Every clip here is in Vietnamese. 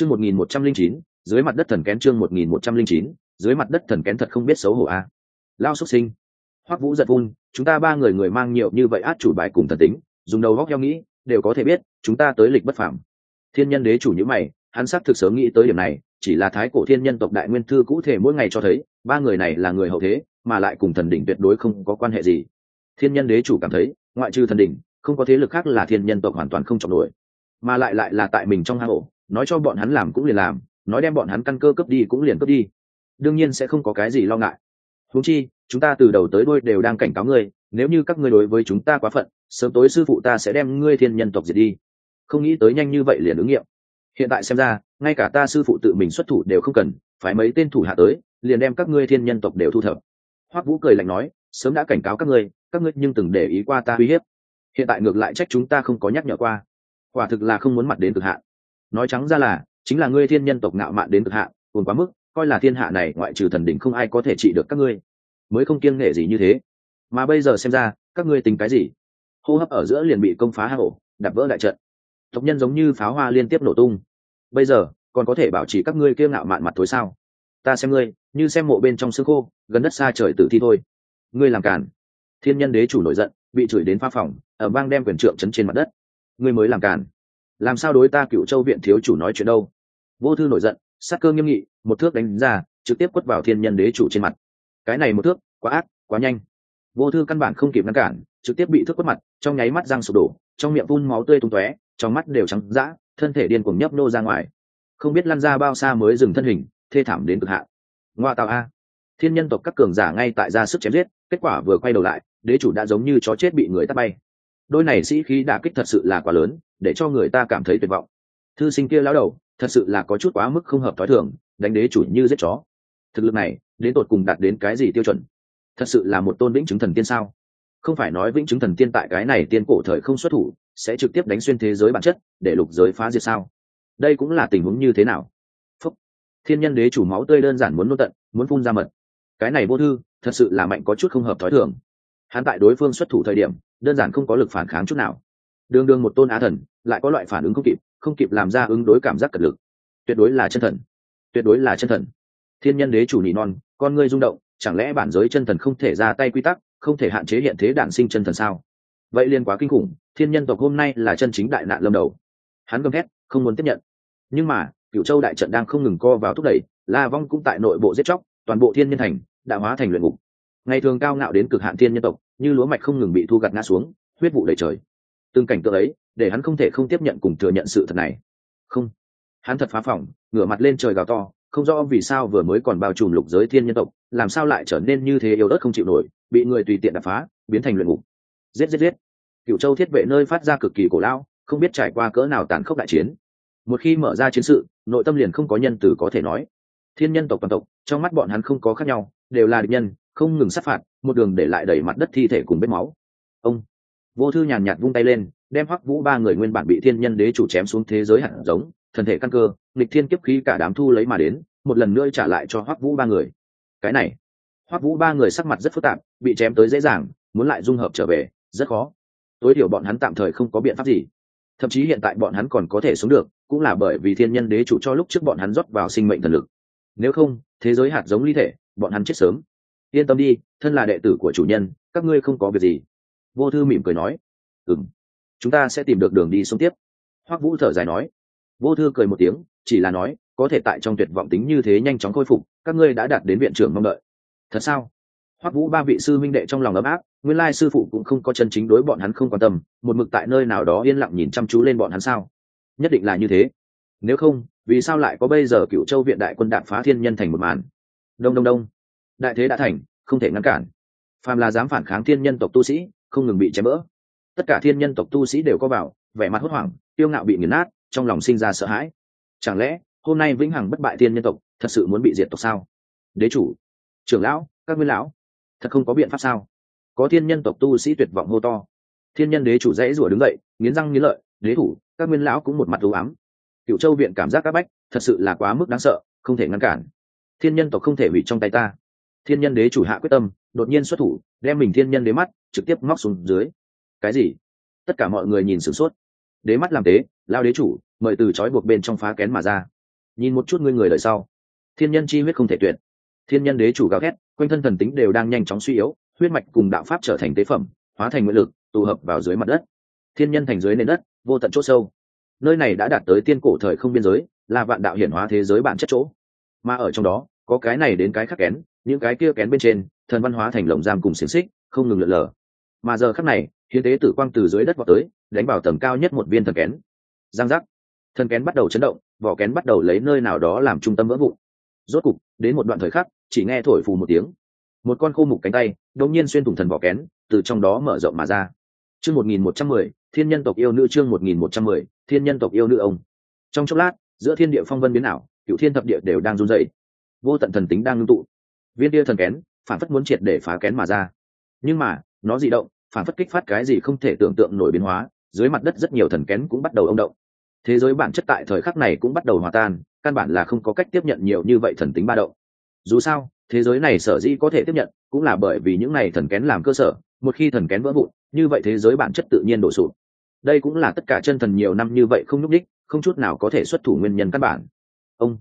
chương một nghìn một trăm linh chín, dưới mặt đất thần kén chương một nghìn một trăm linh chín, dưới mặt đất thần kén thật không biết xấu hổ a lao xuất sinh. Hoắc vũ giật vun chúng ta ba người người mang nhiều như vậy át chủ bài cùng thần tính, dùng đầu góc heo nghĩ, đều có thể biết, chúng ta tới lịch bất phạm thiên nhân đế chủ nhữ mày, hắn sắc thực sớm nghĩ tới điểm này, chỉ là thái cổ thiên nhân tộc đại nguyên thư cũ thể mỗi ngày cho thấy, ba người này là người hậu thế, mà lại cùng thần đỉnh tuyệt đối không có quan hệ gì. Thiên nhân đế chủ cảm thấy, ngoại trừ thần đỉnh, không có thế lực khác là thiên nhân tộc hoàn toàn không chọn nổi. Mà lại lại là tại mình trong hang ổ nói cho bọn hắn làm cũng liền làm, nói đem bọn hắn căn cơ cướp đi cũng liền cướp đi. Đương nhiên sẽ không có cái gì lo ngại. Huống chi, chúng ta từ đầu tới đôi đều đang cảnh cáo ngươi, nếu như các ngươi đối với chúng ta quá phận, sớm tối sư phụ ta sẽ đem ngươi thiên nhân tộc diệt đi. Không nghĩ tới nhanh như vậy liền ứng nghiệm. Hiện tại xem ra, ngay cả ta sư phụ tự mình xuất thủ đều không cần, phải mấy tên thủ hạ tới, liền đem các ngươi thiên nhân tộc đều thu thập. Hoắc vũ cười lạnh nói, sớm đã cảnh cáo các ngươi các ngươi nhưng từng để ý qua ta uy hiếp. Hiện tại ngược lại trách chúng ta không có nhắc nhở qua. Quả thực là không muốn mặt đến cực hạn nói trắng ra là, chính là ngươi thiên nhân tộc ngạo mạn đến cực hạn buồn quá mức, coi là thiên hạ này ngoại trừ thần đỉnh không ai có thể trị được các ngươi. Mới không kiêng nghệ gì như thế. Mà bây giờ xem ra, các ngươi tính cái gì? Hô hấp ở giữa liền bị công phá hạ hổ đập vỡ đại trận. Tộc nhân giống như pháo hoa liên tiếp nổ tung. Bây giờ, còn có thể bảo trì các ngươi kiêng ngạo mạn mặt tối sao? Ta xem ngươi, như xem mộ bên trong xương khô, gần đất xa trời tử thi thôi. Ngươi làm cản thiên nhân đế chủ nổi giận, bị chửi đến pha phòng ở bang đem quyền trượng chấn trên mặt đất. Ngươi mới làm cản làm sao đối ta cựu châu viện thiếu chủ nói chuyện đâu? Vô thư nổi giận, sát cơ nghiêm nghị, một thước đánh ra, trực tiếp quất vào thiên nhân đế chủ trên mặt. Cái này một thước, quá ác, quá nhanh. Vô thư căn bản không kịp ngăn cản, trực tiếp bị thước quất mặt, trong nháy mắt răng sụp đổ, trong miệng phun máu tươi tung tóe, trong mắt đều trắng dã, thân thể điên cuồng nhấp nô ra ngoài. Không biết lăn ra bao xa mới dừng thân hình, thê thảm đến cực hạn. Ngoa tạo a. Thiên nhân tộc các cường giả ngay tại ra sức chém giết, kết quả vừa quay đầu lại, đế chủ đã giống như chó chết bị người tắt bay đôi này sĩ khí đả kích thật sự là quá lớn, để cho người ta cảm thấy tuyệt vọng. Thư sinh kia lão đầu, thật sự là có chút quá mức không hợp t h ó i thường, đánh đế chủ như giết chó. Thực lực này, đến tột cùng đạt đến cái gì tiêu chuẩn? Thật sự là một tôn vĩnh chứng thần tiên sao? Không phải nói vĩnh chứng thần tiên tại cái này tiên cổ thời không xuất thủ, sẽ trực tiếp đánh xuyên thế giới bản chất, để lục giới phá diệt sao? Đây cũng là tình huống như thế nào? Phúc. thiên nhân đế chủ máu tươi đơn giản muốn nôn tận, muốn phun ra mật. Cái này vô thư, thật sự là mạnh có chút không hợp thói thường. Hắn tại đối phương xuất thủ thời điểm đơn giản không có lực phản kháng chút nào. Đường đường một tôn á thần, lại có loại phản ứng không kịp không kịp làm ra ứng đối cảm giác cật lực. Tuyệt đối là chân thần. Tuyệt đối là chân thần. Thiên nhân đế chủ nỉ non con ngươi rung động, chẳng lẽ bản giới chân thần không thể ra tay quy tắc, không thể hạn chế hiện thế đản sinh chân thần sao? Vậy liên quá kinh khủng, thiên nhân tộc hôm nay là chân chính đại nạn lâm đầu. Hắn gầm thét, không muốn tiếp nhận. Nhưng mà cựu châu đại trận đang không ngừng co vào thúc đẩy, la vong cũng tại nội bộ giết chóc, toàn bộ thiên nhân thành, đã hóa thành luyện ngục. Ngày thường cao ngạo đến cực hạn thiên nhân tộc như lúa mạch không ngừng bị thu gặt ngã xuống, huyết vụ đầy trời. Từng cảnh tượng ấy, để hắn không thể không tiếp nhận cùng thừa nhận sự thật này. Không. Hắn thật phá phỏng, ngửa mặt lên trời gào to, không rõ vì sao vừa mới còn bao trùm lục giới thiên nhân tộc, làm sao lại trở nên như thế yếu ớt không chịu nổi, bị người tùy tiện đập phá, biến thành luyện ngục. Giết giết giết. Cựu châu thiết vệ nơi phát ra cực kỳ cổ lao, không biết trải qua cỡ nào tàn khốc đại chiến. Một khi mở ra chiến sự, nội tâm liền không có nhân từ có thể nói. Thiên nhân tộc toàn tộc, trong mắt bọn hắn không có khác nhau, đều là địch nhân không ngừng sát phạt, một đường để lại đầy mặt đất thi thể cùng vết máu. Ông vô thư nhàn nhạt vung tay lên, đem hoắc vũ ba người nguyên bản bị thiên nhân đế chủ chém xuống thế giới hạt giống thần thể căn cơ, nghịch thiên kiếp khí cả đám thu lấy mà đến, một lần nữa trả lại cho hoắc vũ ba người. Cái này, hoắc vũ ba người sắc mặt rất phức tạp, bị chém tới dễ dàng, muốn lại dung hợp trở về, rất khó. Tối thiểu bọn hắn tạm thời không có biện pháp gì. Thậm chí hiện tại bọn hắn còn có thể sống được, cũng là bởi vì thiên nhân đế chủ cho lúc trước bọn hắn rót vào sinh mệnh thần lực. Nếu không, thế giới hạt giống ly thể, bọn hắn chết sớm yên tâm đi, thân là đệ tử của chủ nhân, các ngươi không có việc gì. Vô thư mỉm cười nói. Ừng chúng ta sẽ tìm được đường đi sống tiếp. Hoắc vũ thở dài nói. Vô thư cười một tiếng, chỉ là nói, có thể tại trong tuyệt vọng tính như thế nhanh chóng khôi phục, các ngươi đã đạt đến viện trưởng mong đợi. Thật sao? Hoắc vũ ba vị sư minh đệ trong lòng ấm áp, nguyên lai sư phụ cũng không có chân chính đối bọn hắn không quan tâm, một mực tại nơi nào đó yên lặng nhìn chăm chú lên bọn hắn sao? Nhất định là như thế. Nếu không, vì sao lại có bây giờ cựu châu viện đại quân đạn phá thiên nhân thành một màn? Đông đông đông đại thế đã thành, không thể ngăn cản. Phàm là dám phản kháng thiên nhân tộc tu sĩ, không ngừng bị chém bỡ. Tất cả thiên nhân tộc tu sĩ đều có vào vẻ mặt hốt hoảng tiêu ngạo bị nghiền nát, trong lòng sinh ra sợ hãi. Chẳng lẽ, hôm nay vĩnh hằng bất bại thiên nhân tộc, thật sự muốn bị diệt tộc sao? Đế chủ, trưởng lão, các nguyên lão, thật không có biện pháp sao? Có thiên nhân tộc tu sĩ tuyệt vọng hô to. Thiên nhân đế chủ dãy rủa đứng dậy, nghiến răng nghiến lợi, đế thủ, các nguyên lão cũng một mặt ưu ám. Cựu châu viện cảm giác các bách, thật sự là quá mức đáng sợ, không thể ngăn cản. Thiên nhân tộc không thể hủy trong tay ta thiên nhân đế chủ hạ quyết tâm, đột nhiên xuất thủ, đem mình thiên nhân đế mắt trực tiếp móc xuống dưới. Cái gì? Tất cả mọi người nhìn sửng sốt. Đế mắt làm tế, lao đế chủ, mời từ trói buộc bên trong phá kén mà ra. Nhìn một chút ngươi người đời sau. Thiên nhân chi huyết không thể tuyệt. Thiên nhân đế chủ gào ghét quanh thân thần tính đều đang nhanh chóng suy yếu, huyết mạch cùng đạo pháp trở thành tế phẩm, hóa thành nguyện lực, tụ hợp vào dưới mặt đất. Thiên nhân thành dưới nền đất, vô tận chỗ sâu. Nơi này đã đạt tới tiên cổ thời không biên giới, là vạn đạo hiển hóa thế giới bản chất chỗ. Mà ở trong đó, có cái này đến cái khác kén những cái kia kén bên trên, thần văn hóa thành lồng giam cùng xiềng xích, không ngừng lượn lờ. Mà giờ khắc này, hiến tế tử quang từ dưới đất vào tới, đánh vào tầm cao nhất một viên thần kén. Giang giác. Thần kén bắt đầu chấn động, vỏ kén bắt đầu lấy nơi nào đó làm trung tâm vỡ vụn. Rốt cục, đến một đoạn thời khắc, chỉ nghe thổi phù một tiếng. Một con khô mục cánh tay, đột nhiên xuyên thủng thần vỏ kén, từ trong đó mở rộng mà ra. Chương một nghìn một trăm mười, thiên nhân tộc yêu nữ chương một nghìn một trăm mười, thiên nhân tộc yêu nữ ông. Trong chốc lát, giữa thiên địa phong vân biến ảo cựu thiên thập địa đều đang run dậy vô tận thần tính đang ngưng tụ viên tia thần kén, phản phất muốn triệt để phá kén mà ra. Nhưng mà, nó dị động, phản phất kích phát cái gì không thể tưởng tượng nổi biến hóa, dưới mặt đất rất nhiều thần kén cũng bắt đầu ông động. Thế giới bản chất tại thời khắc này cũng bắt đầu hòa tan, căn bản là không có cách tiếp nhận nhiều như vậy thần tính ba động. Dù sao, thế giới này sở dĩ có thể tiếp nhận, cũng là bởi vì những này thần kén làm cơ sở, một khi thần kén vỡ vụn, như vậy thế giới bản chất tự nhiên đổ sụp. Đây cũng là tất cả chân thần nhiều năm như vậy không nhúc đích không chút nào có thể xuất thủ nguyên nhân căn bản. Ông,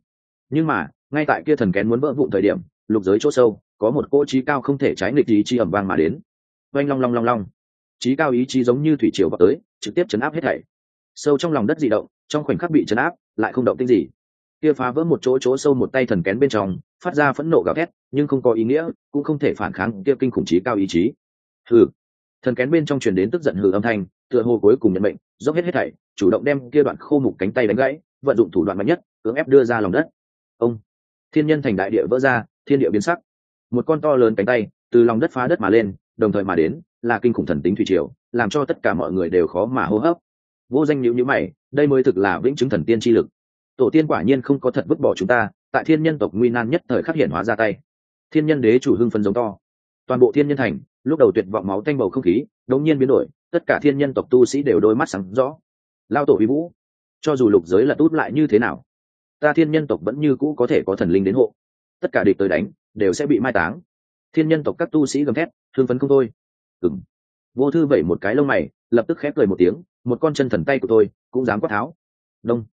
nhưng mà, ngay tại kia thần kén muốn vỡ vụn thời điểm lục giới chỗ sâu, có một cỗ trí cao không thể trái nghịch ý chí ẩm vang mà đến. Oanh long long long long. Trí cao ý chí giống như thủy triều vào tới, trực tiếp chấn áp hết thảy. Sâu trong lòng đất dị động, trong khoảnh khắc bị chấn áp, lại không động tinh gì. Kia phá vỡ một chỗ chỗ sâu một tay thần kén bên trong, phát ra phẫn nộ gào thét, nhưng không có ý nghĩa, cũng không thể phản kháng kia kinh khủng trí cao ý chí. Hừ. Thần kén bên trong truyền đến tức giận hừ âm thanh, tựa hồ cuối cùng nhận mệnh, dốc hết hết thảy, chủ động đem kia đoạn khô mục cánh tay đánh gãy, vận dụng thủ đoạn mạnh nhất, cưỡng ép đưa ra lòng đất. Ông. Thiên nhân thành đại địa vỡ ra thiên địa biến sắc. Một con to lớn cánh tay từ lòng đất phá đất mà lên, đồng thời mà đến là kinh khủng thần tính thủy triều, làm cho tất cả mọi người đều khó mà hô hấp. Vô danh nhữ nhữ mày, đây mới thực là vĩnh chứng thần tiên chi lực. Tổ tiên quả nhiên không có thật vứt bỏ chúng ta, tại thiên nhân tộc nguy nan nhất thời khắc hiện hóa ra tay. Thiên nhân đế chủ hưng phân giống to. Toàn bộ thiên nhân thành, lúc đầu tuyệt vọng máu tanh bầu không khí đống nhiên biến đổi, tất cả thiên nhân tộc tu sĩ đều đôi mắt sáng rõ. Lao tổ vi vũ, cho dù lục giới là tút lại như thế nào, ta thiên nhân tộc vẫn như cũ có thể có thần linh đến hộ tất cả địch tới đánh, đều sẽ bị mai táng. Thiên nhân tộc các tu sĩ gầm thét, thương phấn không thôi. Ừng vô thư vẩy một cái lông mày, lập tức khép cười một tiếng, một con chân thần tay của tôi cũng dám quát tháo. Đông.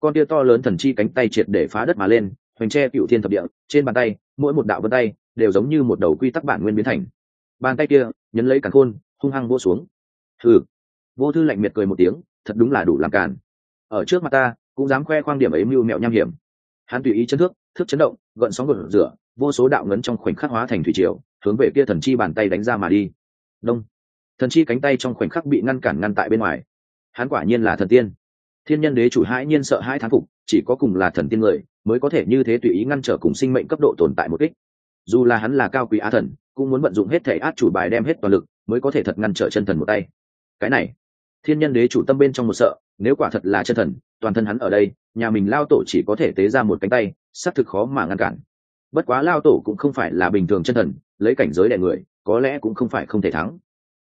Con tia to lớn thần chi cánh tay triệt để phá đất mà lên, hoành tre cựu thiên thập địa, trên bàn tay, mỗi một đạo vân tay, đều giống như một đầu quy tắc bản nguyên biến thành. Bàn tay kia, nhấn lấy càn khôn, hung hăng vô xuống. Thử vô thư lạnh miệt cười một tiếng, thật đúng là đủ làm càn. Ở trước mặt ta, cũng dám khoe khoang điểm ấy mưu mẹo nham hiểm. Hắn tùy ý chân thước thước chấn động gợn sóng gợn rửa, vô số đạo ngấn trong khoảnh khắc hóa thành thủy triều, hướng về kia thần chi bàn tay đánh ra mà đi. Đông. Thần chi cánh tay trong khoảnh khắc bị ngăn cản ngăn tại bên ngoài. Hắn quả nhiên là thần tiên. Thiên nhân đế chủ hãi nhiên sợ hãi thán phục, chỉ có cùng là thần tiên người mới có thể như thế tùy ý ngăn trở cùng sinh mệnh cấp độ tồn tại một kích. Dù là hắn là cao quý á thần, cũng muốn vận dụng hết thể át chủ bài đem hết toàn lực mới có thể thật ngăn trở chân thần một tay. Cái này, thiên nhân đế chủ tâm bên trong một sợ, nếu quả thật là chân thần, toàn thân hắn ở đây nhà mình lao tổ chỉ có thể tế ra một cánh tay, xác thực khó mà ngăn cản. Bất quá lao tổ cũng không phải là bình thường chân thần, lấy cảnh giới đẻ người, có lẽ cũng không phải không thể thắng.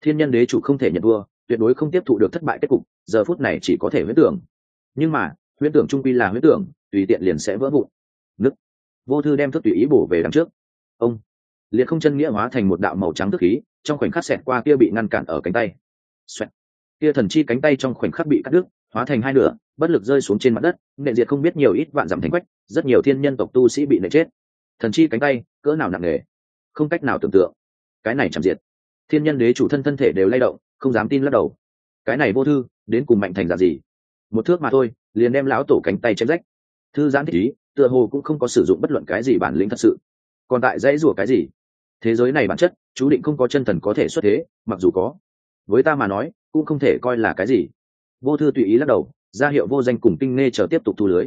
Thiên nhân đế chủ không thể nhận vua tuyệt đối không tiếp thụ được thất bại kết cục, giờ phút này chỉ có thể huyết tưởng. Nhưng mà huyết tưởng trung quy là huyết tưởng, tùy tiện liền sẽ vỡ vụn. Nứt vô thư đem thức tùy ý bổ về đằng trước. Ông. Liệt không chân nghĩa hóa thành một đạo màu trắng thức khí, trong khoảnh khắc xẹt qua kia bị ngăn cản ở cánh tay. Xoẹt. kia thần chi cánh tay trong khoảnh khắc bị cắt đứt hóa thành hai nửa, bất lực rơi xuống trên mặt đất nệ diệt không biết nhiều ít vạn dặm thánh quách, rất nhiều thiên nhân tộc tu sĩ bị nệ chết. Thần chi cánh tay, cỡ nào nặng nề? Không cách nào tưởng tượng. Cái này chạm diệt. Thiên nhân đế chủ thân thân thể đều lay động, không dám tin lắc đầu. Cái này vô thư, đến cùng mạnh thành giả gì? Một thước mà thôi, liền đem lão tổ cánh tay chém rách. Thư giãn thích ý, tựa hồ cũng không có sử dụng bất luận cái gì bản lĩnh thật sự. Còn tại dãy rủa cái gì? Thế giới này bản chất, chú định không có chân thần có thể xuất thế, mặc dù có. Với ta mà nói, cũng không thể coi là cái gì vô thư tùy ý lắc đầu, ra hiệu vô danh cùng kinh nghe chờ tiếp tục thu lưới.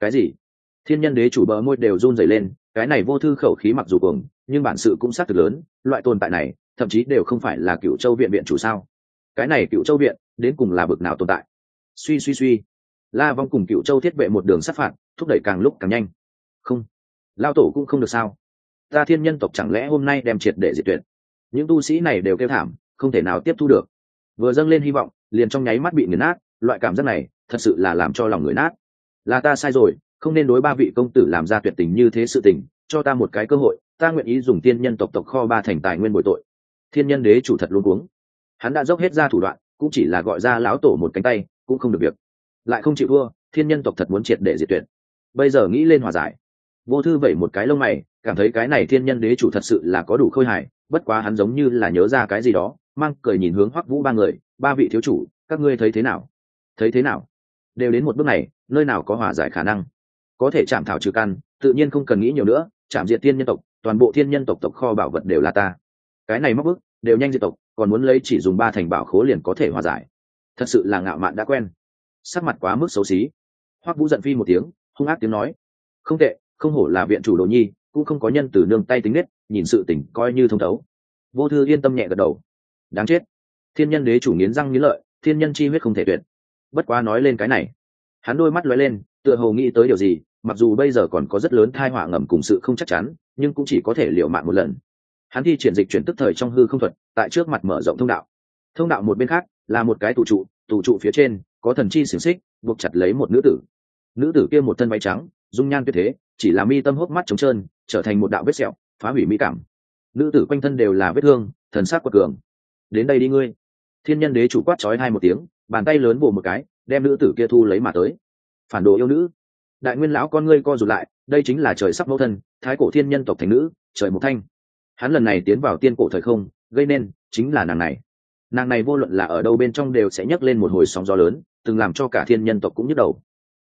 Cái gì? Thiên nhân đế chủ bờ môi đều run rẩy lên, cái này vô thư khẩu khí mặc dù cuồng, nhưng bản sự cũng xác thực lớn, loại tồn tại này, thậm chí đều không phải là cựu châu viện viện chủ sao? Cái này cựu châu viện, đến cùng là bực nào tồn tại? Suy suy suy. La vong cùng cựu châu thiết vệ một đường sát phạt, thúc đẩy càng lúc càng nhanh. Không. Lao tổ cũng không được sao? Ta thiên nhân tộc chẳng lẽ hôm nay đem triệt để diệt tuyệt? Những tu sĩ này đều kêu thảm, không thể nào tiếp thu được vừa dâng lên hy vọng, liền trong nháy mắt bị nghiền nát, loại cảm giác này thật sự là làm cho lòng người nát. Là ta sai rồi, không nên đối ba vị công tử làm ra tuyệt tình như thế sự tình, cho ta một cái cơ hội, ta nguyện ý dùng tiên nhân tộc tộc kho ba thành tài nguyên bồi tội. Thiên nhân đế chủ thật luôn cuống. Hắn đã dốc hết ra thủ đoạn, cũng chỉ là gọi ra lão tổ một cánh tay, cũng không được việc. Lại không chịu thua, thiên nhân tộc thật muốn triệt để diệt tuyệt. Bây giờ nghĩ lên hòa giải. Vô thư vẩy một cái lông mày, cảm thấy cái này thiên nhân đế chủ thật sự là có đủ khôi hài bất quá hắn giống như là nhớ ra cái gì đó, mang cười nhìn hướng hoắc vũ ba người, ba vị thiếu chủ, các ngươi thấy thế nào? Thấy thế nào? Đều đến một bước này, nơi nào có hòa giải khả năng? Có thể chạm thảo trừ căn, tự nhiên không cần nghĩ nhiều nữa, chạm diệt thiên nhân tộc, toàn bộ thiên nhân tộc tộc kho bảo vật đều là ta. Cái này móc bức, đều nhanh diệt tộc, còn muốn lấy chỉ dùng ba thành bảo khố liền có thể hòa giải. Thật sự là ngạo mạn đã quen. Sắc mặt quá mức xấu xí. Hoắc vũ giận phi một tiếng, hung ác tiếng nói, không tệ, không hổ là viện chủ đồ nhi, cũng không có nhân từ nương tay tính nết nhìn sự tỉnh coi như thông thấu. Vô thư yên tâm nhẹ gật đầu. Đáng chết. Thiên nhân đế chủ nghiến răng nghiến lợi, thiên nhân chi huyết không thể tuyệt. Bất quá nói lên cái này, hắn đôi mắt lóe lên, tựa hồ nghĩ tới điều gì, mặc dù bây giờ còn có rất lớn thai họa ngầm cùng sự không chắc chắn, nhưng cũng chỉ có thể liệu mạng một lần. Hắn thi triển dịch chuyển tức thời trong hư không thuật, tại trước mặt mở rộng thông đạo. Thông đạo một bên khác, là một cái tủ trụ tủ trụ phía trên, có thần chi xiềng xích, buộc chặt lấy một nữ tử. Nữ tử kia một thân váy trắng, dung nhan tuyệt thế, chỉ là mi tâm hốc mắt trống trơn, trở thành một đạo vết sẹo phá hủy mỹ cảm. Nữ tử quanh thân đều là vết thương, thần sắc quật cường. Đến đây đi ngươi. Thiên nhân đế chủ quát trói hai một tiếng, bàn tay lớn bổ một cái, đem nữ tử kia thu lấy mà tới. Phản đồ yêu nữ, đại nguyên lão con ngươi co rụt lại, đây chính là trời sắp mẫu thân, thái cổ thiên nhân tộc thành nữ, trời một thanh. Hắn lần này tiến vào tiên cổ thời không, gây nên chính là nàng này. Nàng này vô luận là ở đâu bên trong đều sẽ nhấc lên một hồi sóng gió lớn, từng làm cho cả thiên nhân tộc cũng nhức đầu.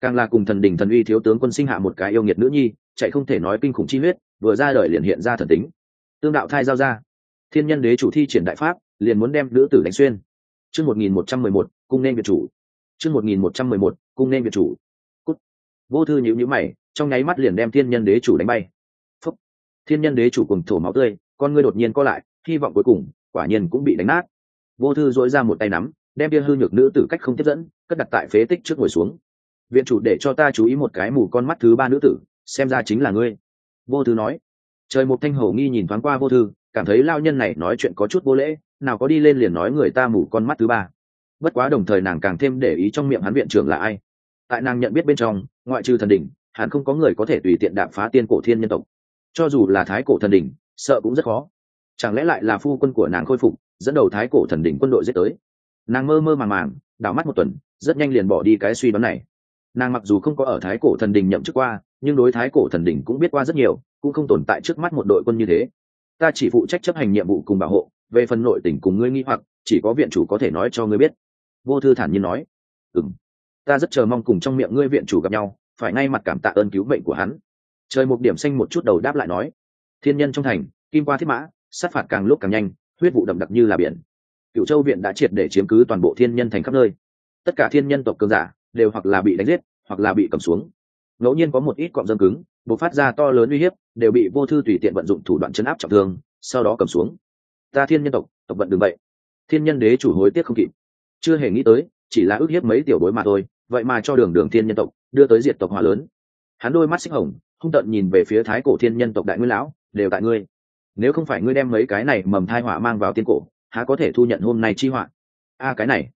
Càng là cùng thần đình thần uy thiếu tướng quân sinh hạ một cái yêu nghiệt nữ nhi, chạy không thể nói kinh khủng chi huyết vừa ra đời liền hiện ra thần tính. Tương đạo thai giao ra. Thiên nhân đế chủ thi triển đại pháp, liền muốn đem nữ tử đánh xuyên. Chương một nghìn một trăm mười một, cung nên việt chủ. Chương một nghìn một trăm mười một, cung nên việt chủ. Cút. vô thư nhữ nhữ mày, trong nháy mắt liền đem thiên nhân đế chủ đánh bay. Phúc. thiên nhân đế chủ cùng thổ máu tươi, con ngươi đột nhiên co lại, hy vọng cuối cùng, quả nhiên cũng bị đánh nát. Vô thư dỗi ra một tay nắm, đem bia hư nhược nữ tử cách không tiếp dẫn, cất đặt tại phế tích trước ngồi xuống. Viện chủ để cho ta chú ý một cái mù con mắt thứ ba nữ tử, xem ra chính là ngươi vô thư nói. Trời một thanh hầu nghi nhìn thoáng qua vô thư cảm thấy lao nhân này nói chuyện có chút vô lễ, nào có đi lên liền nói người ta mù con mắt thứ ba. Bất quá đồng thời nàng càng thêm để ý trong miệng hắn viện trưởng là ai. Tại nàng nhận biết bên trong, ngoại trừ thần đỉnh hắn không có người có thể tùy tiện đạp phá tiên cổ thiên nhân tộc. Cho dù là thái cổ thần đỉnh, sợ cũng rất khó. Chẳng lẽ lại là phu quân của nàng khôi phục, dẫn đầu thái cổ thần đỉnh quân đội giết tới? Nàng mơ mơ màng màng, đảo mắt một tuần, rất nhanh liền bỏ đi cái suy đoán này. Nàng mặc dù không có ở thái cổ thần đình nhậm chức qua nhưng đối thái cổ thần đỉnh cũng biết qua rất nhiều, cũng không tồn tại trước mắt một đội quân như thế. Ta chỉ phụ trách chấp hành nhiệm vụ cùng bảo hộ, về phần nội tỉnh cùng ngươi nghi hoặc, chỉ có viện chủ có thể nói cho ngươi biết. Vô thư thản nhiên nói. Ừ m ta rất chờ mong cùng trong miệng ngươi viện chủ gặp nhau, phải ngay mặt cảm tạ ơn cứu mệnh của hắn. Trời một điểm xanh một chút đầu đáp lại nói. Thiên nhân trong thành, kim qua thiết mã, sát phạt càng lúc càng nhanh, huyết vụ đậm đặc như là biển. Cựu châu viện đã triệt để chiếm cứ toàn bộ thiên nhân thành khắp nơi. Tất cả thiên nhân tộc cường giả đều hoặc là bị đánh giết, hoặc là bị cầm xuống ngẫu nhiên có một ít cọng dâm cứng b ộ c phát ra to lớn uy hiếp, đều bị vô thư tùy tiện vận dụng thủ đoạn chấn áp trọng thương, sau đó cầm xuống. Ta thiên nhân tộc tộc vận đường vậy. Thiên nhân đế chủ hối tiếc không kịp. Chưa hề nghĩ tới, chỉ là ước hiếp mấy tiểu bối mà thôi, vậy mà cho đường đường thiên nhân tộc, đưa tới diệt tộc hòa lớn. Hắn đôi mắt xích hồng, hung tận nhìn về phía thái cổ thiên nhân tộc đại nguyên lão, đều tại ngươi. Nếu không phải ngươi đem mấy cái này mầm thai hỏa mang vào tiên cổ, há có thể thu nhận hôm nay chi họa? A, cái này.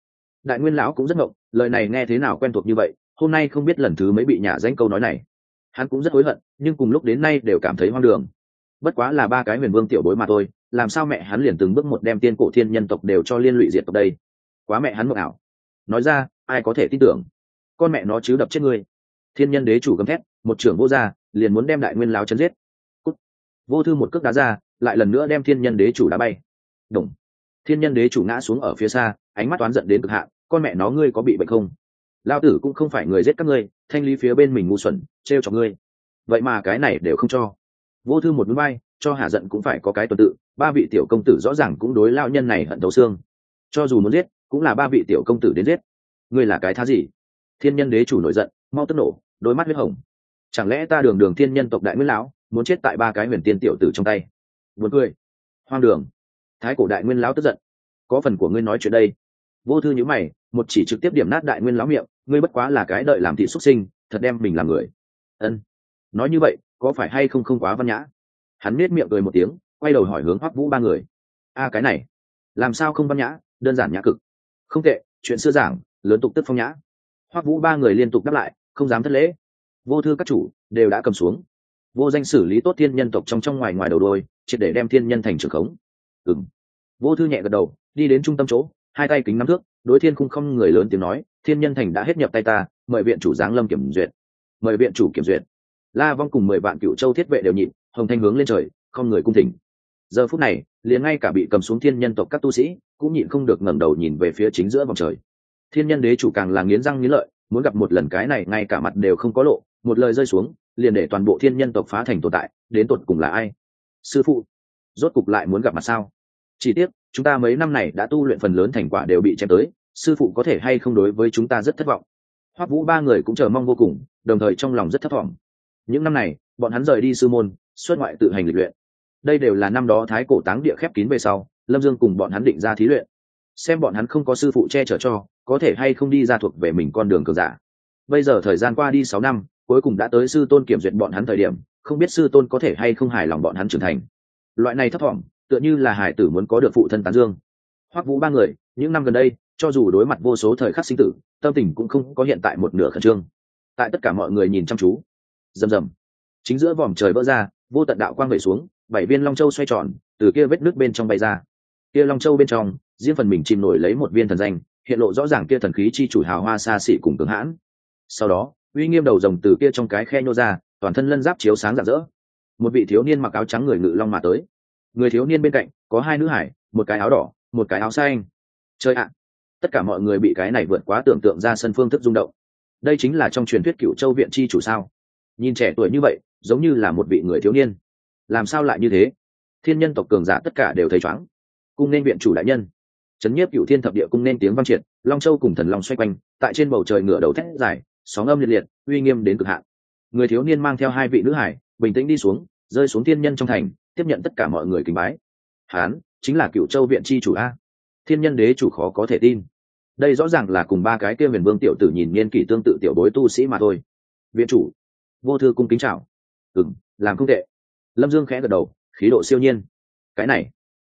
Đại nguyên lão cũng rất ngộng, lời này nghe thế nào quen thuộc như vậy hôm nay không biết lần thứ mấy bị nhà danh câu nói này. Hắn cũng rất hối hận, nhưng cùng lúc đến nay đều cảm thấy hoang đường. Bất quá là ba cái huyền vương tiểu bối mà thôi, làm sao mẹ hắn liền từng bước một đem tiên cổ thiên nhân tộc đều cho liên lụy diệt tộc đây? Quá mẹ hắn mộng ảo. Nói ra, ai có thể tin tưởng? Con mẹ nó chứ đập chết ngươi. Thiên nhân đế chủ gầm thét, một trưởng vô gia, liền muốn đem đại nguyên láo chấn giết. Cút. vô thư một cước đá ra, lại lần nữa đem thiên nhân đế chủ đá bay. Đúng. thiên nhân đế chủ ngã xuống ở phía xa, ánh mắt toán giận đến cực hạn, con mẹ nó ngươi có bị bệnh không? Lao tử cũng không phải người giết các ngươi, thanh lý phía bên mình ngu xuẩn t r e o cho ngươi. Vậy mà cái này đều không cho. Vô thư một núi bay, cho hạ giận cũng phải có cái tuần tự, ba vị tiểu công tử rõ ràng cũng đối lao nhân này hận thấu xương. Cho dù muốn giết, cũng là ba vị tiểu công tử đến giết. Ngươi là cái thá gì? Thiên nhân đế chủ nổi giận, mau tức nổ, đôi mắt huyết hồng. Chẳng lẽ ta đường đường thiên nhân tộc đại nguyên lão, muốn chết tại ba cái huyền tiên tiểu tử trong tay? Buồn cười. Hoang đường. Thái cổ đại nguyên lão tức giận. Có phần của ngươi nói chuyện đây vô thư nhữ mày, một chỉ trực tiếp điểm nát đại nguyên lão miệng, ngươi bất quá là cái đợi làm thị xuất sinh, thật đem mình làm người. Ân. Nói như vậy, có phải hay không không quá văn nhã? Hắn nết miệng cười một tiếng, quay đầu hỏi hướng hoắc vũ ba người. A, cái này, làm sao không văn nhã, đơn giản nhã cực. Không tệ, chuyện xưa giảng, lớn tục tức phong nhã. Hoắc vũ ba người liên tục đáp lại, không dám thất lễ. Vô thư các chủ, đều đã cầm xuống. Vô danh xử lý tốt thiên nhân tộc trong trong ngoài ngoài đầu đôi, triệt để đem thiên nhân thành trưởng khống. Ừng vô thư nhẹ gật đầu, đi đến trung tâm chỗ hai tay kính nắm thước, đối thiên khung không người lớn tiếng nói, thiên nhân thành đã hết nhập tay ta, mời viện chủ giáng lâm kiểm duyệt. Mời viện chủ kiểm duyệt. La vong cùng mười vạn cựu châu thiết vệ đều nhịn, hồng thanh hướng lên trời, không người cung thỉnh. Giờ phút này, liền ngay cả bị cầm xuống thiên nhân tộc các tu sĩ, cũng nhịn không được ngẩng đầu nhìn về phía chính giữa vòng trời. Thiên nhân đế chủ càng là nghiến răng nghiến lợi, muốn gặp một lần cái này, ngay cả mặt đều không có lộ, một lời rơi xuống, liền để toàn bộ thiên nhân tộc phá thành tồn tại, đến tột cùng là ai? Sư phụ, rốt cục lại muốn gặp mặt sao? Chỉ tiếc, chúng ta mấy năm này đã tu luyện phần lớn thành quả đều bị chém tới, sư phụ có thể hay không đối với chúng ta rất thất vọng. Hoắc vũ ba người cũng chờ mong vô cùng, đồng thời trong lòng rất thất vọng. Những năm này, bọn hắn rời đi sư môn, xuất ngoại tự hành lịch luyện. Đây đều là năm đó thái cổ táng địa khép kín về sau, lâm dương cùng bọn hắn định ra thí luyện. Xem bọn hắn không có sư phụ che chở cho, có thể hay không đi ra thuộc về mình con đường cường giả. Bây giờ thời gian qua đi sáu năm, cuối cùng đã tới sư tôn kiểm duyệt bọn hắn thời điểm, không biết sư tôn có thể hay không hài lòng bọn hắn trưởng thành. Loại này thấp thỏm tựa như là hải tử muốn có được phụ thân tán dương. Hoắc vũ ba người, những năm gần đây, cho dù đối mặt vô số thời khắc sinh tử, tâm tình cũng không có hiện tại một nửa khẩn trương. Tại tất cả mọi người nhìn chăm chú. Rầm rầm. Chính giữa vòm trời vỡ ra, vô tận đạo quang vẩy xuống, bảy viên long châu xoay tròn, từ kia vết nước bên trong bay ra. Kia long châu bên trong, riêng phần mình chìm nổi lấy một viên thần danh, hiện lộ rõ ràng kia thần khí chi chủ hào hoa xa xỉ cùng cường hãn. Sau đó, uy nghiêm đầu rồng từ kia trong cái khe nhô ra, toàn thân lân giáp chiếu sáng rạng rỡ. Một vị thiếu niên mặc áo trắng người ngự long mà tới người thiếu niên bên cạnh, có hai nữ hải, một cái áo đỏ, một cái áo xanh. Chơi ạ! Tất cả mọi người bị cái này vượt quá tưởng tượng ra sân phương thức rung động. Đây chính là trong truyền thuyết cựu châu viện chi chủ sao? Nhìn trẻ tuổi như vậy, giống như là một vị người thiếu niên. Làm sao lại như thế? Thiên nhân tộc cường giả tất cả đều thấy chóng cung nên viện chủ đại nhân. Chấn nhiếp cựu thiên thập địa cung nên tiếng vang triệt, long châu cùng thần long xoay quanh, tại trên bầu trời ngựa đầu thét dài, sóng âm liệt liệt, uy nghiêm đến cực hạn. Người thiếu niên mang theo hai vị nữ hải, bình tĩnh đi xuống, rơi xuống thiên nhân trong thành tiếp nhận tất cả mọi người kính bái. Hán chính là cựu châu viện chi chủ a. Thiên nhân đế chủ khó có thể tin. Đây rõ ràng là cùng ba cái kia huyền vương tiểu tử nhìn niên kỷ tương tự tiểu bối tu sĩ mà thôi. Viện chủ vô thư cung kính chào. Ừm, làm không tệ. Lâm dương khẽ gật đầu khí độ siêu nhiên. Cái này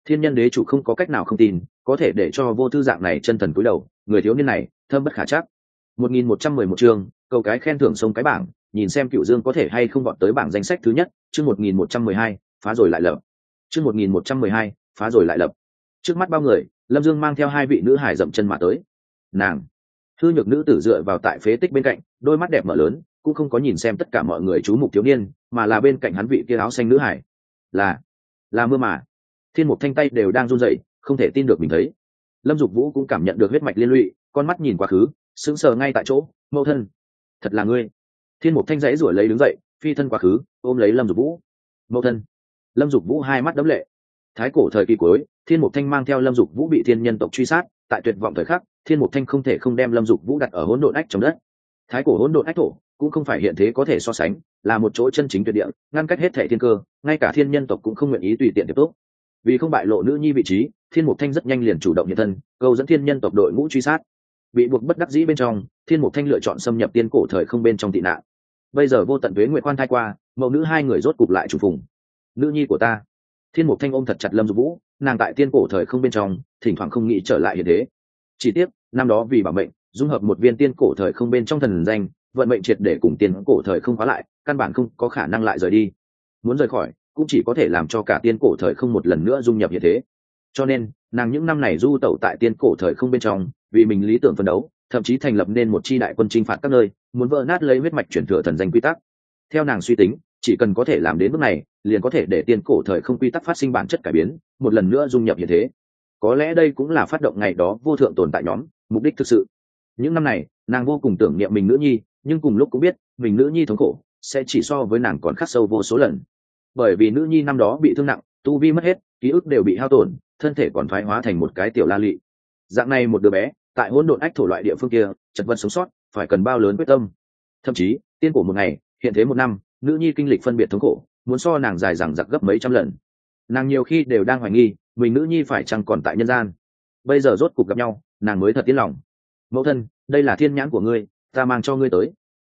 thiên nhân đế chủ không có cách nào không tin có thể để cho vô thư dạng này chân thần cúi đầu người thiếu niên này thơm bất khả chắc. Một nghìn một trăm mười một chương câu cái khen thưởng sông cái bảng nhìn xem cựu dương có thể hay không vọt tới bảng danh sách thứ nhất chương một nghìn một trăm mười hai phá rồi lại lập. Chương một nghìn một trăm mười hai, phá rồi lại lập. Trước mắt bao người, lâm dương mang theo hai vị nữ hải dậm chân mà tới. Nàng, thư nhược nữ tử dựa vào tại phế tích bên cạnh, đôi mắt đẹp mở lớn, cũng không có nhìn xem tất cả mọi người chú mục thiếu niên, mà là bên cạnh hắn vị kia áo xanh nữ hải. Là là mưa mà. Thiên mục thanh tay đều đang run rẩy, không thể tin được mình thấy. Lâm dục vũ cũng cảm nhận được huyết mạch liên lụy, con mắt nhìn quá khứ, sững sờ ngay tại chỗ, mẫu thân, thật là ngươi. Thiên mục thanh dãy rủi lấy đứng dậy, phi thân quá khứ, ôm lấy lâm dục vũ. Mẫu thân lâm dục vũ hai mắt đấm lệ. Thái cổ thời kỳ cuối, thiên mục thanh mang theo lâm dục vũ bị thiên nhân tộc truy sát, tại tuyệt vọng thời khắc, thiên mục thanh không thể không đem lâm dục vũ đặt ở hỗn độn ách trong đất. Thái cổ hỗn độn ách thổ cũng không phải hiện thế có thể so sánh, là một chỗ chân chính tuyệt địa, ngăn cách hết thẻ thiên cơ, ngay cả thiên nhân tộc cũng không nguyện ý tùy tiện tiếp tục. Vì không bại lộ nữ nhi vị trí, thiên mục thanh rất nhanh liền chủ động hiện thân câu dẫn thiên nhân tộc đội ngũ truy sát. Bị buộc bất đắc dĩ bên trong, thiên mục thanh lựa chọn xâm nhập tiên cổ thời không bên trong tị nạn. Bây giờ vô tận tuế nguyện quan thai qua, mẫu nữ hai người rốt cục lại trùng phùng nữ nhi của ta. Thiên mục thanh ôm thật chặt lâm dục vũ, nàng tại tiên cổ thời không bên trong, thỉnh thoảng không nghĩ trở lại hiện thế. Chỉ tiếc, năm đó vì bảo mệnh, dung hợp một viên tiên cổ thời không bên trong thần danh, vận mệnh triệt để cùng tiên cổ thời không khóa lại, căn bản không có khả năng lại rời đi. Muốn rời khỏi, cũng chỉ có thể làm cho cả tiên cổ thời không một lần nữa dung nhập hiện thế. Cho nên, nàng những năm này du tẩu tại tiên cổ thời không bên trong, vì mình lý tưởng phấn đấu, thậm chí thành lập nên một chi đại quân chinh phạt các nơi, muốn vỡ nát lấy huyết mạch chuyển thừa thần danh quy tắc. Theo nàng suy tính chỉ cần có thể làm đến bước này, liền có thể để tiên cổ thời không quy tắc phát sinh bản chất cải biến, một lần nữa dung nhập hiện thế. Có lẽ đây cũng là phát động ngày đó vô thượng tồn tại nhóm, mục đích thực sự. Những năm này, nàng vô cùng tưởng niệm mình nữ nhi, nhưng cùng lúc cũng biết, mình nữ nhi thống khổ, sẽ chỉ so với nàng còn khắc sâu vô số lần. Bởi vì nữ nhi năm đó bị thương nặng, tu vi mất hết, ký ức đều bị hao tổn, thân thể còn thoái hóa thành một cái tiểu la lị. Dạng này một đứa bé, tại hỗn độn ách thổ loại địa phương kia, chật vật sống sót, phải cần bao lớn quyết tâm. Thậm chí, tiên cổ một ngày, hiện thế một năm nữ nhi kinh lịch phân biệt thống khổ, muốn so nàng dài rằng giặc gấp mấy trăm lần. Nàng nhiều khi đều đang hoài nghi, mình nữ nhi phải chăng còn tại nhân gian. Bây giờ rốt cuộc gặp nhau, nàng mới thật tiến lòng. Mẫu thân, đây là thiên nhãn của ngươi, ta mang cho ngươi tới.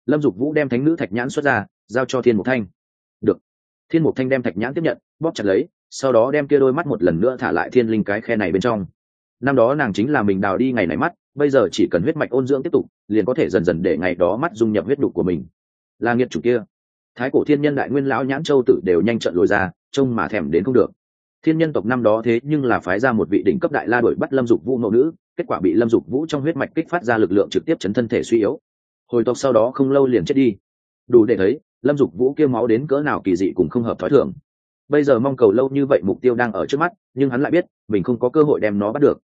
Lâm dục vũ đem thánh nữ thạch nhãn xuất ra, giao cho thiên mục thanh. Được. Thiên mục thanh đem thạch nhãn tiếp nhận, bóp chặt lấy, sau đó đem kia đôi mắt một lần nữa thả lại thiên linh cái khe này bên trong. Năm đó nàng chính là mình đào đi ngày này mắt, bây giờ chỉ cần huyết mạch ôn dưỡng tiếp tục, liền có thể dần dần để ngày đó mắt dung nhập huyết đục của mình. Là nghiệt chủ kia thái cổ thiên nhân đại nguyên lão nhãn châu tử đều nhanh trận lồi ra, trông mà thèm đến không được. Thiên nhân tộc năm đó thế nhưng là phái ra một vị đỉnh cấp đại la đuổi bắt lâm dục vũ mẫu nữ, kết quả bị lâm dục vũ trong huyết mạch kích phát ra lực lượng trực tiếp chấn thân thể suy yếu. Hồi tộc sau đó không lâu liền chết đi. Đủ để thấy, lâm dục vũ kêu máu đến cỡ nào kỳ dị cũng không hợp thói thường. Bây giờ mong cầu lâu như vậy mục tiêu đang ở trước mắt, nhưng hắn lại biết, mình không có cơ hội đem nó bắt được.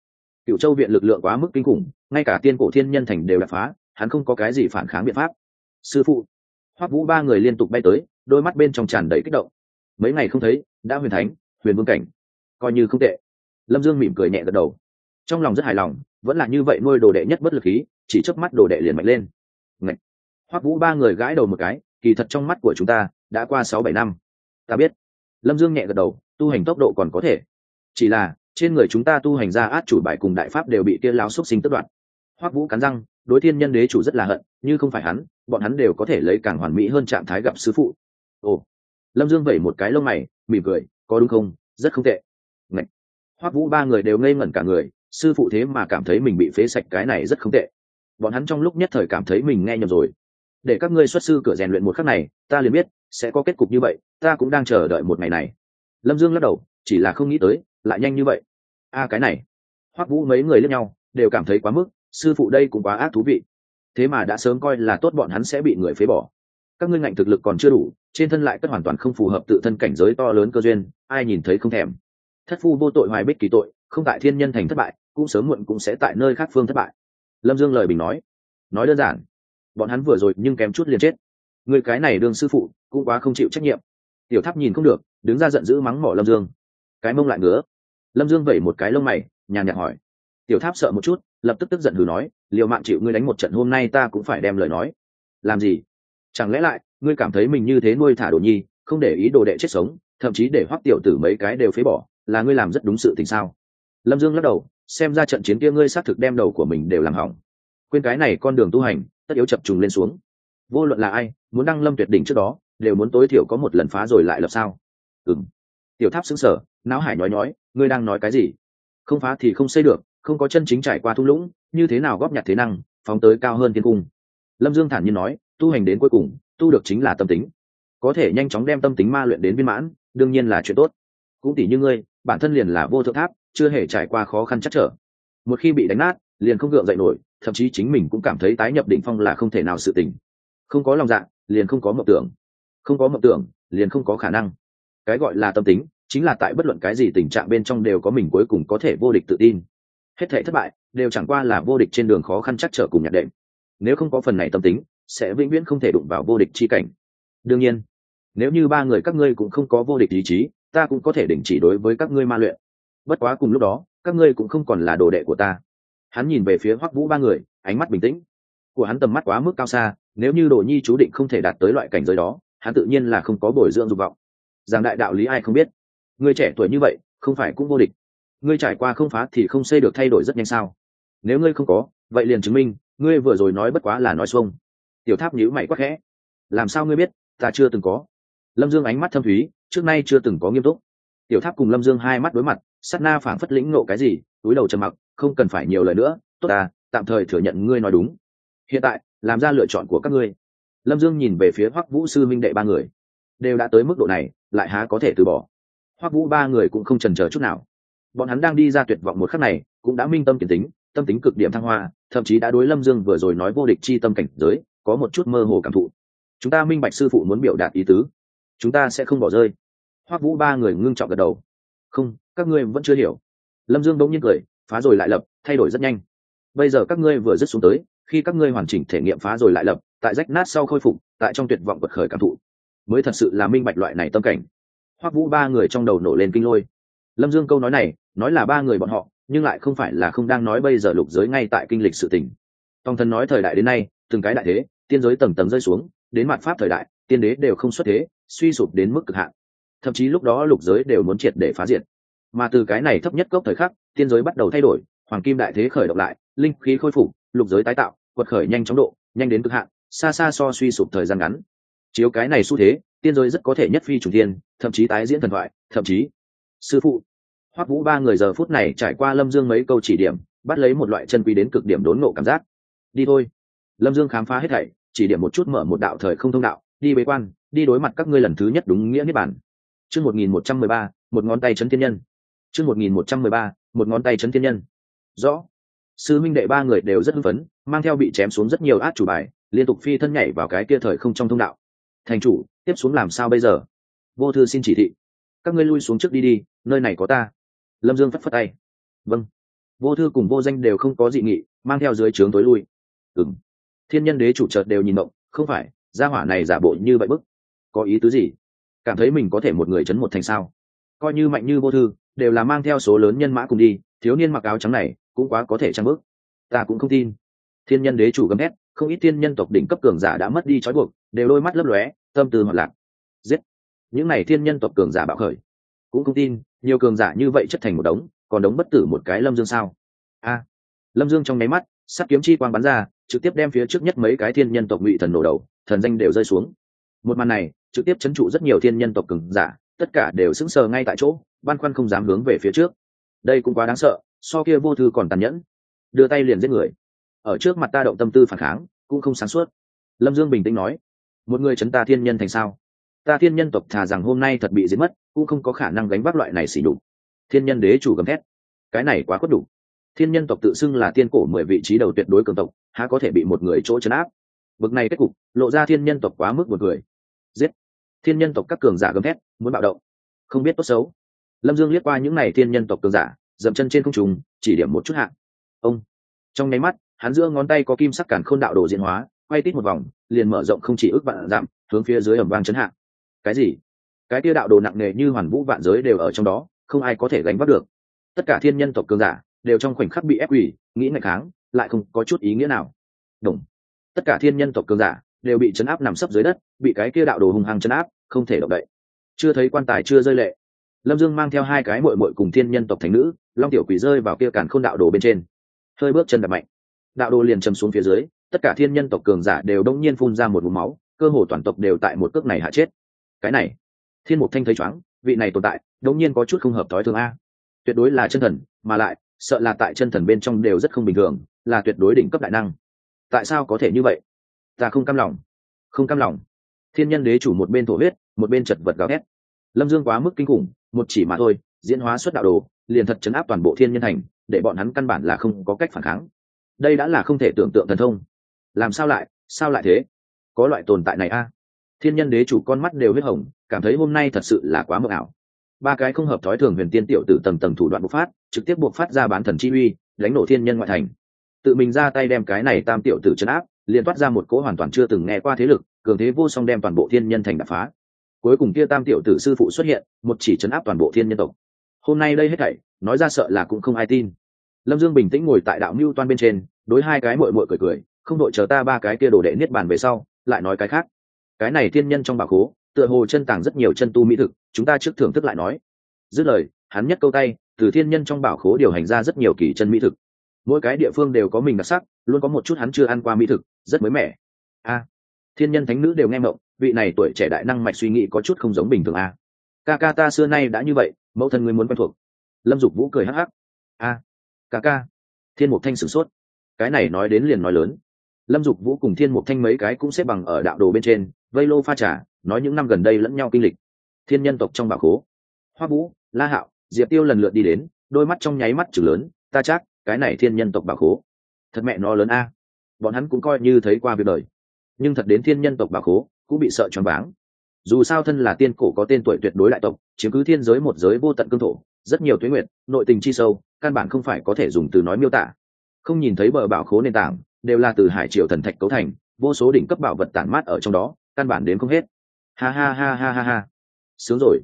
Cựu châu viện lực lượng quá mức kinh khủng, ngay cả tiên cổ thiên nhân thành đều đập phá, hắn không có cái gì phản kháng biện pháp. Sư phụ hoắc vũ ba người liên tục bay tới, đôi mắt bên trong tràn đầy kích động. Mấy ngày không thấy, đã huyền thánh, huyền vương cảnh. Coi như không tệ. Lâm dương mỉm cười nhẹ gật đầu. Trong lòng rất hài lòng, vẫn là như vậy nuôi đồ đệ nhất bất lực khí, chỉ chớp mắt đồ đệ liền mạnh lên. Ngạch. hoắc vũ ba người gãi đầu một cái, kỳ thật trong mắt của chúng ta, đã qua sáu bảy năm. Ta biết. Lâm dương nhẹ gật đầu, tu hành tốc độ còn có thể. Chỉ là, trên người chúng ta tu hành ra át chủ bài cùng đại pháp đều bị kia láo xúc sinh tất đoạn. Hoắc vũ cắn răng đối thiên nhân đế chủ rất là hận, như không phải hắn, bọn hắn đều có thể lấy càng hoàn mỹ hơn trạng thái gặp sư phụ. Ồ, lâm dương vẩy một cái lông mày, mỉm cười, có đúng không? Rất không tệ. Ngạch. hoắc vũ ba người đều ngây ngẩn cả người, sư phụ thế mà cảm thấy mình bị phế sạch cái này rất không tệ. Bọn hắn trong lúc nhất thời cảm thấy mình nghe nhầm rồi. Để các ngươi xuất sư cửa rèn luyện một khắc này, ta liền biết sẽ có kết cục như vậy, ta cũng đang chờ đợi một ngày này. Lâm dương lắc đầu, chỉ là không nghĩ tới, lại nhanh như vậy. A, cái này. Hoắc vũ mấy người lẫn nhau, đều cảm thấy quá mức sư phụ đây cũng quá ác thú vị. Thế mà đã sớm coi là tốt bọn hắn sẽ bị người phế bỏ. Các ngươi ngạnh thực lực còn chưa đủ, trên thân lại cất hoàn toàn không phù hợp tự thân cảnh giới to lớn cơ duyên, ai nhìn thấy không thèm. Thất phu vô tội hoài bích kỳ tội, không tại thiên nhân thành thất bại, cũng sớm muộn cũng sẽ tại nơi khác phương thất bại. Lâm dương lời bình nói. Nói đơn giản, bọn hắn vừa rồi nhưng kém chút liền chết. Người cái này đương sư phụ, cũng quá không chịu trách nhiệm. Tiểu tháp nhìn không được, đứng ra giận dữ mắng mỏ lâm dương. Cái mông lại ngứa. Lâm dương vẩy một cái lông mày, nhàn nhạt hỏi. Tiểu tháp sợ một chút lập tức tức giận hừ nói, liều mạng chịu ngươi đánh một trận, hôm nay ta cũng phải đem lời nói. Làm gì? Chẳng lẽ lại, ngươi cảm thấy mình như thế nuôi thả đồ nhi, không để ý đồ đệ chết sống, thậm chí để hoắc tiểu tử mấy cái đều phế bỏ, là ngươi làm rất đúng sự tình sao? Lâm dương lắc đầu, xem ra trận chiến kia ngươi xác thực đem đầu của mình đều làm hỏng. Quên cái này con đường tu hành, tất yếu chập trùng lên xuống. Vô luận là ai, muốn đăng lâm tuyệt đỉnh trước đó, đều muốn tối thiểu có một lần phá rồi lại lập sao. Ừng tiểu tháp xứng sở não hải nói nói ngươi đang nói cái gì? Không phá thì không xây được không có chân chính trải qua thung lũng, như thế nào góp nhặt thế năng, phóng tới cao hơn thiên cung. Lâm dương thản nhiên nói, tu hành đến cuối cùng, tu được chính là tâm tính. Có thể nhanh chóng đem tâm tính ma luyện đến viên mãn, đương nhiên là chuyện tốt. Cũng tỷ như ngươi, bản thân liền là vô thượng tháp, chưa hề trải qua khó khăn chắc trở. Một khi bị đánh nát, liền không gượng dậy nổi, thậm chí chính mình cũng cảm thấy tái nhập định phong là không thể nào sự tình. Không có lòng dạ liền không có mộng tưởng. Không có mộng tưởng, liền không có khả năng. Cái gọi là tâm tính, chính là tại bất luận cái gì tình trạng bên trong đều có mình cuối cùng có thể vô địch tự tin hết thể thất bại đều chẳng qua là vô địch trên đường khó khăn chắc trở cùng nhạc đệm. Nếu không có phần này tâm tính, sẽ vĩnh viễn không thể đụng vào vô địch chi cảnh. Đương nhiên, nếu như ba người các ngươi cũng không có vô địch ý chí, ta cũng có thể đình chỉ đối với các ngươi ma luyện. Bất quá cùng lúc đó, các ngươi cũng không còn là đồ đệ của ta. Hắn nhìn về phía hoắc vũ ba người, ánh mắt bình tĩnh. Của hắn tầm mắt quá mức cao xa, nếu như đồ nhi chú định không thể đạt tới loại cảnh giới đó, hắn tự nhiên là không có bồi dưỡng dục vọng. Rằng đại đạo lý ai không biết. Người trẻ tuổi như vậy, không phải cũng vô địch ngươi trải qua không phá thì không xây được thay đổi rất nhanh sao? Nếu ngươi không có, vậy liền chứng minh, ngươi vừa rồi nói bất quá là nói xuông. Tiểu tháp nhíu mày quắc khẽ. Làm sao ngươi biết, ta chưa từng có. Lâm dương ánh mắt thâm thúy, trước nay chưa từng có nghiêm túc. Tiểu tháp cùng lâm dương hai mắt đối mặt sắt na phảng phất lĩnh nộ cái gì, túi đầu trầm mặc, không cần phải nhiều lời nữa, tốt ta, tạm thời thừa nhận ngươi nói đúng. Hiện tại, làm ra lựa chọn của các ngươi. Lâm dương nhìn về phía hoắc vũ sư minh đệ ba người. Đều đã tới mức độ này, lại há có thể từ bỏ. Hoắc vũ ba người cũng không trần c chút nào bọn hắn đang đi ra tuyệt vọng một khắc này, cũng đã minh tâm kiến tính, tâm tính cực điểm thăng hoa, thậm chí đã đối lâm dương vừa rồi nói vô địch chi tâm cảnh giới, có một chút mơ hồ cảm thụ. Chúng ta minh bạch sư phụ muốn biểu đạt ý tứ. Chúng ta sẽ không bỏ rơi. Hoắc vũ ba người ngưng trọng gật đầu. Không, các ngươi vẫn chưa hiểu. Lâm dương bỗng nhiên cười, phá rồi lại lập, thay đổi rất nhanh. Bây giờ các ngươi vừa dứt xuống tới, khi các ngươi hoàn chỉnh thể nghiệm phá rồi lại lập, tại rách nát sau khôi phục, tại trong tuyệt vọng bật khởi cảm thụ, mới thật sự là minh bạch loại này tâm cảnh. Hoắc vũ ba người trong đầu nổ lên kinh lôi. Lâm dương câu nói này nói là ba người bọn họ, nhưng lại không phải là không đang nói bây giờ lục giới ngay tại kinh lịch sự tình. Tòng thần nói thời đại đến nay, từng cái đại thế, tiên giới tầng tầng rơi xuống, đến mặt pháp thời đại, tiên đế đều không xuất thế, suy sụp đến mức cực hạn. Thậm chí lúc đó lục giới đều muốn triệt để phá diệt. Mà từ cái này thấp nhất gốc thời khắc, tiên giới bắt đầu thay đổi, hoàng kim đại thế khởi động lại, linh khí khôi phục, lục giới tái tạo, quật khởi nhanh chóng độ, nhanh đến cực hạn, xa xa so suy sụp thời gian ngắn. Chiếu cái này xu thế, tiên giới rất có thể nhất phi chủ tiên thậm chí tái diễn thần thoại, thậm chí sư phụ hoắc vũ ba người giờ phút này trải qua lâm dương mấy câu chỉ điểm, bắt lấy một loại chân quý đến cực điểm đốn ngộ cảm giác. Đi thôi. Lâm dương khám phá hết thảy, chỉ điểm một chút mở một đạo thời không thông đạo, đi bế quan, đi đối mặt các ngươi lần thứ nhất đúng nghĩa niết bản chương một nghìn một trăm mười ba, một ngón tay chấn thiên nhân. Chương một nghìn một trăm mười ba, một ngón tay chấn thiên nhân. Rõ. Sư minh đệ ba người đều rất hưng phấn, mang theo bị chém xuống rất nhiều át chủ bài, liên tục phi thân nhảy vào cái kia thời không trong thông đạo. Thành chủ, tiếp xuống làm sao bây giờ? Vô thư xin chỉ thị. Các ngươi lui xuống trước đi đi, nơi này có ta lâm dương phất phất tay. Vâng. Vô thư cùng vô danh đều không có dị nghị, mang theo dưới trướng tối lui. Ừng thiên nhân đế chủ chợt đều nhìn động, không phải, gia hỏa này giả bộ như vậy bức. Có ý tứ gì? Cảm thấy mình có thể một người chấn một thành sao? Coi như mạnh như vô thư, đều là mang theo số lớn nhân mã cùng đi, thiếu niên mặc áo trắng này cũng quá có thể trăng bước. Ta cũng không tin. Thiên nhân đế chủ gầm hét không ít thiên nhân tộc đỉnh cấp cường giả đã mất đi trói buộc, đều đôi mắt lấp lóe, tâm tư hoạt lạc giết! Những n à y thiên nhân tộc cường giả bạo khởi, cũng không tin nhiều cường giả như vậy chất thành một đống, còn đống bất tử một cái lâm dương sao? A. Lâm dương trong nháy mắt, sắt kiếm chi quang bắn ra, trực tiếp đem phía trước nhất mấy cái thiên nhân tộc ngụy thần nổ đầu, thần danh đều rơi xuống. Một màn này, trực tiếp chấn trụ rất nhiều thiên nhân tộc cường giả, tất cả đều sững sờ ngay tại chỗ, băn khoăn không dám hướng về phía trước. Đây cũng quá đáng sợ, so kia vô thư còn tàn nhẫn. Đưa tay liền giết người. Ở trước mặt ta động tâm tư phản kháng, cũng không sáng suốt. Lâm dương bình tĩnh nói, một người chấn ta thiên nhân thành sao? Ta thiên nhân tộc thà rằng hôm nay thật bị giết mất, cũng không có khả năng gánh vác loại này xỉ đục thiên nhân đế chủ gầm thét. Cái này quá khuất đủ. Thiên nhân tộc tự xưng là tiên cổ mười vị trí đầu tuyệt đối cường tộc, há có thể bị một người chỗ chấn áp? Bực này kết cục, lộ ra thiên nhân tộc quá mức một người giết. Thiên nhân tộc các cường giả gầm thét, muốn bạo động. Không biết tốt xấu. Lâm dương liếc qua những n à y thiên nhân tộc cường giả, dậm chân trên không trùng chỉ điểm một chút hạng ông. Trong nháy mắt, hắn giữa ngón tay có kim sắc cản khôn đạo đồ diễn hóa, quay tít một vòng, liền mở rộng không chỉ ước vạn dặm, hướng phía dưới ẩm vang chấn hạ cái gì? Cái tia đạo đồ nặng nề như hoàn vũ vạn giới đều ở trong đó, không ai có thể gánh vác được. Tất cả thiên nhân tộc cường giả đều trong khoảnh khắc bị ép ủy nghĩ ngày kháng, lại không có chút ý nghĩa nào. Đúng tất cả thiên nhân tộc cường giả đều bị chấn áp nằm sấp dưới đất, bị cái kia đạo đồ hung hăng chấn áp, không thể động đậy. Chưa thấy quan tài chưa rơi lệ. Lâm dương mang theo hai cái mội mội cùng thiên nhân tộc thành nữ, long tiểu quỷ rơi vào kia càn k h ô n đạo đồ bên trên. Hơi bước chân đập mạnh. Đạo đồ liền chầm xuống phía dưới, tất cả thiên nhân tộc cường giả đều đông nhiên phun ra một vùng máu, cơ hồ toàn tộc đều tại một cước này hạ chết cái này. Thiên mục thanh thấy chóng, vị này tồn tại đống nhiên có chút không hợp thói thường a. Tuyệt đối là chân thần, mà lại, sợ là tại chân thần bên trong đều rất không bình thường, là tuyệt đối đỉnh cấp đại năng. Tại sao có thể như vậy? Ta không cam lòng. Không cam lòng. Thiên nhân đế chủ một bên thổ huyết, một bên chật vật gào ghét lâm dương quá mức kinh khủng, một chỉ mà thôi, diễn hóa xuất đạo đồ, liền thật chấn áp toàn bộ thiên nhân thành, để bọn hắn căn bản là không có cách phản kháng. Đây đã là không thể tưởng tượng thần thông. Làm sao lại sao lại thế? Có loại tồn tại này a thiên nhân đế chủ con mắt đều huyết hồng, cảm thấy hôm nay thật sự là quá mờ ảo. Ba cái không hợp thói thường huyền tiên tiểu tử tầng tầng thủ đoạn bộc phát, trực tiếp buộc phát ra bán thần chi uy, đánh nổ thiên nhân ngoại thành. Tự mình ra tay đem cái này tam tiểu tử chấn áp, liền toát ra một cỗ hoàn toàn chưa từng nghe qua thế lực, cường thế vô song đem toàn bộ thiên nhân thành đập phá. Cuối cùng kia tam tiểu tử sư phụ xuất hiện, một chỉ chấn áp toàn bộ thiên nhân tộc. Hôm nay đây hết thảy, nói ra sợ là cũng không ai tin. Lâm dương bình tĩnh ngồi tại đạo mưu toan bên trên, đối hai cái mội mội cười cười, không đội chờ ta ba cái kia đổ đệ niết bàn về sau, lại nói cái khác cái này thiên nhân trong bảo khố, tựa hồ chân tàng rất nhiều chân tu mỹ thực, chúng ta trước thưởng thức lại nói. Dứt lời, hắn nhất câu tay, từ thiên nhân trong bảo khố điều hành ra rất nhiều kỳ chân mỹ thực. Mỗi cái địa phương đều có mình đặc sắc, luôn có một chút hắn chưa ăn qua mỹ thực, rất mới mẻ. A, thiên nhân thánh nữ đều nghe mộng vị này tuổi trẻ đại năng mạch suy nghĩ có chút không giống bình thường a. Ca ca ta xưa nay đã như vậy, mẫu thân ngươi muốn quen thuộc. Lâm dục vũ cười hắc hắc. A, ca ca. Thiên mục thanh sửng sốt. Cái này nói đến liền nói lớn. Lâm dục vũ cùng thiên mục thanh mấy cái cũng xếp bằng ở đạo đồ bên trên vây lô pha trà, nói những năm gần đây lẫn nhau kinh lịch. Thiên nhân tộc trong bảo khố. Hoa vũ la hạo diệp tiêu lần lượt đi đến đôi mắt trong nháy mắt chừng lớn ta chắc cái này thiên nhân tộc bảo khố. Thật mẹ nó lớn a. Bọn hắn cũng coi như thấy qua việc đời. Nhưng thật đến thiên nhân tộc bảo khố cũng bị sợ choáng váng. Dù sao thân là tiên cổ có tên tuổi tuyệt đối đại tộc chiếm cứ thiên giới một giới vô tận cương thổ rất nhiều tuyến nguyện nội tình chi sâu căn bản không phải có thể dùng từ nói miêu tả. Không nhìn thấy bờ bảo khố nền tảng đều là từ hải triều thần thạch cấu thành vô số đỉnh cấp bảo vật tản mát ở trong đó căn bản đến không hết. Ha ha ha ha ha ha. Sướng rồi.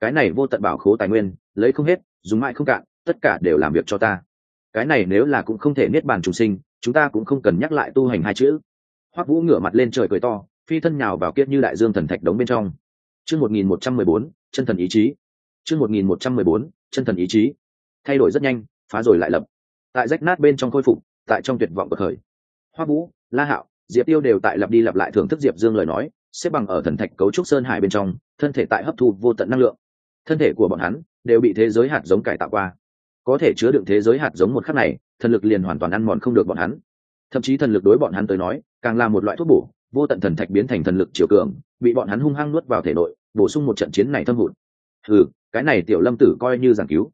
Cái này vô tận bảo khố tài nguyên, lấy không hết, dùng mãi không cạn, tất cả đều làm việc cho ta. Cái này nếu là cũng không thể niết bàn trùng sinh, chúng ta cũng không cần nhắc lại tu hành hai chữ. Hoắc vũ ngửa mặt lên trời cười to, phi thân nhào vào kiếp như đại dương thần thạch đống bên trong. Chương một nghìn một trăm mười bốn, chân thần ý chí. Chương một nghìn một trăm mười bốn, chân thần ý chí. Thay đổi rất nhanh, phá rồi lại lập. Tại rách nát bên trong khôi phục, tại trong tuyệt vọng bậc khởi hoa vũ, la hạo diệp tiêu đều tại lặp đi lặp lại thưởng thức diệp dương lời nói, xếp bằng ở thần thạch cấu trúc sơn hải bên trong, thân thể tại hấp thu vô tận năng lượng. Thân thể của bọn hắn đều bị thế giới hạt giống cải tạo qua. Có thể chứa đựng thế giới hạt giống một khắc này, thần lực liền hoàn toàn ăn mòn không được bọn hắn. Thậm chí thần lực đối bọn hắn tới nói, càng là một loại thuốc bổ, vô tận thần thạch biến thành thần lực chiều cường, bị bọn hắn hung hăng nuốt vào thể nội, bổ sung một trận chiến này thâm hụt. Ừ cái này tiểu lâm tử coi như giảng cứu.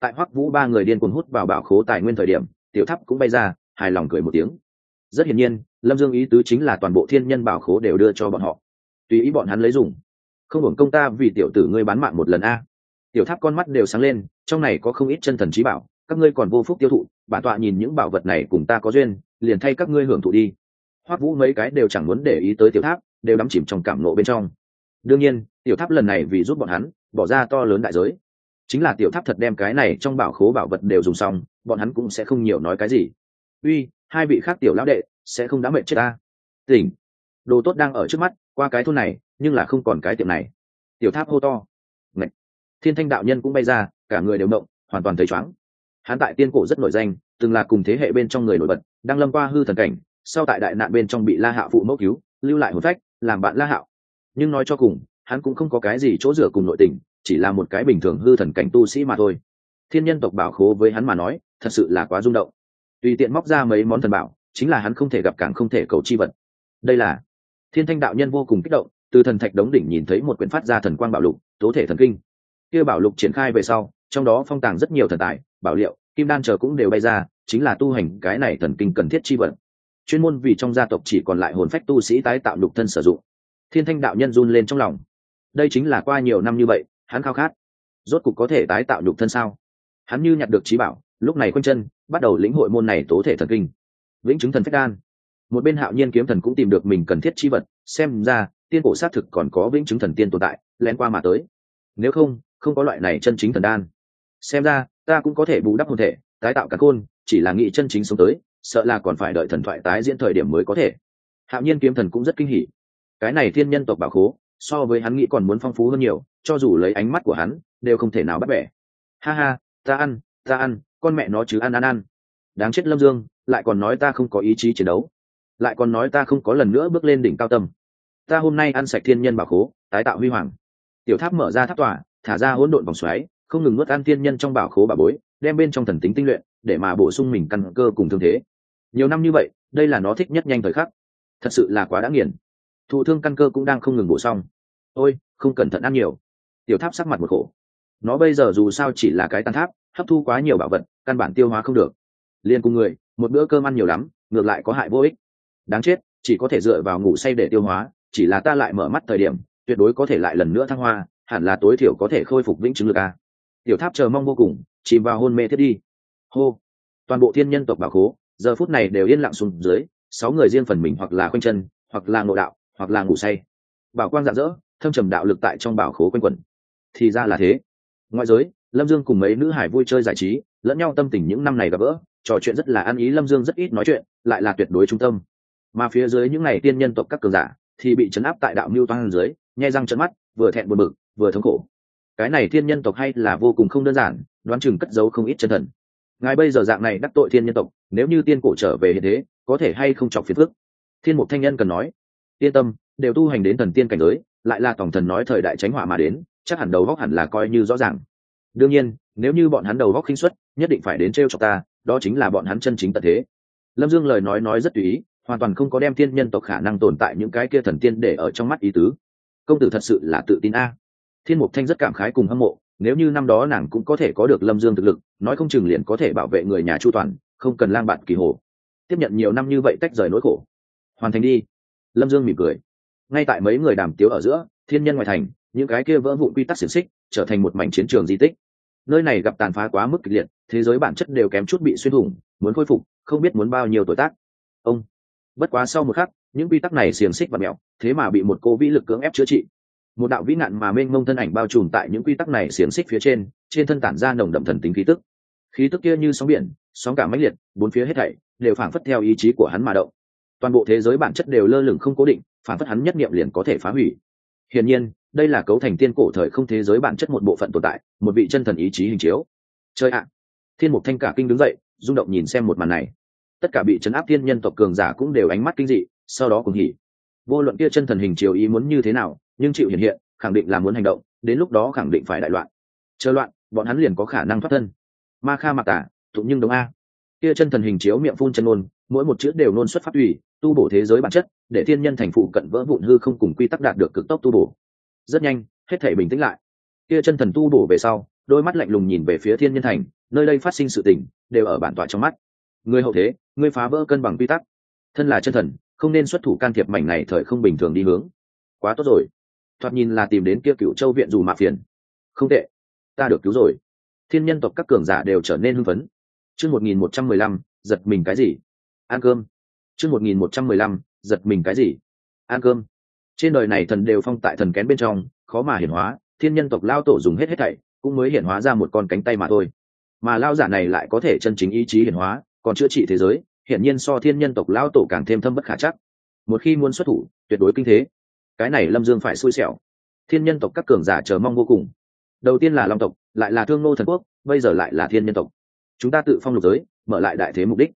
Tại hoắc vũ ba người điên cuồng hút vào bảo khố tài nguyên thời điểm, tiểu thắp cũng bay ra, hài lòng cười một tiếng rất hiển nhiên, lâm dương ý tứ chính là toàn bộ thiên nhân bảo khố đều đưa cho bọn họ. Tùy ý bọn hắn lấy dùng. Không hưởng công ta vì tiểu tử ngươi bán mạng một lần a. Tiểu tháp con mắt đều sáng lên, trong này có không ít chân thần trí bảo, các ngươi còn vô phúc tiêu thụ, bản tọa nhìn những bảo vật này cùng ta có duyên, liền thay các ngươi hưởng thụ đi. Hoắc vũ mấy cái đều chẳng muốn để ý tới tiểu tháp, đều đắm chìm trong cảm nộ bên trong. Đương nhiên, tiểu tháp lần này vì giúp bọn hắn, bỏ ra to lớn đại giới. Chính là tiểu tháp thật đem cái này trong bảo khố bảo vật đều dùng xong, bọn hắn cũng sẽ không nhiều nói cái gì. Uy hai vị khác tiểu lão đệ sẽ không đã mệt chết ta. Tỉnh. Đồ tốt đang ở trước mắt, qua cái thôn này, nhưng là không còn cái tiệm này. Tiểu tháp hô to. Ngậy. thiên thanh đạo nhân cũng bay ra, cả người đều động, hoàn toàn thấy chóng hắn tại tiên cổ rất nổi danh, từng là cùng thế hệ bên trong người nổi bật, đang lâm qua hư thần cảnh, sau tại đại nạn bên trong bị la hạo phụ mẫu cứu, lưu lại hồn phách, làm bạn la hạo. Nhưng nói cho cùng, hắn cũng không có cái gì chỗ rửa cùng nội tình, chỉ là một cái bình thường hư thần cảnh tu sĩ mà thôi. Thiên nhân tộc bảo khố với hắn mà nói, thật sự là quá rung động tùy tiện móc ra mấy món thần bảo, chính là hắn không thể gặp càng không thể cầu chi vật. Đây là, thiên thanh đạo nhân vô cùng kích động, từ thần thạch đống đỉnh nhìn thấy một quyển phát ra thần quang bảo lục, tố thể thần kinh. Kia bảo lục triển khai về sau, trong đó phong tàng rất nhiều thần tài, bảo liệu, kim đan chờ cũng đều bay ra, chính là tu hành cái này thần kinh cần thiết chi vật. Chuyên môn vì trong gia tộc chỉ còn lại hồn phách tu sĩ tái tạo lục thân sử dụng. Thiên thanh đạo nhân run lên trong lòng. Đây chính là qua nhiều năm như vậy, hắn khao khát. Rốt cục có thể tái tạo nhục thân sao? Hắn như nhặt được trí bảo, lúc này quanh chân bắt đầu lĩnh hội môn này tố thể thần kinh. Vĩnh chứng thần phách đan. Một bên hạo nhiên kiếm thần cũng tìm được mình cần thiết chi vật, xem ra, tiên cổ xác thực còn có vĩnh chứng thần tiên tồn tại, lén qua mà tới. Nếu không không có loại này chân chính thần đan. Xem ra, ta cũng có thể bù đắp hồn thể, tái tạo cả côn, chỉ là nghĩ chân chính sống tới, sợ là còn phải đợi thần thoại tái diễn thời điểm mới có thể. Hạo nhiên kiếm thần cũng rất kinh hỉ. Cái này thiên nhân tộc bảo khố, so với hắn nghĩ còn muốn phong phú hơn nhiều, cho dù lấy ánh mắt của hắn, đều không thể nào bắt bẻ. Ha ha, ta ăn ta ăn con mẹ nó chứ ăn ăn ăn. Đáng chết lâm dương, lại còn nói ta không có ý chí chiến đấu. Lại còn nói ta không có lần nữa bước lên đỉnh cao tâm ta hôm nay ăn sạch thiên nhân bảo khố, tái tạo huy hoàng. Tiểu tháp mở ra tháp tỏa thả ra hỗn độn vòng xoáy, không ngừng nuốt ăn thiên nhân trong bảo khố bà bối, đem bên trong thần tính tinh luyện, để mà bổ sung mình căn cơ cùng thương thế. Nhiều năm như vậy, đây là nó thích nhất nhanh thời khắc. Thật sự là quá đã nghiền. Thụ thương căn cơ cũng đang không ngừng bổ xong ôi, không cẩn thận ăn nhiều. Tiểu tháp sắc mặt một khổ. Nó bây giờ dù sao chỉ là cái tan tháp hấp thu quá nhiều bảo vật, căn bản tiêu hóa không được. Liền cùng người, một bữa cơm ăn nhiều lắm, ngược lại có hại vô ích. Đáng chết, chỉ có thể dựa vào ngủ say để tiêu hóa, chỉ là ta lại mở mắt thời điểm, tuyệt đối có thể lại lần nữa thăng hoa, hẳn là tối thiểu có thể khôi phục vĩnh chứng lực a. Tiểu tháp chờ mong vô cùng, chìm vào hôn mê thiết đi. Hô. Toàn bộ thiên nhân tộc bảo khố, giờ phút này đều yên lặng xuống dưới, sáu người riêng phần mình hoặc là khoanh chân, hoặc là ngộ đạo, hoặc là ngủ say. Bảo quang rạng rỡ, thâm trầm đạo lực tại trong bảo khố quanh quẩn. Thì ra là thế. Ngoại giới lâm dương cùng mấy nữ hải vui chơi giải trí, lẫn nhau tâm tình những năm này gặp gỡ, trò chuyện rất là ăn ý, lâm dương rất ít nói chuyện, lại là tuyệt đối trung tâm. Mà phía dưới những ngày tiên nhân tộc các cường giả thì bị chấn áp tại đạo mưu toan dưới nhai răng trận mắt, vừa thẹn buồn bực, vừa thống khổ. Cái này thiên nhân tộc hay là vô cùng không đơn giản, đoán chừng cất giấu không ít chân thần. Ngài bây giờ dạng này đắc tội thiên nhân tộc, nếu như tiên cổ trở về hiện thế, có thể hay không chọc phiền phức? Thiên mục thanh nhân cần nói. Yên tâm, đều tu hành đến thần tiên cảnh giới, lại là tổng thần nói thời đại tránh họa mà đến, chắc hẳn đầu góc hẳn là coi như rõ ràng đương nhiên, nếu như bọn hắn đầu góc khinh suất, nhất định phải đến t r e o cho ta, đó chính là bọn hắn chân chính tận thế. Lâm dương lời nói nói rất tùy ý, hoàn toàn không có đem thiên nhân tộc khả năng tồn tại những cái kia thần tiên để ở trong mắt ý tứ. Công tử thật sự là tự tin a. À. Thiên mục thanh rất cảm khái cùng hâm mộ, nếu như năm đó nàng cũng có thể có được lâm dương thực lực, nói không chừng liền có thể bảo vệ người nhà chu toàn, không cần lang bạn kỳ hồ. Tiếp nhận nhiều năm như vậy tách rời nỗi khổ. Hoàn thành đi. Lâm dương mỉm cười. Ngay tại mấy người đàm tiếu ở giữa, thiên nhân ngoài thành những cái kia vỡ vụn quy tắc xiển xích, trở thành một mảnh chiến trường di tích. Nơi này gặp tàn phá quá mức kịch liệt, thế giới bản chất đều kém chút bị xuyên thủng, muốn khôi phục, không biết muốn bao nhiêu tuổi tác. Ông, bất quá sau một khắc, những quy tắc này xiềng xích và mẹo, thế mà bị một cô vĩ lực cưỡng ép chữa trị. Một đạo vĩ nạn mà mênh mông thân ảnh bao trùm tại những quy tắc này xiềng xích phía trên trên thân tản ra nồng đậm thần tính khí tức. Khí tức kia như sóng biển, sóng cả mãnh liệt, bốn phía hết thảy đều phảng phất theo ý chí của hắn mà động. Toàn bộ thế giới bản chất đều lơ lửng không cố định phản phất hắn nhất niệm liền có thể phá hủy hiển nhiên, đây là cấu thành tiên cổ thời không thế giới bản chất một bộ phận tồn tại, một vị chân thần ý chí hình chiếu. Chơi ạ. Thiên mục thanh cả kinh đứng dậy, rung động nhìn xem một màn này. Tất cả bị chấn áp thiên nhân tộc cường giả cũng đều ánh mắt kinh dị, sau đó cùng hỉ. Vô luận kia chân thần hình chiếu ý muốn như thế nào, nhưng chịu hiện hiện, khẳng định là muốn hành động, đến lúc đó khẳng định phải đại loạn. Chờ loạn, bọn hắn liền có khả năng thoát thân. Ma kha mặc tả, tụng nhưng đúng a. Kia chân thần hình chiếu miệng phun chân ngôn mỗi một chữ đều nôn xuất phát ủy tu bổ thế giới bản chất, để thiên nhân thành phụ cận vỡ vụn hư không cùng quy tắc đạt được cực tốc tu bổ. Rất nhanh, hết thể bình tĩnh lại. Kia chân thần tu bổ về sau, đôi mắt lạnh lùng nhìn về phía thiên nhân thành, nơi đây phát sinh sự tình, đều ở bản tọa trong mắt. Người hậu thế người phá vỡ cân bằng quy tắc. Thân là chân thần, không nên xuất thủ can thiệp mảnh này thời không bình thường đi hướng. Quá tốt rồi. Thoạt nhìn là tìm đến kia cựu châu viện dù mạ phiền. Không tệ. Ta được cứu rồi. Thiên nhân tộc các cường giả đều trở nên hưng phấn. Chương một nghìn một trăm mười lăm, giật mình cái gì? Ăn cơm. Chương một nghìn một trăm mười lăm, giật mình cái gì? Ăn cơm. Trên đời này thần đều phong tại thần kén bên trong, khó mà hiển hóa, thiên nhân tộc lao tổ dùng hết hết thảy, cũng mới hiển hóa ra một con cánh tay mà thôi. Mà lao giả này lại có thể chân chính ý chí hiển hóa, còn chữa trị thế giới, hiển nhiên so thiên nhân tộc lao tổ càng thêm thâm bất khả chắc. Một khi muốn xuất thủ, tuyệt đối kinh thế. Cái này lâm dương phải xui xẻo. Thiên nhân tộc các cường giả chờ mong vô cùng. Đầu tiên là long tộc, lại là thương nô thần quốc, bây giờ lại là thiên nhân tộc. Chúng ta tự phong lục giới, mở lại đại thế mục đích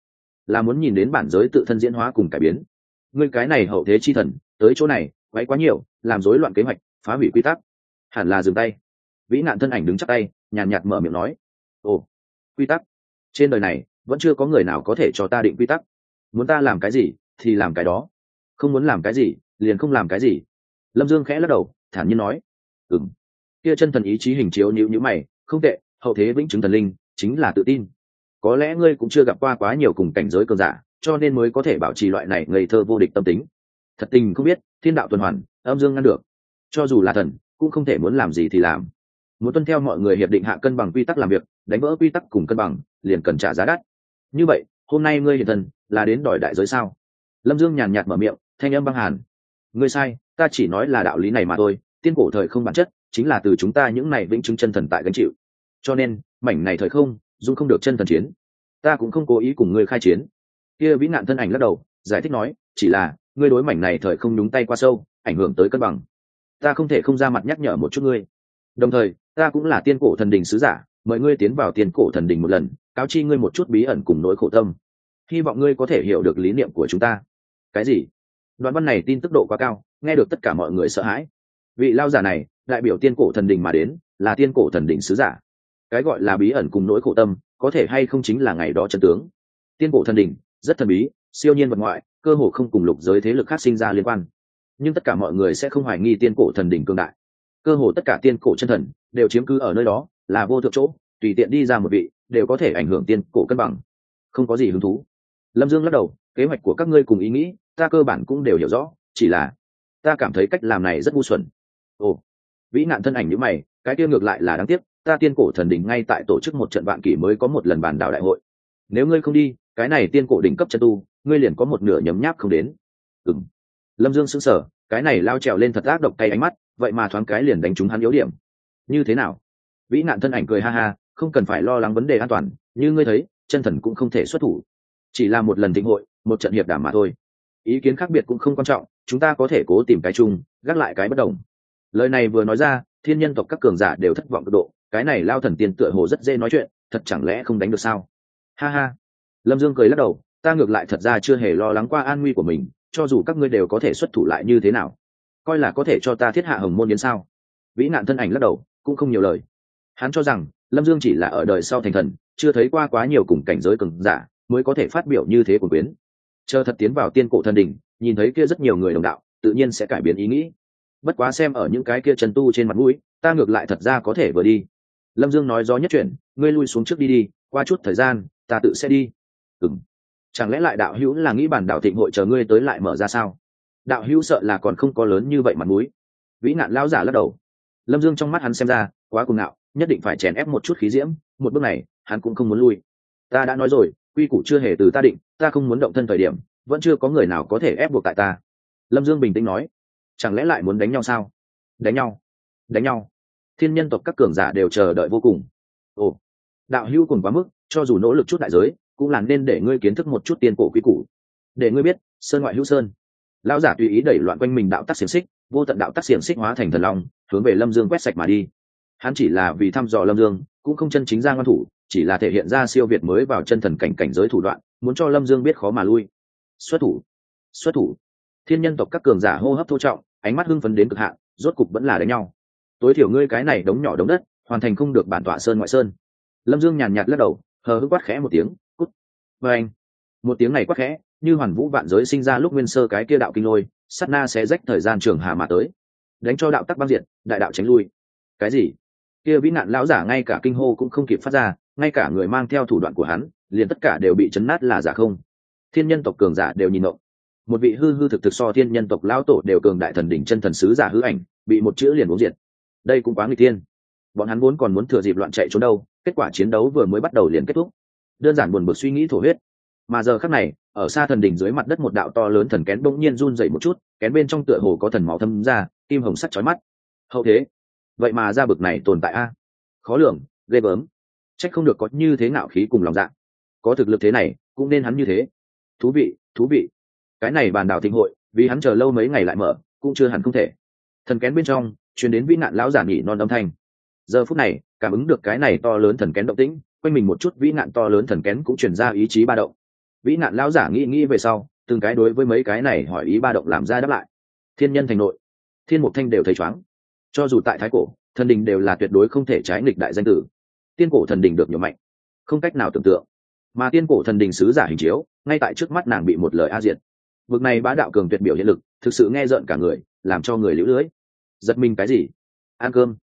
là muốn nhìn đến bản giới tự thân diễn hóa cùng cải biến. Ngươi cái này hậu thế chi thần, tới chỗ này, quấy quá nhiều, làm rối loạn kế hoạch, phá hủy quy tắc. Hẳn là dừng tay. Vĩ nạn thân ảnh đứng chắc tay, nhàn nhạt mở miệng nói. Ồ, quy tắc. Trên đời này, vẫn chưa có người nào có thể cho ta định quy tắc. Muốn ta làm cái gì, thì làm cái đó. Không muốn làm cái gì, liền không làm cái gì. Lâm dương khẽ lắc đầu, thản nhiên nói. Ừng kia chân thần ý chí hình chiếu nhữ nhữ mày, không tệ, hậu thế vĩnh chứng thần linh, chính là tự tin có lẽ ngươi cũng chưa gặp qua quá nhiều cùng cảnh giới cường giả, cho nên mới có thể bảo trì loại này ngây thơ vô địch tâm tính. Thật tình không biết, thiên đạo tuần hoàn, âm dương ngăn được. Cho dù là thần, cũng không thể muốn làm gì thì làm. Muốn tuân theo mọi người hiệp định hạ cân bằng quy tắc làm việc, đánh vỡ quy tắc cùng cân bằng, liền cần trả giá đắt. Như vậy, hôm nay ngươi hiện thần là đến đòi đại giới sao? Lâm dương nhàn nhạt mở miệng, thanh âm băng hàn. Ngươi sai, ta chỉ nói là đạo lý này mà thôi, tiên cổ thời không bản chất, chính là từ chúng ta những này vĩnh chứng chân thần tại gánh chịu. Cho nên, mảnh này thời không dung không được chân thần chiến, ta cũng không cố ý cùng ngươi khai chiến. Kia vĩ nạn thân ảnh lắc đầu, giải thích nói, chỉ là, ngươi đối mảnh này thời không nhúng tay qua sâu, ảnh hưởng tới cân bằng. Ta không thể không ra mặt nhắc nhở một chút ngươi. Đồng thời, ta cũng là tiên cổ thần đình sứ giả, mời ngươi tiến vào tiên cổ thần đình một lần, cáo chi ngươi một chút bí ẩn cùng nỗi khổ tâm. Hy vọng ngươi có thể hiểu được lý niệm của chúng ta. Cái gì? Đoạn văn này tin tức độ quá cao, nghe được tất cả mọi người sợ hãi. Vị lao giả này, đại biểu tiên cổ thần đình mà đến, là tiên cổ thần đình sứ giả cái gọi là bí ẩn cùng nỗi khổ tâm, có thể hay không chính là ngày đó chân tướng. Tiên cổ thần đình rất thần bí, siêu nhiên vật ngoại, cơ hồ không cùng lục giới thế lực khác sinh ra liên quan. Nhưng tất cả mọi người sẽ không hoài nghi tiên cổ thần đình cương đại. Cơ hồ tất cả tiên cổ chân thần đều chiếm cứ ở nơi đó, là vô thượng chỗ, tùy tiện đi ra một vị, đều có thể ảnh hưởng tiên cổ cân bằng. Không có gì hứng thú. Lâm dương lắc đầu, kế hoạch của các ngươi cùng ý nghĩ, ta cơ bản cũng đều hiểu rõ, chỉ là ta cảm thấy cách làm này rất ngu xuẩn. Ồ, vĩ nạn thân ảnh như mày, cái kia ngược lại là đáng tiếc ta tiên cổ thần đỉnh ngay tại tổ chức một trận vạn kỷ mới có một lần bàn đảo đại hội. Nếu ngươi không đi, cái này tiên cổ đỉnh cấp chân tu, ngươi liền có một nửa nhấm nháp không đến. Ừng lâm dương sững sờ, cái này lao trèo lên thật ác độc tay ánh mắt, vậy mà thoáng cái liền đánh trúng hắn yếu điểm. Như thế nào? Vĩ nạn thân ảnh cười ha ha, không cần phải lo lắng vấn đề an toàn, như ngươi thấy, chân thần cũng không thể xuất thủ. Chỉ là một lần thịnh hội, một trận hiệp đảm mà thôi. Ý kiến khác biệt cũng không quan trọng, chúng ta có thể cố tìm cái chung, gác lại cái bất đồng. Lời này vừa nói ra, thiên nhân tộc các cường giả đều thất vọng cực độ cái này lao thần tiên tựa hồ rất dễ nói chuyện, thật chẳng lẽ không đánh được sao? Ha ha. Lâm dương cười lắc đầu, ta ngược lại thật ra chưa hề lo lắng qua an nguy của mình, cho dù các ngươi đều có thể xuất thủ lại như thế nào, coi là có thể cho ta thiết hạ hồng môn đến sao? Vĩ nạn thân ảnh lắc đầu, cũng không nhiều lời. Hắn cho rằng, lâm dương chỉ là ở đời sau thành thần, chưa thấy qua quá nhiều cùng cảnh giới cường giả, mới có thể phát biểu như thế của quyến. Chờ thật tiến vào tiên cổ thần đình nhìn thấy kia rất nhiều người đồng đạo, tự nhiên sẽ cải biến ý nghĩ. Bất quá xem ở những cái kia trần tu trên mặt mũi, ta ngược lại thật ra có thể vừa đi lâm dương nói gió nhất chuyển, ngươi lui xuống trước đi đi qua chút thời gian ta tự sẽ đi. Ừng chẳng lẽ lại đạo hữu là nghĩ bản đạo thịnh hội chờ ngươi tới lại mở ra sao? Đạo hữu sợ là còn không có lớn như vậy mặt mũi. Vĩ nạn lão giả lắc đầu. Lâm dương trong mắt hắn xem ra quá cuồng ngạo nhất định phải chèn ép một chút khí diễm một bước này hắn cũng không muốn lui. Ta đã nói rồi quy củ chưa hề từ ta định ta không muốn động thân thời điểm vẫn chưa có người nào có thể ép buộc tại ta. Lâm dương bình tĩnh nói. Chẳng lẽ lại muốn đánh nhau sao? Đánh nhau. Đánh nhau thiên nhân tộc các cường giả đều chờ đợi vô cùng. Ồ, đạo hữu cùng quá mức, cho dù nỗ lực chút đại giới, cũng là nên để ngươi kiến thức một chút tiên cổ quý củ. Để ngươi biết, sơn ngoại hữu sơn. Lão giả tùy ý đẩy loạn quanh mình đạo tắc xiềng xích, vô tận đạo tắc xiềng xích hóa thành thần long, hướng về lâm dương quét sạch mà đi. Hắn chỉ là vì thăm dò lâm dương, cũng không chân chính ra ngoan thủ, chỉ là thể hiện ra siêu việt mới vào chân thần cảnh cảnh giới thủ đoạn, muốn cho lâm dương biết khó mà lui. Xuất thủ xuất thủ. Thiên nhân tộc các cường giả hô hấp thô trọng, ánh mắt hưng phấn đến cực hạn, rốt cục vẫn là đánh nhau tối thiểu ngươi cái này đống nhỏ đống đất, hoàn thành không được bản tọa sơn ngoại sơn. Lâm dương nhàn nhạt lắc đầu, hờ hững quát khẽ một tiếng, cút vê anh. Một tiếng này quát khẽ, như hoàn vũ vạn giới sinh ra lúc nguyên sơ cái kia đạo kinh lôi sắt na sẽ rách thời gian trường hà mà tới. Đánh cho đạo tắc băng diện đại đạo tránh lui. Cái gì? Kia vĩ nạn lão giả ngay cả kinh hô cũng không kịp phát ra, ngay cả người mang theo thủ đoạn của hắn, liền tất cả đều bị chấn nát là giả không. Thiên nhân tộc cường giả đều nhìn động một vị hư hư thực thực so thiên nhân tộc lão tổ đều cường đại thần đỉnh chân thần sứ giả hư ảnh, bị một chữ liền uống diệt đây cũng quá nguy tiên bọn hắn vốn còn muốn thừa dịp loạn chạy trốn đâu, kết quả chiến đấu vừa mới bắt đầu liền kết thúc. Đơn giản buồn bực suy nghĩ thổ huyết. Mà giờ khắc này, ở xa thần đỉnh dưới mặt đất một đạo to lớn thần kén bỗng nhiên run dậy một chút, kén bên trong tựa hồ có thần máu thâm ra, kim hồng sắt chói mắt. Hậu thế, vậy mà ra bực này tồn tại a. Khó lường, ghê bớm trách không được có như thế ngạo khí cùng lòng dạ. Có thực lực thế này, cũng nên hắn như thế. Thú vị thú vị. Cái này bàn đảo thịnh hội, vì hắn chờ lâu mấy ngày lại mở, cũng chưa hẳn không thể. Thần kén bên trong chuyển đến vĩ nạn lão giả nhị non âm thanh. Giờ phút này, cảm ứng được cái này to lớn thần kén động tĩnh, quanh mình một chút vĩ nạn to lớn thần kén cũng chuyển ra ý chí ba động. Vĩ nạn lão giả nghĩ nghĩ về sau, từng cái đối với mấy cái này hỏi ý ba động làm ra đáp lại. Thiên nhân thành nội, thiên mục thanh đều thấy chóng cho dù tại thái cổ, thần đình đều là tuyệt đối không thể trái nghịch đại danh tử. Tiên cổ thần đình được nhiều mạnh, không cách nào tưởng tượng. Mà tiên cổ thần đình sứ giả hình chiếu, ngay tại trước mắt nàng bị một lời a diệt. Vực này bá đạo cường tuyệt biểu hiện lực, thực sự nghe rợn cả người, làm cho người lũ lưới giật mình cái gì? Ăn cơm.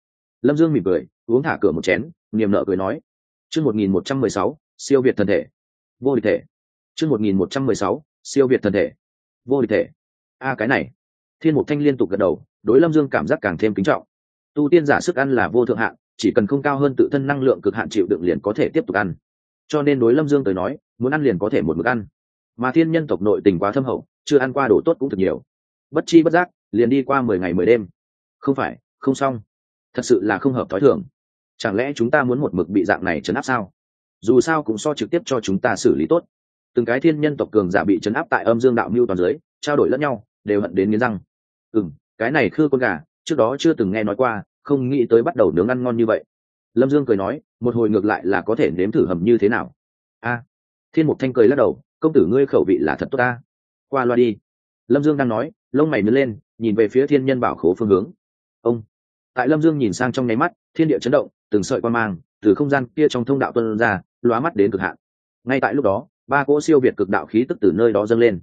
Lâm dương mỉm cười, uống thả cửa một chén, niềm nợ cười nói. Chương một nghìn một trăm mười sáu, siêu việt thần thể. Vô địch thể. Chương một nghìn một trăm mười sáu, siêu việt thần thể. Vô địch thể. A, cái này. Thiên mục thanh liên tục gật đầu, đối lâm dương cảm giác càng thêm kính trọng. Tu tiên giả sức ăn là vô thượng hạn, chỉ cần không cao hơn tự thân năng lượng cực hạn chịu đựng liền có thể tiếp tục ăn. Cho nên đối lâm dương tới nói, muốn ăn liền có thể một mực ăn. Mà thiên nhân tộc nội tình quá thâm hậu, chưa ăn qua đồ tốt cũng thật nhiều. Bất chi bất giác, liền đi qua mười ngày mười đêm không phải, không xong. Thật sự là không hợp thói thường. Chẳng lẽ chúng ta muốn một mực bị dạng này chấn áp sao? Dù sao cũng so trực tiếp cho chúng ta xử lý tốt. Từng cái thiên nhân tộc cường giả bị chấn áp tại âm dương đạo mưu toàn giới, trao đổi lẫn nhau, đều hận đến nghiến răng. Ừ m cái này khư con gà, trước đó chưa từng nghe nói qua, không nghĩ tới bắt đầu nướng ăn ngon như vậy. Lâm dương cười nói, một hồi ngược lại là có thể nếm thử hầm như thế nào. A, thiên mục thanh cười lắc đầu, công tử ngươi khẩu vị là thật tốt ta. Qua loa đi. Lâm dương đang nói, lông mày nứt lên, nhìn về phía thiên nhân bảo khố phương hướng ông. Tại lâm dương nhìn sang trong nháy mắt, thiên địa chấn động, từng sợi quan mang, từ không gian kia trong thông đạo tuân ra, lóa mắt đến cực hạn. Ngay tại lúc đó, ba cỗ siêu việt cực đạo khí tức từ nơi đó dâng lên.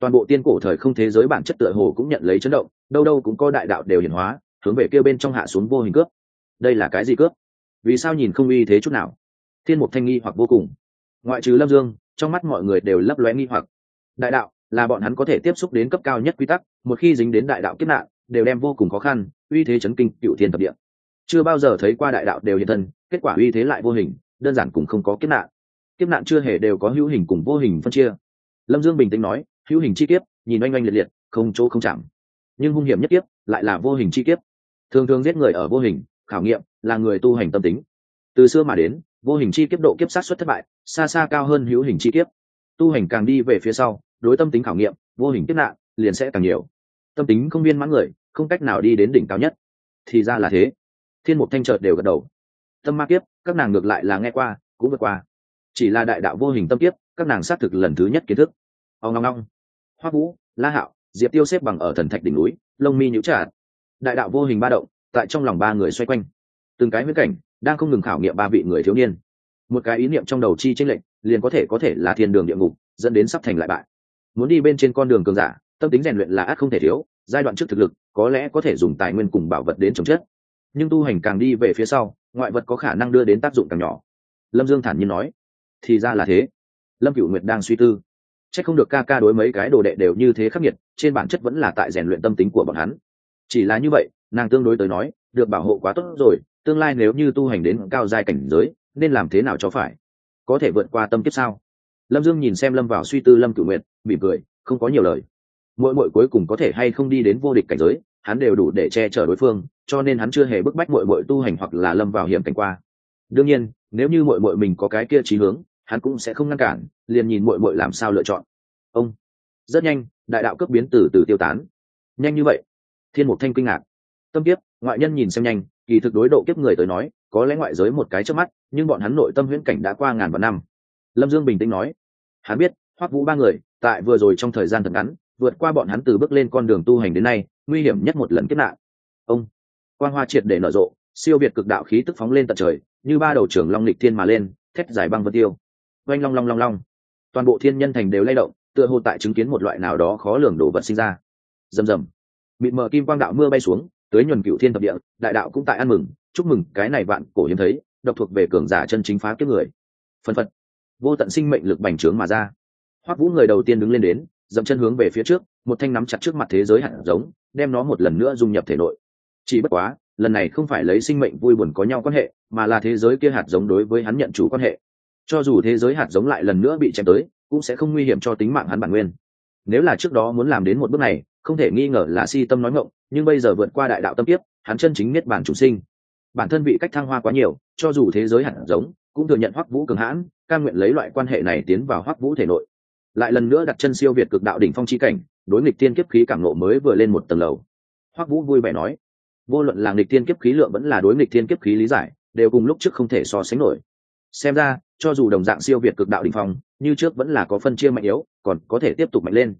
Toàn bộ tiên cổ thời không thế giới bản chất tựa hồ cũng nhận lấy chấn động, đâu đâu cũng có đại đạo đều hiển hóa, hướng về kêu bên trong hạ xuống vô hình cướp. Đây là cái gì cướp? Vì sao nhìn không uy thế chút nào? Thiên mục thanh nghi hoặc vô cùng. Ngoại trừ lâm dương, trong mắt mọi người đều lấp lóe nghi hoặc. Đại đạo là bọn hắn có thể tiếp xúc đến cấp cao nhất quy tắc, một khi dính đến đại đạo kiếp nạn đều đem vô cùng khó khăn, uy thế chấn kinh cựu thiên thập địa. Chưa bao giờ thấy qua đại đạo đều hiện thân, kết quả uy thế lại vô hình, đơn giản cũng không có kiếp nạn. Kiếp nạn chưa hề đều có hữu hình cùng vô hình phân chia. Lâm dương bình tĩnh nói, hữu hình chi kiếp, nhìn oanh oanh liệt liệt, không chỗ không chạm. Nhưng hung hiểm nhất kiếp, lại là vô hình chi kiếp. Thường thường giết người ở vô hình, khảo nghiệm, là người tu hành tâm tính. Từ xưa mà đến, vô hình chi kiếp độ kiếp sát xuất thất bại, xa xa cao hơn hữu hình chi kiếp. Tu hành càng đi về phía sau, đối tâm tính khảo nghiệm, vô hình kiếp nạn, liền sẽ càng nhiều tâm tính không viên mãn người, không cách nào đi đến đỉnh cao nhất. Thì ra là thế. Thiên mục thanh trợt đều gật đầu. Tâm ma kiếp, các nàng ngược lại là nghe qua, cũng vượt qua. Chỉ là đại đạo vô hình tâm kiếp, các nàng xác thực lần thứ nhất kiến thức. Ông ngong ngong hoa vũ, la hạo, diệp tiêu xếp bằng ở thần thạch đỉnh núi, lông mi nhũ trả đại đạo vô hình ba động, tại trong lòng ba người xoay quanh. Từng cái huyết cảnh, đang không ngừng khảo nghiệm ba vị người thiếu niên. Một cái ý niệm trong đầu chi tranh lệnh liền có thể có thể là thiên đường địa ngục, dẫn đến sắp thành lại bại. Muốn đi bên trên con đường cường giả tâm tính rèn luyện là ác không thể thiếu, giai đoạn trước thực lực, có lẽ có thể dùng tài nguyên cùng bảo vật đến chống chất. nhưng tu hành càng đi về phía sau, ngoại vật có khả năng đưa đến tác dụng càng nhỏ. Lâm dương thản nhiên nói, thì ra là thế. Lâm cựu nguyệt đang suy tư. C h ắ c không được ca ca đối mấy cái đồ đệ đều như thế khắc nghiệt, trên bản chất vẫn là tại rèn luyện tâm tính của bọn hắn. Chỉ là như vậy, nàng tương đối tới nói, được bảo hộ quá tốt rồi, tương lai nếu như tu hành đến cao giai cảnh giới, nên làm thế nào cho phải? Có thể vượt qua tâm kiếp sao? Lâm dương nhìn xem lâm vào suy tư, lâm cửu nguyện mỉm cười, không có nhiều lời mỗi mỗi cuối cùng có thể hay không đi đến vô địch cảnh giới, hắn đều đủ để che chở đối phương, cho nên hắn chưa hề bức bách mỗi mỗi tu hành hoặc là lâm vào hiểm cảnh qua. Đương nhiên, nếu như mỗi mỗi mình có cái kia trí hướng, hắn cũng sẽ không ngăn cản, liền nhìn mỗi mỗi làm sao lựa chọn. Ông. Rất nhanh, đại đạo cấp biến từ từ tiêu tán. Nhanh như vậy? Thiên mục thanh kinh ngạc. Tâm kiếp, ngoại nhân nhìn xem nhanh, kỳ thực đối độ kiếp người tới nói, có lẽ ngoại giới một cái trước mắt, nhưng bọn hắn nội tâm huyễn cảnh đã qua ngàn vạn năm. Lâm dương bình tĩnh nói. Hắn biết, hoắc vũ ba người, tại vừa rồi trong thời gian thật ngắn vượt qua bọn hắn từ bước lên con đường tu hành đến nay, nguy hiểm nhất một lần kiếp nạn. Ông quan hoa triệt để nở rộ, siêu việt cực đạo khí tức phóng lên tận trời, như ba đầu trưởng long lịch thiên mà lên, thét giải băng vân tiêu. Oanh long long long long. Toàn bộ thiên nhân thành đều lay động, tựa hồ tại chứng kiến một loại nào đó khó lường đồ vật sinh ra. Rầm rầm. Mịt mờ kim quang đạo mưa bay xuống tới nhuần cựu thiên thập địa, đại đạo cũng tại ăn mừng, chúc mừng, cái này vạn cổ hiếm thấy, độc thuộc về cường giả chân chính phá kiếp người. Phân phật. Vô tận sinh mệnh lực bành trướng mà ra. Hoắc vũ người đầu tiên đứng lên đến dậm chân hướng về phía trước, một thanh nắm chặt trước mặt thế giới hạt giống, đem nó một lần nữa dung nhập thể nội. Chỉ bất quá, lần này không phải lấy sinh mệnh vui buồn có nhau quan hệ, mà là thế giới kia hạt giống đối với hắn nhận chủ quan hệ. Cho dù thế giới hạt giống lại lần nữa bị chém tới, cũng sẽ không nguy hiểm cho tính mạng hắn bản nguyên. Nếu là trước đó muốn làm đến một bước này, không thể nghi ngờ là si tâm nói ngộng nhưng bây giờ vượt qua đại đạo tâm tiếp hắn chân chính niết bản chủ sinh. Bản thân bị cách thăng hoa quá nhiều, cho dù thế giới hạt giống cũng thừa nhận hoắc vũ cường hãn, cam nguyện lấy loại quan hệ này tiến vào hoắc vũ thể nội lại lần nữa đặt chân siêu việt cực đạo đỉnh phong chi cảnh, đối nghịch tiên kiếp khí cảm nộ mới vừa lên một tầng lầu. Hoắc vũ vui vẻ nói, vô luận là nghịch tiên kiếp khí lượng vẫn là đối nghịch tiên kiếp khí lý giải, đều cùng lúc trước không thể so sánh nổi. Xem ra, cho dù đồng dạng siêu việt cực đạo đỉnh phong, như trước vẫn là có phân chia mạnh yếu, còn có thể tiếp tục mạnh lên.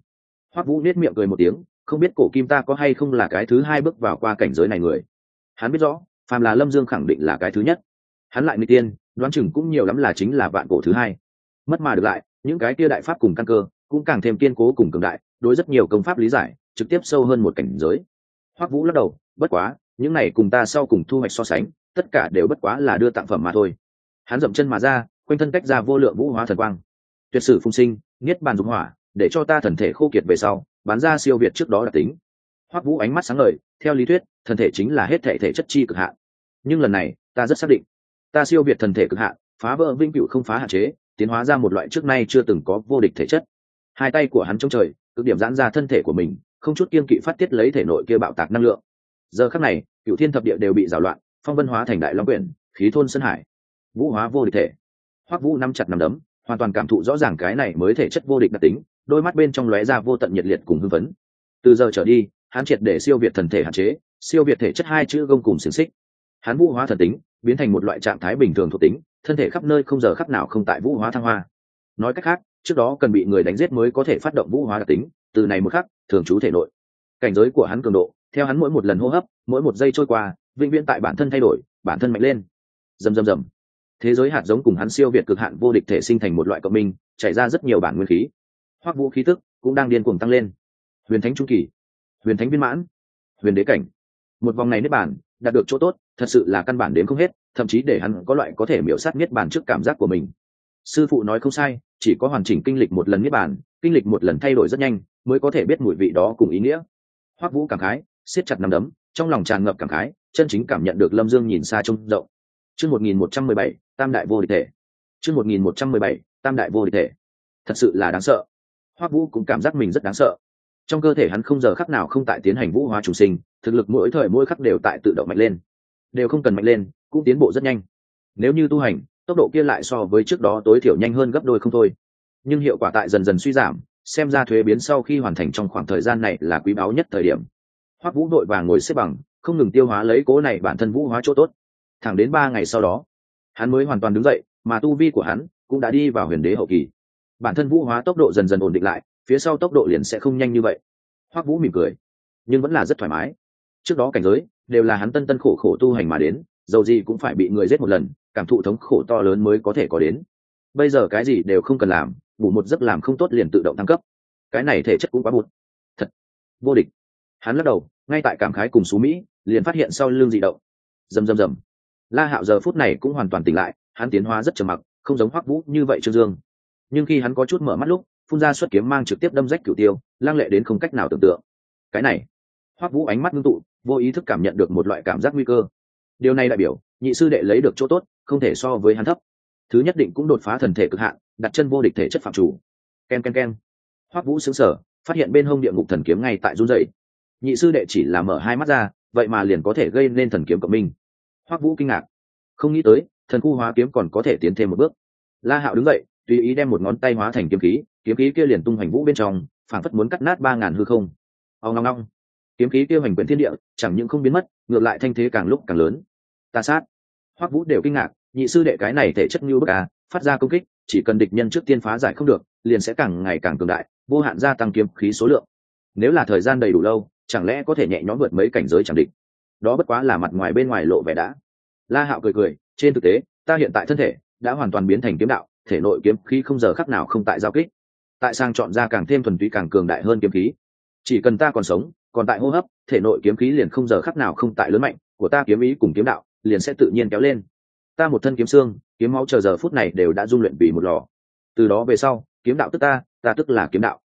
Hoắc vũ nết miệng cười một tiếng, không biết cổ kim ta có hay không là cái thứ hai bước vào qua cảnh giới này người. Hắn biết rõ, phàm là lâm dương khẳng định là cái thứ nhất. Hắn lại nghịch tiên đoán chừng cũng nhiều lắm là chính là vạn cổ thứ hai. Mất mà được lại những cái kia đại pháp cùng căn cơ cũng càng thêm kiên cố cùng cường đại, đối rất nhiều công pháp lý giải, trực tiếp sâu hơn một cảnh giới. Hoắc vũ lắc đầu, bất quá, những này cùng ta sau cùng thu hoạch so sánh, tất cả đều bất quá là đưa tặng phẩm mà thôi. Hắn dậm chân mà ra, quanh thân cách ra vô lượng vũ hóa thần quang. Tuyệt sử phung sinh, niết bàn dục hỏa, để cho ta thần thể khô kiệt về sau, bán ra siêu việt trước đó đặc tính. Hoắc vũ ánh mắt sáng ngời, theo lý thuyết, thần thể chính là hết thể thể chất chi cực hạn. Nhưng lần này, ta rất xác định, ta siêu việt thần thể cực hạn, phá vỡ vinh cựu không phá hạn chế tiến hóa ra một loại trước nay chưa từng có vô địch thể chất. Hai tay của hắn trong trời, cực điểm giãn ra thân thể của mình, không chút kiên kỵ phát tiết lấy thể nội kia bạo tạc năng lượng. Giờ khắc này, cựu thiên thập địa đều bị rào loạn, phong vân hóa thành đại long quyển, khí thôn sơn hải, vũ hóa vô địch thể. Hoắc vũ nắm chặt nằm đấm, hoàn toàn cảm thụ rõ ràng cái này mới thể chất vô địch đặc tính, đôi mắt bên trong lóe ra vô tận nhiệt liệt cùng hưng phấn. Từ giờ trở đi, hắn triệt để siêu việt thần thể hạn chế, siêu việt thể chất hai chữ gông cùng xiềng xích. Hắn vũ hóa thần tính, biến thành một loại trạng thái bình thường thuộc tính thân thể khắp nơi không giờ khắc nào không tại vũ hóa thăng hoa. Nói cách khác, trước đó cần bị người đánh giết mới có thể phát động vũ hóa đặc tính, từ này một khắc, thường trú thể nội. Cảnh giới của hắn cường độ, theo hắn mỗi một lần hô hấp, mỗi một giây trôi qua, vĩnh viễn tại bản thân thay đổi, bản thân mạnh lên. Rầm rầm rầm. Thế giới hạt giống cùng hắn siêu việt cực hạn vô địch thể sinh thành một loại cộng minh, chảy ra rất nhiều bản nguyên khí. Hoặc vũ khí tức cũng đang điên cuồng tăng lên. Huyền thánh trung kỳ, huyền thánh viên mãn, huyền đế cảnh. Một vòng này nếp bản đạt được chỗ tốt thật sự là căn bản đến không hết, thậm chí để hắn có loại có thể miễu sát niết bàn trước cảm giác của mình. Sư phụ nói không sai, chỉ có hoàn chỉnh kinh lịch một lần niết bàn, kinh lịch một lần thay đổi rất nhanh, mới có thể biết mùi vị đó cùng ý nghĩa. Hoắc vũ cảm khái, siết chặt nắm đấm, trong lòng tràn ngập cảm khái, chân chính cảm nhận được lâm dương nhìn xa trông rộng. Chương một nghìn một trăm mười bảy, tam đại vô địch thể. Chương một nghìn một trăm mười bảy, tam đại vô địch thể. Thật sự là đáng sợ. Hoắc vũ cũng cảm giác mình rất đáng sợ. Trong cơ thể hắn không giờ khắc nào không tại tiến hành vũ hóa chủ sinh, thực lực mỗi thời mỗi khắc đều tại tự động mạnh lên đều không cần mạnh lên, cũng tiến bộ rất nhanh. Nếu như tu hành, tốc độ kia lại so với trước đó tối thiểu nhanh hơn gấp đôi không thôi. Nhưng hiệu quả tại dần dần suy giảm, xem ra thuế biến sau khi hoàn thành trong khoảng thời gian này là quý báu nhất thời điểm. Hoắc vũ đội vàng ngồi xếp bằng, không ngừng tiêu hóa lấy cố này bản thân vũ hóa chỗ tốt. Thẳng đến ba ngày sau đó, hắn mới hoàn toàn đứng dậy, mà tu vi của hắn cũng đã đi vào huyền đế hậu kỳ. Bản thân vũ hóa tốc độ dần dần ổn định lại, phía sau tốc độ liền sẽ không nhanh như vậy. Hoắc vũ mỉm cười, nhưng vẫn là rất thoải mái. Trước đó cảnh giới đều là hắn tân tân khổ khổ tu hành mà đến, dầu gì cũng phải bị người giết một lần, cảm thụ thống khổ to lớn mới có thể có đến. Bây giờ cái gì đều không cần làm ngủ một giấc làm không tốt liền tự động thăng cấp. Cái này thể chất cũng quá bụt. Thật, vô địch. Hắn lắc đầu, ngay tại cảm khái cùng xú mỹ, liền phát hiện sau lưng dị động. Rầm rầm rầm. La hạo giờ phút này cũng hoàn toàn tỉnh lại, hắn tiến hóa rất trầm mặc, không giống hoắc vũ như vậy trương dương. Nhưng khi hắn có chút mở mắt lúc, phun ra xuất kiếm mang trực tiếp đâm rách cửu tiêu lang lệ đến không cách nào tưởng tượng. Cái này hoắc vũ ánh mắt ngưng tụ, vô ý thức cảm nhận được một loại cảm giác nguy cơ. Điều này đại biểu, nhị sư đệ lấy được chỗ tốt, không thể so với hắn thấp. Thứ nhất định cũng đột phá thần thể cực hạn, đặt chân vô địch thể chất phạm chủ. Ken ken ken. Hoắc vũ xứng sở phát hiện bên hông địa ngục thần kiếm ngay tại run dậy nhị sư đệ chỉ là mở hai mắt ra, vậy mà liền có thể gây nên thần kiếm cộng minh. Hoắc vũ kinh ngạc. Không nghĩ tới, thần khu hóa kiếm còn có thể tiến thêm một bước. La hạo đứng dậy, tùy ý đem một ngón tay hóa thành kiếm khí kiếm khí kia liền tung hoành vũ bên trong phản phất muốn cắt nát ba ngàn hư không. Ao ngong ngong kiếm khí kia hoành quyển thiên địa, chẳng những không biến mất, ngược lại thanh thế càng lúc càng lớn. Ta sát. Hoắc vũ đều kinh ngạc, nhị sư đệ cái này thể chất như bức à phát ra công kích, chỉ cần địch nhân trước tiên phá giải không được, liền sẽ càng ngày càng cường đại, vô hạn gia tăng kiếm khí số lượng. Nếu là thời gian đầy đủ lâu, chẳng lẽ có thể nhẹ nhõm vượt mấy cảnh giới chẳng địch? Đó bất quá là mặt ngoài bên ngoài lộ vẻ đã. La hạo cười cười, trên thực tế, ta hiện tại thân thể đã hoàn toàn biến thành kiếm đạo, thể nội kiếm khí không giờ khắc nào không tại giao kích. Tại sang chọn ra càng thêm thuần túy càng cường đại hơn kiếm khí. Chỉ cần ta còn sống còn tại hô hấp, thể nội kiếm khí liền không giờ khắc nào không tại lớn mạnh, của ta kiếm ý cùng kiếm đạo liền sẽ tự nhiên kéo lên. Ta một thân kiếm xương, kiếm máu chờ giờ phút này đều đã dung luyện vì một lò. Từ đó về sau, kiếm đạo tức ta ta tức là kiếm đạo.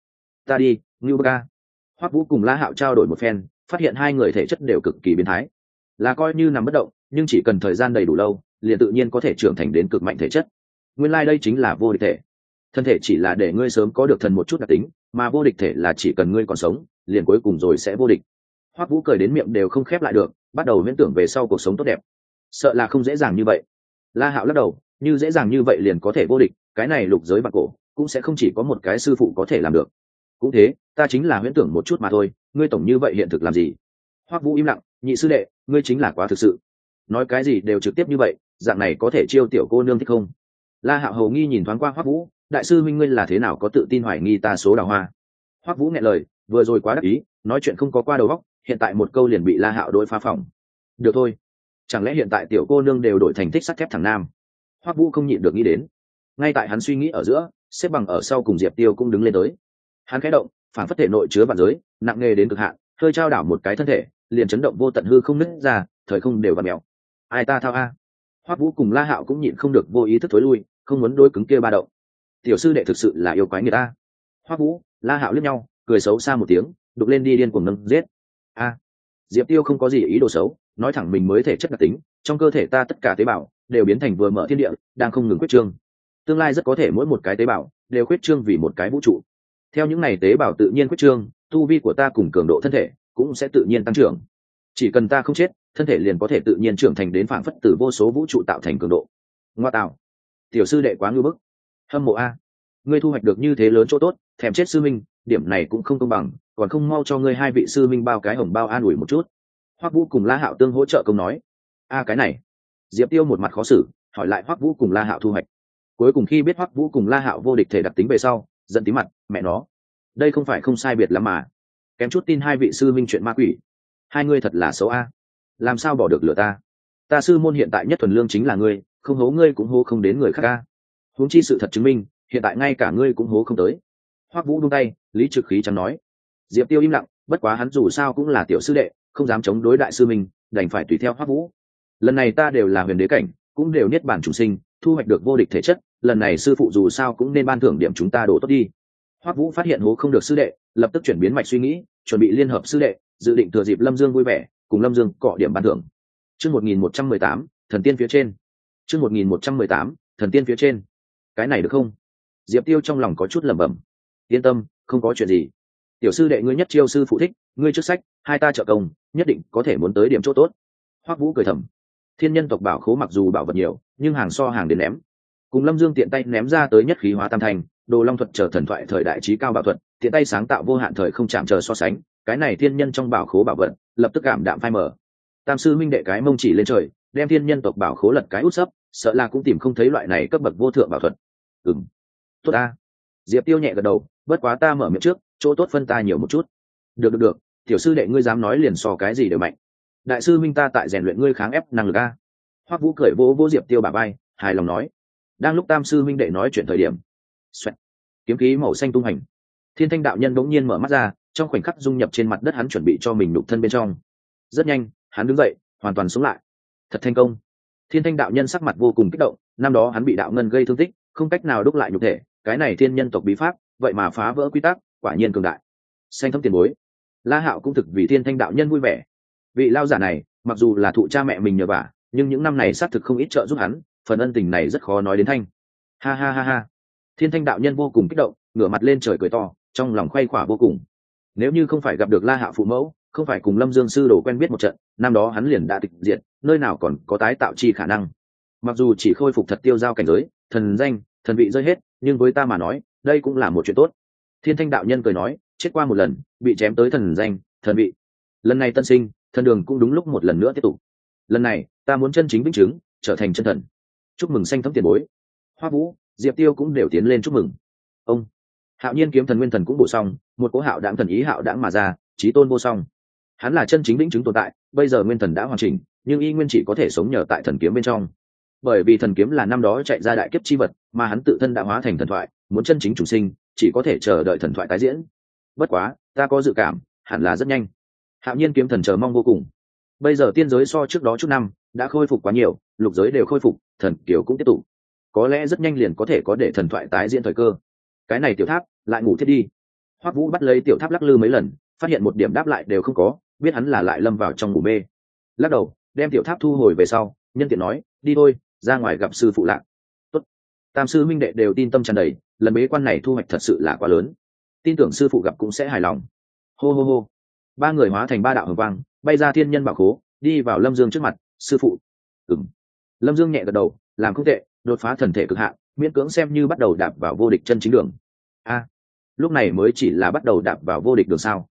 Ta đi, ngưu bơ ca. Hoắc vũ cùng la hạo trao đổi một phen, phát hiện hai người thể chất đều cực kỳ biến thái. Là coi như nằm bất động, nhưng chỉ cần thời gian đầy đủ lâu, liền tự nhiên có thể trưởng thành đến cực mạnh thể chất. Nguyên lai、like、đây chính là vô địch thể. Thân thể chỉ là để ngươi sớm có được thần một chút đặc tính, mà vô địch thể là chỉ cần ngươi còn sống liền cuối cùng rồi sẽ vô địch. Hoắc vũ cười đến miệng đều không khép lại được, bắt đầu miễn tưởng về sau cuộc sống tốt đẹp. Sợ là không dễ dàng như vậy. La hạo lắc đầu, như dễ dàng như vậy liền có thể vô địch, cái này lục giới bạc cổ, cũng sẽ không chỉ có một cái sư phụ có thể làm được. Cũng thế, ta chính là huyễn tưởng một chút mà thôi, ngươi tổng như vậy hiện thực làm gì? Hoắc vũ im lặng, nhị sư đệ, ngươi chính là quá thực sự. Nói cái gì đều trực tiếp như vậy, dạng này có thể chiêu tiểu cô nương thích không? La hạo hầu nghi nhìn thoáng qua hoắc vũ, đại sư minh ngươi là thế nào có tự tin hoài nghi ta số đào hoa? Hoắc vũ nghe lời vừa rồi quá đắc ý, nói chuyện không có qua đầu góc hiện tại một câu liền bị la hạo đối phá phòng được thôi. Chẳng lẽ hiện tại tiểu cô nương đều đổi thành thích sắt thép thằng nam? Hoắc vũ không nhịn được nghĩ đến. Ngay tại hắn suy nghĩ ở giữa, xếp bằng ở sau cùng diệp tiêu cũng đứng lên tới. Hắn khẽ động, phản phất thể nội chứa vạn giới, nặng nề đến cực hạn, hơi trao đảo một cái thân thể, liền chấn động vô tận hư không nứt ra, thời không đều và mèo. Ai ta thao a? Hoắc vũ cùng la hạo cũng nhịn không được vô ý thức thối lui, không muốn đôi cứng kia ba động. Tiểu sư đệ thực sự là yêu quái người ta. Hoắc vũ, la hạo liếc nhau cười xấu xa một tiếng, đục lên đi điên cuồng nâng giết. A, diệp tiêu không có gì ý đồ xấu, nói thẳng mình mới thể chất đặc tính, trong cơ thể ta tất cả tế bào đều biến thành vừa mở thiên địa, đang không ngừng quyết trương. Tương lai rất có thể mỗi một cái tế bào đều quyết trương vì một cái vũ trụ. Theo những này tế bào tự nhiên quyết trương, tu vi của ta cùng cường độ thân thể cũng sẽ tự nhiên tăng trưởng. Chỉ cần ta không chết, thân thể liền có thể tự nhiên trưởng thành đến phản phất từ vô số vũ trụ tạo thành cường độ. Ngoa tạo. Tiểu sư đệ quá ngưu bức. Hâm mộ a. Ngươi thu hoạch được như thế lớn chỗ tốt, thèm chết sư minh điểm này cũng không công bằng, còn không mau cho ngươi hai vị sư minh bao cái hồng bao an ủi một chút. Hoắc vũ cùng la hạo tương hỗ trợ công nói. A, cái này. Diệp tiêu một mặt khó xử, hỏi lại hoắc vũ cùng la hạo thu hoạch. Cuối cùng khi biết hoắc vũ cùng la hạo vô địch thể đặc tính về sau, giận tí mặt, mẹ nó, đây không phải không sai biệt lắm mà. Kém chút tin hai vị sư minh chuyện ma quỷ. Hai ngươi thật là xấu a. Làm sao bỏ được lửa ta? Ta sư môn hiện tại nhất thuần lương chính là ngươi, không hố ngươi cũng hố không đến người khác ca huống chi sự thật chứng minh, hiện tại ngay cả ngươi cũng hố không tới hoắc vũ đung tay, lý trực khí chẳng nói, diệp tiêu im lặng, bất quá hắn dù sao cũng là tiểu sư đệ, không dám chống đối đại sư mình, đành phải tùy theo hoắc vũ. Lần này ta đều là huyền đế cảnh, cũng đều niết bản chủ sinh, thu hoạch được vô địch thể chất, lần này sư phụ dù sao cũng nên ban thưởng điểm chúng ta đổ tốt đi. Hoắc vũ phát hiện hố không được sư đệ, lập tức chuyển biến mạch suy nghĩ, chuẩn bị liên hợp sư đệ, dự định thừa dịp lâm dương vui vẻ, cùng lâm dương cọ điểm ban thưởng. Chương một nghìn một trăm mười tám, thần tiên phía trên. Chương một nghìn một trăm mười tám, thần tiên phía trên. Cái này được không? Diệp tiêu trong lòng có chút lẩm bẩm yên tâm, không có chuyện gì. Tiểu sư đệ ngươi nhất chiêu sư phụ thích, ngươi trước sách, hai ta trợ công, nhất định có thể muốn tới điểm chỗ tốt. Hoắc vũ cười thầm. Thiên nhân tộc bảo khố mặc dù bảo vật nhiều, nhưng hàng so hàng đến ném. Cùng lâm dương tiện tay ném ra tới nhất khí hóa tam thành, đồ long thuật trở thần thoại thời đại trí cao bảo thuật, tiện tay sáng tạo vô hạn thời không chạm chờ so sánh, cái này thiên nhân trong bảo khố bảo vật, lập tức cảm đạm phai mở tam sư minh đệ cái mông chỉ lên trời, đem thiên nhân tộc bảo khố lật cái út sấp, sợ là cũng tìm không thấy loại này cấp bậc vô thượng bảo thuật. Ừng tốt ta diệp tiêu nhẹ gật đầu, bất quá ta mở miệng trước, chỗ tốt phân ta nhiều một chút. Được được được, tiểu sư đệ ngươi dám nói liền so cái gì đều mạnh. Đại sư minh ta tại rèn luyện ngươi kháng ép năng lực a. Hoắc vũ cười vỗ vỗ diệp tiêu bà bay hài lòng nói. Đang lúc tam sư minh đệ nói chuyện thời điểm, Xoẹt. kiếm khí màu xanh tung hành. Thiên thanh đạo nhân bỗng nhiên mở mắt ra, trong khoảnh khắc dung nhập trên mặt đất hắn chuẩn bị cho mình nục thân bên trong. Rất nhanh, hắn đứng dậy, hoàn toàn sống lại. Thật thành công. Thiên thanh đạo nhân sắc mặt vô cùng kích động, năm đó hắn bị đạo ngân gây thương tích, không cách nào đúc lại nhục thể cái này thiên nhân tộc bí pháp, vậy mà phá vỡ quy tắc, quả nhiên cường đại. Xanh thấm tiền bối. La hạo cũng thực vì thiên thanh đạo nhân vui vẻ. Vị lao giả này, mặc dù là thụ cha mẹ mình nhờ vả, nhưng những năm này xác thực không ít trợ giúp hắn, phần ân tình này rất khó nói đến thanh. Ha ha ha ha. Thiên thanh đạo nhân vô cùng kích động, ngửa mặt lên trời cười to, trong lòng khoay khỏa vô cùng. Nếu như không phải gặp được la hạo phụ mẫu, không phải cùng lâm dương sư đồ quen biết một trận, năm đó hắn liền đã tịch diệt, nơi nào còn có tái tạo chi khả năng. Mặc dù chỉ khôi phục thật tiêu giao cảnh giới, thần danh, thần vị rơi hết nhưng với ta mà nói, đây cũng là một chuyện tốt. Thiên thanh đạo nhân cười nói, chết qua một lần, bị chém tới thần danh, thần vị. Lần này tân sinh, thần đường cũng đúng lúc một lần nữa tiếp tục. Lần này, ta muốn chân chính vĩnh chứng, trở thành chân thần. Chúc mừng xanh thấm tiền bối. Hoa vũ, diệp tiêu cũng đều tiến lên chúc mừng. Ông. Hạo nhiên kiếm thần nguyên thần cũng bổ xong, một cỗ hạo đạm thần ý hạo đáng mà ra trí tôn vô song. Hắn là chân chính vĩnh chứng tồn tại, bây giờ nguyên thần đã hoàn chỉnh, nhưng y nguyên chỉ có thể sống nhờ tại thần kiếm bên trong bởi vì thần kiếm là năm đó chạy ra đại kiếp chi vật, mà hắn tự thân đã hóa thành thần thoại, muốn chân chính chủ sinh, chỉ có thể chờ đợi thần thoại tái diễn. Bất quá, ta có dự cảm, hẳn là rất nhanh. Hạo nhiên kiếm thần chờ mong vô cùng. Bây giờ tiên giới so trước đó chút năm, đã khôi phục quá nhiều, lục giới đều khôi phục, thần kiều cũng tiếp tục. Có lẽ rất nhanh liền có thể có để thần thoại tái diễn thời cơ. Cái này tiểu tháp, lại ngủ thiết đi. Hoắc vũ bắt lấy tiểu tháp lắc lư mấy lần, phát hiện một điểm đáp lại đều không có, biết hắn là lại lâm vào trong ngủ mê. Lắc đầu, đem tiểu tháp thu hồi về sau, nhân tiện nói, đi thôi ra ngoài gặp sư phụ lạc Tốt. tam sư minh đệ đều tin tâm tràn đầy, lần bế quan này thu hoạch thật sự là quá lớn. Tin tưởng sư phụ gặp cũng sẽ hài lòng. Hô hô hô. Ba người hóa thành ba đạo hồng quang, bay ra thiên nhân bảo khố, đi vào lâm dương trước mặt, sư phụ. Ừng lâm dương nhẹ gật đầu, làm không tệ, đột phá thần thể cực hạn, miễn cưỡng xem như bắt đầu đạp vào vô địch chân chính đường. A. Lúc này mới chỉ là bắt đầu đạp vào vô địch đường sao.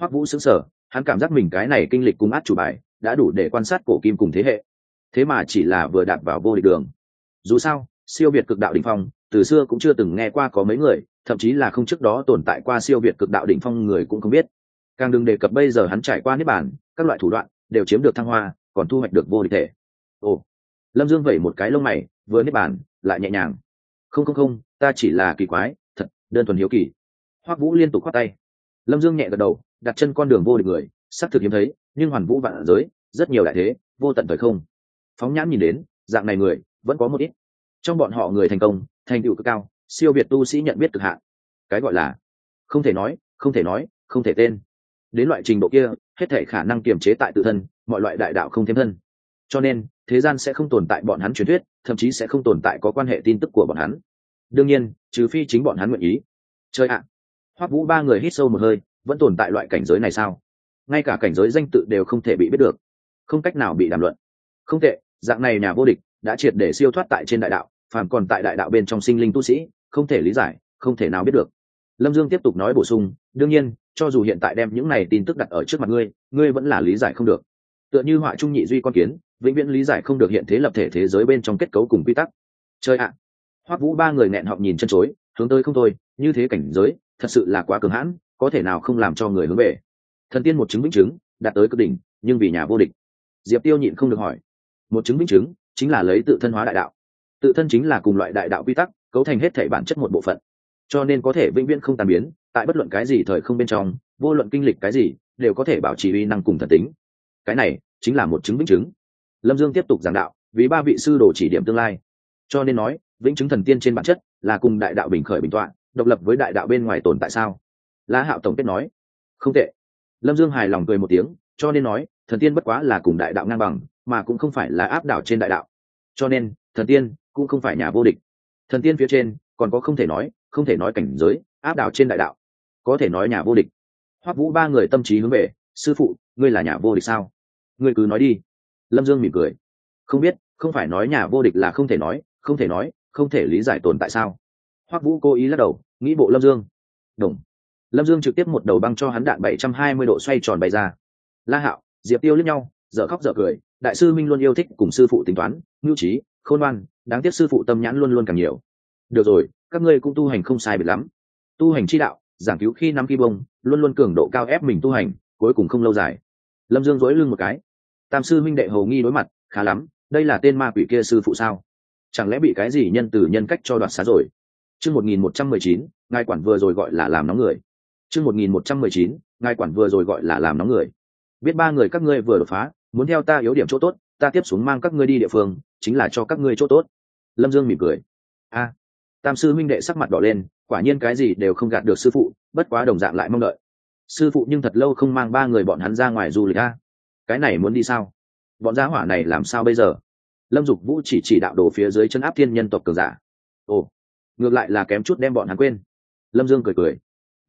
Hoắc vũ xứng sở hắn cảm giác mình cái này kinh lịch cung át chủ bài, đã đủ để quan sát cổ kim cùng thế hệ thế mà chỉ là vừa đạp vào vô địch đường. Dù sao, siêu việt cực đạo đỉnh phong, từ xưa cũng chưa từng nghe qua có mấy người, thậm chí là không trước đó tồn tại qua siêu việt cực đạo đỉnh phong người cũng không biết. Càng đừng đề cập bây giờ hắn trải qua niết bản các loại thủ đoạn, đều chiếm được thăng hoa, còn thu hoạch được vô địch thể. Ồ, lâm dương vẩy một cái lông mày, vừa niết bản lại nhẹ nhàng. Không không không, ta chỉ là kỳ quái, thật, đơn thuần hiếu kỳ. Hoắc vũ liên tục khoát tay. Lâm dương nhẹ gật đầu, đặt chân con đường vô địch người, xác thực hiếm thấy, nhưng hoàn vũ vạn giới, rất nhiều đại thế, vô tận thời không phóng nhãn nhìn đến, dạng này người, vẫn có một ít. Trong bọn họ người thành công, thành tựu cực cao, siêu việt tu sĩ nhận biết cực hạn. Cái gọi là, không thể nói, không thể nói, không thể tên. Đến loại trình độ kia, hết thể khả năng kiềm chế tại tự thân, mọi loại đại đạo không thêm thân. Cho nên, thế gian sẽ không tồn tại bọn hắn truyền thuyết, thậm chí sẽ không tồn tại có quan hệ tin tức của bọn hắn. Đương nhiên, trừ phi chính bọn hắn nguyện ý. Chơi ạ. À. hoắc vũ ba người hít sâu một hơi, vẫn tồn tại loại cảnh giới này sao? Ngay cả cảnh giới danh tự đều không thể bị biết được. Không cách nào bị đàm luận. Không tệ dạng này nhà vô địch đã triệt để siêu thoát tại trên đại đạo, phàm còn tại đại đạo bên trong sinh linh tu sĩ, không thể lý giải, không thể nào biết được. Lâm dương tiếp tục nói bổ sung, đương nhiên, cho dù hiện tại đem những này tin tức đặt ở trước mặt ngươi ngươi vẫn là lý giải không được. Tựa như họa trung nhị duy con kiến, vĩnh viễn lý giải không được hiện thế lập thể thế giới bên trong kết cấu cùng quy tắc. Chơi ạ! À. hoắc vũ ba người nghẹn họng nhìn chân chối, hướng tới không thôi, như thế cảnh giới, thật sự là quá cường hãn, có thể nào không làm cho người hướng về? Thần tiên một chứng vĩnh chứng, đạt tới cực đỉnh, nhưng vì nhà vô địch. Diệp tiêu nhịn không được hỏi một chứng vĩnh chứng, chính là lấy tự thân hóa đại đạo. Tự thân chính là cùng loại đại đạo quy tắc, cấu thành hết thể bản chất một bộ phận. Cho nên có thể vĩnh viễn không tàn biến, tại bất luận cái gì thời không bên trong, vô luận kinh lịch cái gì, đều có thể bảo trì uy năng cùng thần tính. Cái này chính là một chứng vĩnh chứng. Lâm dương tiếp tục giảng đạo, vì ba vị sư đồ chỉ điểm tương lai. Cho nên nói, vĩnh chứng thần tiên trên bản chất là cùng đại đạo bình khởi bình tọa, độc lập với đại đạo bên ngoài tồn tại sao? La hạo tổng kết nói, không tệ. Lâm dương hài lòng cười một tiếng, cho nên nói, thần tiên bất quá là cùng đại đạo ngang bằng mà cũng không phải là áp đảo trên đại đạo. Cho nên, thần tiên cũng không phải nhà vô địch. Thần tiên phía trên còn có không thể nói, không thể nói cảnh giới, áp đảo trên đại đạo. Có thể nói nhà vô địch. Hoắc vũ ba người tâm trí hướng về, sư phụ, ngươi là nhà vô địch sao? Ngươi cứ nói đi. Lâm dương mỉm cười. Không biết, không phải nói nhà vô địch là không thể nói, không thể nói, không thể lý giải tồn tại sao? Hoắc vũ cố ý lắc đầu, nghĩ bộ lâm dương. Đồng lâm dương trực tiếp một đầu băng cho hắn đạn bảy trăm hai mươi độ xoay tròn bay ra. La hạo, diệp tiêu lướt nhau, dở khóc dở cười đại sư minh luôn yêu thích cùng sư phụ tính toán ngưu trí, khôn ngoan, đáng tiếc sư phụ tâm nhãn luôn luôn càng nhiều. Được rồi, các ngươi cũng tu hành không sai biệt lắm. Tu hành chi đạo, giảng cứu khi năm khi bông, luôn luôn cường độ cao ép mình tu hành, cuối cùng không lâu dài. Lâm dương dối lưng một cái. Tam sư minh đệ hầu nghi đối mặt, khá lắm, đây là tên ma quỷ kia sư phụ sao? Chẳng lẽ bị cái gì nhân từ nhân cách cho đoạt xá rồi? Chương một nghìn một trăm mười chín, ngài quản vừa rồi gọi là làm nóng người. Chương một nghìn một trăm mười chín, ngài quản vừa rồi gọi là làm nóng người. Biết ba người các ngươi vừa đột phá muốn theo ta yếu điểm chỗ tốt, ta tiếp xuống mang các ngươi đi địa phương, chính là cho các ngươi chỗ tốt. Lâm dương mỉm cười. A, tam sư minh đệ sắc mặt đỏ lên, quả nhiên cái gì đều không gạt được sư phụ, bất quá đồng dạng lại mong đợi. Sư phụ nhưng thật lâu không mang ba người bọn hắn ra ngoài du lịch a. Cái này muốn đi sao? Bọn gia hỏa này làm sao bây giờ? Lâm dục vũ chỉ chỉ đạo đồ phía dưới chân áp thiên nhân tộc cường giả. Ồ, ngược lại là kém chút đem bọn hắn quên. Lâm dương cười cười.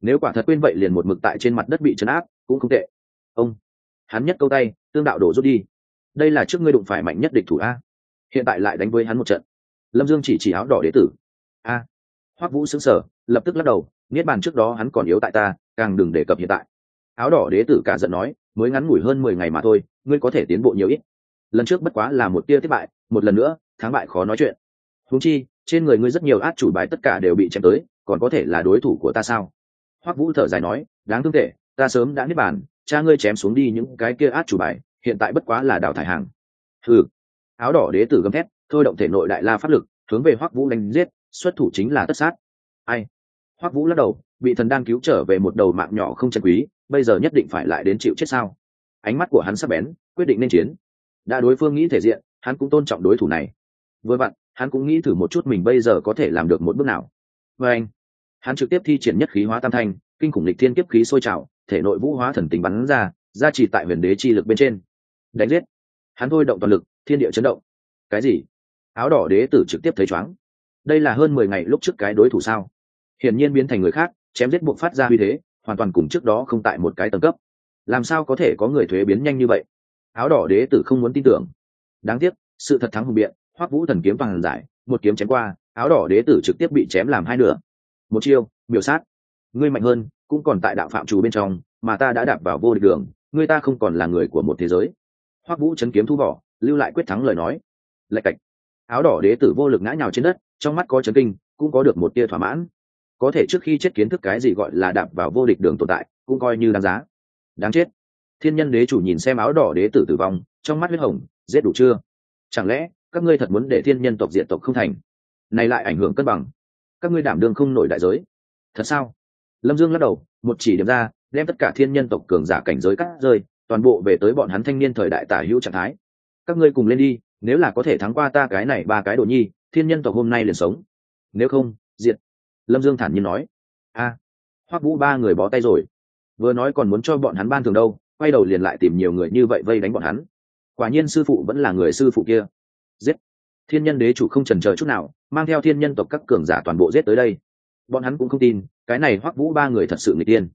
Nếu quả thật quên vậy liền một mực tại trên mặt đất bị chấn áp, cũng không tệ. Ông hắn nhất câu tay, tương đạo đổ rút đi. Đây là trước ngươi đụng phải mạnh nhất địch thủ a. Hiện tại lại đánh với hắn một trận. Lâm dương chỉ chỉ áo đỏ đế tử. A. Hoắc vũ xứng sở lập tức lắc đầu, niết bàn trước đó hắn còn yếu tại ta, càng đừng đề cập hiện tại. Áo đỏ đế tử cả giận nói, mới ngắn ngủi hơn mười ngày mà thôi, ngươi có thể tiến bộ nhiều ít. Lần trước bất quá là một tia thất bại, một lần nữa, thắng bại khó nói chuyện. Húng chi, trên người ngươi rất nhiều át chủ bài tất cả đều bị chém tới, còn có thể là đối thủ của ta sao? Hoắc vũ thở dài nói, đáng thương tệ ta sớm đã niết bàn, cha ngươi chém xuống đi những cái kia át chủ bài, hiện tại bất quá là đào thải hàng. Ừ áo đỏ đế tử gầm thét, thôi động thể nội đại la pháp lực, hướng về hoắc vũ đánh giết, xuất thủ chính là tất sát. Ai? Hoắc vũ lắc đầu, bị thần đang cứu trở về một đầu mạng nhỏ không chân quý, bây giờ nhất định phải lại đến chịu chết sao? Ánh mắt của hắn sắp bén, quyết định nên chiến. Đã đối phương nghĩ thể diện, hắn cũng tôn trọng đối thủ này. Với bạn hắn cũng nghĩ thử một chút mình bây giờ có thể làm được một bước nào. Vê anh, hắn trực tiếp thi triển nhất khí hóa tam thanh, kinh khủng lịch thiên kiếp khí sôi trào thể nội vũ hóa thần tính bắn ra ra chỉ tại huyền đế chi lực bên trên. Đánh giết. Hắn thôi động toàn lực, thiên địa chấn động. Cái gì? Áo đỏ đế tử trực tiếp thấy chóng đây là hơn mười ngày lúc trước cái đối thủ sao? Hiển nhiên biến thành người khác, chém giết buộc phát ra uy thế, hoàn toàn cùng trước đó không tại một cái tầng cấp. Làm sao có thể có người thuế biến nhanh như vậy? Áo đỏ đế tử không muốn tin tưởng. Đáng tiếc, sự thật thắng hùng biện, hoắc vũ thần kiếm toàn giải, một kiếm chém qua, áo đỏ đế tử trực tiếp bị chém làm hai nửa. Một chiêu biểu sát. Ngươi mạnh hơn cũng còn tại đạo phạm chủ bên trong, mà ta đã đạp vào vô địch đường ngươi ta không còn là người của một thế giới. Hoắc vũ chấn kiếm thu vỏ lưu lại quyết thắng lời nói. Lạch cạch. Áo đỏ đế tử vô lực ngã nhào trên đất, trong mắt có chấn kinh, cũng có được một tia thỏa mãn. Có thể trước khi chết kiến thức cái gì gọi là đạp vào vô địch đường tồn tại, cũng coi như đáng giá. Đáng chết. Thiên nhân đế chủ nhìn xem áo đỏ đế tử tử vong, trong mắt huyết hồng, giết đủ chưa? Chẳng lẽ, các ngươi thật muốn để thiên nhân tộc diện tộc không thành? Này lại ảnh hưởng cân bằng. Các ngươi đảm đương không nổi đại giới. Thật sao? Lâm dương lắc đầu một chỉ điểm ra đem tất cả thiên nhân tộc cường giả cảnh giới cắt rơi toàn bộ về tới bọn hắn thanh niên thời đại tả hữu trạng thái. Các ngươi cùng lên đi nếu là có thể thắng qua ta cái này ba cái đồ nhi thiên nhân tộc hôm nay liền sống. Nếu không diệt. Lâm dương thản nhiên nói. A à, hoắc vũ ba người bó tay rồi. Vừa nói còn muốn cho bọn hắn ban thường đâu quay đầu liền lại tìm nhiều người như vậy vây đánh bọn hắn. Quả nhiên sư phụ vẫn là người sư phụ kia. Giết. Thiên nhân đế chủ không trần chờ chút nào mang theo thiên nhân tộc các cường giả toàn bộ giết tới đây bọn hắn cũng không tin, cái này hoắc vũ ba người thật sự người tiên.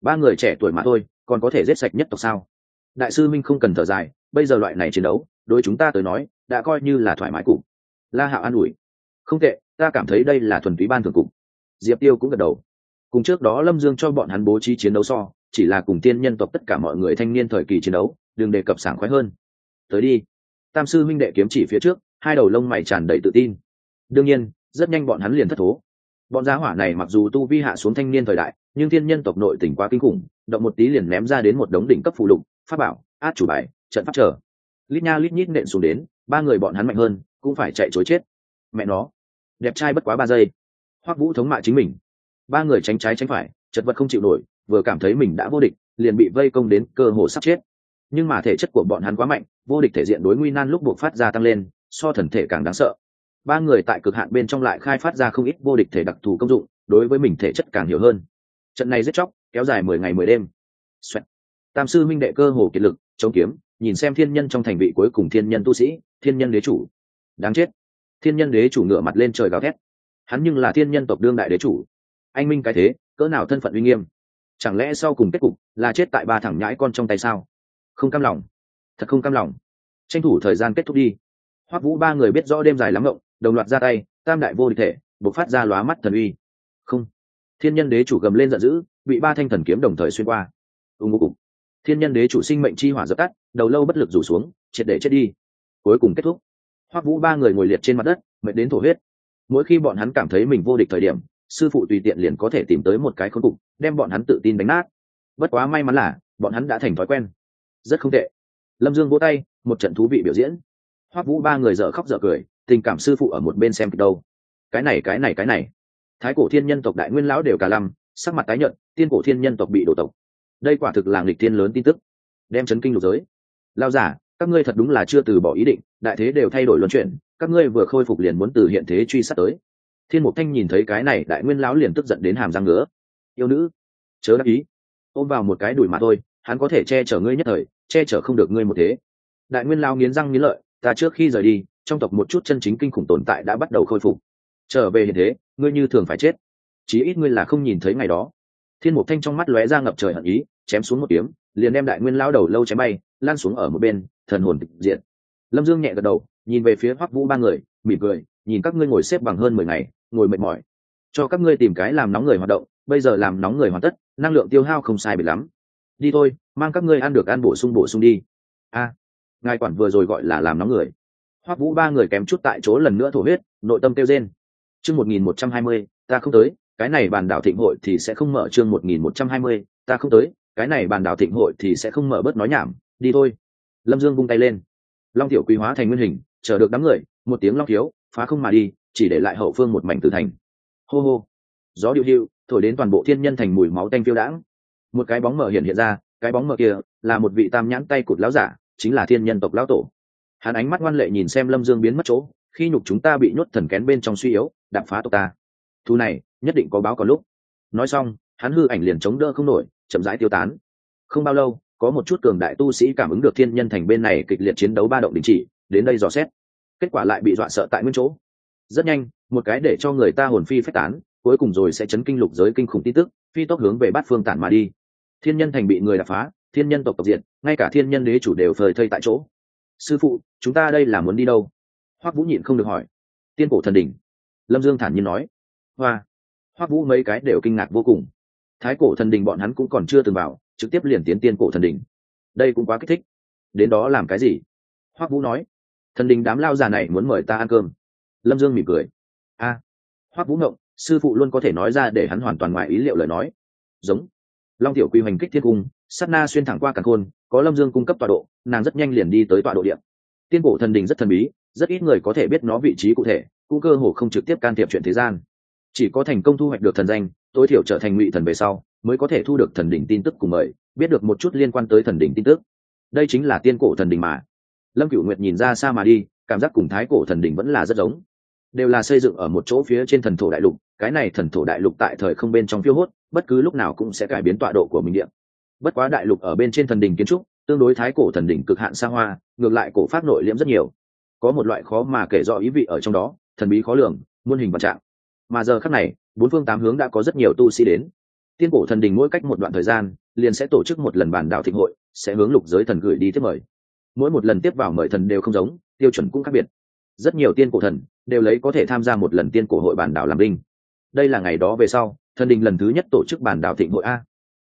Ba người trẻ tuổi mà thôi, còn có thể giết sạch nhất tộc sao? Đại sư minh không cần thở dài, bây giờ loại này chiến đấu, đối chúng ta tới nói, đã coi như là thoải mái cụ la hạo an ủi. Không tệ, ta cảm thấy đây là thuần túy ban thường cục. Diệp tiêu cũng gật đầu. Cùng trước đó lâm dương cho bọn hắn bố trí chiến đấu so, chỉ là cùng tiên nhân tộc tất cả mọi người thanh niên thời kỳ chiến đấu, đừng đề cập sảng khoái hơn. Tới đi. Tam sư minh đệ kiếm chỉ phía trước, hai đầu lông mày tràn đầy tự tin. Đương nhiên, rất nhanh bọn hắn liền thất thố bọn giá hỏa này mặc dù tu vi hạ xuống thanh niên thời đại, nhưng thiên nhân tộc nội tỉnh quá kinh khủng, động một tí liền ném ra đến một đống đỉnh cấp phụ lục, pháp bảo, át chủ bài, trận pháp trở lít nha lít nhít nện xuống đến, ba người bọn hắn mạnh hơn, cũng phải chạy chối chết. Mẹ nó, đẹp trai bất quá ba giây. Hoắc vũ thống mạ chính mình. Ba người tránh trái tránh phải, chật vật không chịu nổi, vừa cảm thấy mình đã vô địch, liền bị vây công đến cơ hồ sắp chết. Nhưng mà thể chất của bọn hắn quá mạnh, vô địch thể diện đối nguy nan lúc buộc phát ra tăng lên, so thần thể càng đáng sợ ba người tại cực hạn bên trong lại khai phát ra không ít vô địch thể đặc thù công dụng, đối với mình thể chất càng hiểu hơn. Trận này giết chóc kéo dài mười ngày mười đêm. Xoẹt. tam sư minh đệ cơ hồ kiệt lực, chống kiếm, nhìn xem thiên nhân trong thành vị cuối cùng thiên nhân tu sĩ, thiên nhân đế chủ. Đáng chết. Thiên nhân đế chủ ngửa mặt lên trời gào thét. Hắn nhưng là thiên nhân tộc đương đại đế chủ. Anh minh cái thế, cỡ nào thân phận uy nghiêm. Chẳng lẽ sau cùng kết cục là chết tại ba thằng nhãi con trong tay sao? Không cam lòng. Thật không cam lòng. Tranh thủ thời gian kết thúc đi. Hoắc vũ ba người biết rõ đêm dài lắm ngộng đồng loạt ra tay, tam đại vô địch thể, bộc phát ra lóa mắt thần uy. Không. Thiên nhân đế chủ gầm lên giận dữ, bị ba thanh thần kiếm đồng thời xuyên qua. Ưng ngô thiên nhân đế chủ sinh mệnh chi hỏa dập tắt, đầu lâu bất lực rủ xuống, triệt để chết đi. Cuối cùng kết thúc. Hoắc vũ ba người ngồi liệt trên mặt đất, mệt đến thổ huyết. Mỗi khi bọn hắn cảm thấy mình vô địch thời điểm, sư phụ tùy tiện liền có thể tìm tới một cái khốn cục, đem bọn hắn tự tin đánh nát. Bất quá may mắn là, bọn hắn đã thành thói quen. Rất không tệ. Lâm dương vỗ tay, một trận thú vị biểu diễn. Hoắc vũ ba người dở khóc dở cười tình cảm sư phụ ở một bên xem kịch đâu. Cái này cái này cái này. Thái cổ thiên nhân tộc đại nguyên lão đều cả lăm, sắc mặt tái nhợt, tiên cổ thiên nhân tộc bị đổ tộc. Đây quả thực là nghịch thiên lớn tin tức. Đem chấn kinh lục giới. Lao giả các ngươi thật đúng là chưa từ bỏ ý định, đại thế đều thay đổi luân chuyển, các ngươi vừa khôi phục liền muốn từ hiện thế truy sát tới. Thiên mục thanh nhìn thấy cái này, đại nguyên lão liền tức giận đến hàm răng ngứa. Yêu nữ, chớ đáp ý. Ôm vào một cái đùi mà thôi, hắn có thể che chở ngươi nhất thời, che chở không được ngươi một thế. Đại nguyên lão nghiến răng nghiến lợi, ta trước khi rời đi trong tộc một chút chân chính kinh khủng tồn tại đã bắt đầu khôi phục. Trở về hiện thế, ngươi như thường phải chết. Chí ít ngươi là không nhìn thấy ngày đó. Thiên mục thanh trong mắt lóe ra ngập trời hận ý, chém xuống một kiếm, liền đem đại nguyên lao đầu lâu chém bay, lan xuống ở một bên, thần hồn tịch diện lâm dương nhẹ gật đầu, nhìn về phía hoắc vũ ba người, mỉm cười, nhìn các ngươi ngồi xếp bằng hơn mười ngày, ngồi mệt mỏi. Cho các ngươi tìm cái làm nóng người hoạt động, bây giờ làm nóng người hoàn tất, năng lượng tiêu hao không sai biệt lắm. Đi thôi, mang các ngươi ăn được ăn bổ sung bổ sung đi. A, ngài quản vừa rồi gọi là làm nóng người hoắc vũ ba người kém chút tại chỗ lần nữa thổ huyết, nội tâm kêu rên. Chương một nghìn một trăm hai mươi, ta không tới, cái này bàn đảo thịnh hội thì sẽ không mở. Chương một nghìn một trăm hai mươi, ta không tới, cái này bàn đảo thịnh hội thì sẽ không mở bớt nói nhảm, đi thôi. Lâm dương vung tay lên. Long tiểu quý hóa thành nguyên hình, chờ được đám người, một tiếng long thiếu, phá không mà đi, chỉ để lại hậu phương một mảnh tử thành. Hô hô. Gió điệu hiệu thổi đến toàn bộ thiên nhân thành mùi máu tanh phiêu đãng. Một cái bóng mở hiện hiện ra, cái bóng mở kia là một vị tam nhãn tay cụt lão giả, chính là thiên nhân tộc lão tổ hắn ánh mắt ngoan lệ nhìn xem lâm dương biến mất chỗ, khi nhục chúng ta bị nhốt thần kén bên trong suy yếu, đạp phá tộc ta. Thu này, nhất định có báo có lúc. Nói xong, hắn hư ảnh liền chống đỡ không nổi, chậm rãi tiêu tán. Không bao lâu, có một chút cường đại tu sĩ cảm ứng được thiên nhân thành bên này kịch liệt chiến đấu ba động đình chỉ, đến đây dò xét. Kết quả lại bị dọa sợ tại nguyên chỗ. Rất nhanh, một cái để cho người ta hồn phi phách tán, cuối cùng rồi sẽ chấn kinh lục giới kinh khủng tin tức, phi tốc hướng về bát phương tản mà đi. Thiên nhân thành bị người đập phá, thiên nhân tộc tộc diện ngay cả thiên nhân đế chủ đều phơi thây tại chỗ sư phụ chúng ta đây là muốn đi đâu? Hoắc vũ nhịn không được hỏi. Tiên cổ thần đỉnh. Lâm dương thản nhiên nói. Hoa. Hoắc vũ mấy cái đều kinh ngạc vô cùng. Thái cổ thần đình bọn hắn cũng còn chưa từng vào trực tiếp liền tiến tiên cổ thần đình đây cũng quá kích thích. Đến đó làm cái gì? Hoắc vũ nói. Thần đình đám lao già này muốn mời ta ăn cơm. Lâm dương mỉm cười. A. À, hoắc vũ ngộng sư phụ luôn có thể nói ra để hắn hoàn toàn ngoài ý liệu lời nói. Giống. Long tiểu quy hoành kích thiên cung sát na xuyên thẳng qua càn khôn, có lâm dương cung cấp tọa độ, nàng rất nhanh liền đi tới tọa độ điện tiên cổ thần đình rất thần bí, rất ít người có thể biết nó vị trí cụ thể, cũng cơ hồ không trực tiếp can thiệp chuyện thế gian. Chỉ có thành công thu hoạch được thần danh, tối thiểu trở thành ngụy thần về sau, mới có thể thu được thần đỉnh tin tức cùng mời, biết được một chút liên quan tới thần đỉnh tin tức. Đây chính là tiên cổ thần đỉnh mà. Lâm cửu nguyệt nhìn ra xa mà đi, cảm giác cùng thái cổ thần đỉnh vẫn là rất giống. Đều là xây dựng ở một chỗ phía trên thần thổ đại lục, cái này thần thổ đại lục tại thời không bên trong phiêu hốt, bất cứ lúc nào cũng sẽ cải biến tọa độ của mình điện bất quá đại lục ở bên trên thần đình kiến trúc, tương đối thái cổ thần đình cực hạn xa hoa, ngược lại cổ pháp nội liễm rất nhiều. Có một loại khó mà kể rõ ý vị ở trong đó, thần bí khó lường, muôn hình vạn trạng. Mà giờ khắc này, bốn phương tám hướng đã có rất nhiều tu sĩ đến. Tiên cổ thần đình mỗi cách một đoạn thời gian, liền sẽ tổ chức một lần bản đạo thịnh hội, sẽ hướng lục giới thần gửi đi tiếp mời. Mỗi một lần tiếp vào mời thần đều không giống, tiêu chuẩn cũng khác biệt. Rất nhiều tiên cổ thần đều lấy có thể tham gia một lần tiên cổ hội bản đạo làm linh đây là ngày đó về sau, thần đình lần thứ nhất tổ chức bản đạo thịnh hội a.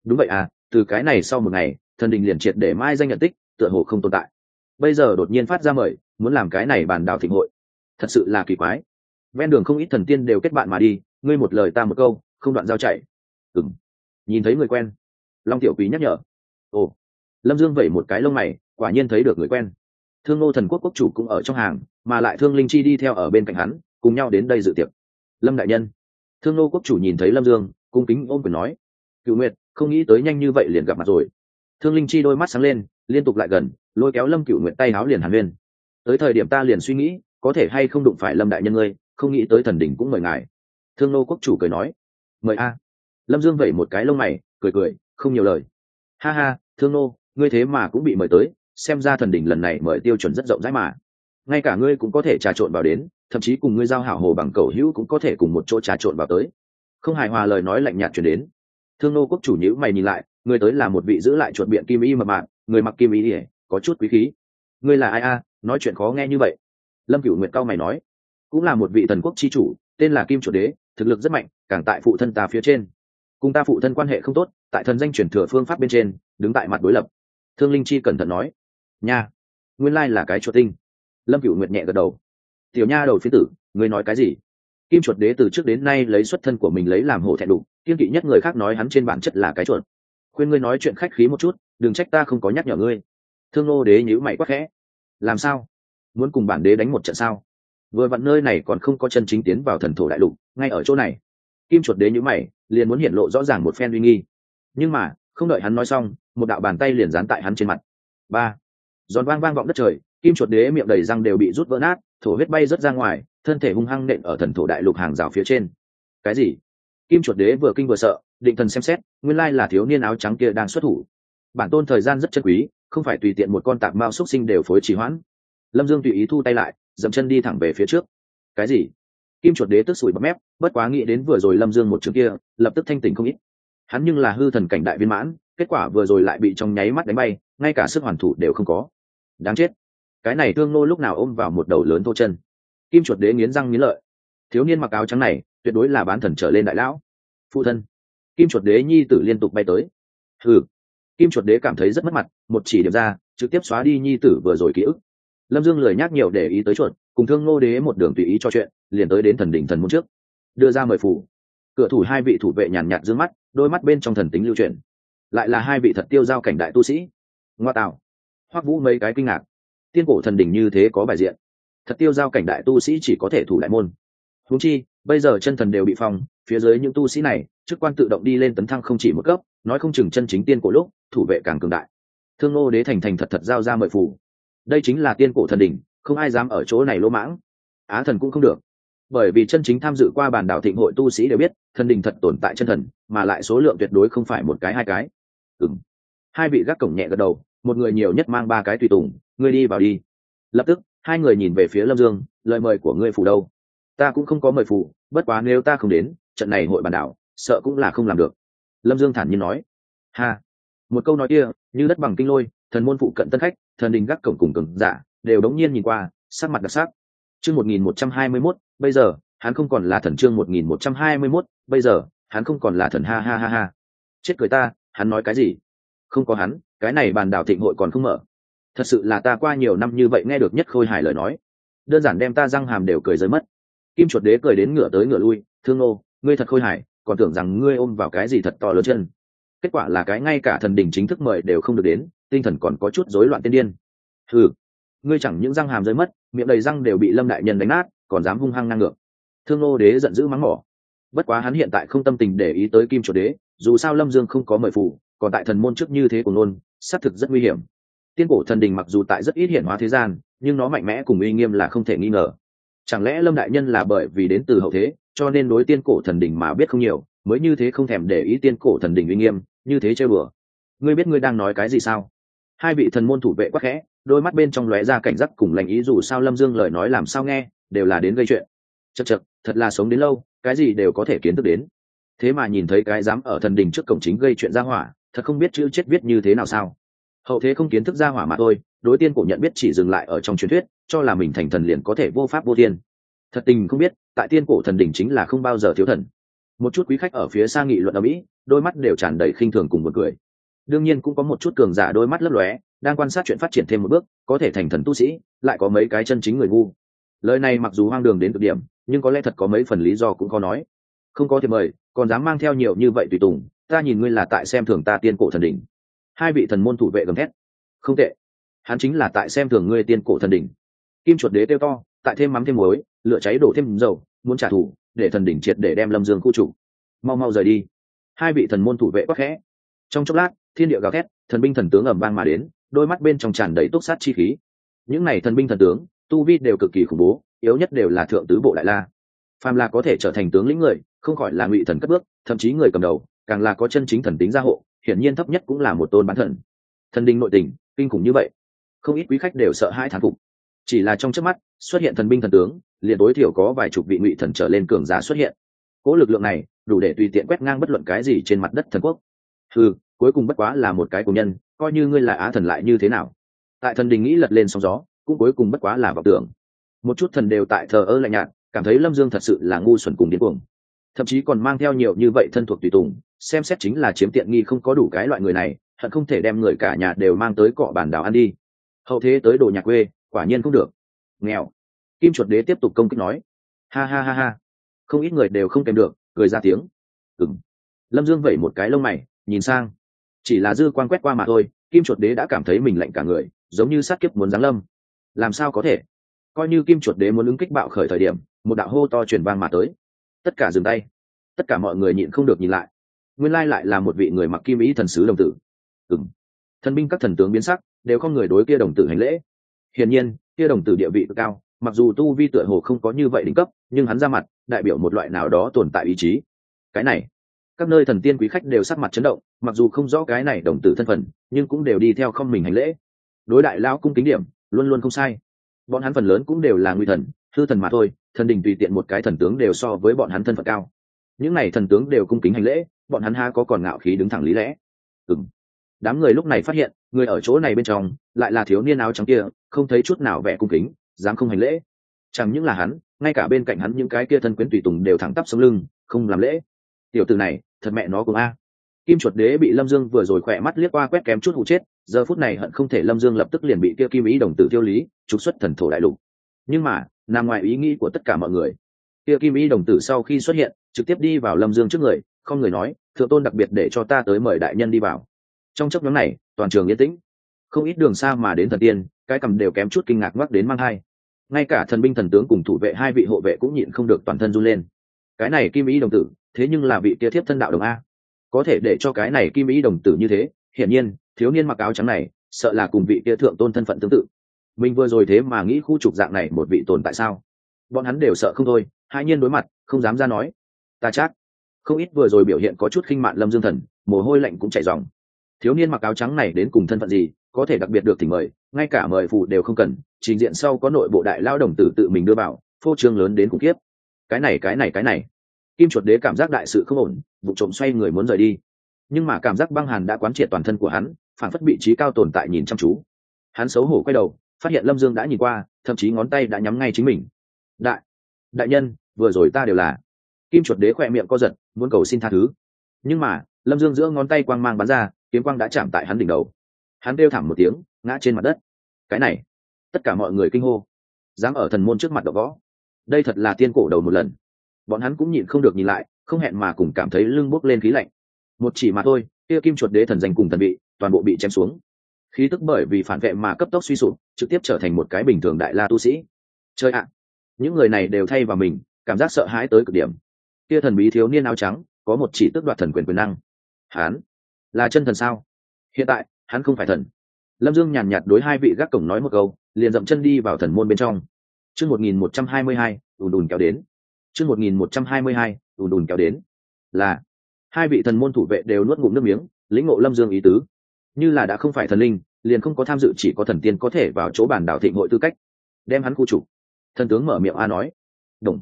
Đúng vậy à từ cái này sau một ngày, thần đình liền triệt để mai danh nhận tích, tựa hồ không tồn tại. Bây giờ đột nhiên phát ra mời, muốn làm cái này bàn đào thịnh hội. Thật sự là kỳ quái. Ven đường không ít thần tiên đều kết bạn mà đi, ngươi một lời ta một câu, không đoạn giao chạy. Ừng nhìn thấy người quen. Long tiểu quý nhắc nhở. Ồ. Lâm dương vẩy một cái lông mày, quả nhiên thấy được người quen. Thương ngô thần quốc quốc chủ cũng ở trong hàng, mà lại thương linh chi đi theo ở bên cạnh hắn, cùng nhau đến đây dự tiệc. Lâm đại nhân. Thương ngô quốc chủ nhìn thấy lâm dương, cung kính ôm quyền nói. Cựu nguyệt không nghĩ tới nhanh như vậy liền gặp mặt rồi. Thương linh chi đôi mắt sáng lên, liên tục lại gần, lôi kéo lâm cựu nguyệt tay áo liền hàn huyên. Tới thời điểm ta liền suy nghĩ, có thể hay không đụng phải lâm đại nhân ngươi, không nghĩ tới thần đỉnh cũng mời ngài. Thương nô quốc chủ cười nói. Mời a. Lâm dương vẩy một cái lông mày, cười cười, không nhiều lời. Ha ha, thương nô, ngươi thế mà cũng bị mời tới, xem ra thần đỉnh lần này mời tiêu chuẩn rất rộng rãi mà. Ngay cả ngươi cũng có thể trà trộn vào đến, thậm chí cùng ngươi giao hảo hồ bằng cầu hữu cũng có thể cùng một chỗ trà trộn vào tới. Không hài hòa lời nói lạnh nhạt chuyển đến thương nô quốc chủ nhữ mày nhìn lại người tới là một vị giữ lại chuột biện kim y mập mạc người mặc kim y ỉa có chút quý khí. Ngươi là ai a? Nói chuyện khó nghe như vậy. Lâm cửu nguyệt cao mày nói, cũng là một vị thần quốc chi chủ, tên là kim chủ đế, thực lực rất mạnh, càng tại phụ thân ta phía trên. Cùng ta phụ thân quan hệ không tốt, tại thần danh chuyển thừa phương pháp bên trên, đứng tại mặt đối lập. Thương linh chi cẩn thận nói, nha, nguyên lai là cái chuột tinh. Lâm cựu nguyệt nhẹ gật đầu, tiểu nha đầu phía tử, ngươi nói cái gì? Kim chuột đế từ trước đến nay lấy xuất thân của mình lấy làm hổ thẹn đủ kiên kỵ nhất người khác nói hắn trên bản chất là cái chuột. Khuyên ngươi nói chuyện khách khí một chút, đừng trách ta không có nhắc nhở ngươi. Thương nô đế nhữ mày quắc khẽ. Làm sao? Muốn cùng bản đế đánh một trận sao? Vừa vặn nơi này còn không có chân chính tiến vào thần thổ đại lục, ngay ở chỗ này. Kim chuột đế nhữ mày, liền muốn hiện lộ rõ ràng một phen uy nghi. Nhưng mà, không đợi hắn nói xong, một đạo bàn tay liền dán tại hắn trên mặt. Ba. Giòn vang vang vọng đất trời, kim chuột đế miệng đầy răng đều bị rút vỡ nát, thổ huyết bay rớt ra ngoài thân thể hung hăng nện ở thần thổ đại lục hàng rào phía trên. Cái gì? Kim chuột đế vừa kinh vừa sợ, định thần xem xét, nguyên lai là thiếu niên áo trắng kia đang xuất thủ. Bản tôn thời gian rất chân quý, không phải tùy tiện một con tạc mao xúc sinh đều phối trì hoãn. Lâm dương tùy ý thu tay lại, dậm chân đi thẳng về phía trước. Cái gì? Kim chuột đế tức sủi bấm mép, bất quá nghĩ đến vừa rồi lâm dương một chương kia, lập tức thanh tỉnh không ít. Hắn nhưng là hư thần cảnh đại viên mãn, kết quả vừa rồi lại bị trong nháy mắt đánh bay, ngay cả sức hoàn thủ đều không có. Đáng chết. Cái này thương nô lúc nào ôm vào một đầu lớn thô chân? Kim chuột đế nghiến răng nghiến lợi. Thiếu niên mặc áo trắng này, tuyệt đối là bán thần trở lên đại lão. Phụ thân. Kim chuột đế nhi tử liên tục bay tới. Ừ kim chuột đế cảm thấy rất mất mặt, một chỉ điểm ra, trực tiếp xóa đi nhi tử vừa rồi ký ức. Lâm dương lười nhắc nhiều để ý tới chuột, cùng thương ngô đế một đường tùy ý cho chuyện, liền tới đến thần đỉnh thần môn trước. Đưa ra mời phủ cửa thủ hai vị thủ vệ nhàn nhạt d mắt, đôi mắt bên trong thần tính lưu truyền lại là hai vị thật tiêu giao cảnh đại tu sĩ. Ngoa tạo. Hoắc vũ mấy cái kinh ngạc. Tiên cổ thần đỉnh như thế có bài diện thật tiêu giao cảnh đại tu sĩ chỉ có thể thủ đại môn. Húng chi, bây giờ chân thần đều bị phong, phía dưới những tu sĩ này, chức quan tự động đi lên tấn thăng không chỉ một cấp, nói không chừng chân chính tiên cổ lúc, thủ vệ càng cường đại. Thương ngô đế thành thành thật thật giao ra mời phủ đây chính là tiên cổ thần đỉnh, không ai dám ở chỗ này lỗ mãng. Á thần cũng không được. Bởi vì chân chính tham dự qua bàn đảo thịnh hội tu sĩ đều biết, thần đình thật tồn tại chân thần, mà lại số lượng tuyệt đối không phải một cái hai cái. Ừng hai vị gác cổng nhẹ gật đầu, một người nhiều nhất mang ba cái tùy tùng, ngươi đi vào đi. Lập tức hai người nhìn về phía lâm dương, lời mời của ngươi phủ đâu? Ta cũng không có mời phủ, bất quá nếu ta không đến, trận này hội bàn đảo, sợ cũng là không làm được. Lâm dương thản nhiên nói. Ha. Một câu nói kia, như đất bằng kinh lôi, thần môn phụ cận tân khách, thần đình gác cổng cùng cừng giả, đều đống nhiên nhìn qua, sắc mặt đặc sắc. Chương một nghìn một trăm hai mươi mốt, bây giờ, hắn không còn là thần chương một nghìn một trăm hai mươi mốt, bây giờ, hắn không còn là thần ha ha ha ha. Chết cười ta, hắn nói cái gì? Không có hắn, cái này bàn đảo thịnh hội còn không mở thật sự là ta qua nhiều năm như vậy nghe được nhất khôi hài lời nói. Đơn giản đem ta răng hàm đều cười rơi mất. Kim chuột đế cười đến ngửa tới ngửa lui, thương nô ngươi thật khôi hài, còn tưởng rằng ngươi ôm vào cái gì thật to lớn chân. Kết quả là cái ngay cả thần đình chính thức mời đều không được đến, tinh thần còn có chút rối loạn tiên điên. Ừ ngươi chẳng những răng hàm rơi mất, miệng đầy răng đều bị lâm đại nhân đánh nát, còn dám hung hăng ngang ngược. Thương nô đế giận dữ mắng mỏ. Bất quá hắn hiện tại không tâm tình để ý tới kim chuột đế, dù sao lâm dương không có mời phủ còn tại thần môn trước như thế của nôn xác thực rất nguy hiểm tiên cổ thần đình mặc dù tại rất ít hiện hóa thế gian, nhưng nó mạnh mẽ cùng uy nghiêm là không thể nghi ngờ. Chẳng lẽ lâm đại nhân là bởi vì đến từ hậu thế, cho nên đối tiên cổ thần đình mà biết không nhiều, mới như thế không thèm để ý tiên cổ thần đình uy nghiêm, như thế chơi bừa ngươi biết ngươi đang nói cái gì sao? Hai vị thần môn thủ vệ quắc khẽ, đôi mắt bên trong lóe ra cảnh giác cùng lành ý, dù sao lâm dương lời nói làm sao nghe, đều là đến gây chuyện. Chật chật thật là sống đến lâu, cái gì đều có thể kiến thức đến. Thế mà nhìn thấy cái dám ở thần đình trước cổng chính gây chuyện ra hỏa, thật không biết chữ chết viết như thế nào sao? Hậu thế không kiến thức ra hỏa mà thôi, đối tiên cổ nhận biết chỉ dừng lại ở trong truyền thuyết, cho là mình thành thần liền có thể vô pháp vô thiên. Thật tình không biết, tại tiên cổ thần đỉnh chính là không bao giờ thiếu thần. Một chút quý khách ở phía xa nghị luận ở mỹ, đôi mắt đều tràn đầy khinh thường cùng một cười. Đương nhiên cũng có một chút cường giả đôi mắt lấp lóe, đang quan sát chuyện phát triển thêm một bước, có thể thành thần tu sĩ, lại có mấy cái chân chính người ngu. Lời này mặc dù hoang đường đến cực điểm, nhưng có lẽ thật có mấy phần lý do cũng có nói. Không có thì mời, còn dám mang theo nhiều như vậy tùy tùng, ta nhìn ngươi là tại xem thường ta tiên cổ thần đỉnh hai vị thần môn thủ vệ gầm thét. Không tệ. Hắn chính là tại xem thường ngươi tiên cổ thần đỉnh. Kim chuột đế kêu to, tại thêm mắm thêm muối, lửa cháy đổ thêm dầu, muốn trả thù, để thần đỉnh triệt để đem lâm dương khu chủ. Mau mau rời đi. Hai vị thần môn thủ vệ quắc khẽ. Trong chốc lát, thiên địa gào thét, thần binh thần tướng ẩm vang mà đến, đôi mắt bên trong tràn đầy túc sát chi khí. Những này thần binh thần tướng, tu vi đều cực kỳ khủng bố, yếu nhất đều là thượng tứ bộ đại la. Phàm là có thể trở thành tướng lĩnh người, không khỏi là ngụy thần cất bước, thậm chí người cầm đầu càng là có chân chính thần tính gia hộ, hiển nhiên thấp nhất cũng là một tôn bán thần. Thần đình nội tình, kinh khủng như vậy. Không ít quý khách đều sợ hãi thán phục. Chỉ là trong trước mắt, xuất hiện thần binh thần tướng, liền tối thiểu có vài chục vị ngụy thần trở lên cường giả xuất hiện. Cỗ lực lượng này, đủ để tùy tiện quét ngang bất luận cái gì trên mặt đất thần quốc. Ừ cuối cùng bất quá là một cái cổ nhân, coi như ngươi là á thần lại như thế nào? Tại thần đình nghĩ lật lên sóng gió, cũng cuối cùng bất quá là vọng tưởng. Một chút thần đều tại thờ ơ lạnh nhạt, cảm thấy lâm dương thật sự là ngu xuẩn cùng điên cuồng. Thậm chí còn mang theo nhiều như vậy thân thuộc tùy tùng xem xét chính là chiếm tiện nghi không có đủ cái loại người này, hận không thể đem người cả nhà đều mang tới cọ bản đảo ăn đi. Hậu thế tới đồ nhà quê, quả nhiên không được. Nghèo. Kim chuột đế tiếp tục công kích nói. Ha ha ha ha. Không ít người đều không kèm được, cười ra tiếng. Ừng lâm dương vẩy một cái lông mày, nhìn sang. Chỉ là dư quan quét qua mà thôi, kim chuột đế đã cảm thấy mình lạnh cả người, giống như sát kiếp muốn giáng lâm. Làm sao có thể? Coi như kim chuột đế muốn ứng kích bạo khởi thời điểm, một đạo hô to truyền vang mà tới. Tất cả dừng tay. Tất cả mọi người nhịn không được nhìn lại nguyên lai lại là một vị người mặc kim ý thần sứ đồng tử. Ừng thần binh các thần tướng biến sắc, đều không người đối kia đồng tử hành lễ. Hiển nhiên, kia đồng tử địa vị cao, mặc dù tu vi tựa hồ không có như vậy đỉnh cấp, nhưng hắn ra mặt, đại biểu một loại nào đó tồn tại ý chí. Cái này, các nơi thần tiên quý khách đều sắc mặt chấn động, mặc dù không rõ cái này đồng tử thân phận, nhưng cũng đều đi theo không mình hành lễ. Đối đại lao cung kính điểm, luôn luôn không sai. Bọn hắn phần lớn cũng đều là nguy thần, hư thần mà thôi, thần đình tùy tiện một cái thần tướng đều so với bọn hắn thân phận cao. Những này thần tướng đều cung kính hành lễ bọn hắn ha có còn ngạo khí đứng thẳng lý lẽ. Ừng đám người lúc này phát hiện, người ở chỗ này bên trong, lại là thiếu niên áo trắng kia, không thấy chút nào vẻ cung kính, dám không hành lễ. Chẳng những là hắn, ngay cả bên cạnh hắn những cái kia thân quyến tùy tùng đều thẳng tắp sống lưng, không làm lễ. Tiểu từ này, thật mẹ nó cũng a. Kim chuột đế bị lâm dương vừa rồi khỏe mắt liếc qua quét kém chút hụ chết, giờ phút này hận không thể lâm dương lập tức liền bị kia kim ý đồng tử tiêu lý, trục xuất thần thổ đại lục. Nhưng mà, nằm ngoài ý nghĩ của tất cả mọi người, kia kim ý đồng tử sau khi xuất hiện, trực tiếp đi vào lâm dương trước người không người nói, thượng tôn đặc biệt để cho ta tới mời đại nhân đi vào. Trong chấp nhóm này, toàn trường yên tĩnh. Không ít đường xa mà đến thần tiên, cái cầm đều kém chút kinh ngạc ngoắc đến mang hai ngay cả thần binh thần tướng cùng thủ vệ hai vị hộ vệ cũng nhịn không được toàn thân run lên. Cái này kim ý đồng tử, thế nhưng là vị kia thiếp thân đạo đồng a. Có thể để cho cái này kim ý đồng tử như thế, hiển nhiên, thiếu niên mặc áo trắng này, sợ là cùng vị kia thượng tôn thân phận tương tự. Mình vừa rồi thế mà nghĩ khu trục dạng này một vị tồn tại sao? Bọn hắn đều sợ không thôi hai nhiên đối mặt, không dám ra nói. Ta chắc không ít vừa rồi biểu hiện có chút khinh mạn lâm dương thần, mồ hôi lạnh cũng chảy dòng thiếu niên mặc áo trắng này đến cùng thân phận gì, có thể đặc biệt được thỉnh mời, ngay cả mời phụ đều không cần, trình diện sau có nội bộ đại lao đồng tử tự mình đưa vào, phô trương lớn đến khủng khiếp. Cái này cái này cái này. Kim chuột đế cảm giác đại sự không ổn, vụ trộm xoay người muốn rời đi. Nhưng mà cảm giác băng hàn đã quán triệt toàn thân của hắn, phản phất bị trí cao tồn tại nhìn chăm chú. Hắn xấu hổ quay đầu, phát hiện lâm dương đã nhìn qua, thậm chí ngón tay đã nhắm ngay chính mình. Đại đại nhân, vừa rồi ta đều là kim chuột đế khỏe miệng co giật muốn cầu xin tha thứ. Nhưng mà lâm dương giữa ngón tay quang mang bắn ra kiếm quang đã chạm tại hắn đỉnh đầu. Hắn kêu thảm một tiếng ngã trên mặt đất. Cái này tất cả mọi người kinh hô. Dám ở thần môn trước mặt đ võ. Đây thật là tiên cổ đầu một lần. Bọn hắn cũng nhịn không được nhìn lại không hẹn mà cùng cảm thấy lưng bốc lên khí lạnh. Một chỉ mà thôi kia kim chuột đế thần danh cùng thần bị, toàn bộ bị chém xuống. Khí tức bởi vì phản vệ mà cấp tốc suy sụp trực tiếp trở thành một cái bình thường đại la tu sĩ. Chơi ạ! Những người này đều thay vào mình cảm giác sợ hãi tới cực điểm kia thần bí thiếu niên áo trắng, có một chỉ tước đoạt thần quyền quyền năng. Hắn là chân thần sao? Hiện tại, hắn không phải thần. Lâm dương nhàn nhạt đối hai vị gác cổng nói một câu, liền dậm chân đi vào thần môn bên trong. Chương một nghìn một trăm hai mươi hai, ùn ùn kéo đến. Chương một nghìn một trăm hai mươi hai, ùn ùn kéo đến. Là, hai vị thần môn thủ vệ đều nuốt ngụm nước miếng, lĩnh ngộ lâm dương ý tứ. Như là đã không phải thần linh, liền không có tham dự chỉ có thần tiên có thể vào chỗ bản đảo thịnh hội tư cách. Đem hắn khu trục. Thần tướng mở miệng a nói. Đồng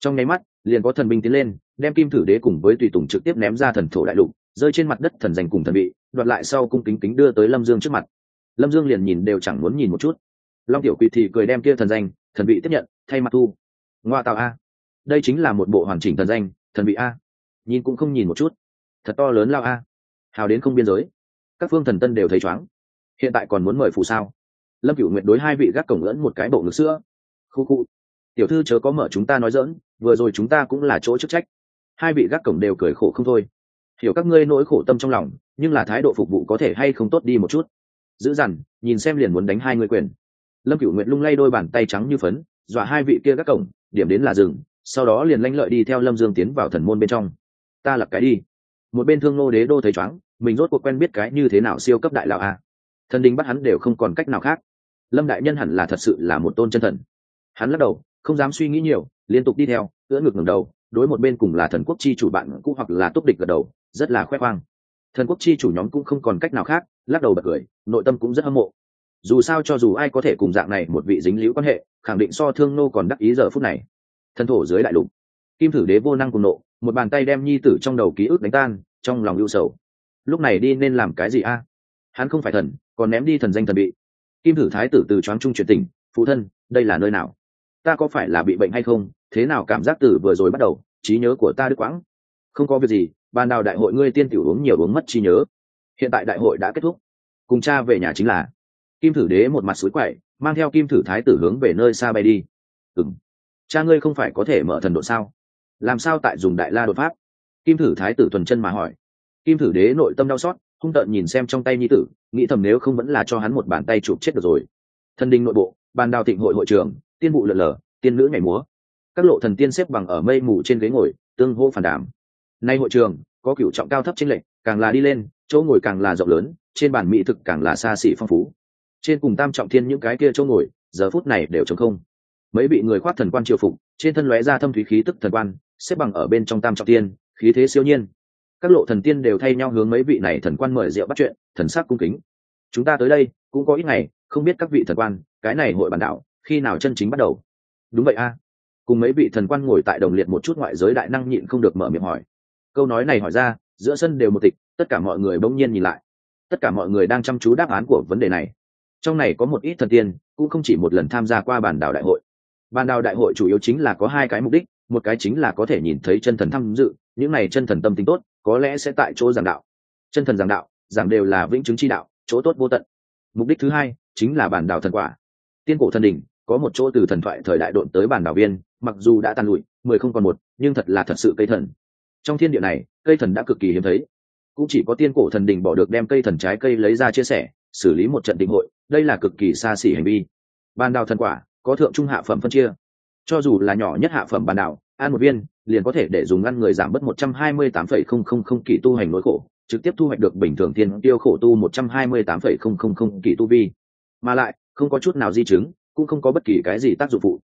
trong nháy mắt liền có thần binh tiến lên, đem kim thử đế cùng với tùy tùng trực tiếp ném ra thần thổ đại lục, rơi trên mặt đất thần danh cùng thần bị đoạt lại sau cung kính kính đưa tới lâm dương trước mặt. Lâm dương liền nhìn đều chẳng muốn nhìn một chút. Long tiểu quỳ thì cười đem kia thần danh thần bị tiếp nhận, thay mặt thu. Ngoa tạo a. Đây chính là một bộ hoàn chỉnh thần danh thần bị a. Nhìn cũng không nhìn một chút. Thật to lớn lao a. Hào đến không biên giới. Các phương thần tân đều thấy chóng hiện tại còn muốn mời phù sao? Lâm cửu nguyện đối hai vị gác cổng lẫn một cái bộ ngực sữa. Khu khu tiểu thư chớ có mở chúng ta nói dỡn, vừa rồi chúng ta cũng là chỗ chức trách. Hai vị gác cổng đều cười khổ không thôi. Hiểu các ngươi nỗi khổ tâm trong lòng, nhưng là thái độ phục vụ có thể hay không tốt đi một chút. Dữ dằn, nhìn xem liền muốn đánh hai người quyền. Lâm cửu nguyện lung lay đôi bàn tay trắng như phấn, dọa hai vị kia gác cổng, điểm đến là rừng sau đó liền lanh lợi đi theo lâm dương tiến vào thần môn bên trong. Ta lập cái đi. Một bên thương nô đế đô thấy chóng mình rốt cuộc quen biết cái như thế nào siêu cấp đại lão a. Thần đình bắt hắn đều không còn cách nào khác. Lâm đại nhân hẳn là thật sự là một tôn chân thần. Hắn lắc đầu không dám suy nghĩ nhiều, liên tục đi theo, ưỡn ngực ngẩng đầu, đối một bên cùng là thần quốc chi chủ bạn cũ hoặc là túc địch gật đầu, rất là khoe khoang. Thần quốc chi chủ nhóm cũng không còn cách nào khác, lắc đầu bật cười, nội tâm cũng rất hâm mộ. Dù sao cho dù ai có thể cùng dạng này một vị dính liễu quan hệ, khẳng định so thương nô còn đắc ý giờ phút này. Thần thổ dưới đại lục, kim thử đế vô năng cùng nộ, một bàn tay đem nhi tử trong đầu ký ức đánh tan, trong lòng ưu sầu. Lúc này đi nên làm cái gì a? Hắn không phải thần, còn ném đi thần danh thần bị kim thử thái tử từ choáng trung truyền tình, phụ thân, đây là nơi nào? Ta có phải là bị bệnh hay không? Thế nào cảm giác từ vừa rồi bắt đầu? Trí nhớ của ta đứt quãng. Không có việc gì, ban đào đại hội ngươi tiên tiểu uống nhiều uống mất trí nhớ. Hiện tại đại hội đã kết thúc. Cùng cha về nhà chính là kim thử đế một mặt suối quậy, mang theo kim thử thái tử hướng về nơi xa bay đi. Ừng cha ngươi không phải có thể mở thần độ sao? Làm sao tại dùng đại la đột pháp? Kim thử thái tử tuần chân mà hỏi. Kim thử đế nội tâm đau xót, hung tợn nhìn xem trong tay nhi tử, nghĩ thầm nếu không vẫn là cho hắn một bàn tay chụp chết được rồi. Thần đình nội bộ bàn đào thịnh hội hội trưởng tiên vụ lợn lờ, tiên nữ nhảy múa. Các lộ thần tiên xếp bằng ở mây mù trên ghế ngồi, tương hô phản đảm nay hội trường, có cửu trọng cao thấp trên lệnh càng là đi lên, chỗ ngồi càng là rộng lớn, trên bàn mỹ thực càng là xa xỉ phong phú. Trên cùng tam trọng thiên những cái kia chỗ ngồi, giờ phút này đều trống không. Mấy vị người khoác thần quan triều phục, trên thân lóe ra thâm thúy khí tức thần quan, xếp bằng ở bên trong tam trọng tiên khí thế siêu nhiên. Các lộ thần tiên đều thay nhau hướng mấy vị này thần quan mời rượu bắt chuyện, thần sắc cung kính. Chúng ta tới đây, cũng có ít ngày, không biết các vị thần quan, cái này hội bản đạo khi nào chân chính bắt đầu? Đúng vậy a. Cùng mấy vị thần quan ngồi tại đồng liệt một chút ngoại giới đại năng nhịn không được mở miệng hỏi. Câu nói này hỏi ra, giữa sân đều một tịch, tất cả mọi người bỗng nhiên nhìn lại. Tất cả mọi người đang chăm chú đáp án của vấn đề này. Trong này có một ít thần tiên, cũng không chỉ một lần tham gia qua bản đảo đại hội. Bản đảo đại hội chủ yếu chính là có hai cái mục đích, một cái chính là có thể nhìn thấy chân thần tham dự, những này chân thần tâm tính tốt, có lẽ sẽ tại chỗ giảng đạo. Chân thần giảng đạo, giảng đều là vĩnh chứng chi đạo, chỗ tốt vô tận. Mục đích thứ hai, chính là bản đảo thần quả. Tiên cổ thần đỉnh có một chỗ từ thần thoại thời đại độn tới bản đảo viên mặc dù đã tàn lụi mười không còn một nhưng thật là thật sự cây thần. Trong thiên địa này cây thần đã cực kỳ hiếm thấy. Cũng chỉ có tiên cổ thần đình bỏ được đem cây thần trái cây lấy ra chia sẻ xử lý một trận định hội đây là cực kỳ xa xỉ hành vi. Ban đào thần quả có thượng trung hạ phẩm phân chia. Cho dù là nhỏ nhất hạ phẩm bản đảo, ăn một viên liền có thể để dùng ngăn người giảm bớt một trăm hai mươi tám phẩy không không không kỳ tu hành nỗi khổ trực tiếp thu hoạch được bình thường tiên tiêu khổ tu một trăm hai mươi tám phẩy không không không kỳ tu vi. Mà lại không có chút nào di chứng cũng không có bất kỳ cái gì tác dụng phụ.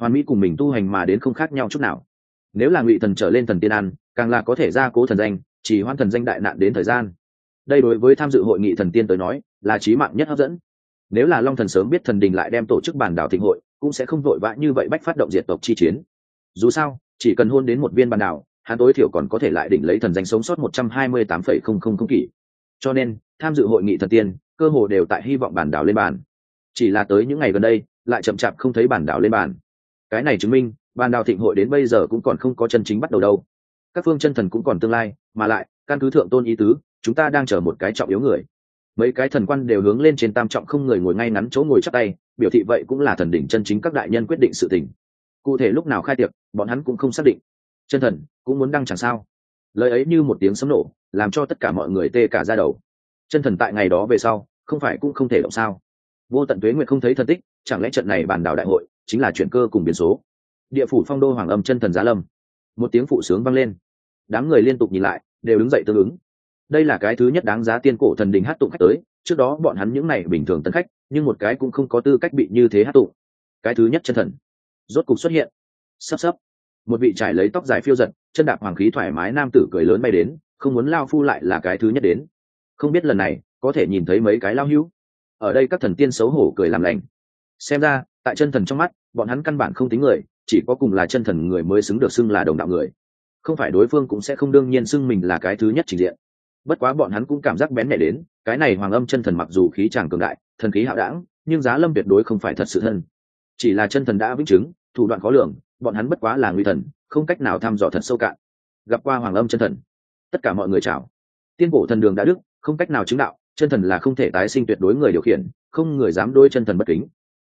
Hoàn mỹ cùng mình tu hành mà đến không khác nhau chút nào. Nếu là ngụy thần trở lên thần tiên ăn, càng là có thể gia cố thần danh, chỉ hoan thần danh đại nạn đến thời gian. Đây đối với tham dự hội nghị thần tiên tới nói, là trí mạng nhất hấp dẫn. Nếu là long thần sớm biết thần đình lại đem tổ chức bản đảo thịnh hội, cũng sẽ không vội vã như vậy bách phát động diệt tộc chi chiến. Dù sao, chỉ cần hôn đến một viên bản đảo, hắn tối thiểu còn có thể lại đỉnh lấy thần danh sống sót một trăm hai mươi tám phẩy không không không kỷ. Cho nên, tham dự hội nghị thần tiên, cơ hồ đều tại hy vọng bản đảo lên bàn. Chỉ là tới những ngày gần đây lại chậm chạp không thấy bản đảo lên bàn. Cái này chứng minh, bàn đảo thịnh hội đến bây giờ cũng còn không có chân chính bắt đầu đâu. Các phương chân thần cũng còn tương lai, mà lại, căn cứ thượng tôn ý tứ, chúng ta đang chờ một cái trọng yếu người. Mấy cái thần quan đều hướng lên trên tam trọng không người ngồi ngay ngắn chỗ ngồi chắc tay, biểu thị vậy cũng là thần đỉnh chân chính các đại nhân quyết định sự tình. Cụ thể lúc nào khai tiệc, bọn hắn cũng không xác định. Chân thần, cũng muốn đăng chẳng sao. Lời ấy như một tiếng sấm nổ, làm cho tất cả mọi người tê cả ra đầu. Chân thần tại ngày đó về sau, không phải cũng không thể động sao? Vô tận tuế nguyệt không thấy thần tích chẳng lẽ trận này bàn đảo đại hội chính là chuyện cơ cùng biến số? Địa phủ phong đô hoàng âm chân thần giá lâm. Một tiếng phụ sướng vang lên. Đám người liên tục nhìn lại, đều đứng dậy tương ứng. Đây là cái thứ nhất đáng giá tiên cổ thần đình hát tụng khách tới. Trước đó bọn hắn những này bình thường tân khách, nhưng một cái cũng không có tư cách bị như thế hát tụng. Cái thứ nhất chân thần. Rốt cục xuất hiện. Sắp sắp. Một vị trải lấy tóc dài phiêu giật, chân đạp hoàng khí thoải mái nam tử cười lớn bay đến, không muốn lao phu lại là cái thứ nhất đến. Không biết lần này, có thể nhìn thấy mấy cái lao hưu. Ở đây các thần tiên xấu hổ cười làm lành xem ra, tại chân thần trong mắt, bọn hắn căn bản không tính người, chỉ có cùng là chân thần người mới xứng được xưng là đồng đạo người. Không phải đối phương cũng sẽ không đương nhiên xưng mình là cái thứ nhất trình diện. Bất quá bọn hắn cũng cảm giác bén nhẹ đến, cái này hoàng âm chân thần mặc dù khí tràng cường đại, thần khí hạo đảng nhưng giá lâm tuyệt đối không phải thật sự thân. Chỉ là chân thần đã vĩnh chứng, thủ đoạn khó lường, bọn hắn bất quá là nguy thần, không cách nào thăm dò thật sâu cạn. Gặp qua hoàng âm chân thần, tất cả mọi người chào. Tiên cổ thần đường đã đức, không cách nào chứng đạo, chân thần là không thể tái sinh tuyệt đối người điều khiển, không người dám đôi chân thần bất kính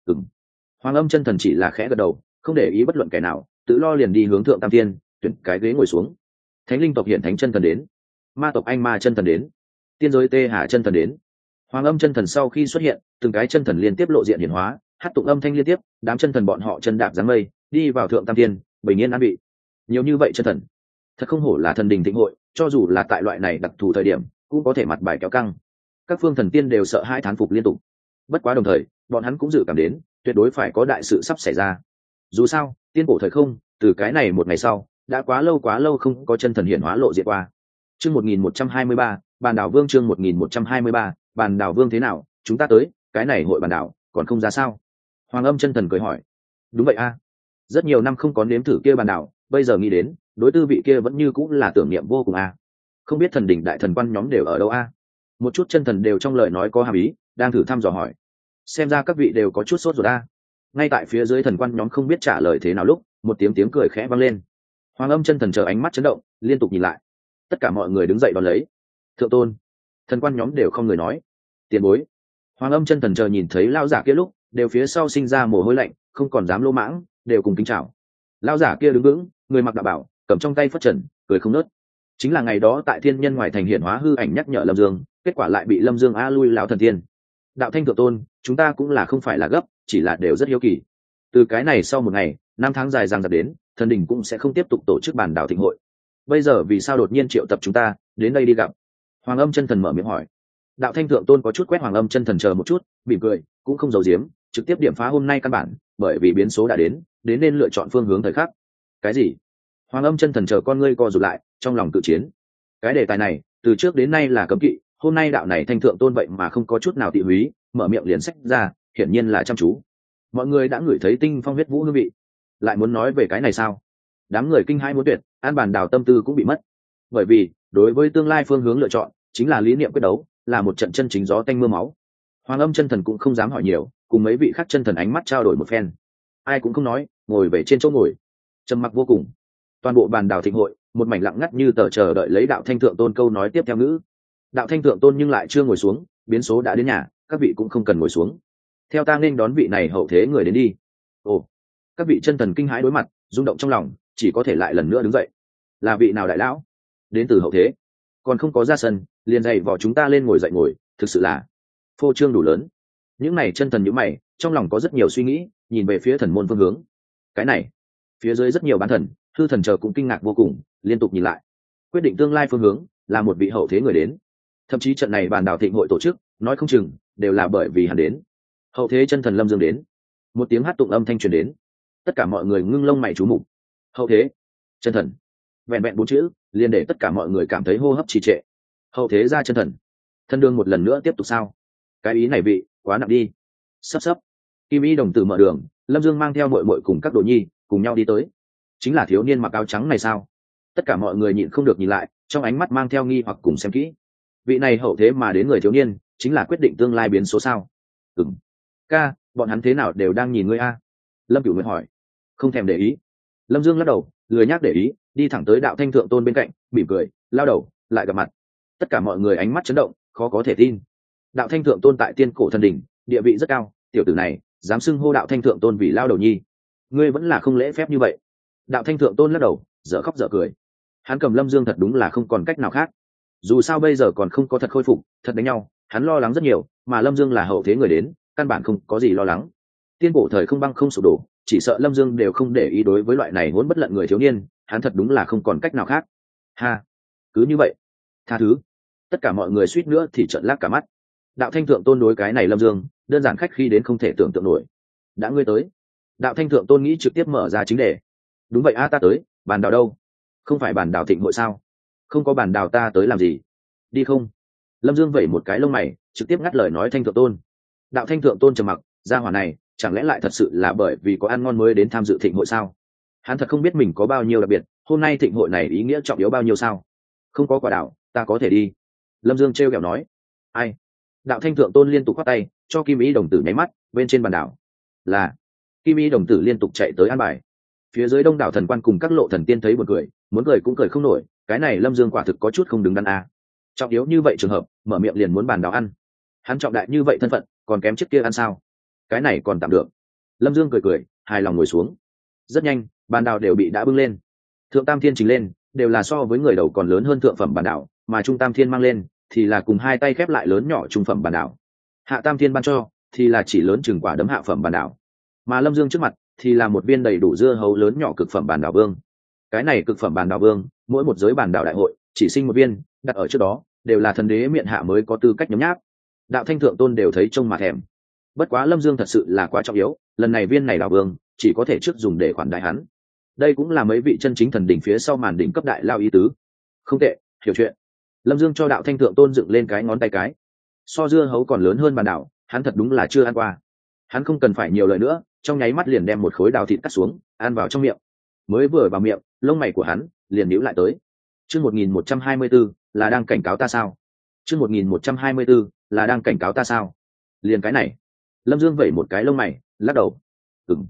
ừng hoàng âm chân thần chỉ là khẽ gật đầu, không để ý bất luận kẻ nào, tự lo liền đi hướng thượng tam tiên tuyển cái ghế ngồi xuống. Thánh linh tộc hiện thánh chân thần đến. Ma tộc anh ma chân thần đến. Tiên giới tê hà chân thần đến. Hoàng âm chân thần sau khi xuất hiện, từng cái chân thần liên tiếp lộ diện hiển hóa, hát tụng âm thanh liên tiếp, đám chân thần bọn họ chân đạp dáng mây, đi vào thượng tam tiên bình yên an bị nhiều như vậy chân thần. Thật không hổ là thần đình thịnh hội, cho dù là tại loại này đặc thù thời điểm, cũng có thể mặt bài kéo căng. Các phương thần tiên đều sợ hai thán phục liên tục bất quá đồng thời, bọn hắn cũng dự cảm đến, tuyệt đối phải có đại sự sắp xảy ra. Dù sao, tiên cổ thời không, từ cái này một ngày sau, đã quá lâu quá lâu không có chân thần hiển hóa lộ diện qua. Chương một nghìn một trăm hai mươi ba, bàn đảo vương chương một nghìn một trăm hai mươi ba, bàn đảo vương thế nào? Chúng ta tới, cái này hội bàn đảo, còn không ra sao? Hoàng âm chân thần cười hỏi. Đúng vậy a. Rất nhiều năm không có nếm thử kia bàn đảo, bây giờ nghĩ đến, đối tư vị kia vẫn như cũng là tưởng niệm vô cùng a. Không biết thần đỉnh đại thần quan nhóm đều ở đâu a? Một chút chân thần đều trong lời nói có hàm ý đang thử thăm dò hỏi. Xem ra các vị đều có chút sốt rồi ta ngay tại phía dưới thần quan nhóm không biết trả lời thế nào lúc, một tiếng tiếng cười khẽ vang lên. Hoàng âm chân thần chờ ánh mắt chấn động, liên tục nhìn lại. Tất cả mọi người đứng dậy đón lấy. Thượng tôn. Thần quan nhóm đều không người nói. Tiền bối. Hoàng âm chân thần chờ nhìn thấy lao giả kia lúc, đều phía sau sinh ra mồ hôi lạnh, không còn dám lô mãng, đều cùng kính chào. Lao giả kia đứng vững, người mặc đạo bảo, cầm trong tay phất trần, cười không nớt. Chính là ngày đó tại thiên nhân ngoài thành hiện hóa hư ảnh nhắc nhở lâm dương, kết quả lại bị lâm dương a lui lão thần tiên đạo thanh thượng tôn, chúng ta cũng là không phải là gấp, chỉ là đều rất hiếu kỳ. Từ cái này sau một ngày, năm tháng dài rằng dập đến, thần đình cũng sẽ không tiếp tục tổ chức bản đảo thịnh hội. Bây giờ vì sao đột nhiên triệu tập chúng ta, đến đây đi gặp? Hoàng âm chân thần mở miệng hỏi. Đạo thanh thượng tôn có chút quét hoàng âm chân thần chờ một chút, mỉm cười, cũng không giấu giếm, trực tiếp điểm phá hôm nay căn bản, bởi vì biến số đã đến đến nên lựa chọn phương hướng thời khắc. Cái gì? Hoàng âm chân thần chờ con ngươi co rụt lại, trong lòng tự chiến. Cái đề tài này, từ trước đến nay là cấm kỵ hôm nay đạo này thanh thượng tôn vậy mà không có chút nào tị húy, mở miệng liền sách ra, hiển nhiên là chăm chú. Mọi người đã ngửi thấy tinh phong huyết vũ hương vị. Lại muốn nói về cái này sao? Đám người kinh hai muốn tuyệt, an bàn đào tâm tư cũng bị mất. Bởi vì, đối với tương lai phương hướng lựa chọn, chính là lý niệm quyết đấu, là một trận chân chính gió tanh mưa máu. Hoàng âm chân thần cũng không dám hỏi nhiều, cùng mấy vị khác chân thần ánh mắt trao đổi một phen. Ai cũng không nói, ngồi về trên chỗ ngồi. Trầm mặc vô cùng. Toàn bộ bàn đào thịnh hội, một mảnh lặng ngắt như tờ chờ đợi lấy đạo thanh thượng tôn câu nói tiếp theo ngữ đạo thanh thượng tôn nhưng lại chưa ngồi xuống, biến số đã đến nhà, các vị cũng không cần ngồi xuống. Theo ta nên đón vị này hậu thế người đến đi. Ồ, các vị chân thần kinh hãi đối mặt, rung động trong lòng, chỉ có thể lại lần nữa đứng dậy. Là vị nào đại lão? Đến từ hậu thế. Còn không có ra sân, liền dày vỏ chúng ta lên ngồi dậy ngồi, thực sự là phô trương đủ lớn. Những này chân thần nhữ mày, trong lòng có rất nhiều suy nghĩ, nhìn về phía thần môn phương hướng. Cái này, phía dưới rất nhiều bán thần thư thần chờ cũng kinh ngạc vô cùng, liên tục nhìn lại. Quyết định tương lai phương hướng là một vị hậu thế người đến thậm chí trận này bàn đảo thịnh hội tổ chức, nói không chừng, đều là bởi vì hắn đến. Hậu thế chân thần lâm dương đến. Một tiếng hát tụng âm thanh truyền đến. Tất cả mọi người ngưng lông mày chú mục. Hậu thế, chân thần. Vẹn vẹn bốn chữ, liền để tất cả mọi người cảm thấy hô hấp trì trệ. Hậu thế ra chân thần. Thân đương một lần nữa tiếp tục sao? Cái ý này vị, quá nặng đi. Sắp sắp. Kim y đồng tử mở đường, lâm dương mang theo mội mội cùng các đồ nhi, cùng nhau đi tới. Chính là thiếu niên mặc áo trắng này sao? Tất cả mọi người nhịn không được nhìn lại, trong ánh mắt mang theo nghi hoặc cùng xem kỹ vị này hậu thế mà đến người thiếu niên, chính là quyết định tương lai biến số sao? Ừng ca, bọn hắn thế nào đều đang nhìn ngươi a. Lâm cửu nguyện hỏi. Không thèm để ý. Lâm dương lắc đầu, lười nhác để ý, đi thẳng tới đạo thanh thượng tôn bên cạnh, mỉm cười, lao đầu, lại gặp mặt. Tất cả mọi người ánh mắt chấn động, khó có thể tin. Đạo thanh thượng tôn tại tiên cổ thần đình địa vị rất cao, tiểu tử này, dám xưng hô đạo thanh thượng tôn vì lao đầu nhi. Ngươi vẫn là không lễ phép như vậy. Đạo thanh thượng tôn lắc đầu, dở khóc dở cười. Hắn cầm lâm dương thật đúng là không còn cách nào khác dù sao bây giờ còn không có thật khôi phục, thật đánh nhau, hắn lo lắng rất nhiều, mà lâm dương là hậu thế người đến, căn bản không có gì lo lắng. Tiên cổ thời không băng không sụp đổ, chỉ sợ lâm dương đều không để ý đối với loại này muốn bất lận người thiếu niên, hắn thật đúng là không còn cách nào khác. Ha, cứ như vậy. Tha thứ. Tất cả mọi người suýt nữa thì trợn lác cả mắt. Đạo thanh thượng tôn đối cái này lâm dương, đơn giản khách khi đến không thể tưởng tượng nổi. Đã ngươi tới. Đạo thanh thượng tôn nghĩ trực tiếp mở ra chính đề. Đúng vậy a, ta tới, bàn đào đâu? Không phải bàn đào thịnh hội sao? Không có bàn đào ta tới làm gì? Đi không? Lâm dương vẩy một cái lông mày, trực tiếp ngắt lời nói thanh thượng tôn. Đạo thanh thượng tôn trầm mặc, ra hỏa này, chẳng lẽ lại thật sự là bởi vì có ăn ngon mới đến tham dự thịnh hội sao? Hắn thật không biết mình có bao nhiêu đặc biệt, hôm nay thịnh hội này ý nghĩa trọng yếu bao nhiêu sao? Không có quả đạo ta có thể đi. Lâm dương t r kẹo nói. Ai? Đạo thanh thượng tôn liên tục k h o á t tay, cho kim ý đồng tử nháy mắt, bên trên bàn đảo. Là. Kim ý đồng tử liên tục chạy tới an bài. Phía dưới đông đảo thần quan cùng các lộ thần tiên thấy một cười, muốn cười cũng cười không nổi cái này lâm dương quả thực có chút không đứng đắn a. Trọng yếu như vậy trường hợp, mở miệng liền muốn bàn đào ăn. Hắn trọng đại như vậy thân phận, còn kém trước kia ăn sao? Cái này còn tạm được. Lâm dương cười cười, hài lòng ngồi xuống. Rất nhanh, bàn đào đều bị đã bưng lên. Thượng tam thiên trình lên, đều là so với người đầu còn lớn hơn thượng phẩm bàn đảo, mà trung tam thiên mang lên, thì là cùng hai tay khép lại lớn nhỏ trung phẩm bàn đảo. Hạ tam thiên ban cho, thì là chỉ lớn chừng quả đấm hạ phẩm bàn đảo. Mà lâm dương trước mặt, thì là một viên đầy đủ dưa hấu lớn nhỏ cực phẩm bàn đảo vương. Cái này cực phẩm bàn đảo vương mỗi một giới bàn đạo đại hội, chỉ sinh một viên, đặt ở trước đó, đều là thần đế miệng hạ mới có tư cách nhấm nháp. Đạo thanh thượng tôn đều thấy trông mà thèm. Bất quá lâm dương thật sự là quá trọng yếu, lần này viên này đào vương, chỉ có thể trước dùng để khoản đại hắn. Đây cũng là mấy vị chân chính thần đỉnh phía sau màn đỉnh cấp đại lao ý tứ. Không tệ, hiểu chuyện. Lâm dương cho đạo thanh thượng tôn dựng lên cái ngón tay cái. So dưa hấu còn lớn hơn bàn đảo hắn thật đúng là chưa ăn qua. Hắn không cần phải nhiều lời nữa, trong nháy mắt liền đem một khối đào thịt cắt xuống, ăn vào trong miệng. Mới vừa vào miệng, lông mày của hắn liền níu lại tới. Chương một nghìn một trăm hai mươi b ố là đang cảnh cáo ta sao? Chương một nghìn một trăm hai mươi b ố là đang cảnh cáo ta sao? Liền cái này. Lâm dương vẩy một cái lông mày, lắc đầu. Ừm.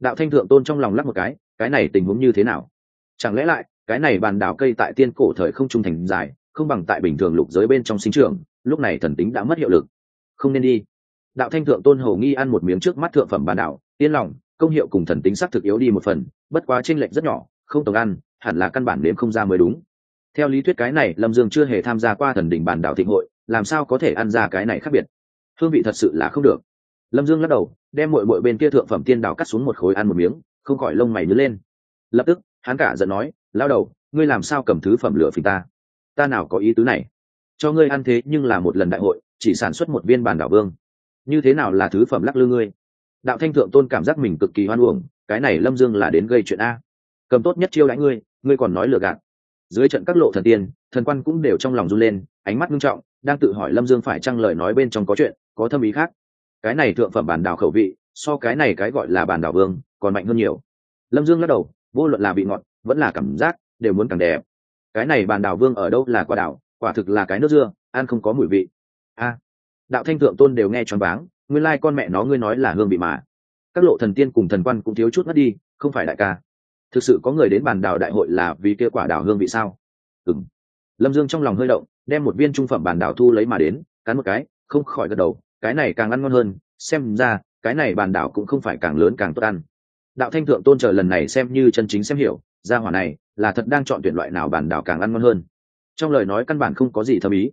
đạo thanh thượng tôn trong lòng lắc một cái cái này tình huống như thế nào? Chẳng lẽ lại, cái này bàn đảo cây tại tiên cổ thời không trung thành dài, không bằng tại bình thường lục giới bên trong sinh trường lúc này thần tính đã mất hiệu lực. Không nên đi. Đạo thanh thượng tôn hầu nghi ăn một miếng trước mắt thượng phẩm bàn đảo, yên lòng, công hiệu cùng thần tính sắc thực yếu đi một phần, bất quá chênh lệch rất nhỏ, không tổng ăn hẳn là căn bản nếm không ra mới đúng. Theo lý thuyết cái này, lâm dương chưa hề tham gia qua thần đỉnh bàn đảo thịnh hội, làm sao có thể ăn ra cái này khác biệt? Hương vị thật sự là không được. Lâm dương lắc đầu, đem mội mội bên kia thượng phẩm tiên đảo cắt xuống một khối ăn một miếng, không khỏi lông mày nhớ lên. Lập tức, hắn cả giận nói lao đầu, ngươi làm sao cầm thứ phẩm lửa phình ta? Ta nào có ý tứ này? Cho ngươi ăn thế nhưng là một lần đại hội, chỉ sản xuất một viên bàn đảo vương. Như thế nào là thứ phẩm lắc lư ngươi? Đạo thanh thượng tôn cảm giác mình cực kỳ hoan uổng, cái này lâm dương là đến gây chuyện a cầm tốt nhất chiêu đãi ngươi ngươi còn nói lừa gạt. Dưới trận các lộ thần tiên, thần quan cũng đều trong lòng run lên, ánh mắt nghiêm trọng, đang tự hỏi lâm dương phải chăng lời nói bên trong có chuyện, có thâm ý khác. Cái này thượng phẩm bản đảo khẩu vị, so cái này cái gọi là bản đảo vương, còn mạnh hơn nhiều. Lâm dương lắc đầu, vô luận là vị ngọt, vẫn là cảm giác, đều muốn càng đẹp. Cái này bàn đảo vương ở đâu là quả đảo, quả thực là cái nước dưa, ăn không có mùi vị. A, đạo thanh thượng tôn đều nghe choáng váng, nguyên lai con mẹ nó ngươi nói là hương vị mà. Các lộ thần tiên cùng thần quan cũng thiếu chút mất đi, không phải đại ca thực sự có người đến bàn đảo đại hội là vì kia quả đảo hương vị sao? Ừng lâm dương trong lòng hơi động, đem một viên trung phẩm bàn đảo thu lấy mà đến, cắn một cái, không khỏi gật đầu, cái này càng ăn ngon hơn, xem ra, cái này bàn đảo cũng không phải càng lớn càng tốt ăn. Đạo thanh thượng tôn chờ lần này xem như chân chính xem hiểu ra hỏa này là thật đang chọn tuyển loại nào bàn đảo càng ăn ngon hơn. Trong lời nói căn bản không có gì thâm ý.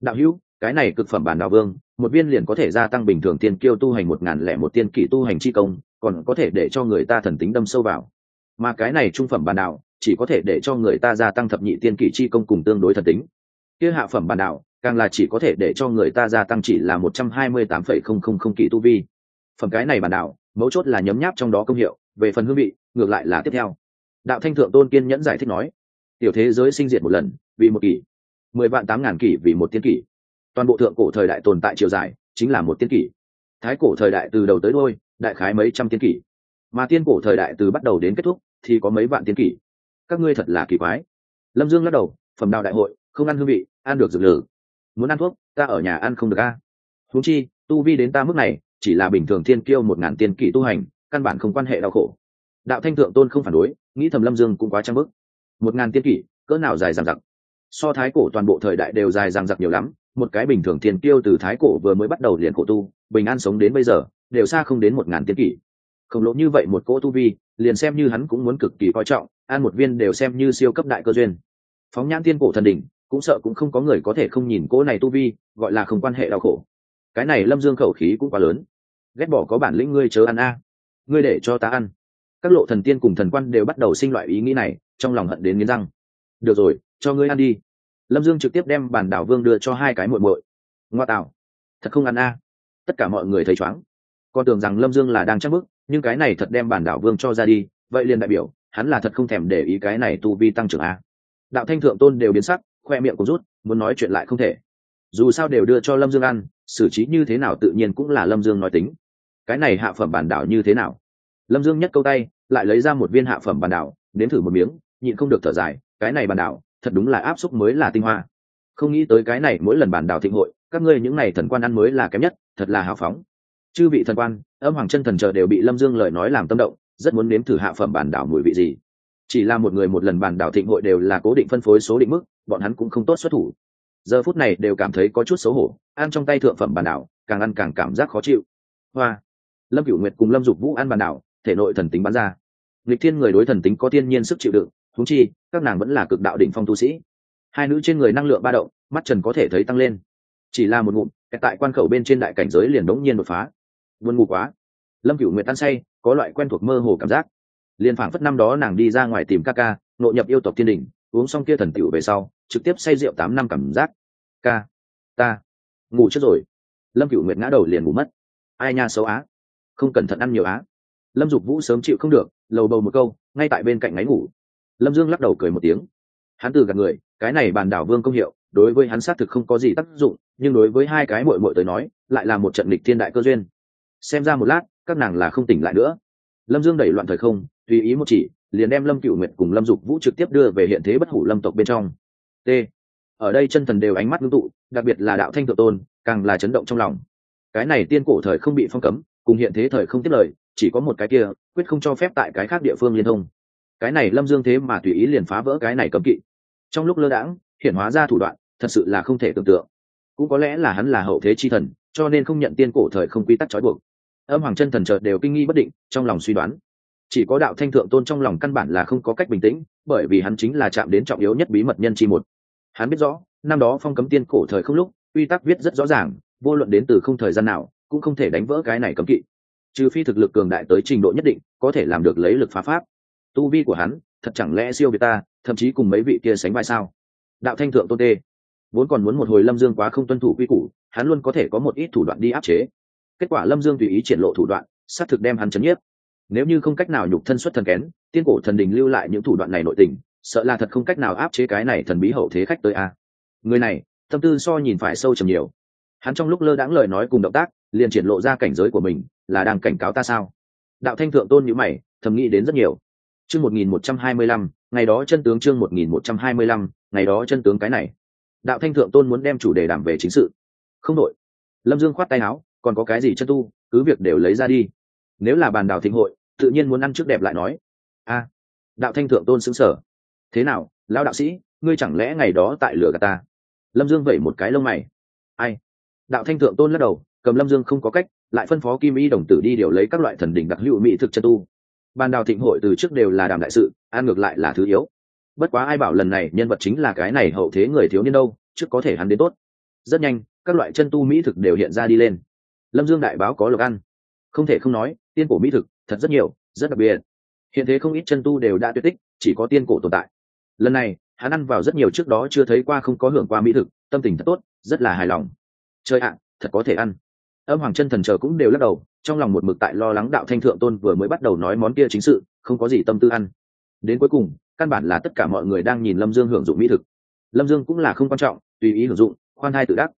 Đạo hữu, cái này cực phẩm bản đảo vương, một viên liền có thể gia tăng bình thường tiên kiêu tu hành một ngàn lẻ một tiên kỷ tu hành chi công, còn có thể để cho người ta thần tính đâm sâu vào mà cái này trung phẩm bản đạo, chỉ có thể để cho người ta gia tăng thập nhị tiên kỷ chi công cùng tương đối thần tính. Kia hạ phẩm bản đạo, càng là chỉ có thể để cho người ta gia tăng chỉ là một trăm hai mươi tám phẩy không không không kỷ tu vi. Phẩm cái này bản đạo, mấu chốt là nhấm nháp trong đó công hiệu, về phần hương vị, ngược lại là tiếp theo. Đạo thanh thượng tôn kiên nhẫn giải thích nói, tiểu thế giới sinh diệt một lần, vì một kỷ. Mười vạn tám ngàn kỷ vì một tiên kỷ. Toàn bộ thượng cổ thời đại tồn tại chiều dài, chính là một tiên kỷ. Thái cổ thời đại từ đầu tới đôi đại khái mấy trăm tiên kỷ. Mà tiên cổ thời đại từ bắt đầu đến kết thúc thì có mấy vạn tiên kỷ. Các ngươi thật là kỳ quái. Lâm dương lắc đầu, phẩm đào đại hội, không ăn hương vị, ăn được dược lử. Muốn ăn thuốc, ta ở nhà ăn không được a. À. chi, tu vi đến ta mức này, chỉ là bình thường thiên kiêu một ngàn tiên kỷ tu hành, căn bản không quan hệ đau khổ. Đạo thanh thượng tôn không phản đối, nghĩ thầm lâm dương cũng quá trang bức. Một ngàn tiên kỷ, cỡ nào dài dằng dặc. So thái cổ toàn bộ thời đại đều dài dằng dặc nhiều lắm, một cái bình thường thiên kiêu từ thái cổ vừa mới bắt đầu liền cổ tu, bình an sống đến bây giờ, đều xa không đến một ngàn tiên kỷ. Khổng lồ như vậy một cỗ tu vi liền xem như hắn cũng muốn cực kỳ coi trọng, ăn một viên đều xem như siêu cấp đại cơ duyên. Phóng nhãn tiên cổ thần đỉnh, cũng sợ cũng không có người có thể không nhìn cỗ này tu vi, gọi là không quan hệ đau khổ. Cái này lâm dương khẩu khí cũng quá lớn. Ghét bỏ có bản lĩnh ngươi chớ ăn a. Ngươi để cho ta ăn. Các lộ thần tiên cùng thần quan đều bắt đầu sinh loại ý nghĩ này, trong lòng hận đến nghiến răng. Được rồi, cho ngươi ăn đi. Lâm dương trực tiếp đem bản đảo vương đưa cho hai cái muội muội. Ngoa tạo. Thật không ăn a. Tất cả mọi người thấy chóng con tưởng rằng lâm dương là đang chắc bức, nhưng cái này thật đem bản đảo vương cho ra đi, vậy liền đại biểu, hắn là thật không thèm để ý cái này tu vi tăng trưởng a. Đạo thanh thượng tôn đều biến sắc, khoe miệng cũng rút, muốn nói chuyện lại không thể. Dù sao đều đưa cho lâm dương ăn, xử trí như thế nào tự nhiên cũng là lâm dương nói tính. Cái này hạ phẩm bản đảo như thế nào? Lâm dương nhấc câu tay, lại lấy ra một viên hạ phẩm bản đảo, nếm thử một miếng, nhịn không được thở dài, cái này bản đảo, thật đúng là áp xúc mới là tinh hoa. Không nghĩ tới cái này mỗi lần bản đảo thịnh hội, các ngươi những này thần quan ăn mới là kém nhất, thật là hào phóng chư vị thần quan, âm hoàng chân thần chờ đều bị lâm dương lời nói làm tâm động, rất muốn nếm thử hạ phẩm bản đảo mùi vị gì. Chỉ là một người một lần bản đảo thịnh hội đều là cố định phân phối số định mức, bọn hắn cũng không tốt xuất thủ. Giờ phút này đều cảm thấy có chút xấu hổ, ăn trong tay thượng phẩm bản đảo, càng ăn càng cảm giác khó chịu. Hoa! Lâm cửu nguyệt cùng lâm dục vũ ăn bản đảo, thể nội thần tính bắn ra. Lịch thiên người đối thần tính có thiên nhiên sức chịu đựng thúng chi, các nàng vẫn là cực đạo đỉnh phong tu sĩ. Hai nữ trên người năng lượng ba động, mắt trần có thể thấy tăng lên. Chỉ là một ngụm, tại quan khẩu bên trên đại cảnh giới liền đống nhiên đột phá buồn ngủ quá. Lâm cửu nguyệt tan say, có loại quen thuộc mơ hồ cảm giác. Liền phảng phất năm đó nàng đi ra ngoài tìm ca ca, nội nhập yêu tộc thiên đình, uống xong kia thần tiểu về sau, trực tiếp say rượu tám năm cảm giác. Ca, ta, ngủ trước rồi. Lâm cửu nguyệt ngã đầu liền ngủ mất. Ai nha xấu á. Không cẩn thận ăn nhiều á. Lâm dục vũ sớm chịu không được, lầu bầu một câu, ngay tại bên cạnh ngáy ngủ. Lâm dương lắc đầu cười một tiếng. Hắn từ gạt người, cái này bàn đảo vương công hiệu, đối với hắn xác thực không có gì tác dụng, nhưng đối với hai cái mội mội tới nói, lại là một trận lịch thiên đại cơ duyên xem ra một lát, các nàng là không tỉnh lại nữa. Lâm dương đẩy loạn thời không, tùy ý một chỉ, liền đem lâm cựu nguyệt cùng lâm dục vũ trực tiếp đưa về hiện thế bất hủ lâm tộc bên trong. T. Ở đây chân thần đều ánh mắt ngưng tụ, đặc biệt là đạo thanh tự tôn, càng là chấn động trong lòng. Cái này tiên cổ thời không bị phong cấm, cùng hiện thế thời không tiếp lời, chỉ có một cái kia, quyết không cho phép tại cái khác địa phương liên thông. Cái này lâm dương thế mà tùy ý liền phá vỡ cái này cấm kỵ. Trong lúc lơ đãng, hiện hóa ra thủ đoạn, thật sự là không thể tưởng tượng. Cũng có lẽ là hắn là hậu thế chi thần, cho nên không nhận tiên cổ thời không quy tắc trói buộc âm hoàng chân thần chợt đều kinh nghi bất định, trong lòng suy đoán. Chỉ có đạo thanh thượng tôn trong lòng căn bản là không có cách bình tĩnh, bởi vì hắn chính là chạm đến trọng yếu nhất bí mật nhân chi một. Hắn biết rõ, năm đó phong cấm tiên cổ thời không lúc, quy tắc viết rất rõ ràng, vô luận đến từ không thời gian nào, cũng không thể đánh vỡ cái này cấm kỵ. Trừ phi thực lực cường đại tới trình độ nhất định, có thể làm được lấy lực phá pháp. Tu vi của hắn, thật chẳng lẽ siêu việt ta, thậm chí cùng mấy vị kia sánh vai sao? Đạo thanh thượng tôn tê. Vốn còn muốn một hồi lâm dương quá không tuân thủ quy củ, hắn luôn có thể có một ít thủ đoạn đi áp chế kết quả lâm dương tùy ý triển lộ thủ đoạn, xác thực đem hắn chấn nhiếp. Nếu như không cách nào nhục thân xuất thần kén, tiên cổ thần đình lưu lại những thủ đoạn này nội tình, sợ là thật không cách nào áp chế cái này thần bí hậu thế khách tới a. Người này, tâm tư so nhìn phải sâu trầm nhiều. Hắn trong lúc lơ đãng lời nói cùng động tác, liền triển lộ ra cảnh giới của mình, là đang cảnh cáo ta sao? Đạo thanh thượng tôn nhữ mày, thầm nghĩ đến rất nhiều. Chương một nghìn một trăm hai mươi lăm, ngày đó chân tướng chương một nghìn một trăm hai mươi lăm, ngày đó chân tướng cái này. Đạo thanh thượng tôn muốn đem chủ đề đảm về chính sự. Không đội lâm dương khoát tay áo còn có cái gì chân tu, cứ việc đều lấy ra đi. Nếu là bàn đào thịnh hội, tự nhiên muốn ăn trước đẹp lại nói. A, đạo thanh thượng tôn xứng sở. Thế nào lao đạo sĩ, ngươi chẳng lẽ ngày đó tại lửa gà ta? Lâm dương vẩy một cái lông mày. Ai? Đạo thanh thượng tôn lắc đầu, cầm lâm dương không có cách, lại phân phó kim y đồng tử đi điều lấy các loại thần đỉnh đặc hữu mỹ thực chân tu. Ban đào thịnh hội từ trước đều là đàm đại sự an ngược lại là thứ yếu. Bất quá ai bảo lần này nhân vật chính là cái này hậu thế người thiếu niên đâu, trước có thể hắn đến tốt. Rất nhanh, các loại chân tu mỹ thực đều hiện ra đi lên lâm dương đại báo có lộc ăn. Không thể không nói, tiên cổ mỹ thực, thật rất nhiều, rất đặc biệt. Hiện thế không ít chân tu đều đã tuyệt tích, chỉ có tiên cổ tồn tại. Lần này, hắn ăn vào rất nhiều trước đó chưa thấy qua không có hưởng qua mỹ thực, tâm tình thật tốt, rất là hài lòng. Chơi ạ, thật có thể ăn. Âm hoàng chân thần chờ cũng đều lắc đầu, trong lòng một mực tại lo lắng đạo thanh thượng tôn vừa mới bắt đầu nói món kia chính sự, không có gì tâm tư ăn. Đến cuối cùng, căn bản là tất cả mọi người đang nhìn lâm dương hưởng dụng mỹ thực. Lâm dương cũng là không quan trọng, tùy ý hưởng dụng, khoan thai tự đắc.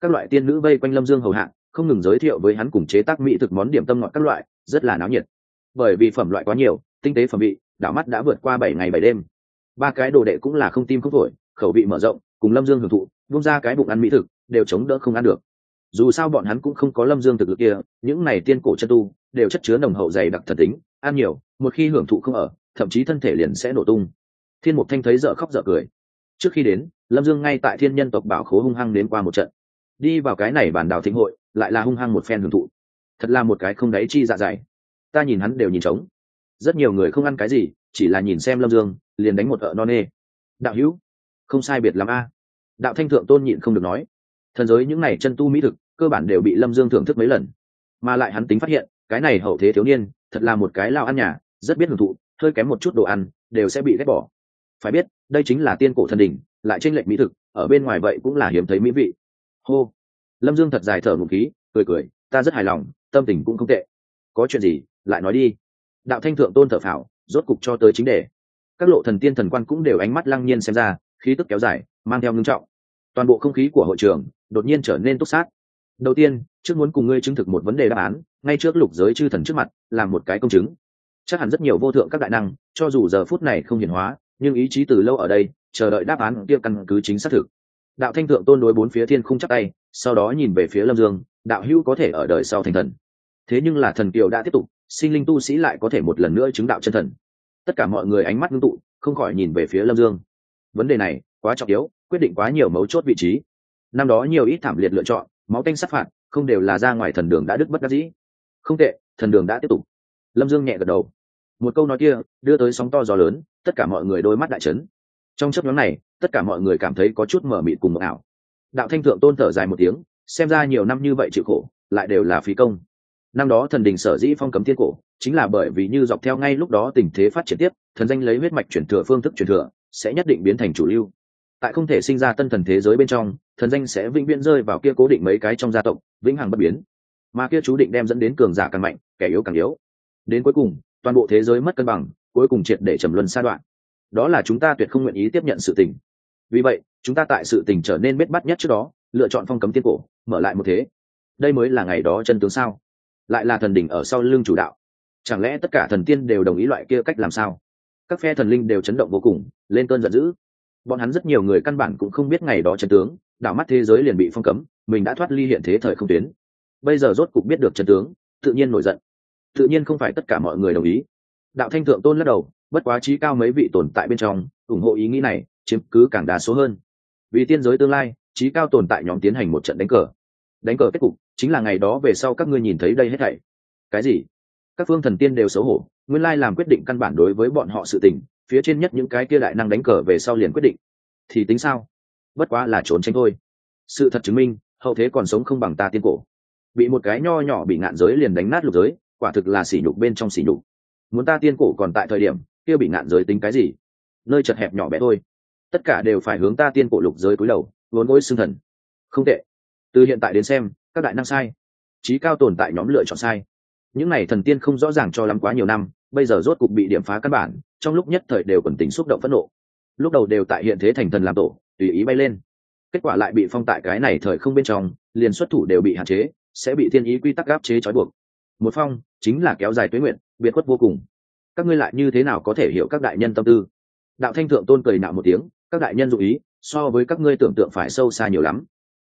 Các loại tiên nữ vây quanh lâm dương hầu hạ không ngừng giới thiệu với hắn cùng chế tác mỹ thực món điểm tâm ngọt các loại, rất là náo nhiệt. Bởi vì phẩm loại quá nhiều, tinh tế phẩm vị, đảo mắt đã vượt qua bảy ngày bảy đêm. Ba cái đồ đệ cũng là không tim không phổi, khẩu vị mở rộng, cùng lâm dương hưởng thụ bung ra cái bụng ăn mỹ thực, đều chống đỡ không ăn được. Dù sao bọn hắn cũng không có lâm dương thực lực kia, những này tiên cổ chân tu, đều chất chứa nồng hậu dày đặc thần tính, ăn nhiều, một khi hưởng thụ không ở, thậm chí thân thể liền sẽ nổ tung. Thiên mục thanh thấy dở khóc dở cười. Trước khi đến, lâm dương ngay tại thiên nhân tộc bảo khố hung hăng đến qua một trận. Đi vào cái này bản đào thịnh hội lại là hung hăng một phen hưởng thụ. Thật là một cái không đáy chi dạ dày. Ta nhìn hắn đều nhìn trống. Rất nhiều người không ăn cái gì, chỉ là nhìn xem lâm dương, liền đánh một ợ non nê. Đạo hữu, không sai biệt lắm a. Đạo thanh thượng tôn nhịn không được nói. Thần giới những n à y chân tu mỹ thực, cơ bản đều bị lâm dương thưởng thức mấy lần. Mà lại hắn tính phát hiện, cái này hậu thế thiếu niên, thật là một cái lao ăn nhà, rất biết hưởng thụ, hơi kém một chút đồ ăn, đều sẽ bị ghét bỏ. Phải biết, đây chính là tiên cổ thần đình lại tranh lệch mỹ thực, ở bên ngoài vậy cũng là hiếm thấy mỹ vị. Hô lâm dương thật dài thở một khí, cười cười, ta rất hài lòng, tâm tình cũng không tệ. Có chuyện gì, lại nói đi. Đạo thanh thượng tôn thở phào, rốt cục cho tới chính đề. Các lộ thần tiên thần quan cũng đều ánh mắt lăng nhiên xem ra, khí tức kéo dài, mang theo ngưng trọng. Toàn bộ không khí của hội trường đột nhiên trở nên túc sát. Đầu tiên, trước muốn cùng ngươi chứng thực một vấn đề đáp án, ngay trước lục giới chư thần trước mặt, làm một cái công chứng. Chắc hẳn rất nhiều vô thượng các đại năng, cho dù giờ phút này không hiển hóa, nhưng ý chí từ lâu ở đây, chờ đợi đáp án kia căn cứ chính xác thực đạo thanh thượng tôn đối bốn phía thiên không chắc tay, sau đó nhìn về phía lâm dương, đạo hữu có thể ở đời sau thành thần. Thế nhưng là thần kiều đã tiếp tục, sinh linh tu sĩ lại có thể một lần nữa chứng đạo chân thần. Tất cả mọi người ánh mắt ngưng tụ, không khỏi nhìn về phía lâm dương. Vấn đề này, quá trọng yếu, quyết định quá nhiều mấu chốt vị trí. Năm đó nhiều ít thảm liệt lựa chọn, máu tanh sát phạt, không đều là ra ngoài thần đường đã đứt bất đắc dĩ. Không tệ, thần đường đã tiếp tục. Lâm dương nhẹ gật đầu. Một câu nói kia, đưa tới sóng to gió lớn, tất cả mọi người đôi mắt đại trấn trong chấp nhóm này, tất cả mọi người cảm thấy có chút mở mịt cùng một ảo. Đạo thanh thượng tôn thở dài một tiếng, xem ra nhiều năm như vậy chịu khổ, lại đều là phí công. Năm đó thần đình sở dĩ phong cấm thiên cổ, chính là bởi vì như dọc theo ngay lúc đó tình thế phát triển tiếp, thần danh lấy huyết mạch chuyển thừa phương thức chuyển thừa, sẽ nhất định biến thành chủ lưu. Tại không thể sinh ra tân thần thế giới bên trong, thần danh sẽ vĩnh viễn rơi vào kia cố định mấy cái trong gia tộc, vĩnh hằng bất biến. Mà kia chú định đem dẫn đến cường giả càng mạnh, kẻ yếu càng yếu. Đến cuối cùng, toàn bộ thế giới mất cân bằng, cuối cùng triệt để trầm luân sa đoạn đó là chúng ta tuyệt không nguyện ý tiếp nhận sự tình. Vì vậy, chúng ta tại sự tình trở nên bết bắt nhất trước đó, lựa chọn phong cấm tiên cổ, mở lại một thế. Đây mới là ngày đó chân tướng sao? Lại là thần đỉnh ở sau lưng chủ đạo. Chẳng lẽ tất cả thần tiên đều đồng ý loại kia cách làm sao? Các phe thần linh đều chấn động vô cùng, lên cơn giận dữ. Bọn hắn rất nhiều người căn bản cũng không biết ngày đó chân tướng, đảo mắt thế giới liền bị phong cấm, mình đã thoát ly hiện thế thời không tuyến. Bây giờ rốt cục biết được chân tướng, tự nhiên nổi giận. Tự nhiên không phải tất cả mọi người đồng ý. Đạo thanh thượng tôn lắc đầu bất quá trí cao mấy vị tồn tại bên trong, ủng hộ ý nghĩ này, chiếm cứ càng đa số hơn. Vì tiên giới tương lai trí cao tồn tại nhóm tiến hành một trận đánh cờ. Đánh cờ kết cục, chính là ngày đó về sau các ngươi nhìn thấy đây hết thảy. Cái gì? Các phương thần tiên đều xấu hổ, nguyên lai làm quyết định căn bản đối với bọn họ sự tình, phía trên nhất những cái kia đại năng đánh cờ về sau liền quyết định. Thì tính sao? Bất quá là trốn tránh thôi. Sự thật chứng minh, hậu thế còn sống không bằng ta tiên cổ. Bị một cái nho nhỏ bị ngạn giới liền đánh nát lục giới, quả thực là sỉ nhục bên trong sỉ nhục. Muốn ta tiên cổ còn tại thời điểm kia bị ngạn giới tính cái gì? Nơi chật hẹp nhỏ bé thôi. Tất cả đều phải hướng ta tiên cổ lục giới cúi đầu, vốn gối xương thần. Không tệ. Từ hiện tại đến xem, các đại năng sai. Trí cao tồn tại nhóm lựa chọn sai. Những n à y thần tiên không rõ ràng cho lắm quá nhiều năm, bây giờ rốt cục bị điểm phá căn bản, trong lúc nhất thời đều còn tính xúc động phẫn nộ. Lúc đầu đều tại hiện thế thành thần làm tổ, tùy ý bay lên. Kết quả lại bị phong tại cái này thời không bên trong, liền xuất thủ đều bị hạn chế, sẽ bị thiên ý quy tắc gáp chế trói buộc. Một phong, chính là kéo dài tuế nguyện, biệt khuất vô cùng các ngươi lại như thế nào có thể hiểu các đại nhân tâm tư? Đạo thanh thượng tôn cười nạo một tiếng, các đại nhân dụ ý, so với các ngươi tưởng tượng phải sâu xa nhiều lắm.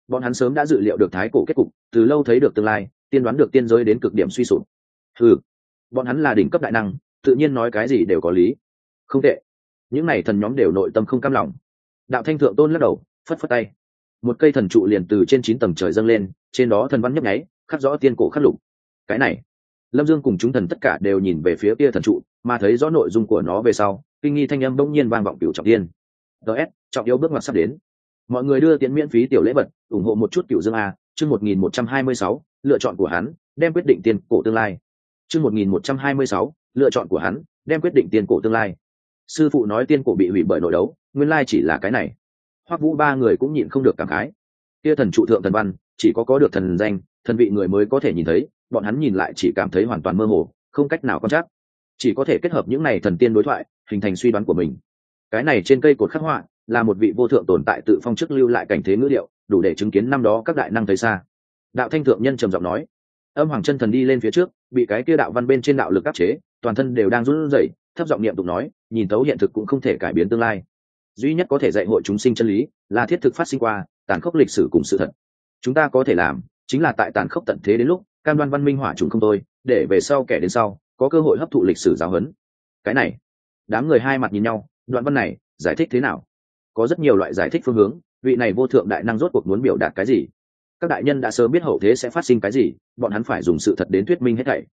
Bọn hắn sớm đã dự liệu được thái cổ kết cục, từ lâu thấy được tương lai, tiên đoán được tiên giới đến cực điểm suy sụp. Ừ bọn hắn là đỉnh cấp đại năng, tự nhiên nói cái gì đều có lý. Không tệ. Những n à y thần nhóm đều nội tâm không cam lòng. Đạo thanh thượng tôn lắc đầu, phất phất tay. Một cây thần trụ liền từ trên chín tầng trời dâng lên, trên đó thần văn nhấp nháy, khắc rõ tiên cổ khắc lục. Cái này lâm dương cùng chúng thần tất cả đều nhìn về phía kia thần trụ, mà thấy rõ nội dung của nó về sau, kinh nghi thanh âm bỗng nhiên vang vọng cửu trọng tiên ts trọng yếu bước ngoặt sắp đến. Mọi người đưa tiện miễn phí tiểu lễ vật, ủng hộ một chút cựu dương a, chương một nghìn một trăm hai mươi sáu, lựa chọn của hắn, đem quyết định tiền cổ tương lai. Chương một nghìn một trăm hai mươi sáu, lựa chọn của hắn, đem quyết định tiền cổ tương lai. Sư phụ nói tiên cổ bị hủy bởi nội đấu, nguyên lai chỉ là cái này. Hoắc vũ ba người cũng nhịn không được cảm khái. Kia thần trụ thượng thần văn, chỉ có có được thần danh thần vị người mới có thể nhìn thấy, bọn hắn nhìn lại chỉ cảm thấy hoàn toàn mơ hồ, không cách nào quan trắc. Chỉ có thể kết hợp những này thần tiên đối thoại, hình thành suy đoán của mình. Cái này trên cây cột khắc họa là một vị vô thượng tồn tại tự phong chức lưu lại cảnh thế ngữ điệu đủ để chứng kiến năm đó các đại năng thấy xa. Đạo thanh thượng nhân trầm giọng nói, âm hoàng chân thần đi lên phía trước, bị cái kia đạo văn bên trên đạo lực áp chế, toàn thân đều đang run rẩy, thấp giọng niệm tục nói, nhìn tấu hiện thực cũng không thể cải biến tương lai. Duy nhất có thể dạy hội chúng sinh chân lý là thiết thực phát sinh qua, tàn khốc lịch sử cùng sự thật. Chúng ta có thể làm chính là tại tàn khốc tận thế đến lúc, cam đoan văn minh hỏa trùng không tôi để về sau kẻ đến sau, có cơ hội hấp thụ lịch sử giáo huấn. Cái này, đám người hai mặt nhìn nhau, đoạn văn này, giải thích thế nào? Có rất nhiều loại giải thích phương hướng, vị này vô thượng đại năng rốt cuộc muốn biểu đạt cái gì? Các đại nhân đã sớm biết hậu thế sẽ phát sinh cái gì, bọn hắn phải dùng sự thật đến thuyết minh hết thảy.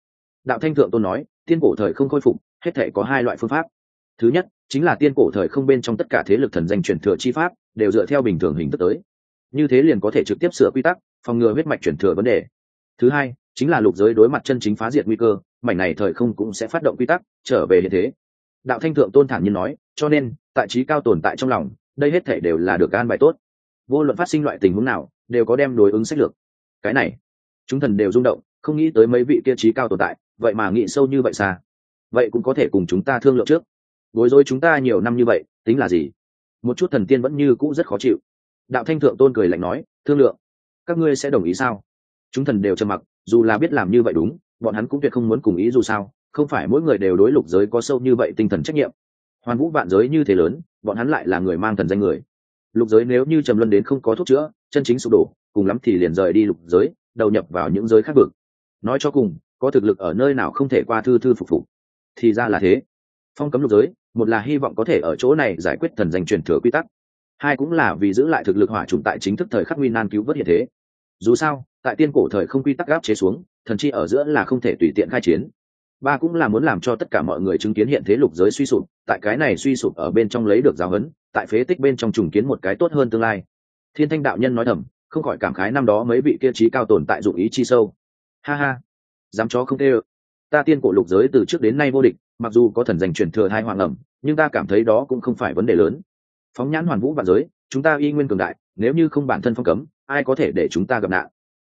Đạo thanh thượng tôn nói, tiên cổ thời không khôi phục, hết thảy có hai loại phương pháp. Thứ nhất, chính là tiên cổ thời không bên trong tất cả thế lực thần danh truyền thừa chi pháp, đều dựa theo bình thường hình thức tới. Như thế liền có thể trực tiếp sửa quy tắc phòng ngừa huyết mạch chuyển thừa vấn đề. Thứ hai, chính là lục giới đối mặt chân chính phá diệt nguy cơ, mảnh này thời không cũng sẽ phát động quy tắc, trở về hiện thế. Đạo thanh thượng tôn thản nhiên nói, cho nên, tại trí cao tồn tại trong lòng, đây hết thể đều là được an bài tốt. Vô luận phát sinh loại tình huống nào, đều có đem đối ứng sách lược. Cái này, chúng thần đều rung động, không nghĩ tới mấy vị kia trí cao tồn tại, vậy mà nghĩ sâu như vậy xa. Vậy cũng có thể cùng chúng ta thương lượng trước. Bối rối chúng ta nhiều năm như vậy, tính là gì? Một chút thần tiên vẫn như cũ rất khó chịu. Đạo thanh thượng tôn cười lạnh nói, thương lượng các ngươi sẽ đồng ý sao? Chúng thần đều trầm mặc, dù là biết làm như vậy đúng, bọn hắn cũng tuyệt không muốn cùng ý dù sao, không phải mỗi người đều đối lục giới có sâu như vậy tinh thần trách nhiệm. Hoàn vũ vạn giới như thế lớn, bọn hắn lại là người mang thần danh người. Lục giới nếu như trầm luân đến không có thuốc chữa, chân chính sụp đổ, cùng lắm thì liền rời đi lục giới, đầu nhập vào những giới khác vực. Nói cho cùng, có thực lực ở nơi nào không thể qua thư thư phục phục. Thì ra là thế. Phong cấm lục giới, một là hy vọng có thể ở chỗ này giải quyết thần danh truyền thừa quy tắc hai cũng là vì giữ lại thực lực hỏa trùng tại chính thức thời khắc nguy nan cứu vớt hiện thế. Dù sao, tại tiên cổ thời không quy tắc gáp chế xuống, thần chi ở giữa là không thể tùy tiện khai chiến. Ba cũng là muốn làm cho tất cả mọi người chứng kiến hiện thế lục giới suy sụp, tại cái này suy sụp ở bên trong lấy được giáo huấn, tại phế tích bên trong trùng kiến một cái tốt hơn tương lai. Thiên thanh đạo nhân nói thầm, không khỏi cảm khái năm đó mấy vị kia trí cao tồn tại dụng ý chi sâu. Ha ha, dám chó không tê ơ. Ta tiên cổ lục giới từ trước đến nay vô địch, mặc dù có thần giành truyền thừa hai hoàng ẩm, nhưng ta cảm thấy đó cũng không phải vấn đề lớn phóng nhãn hoàn vũ vạn giới, chúng ta y nguyên cường đại, nếu như không bản thân phong cấm, ai có thể để chúng ta gặp nạn?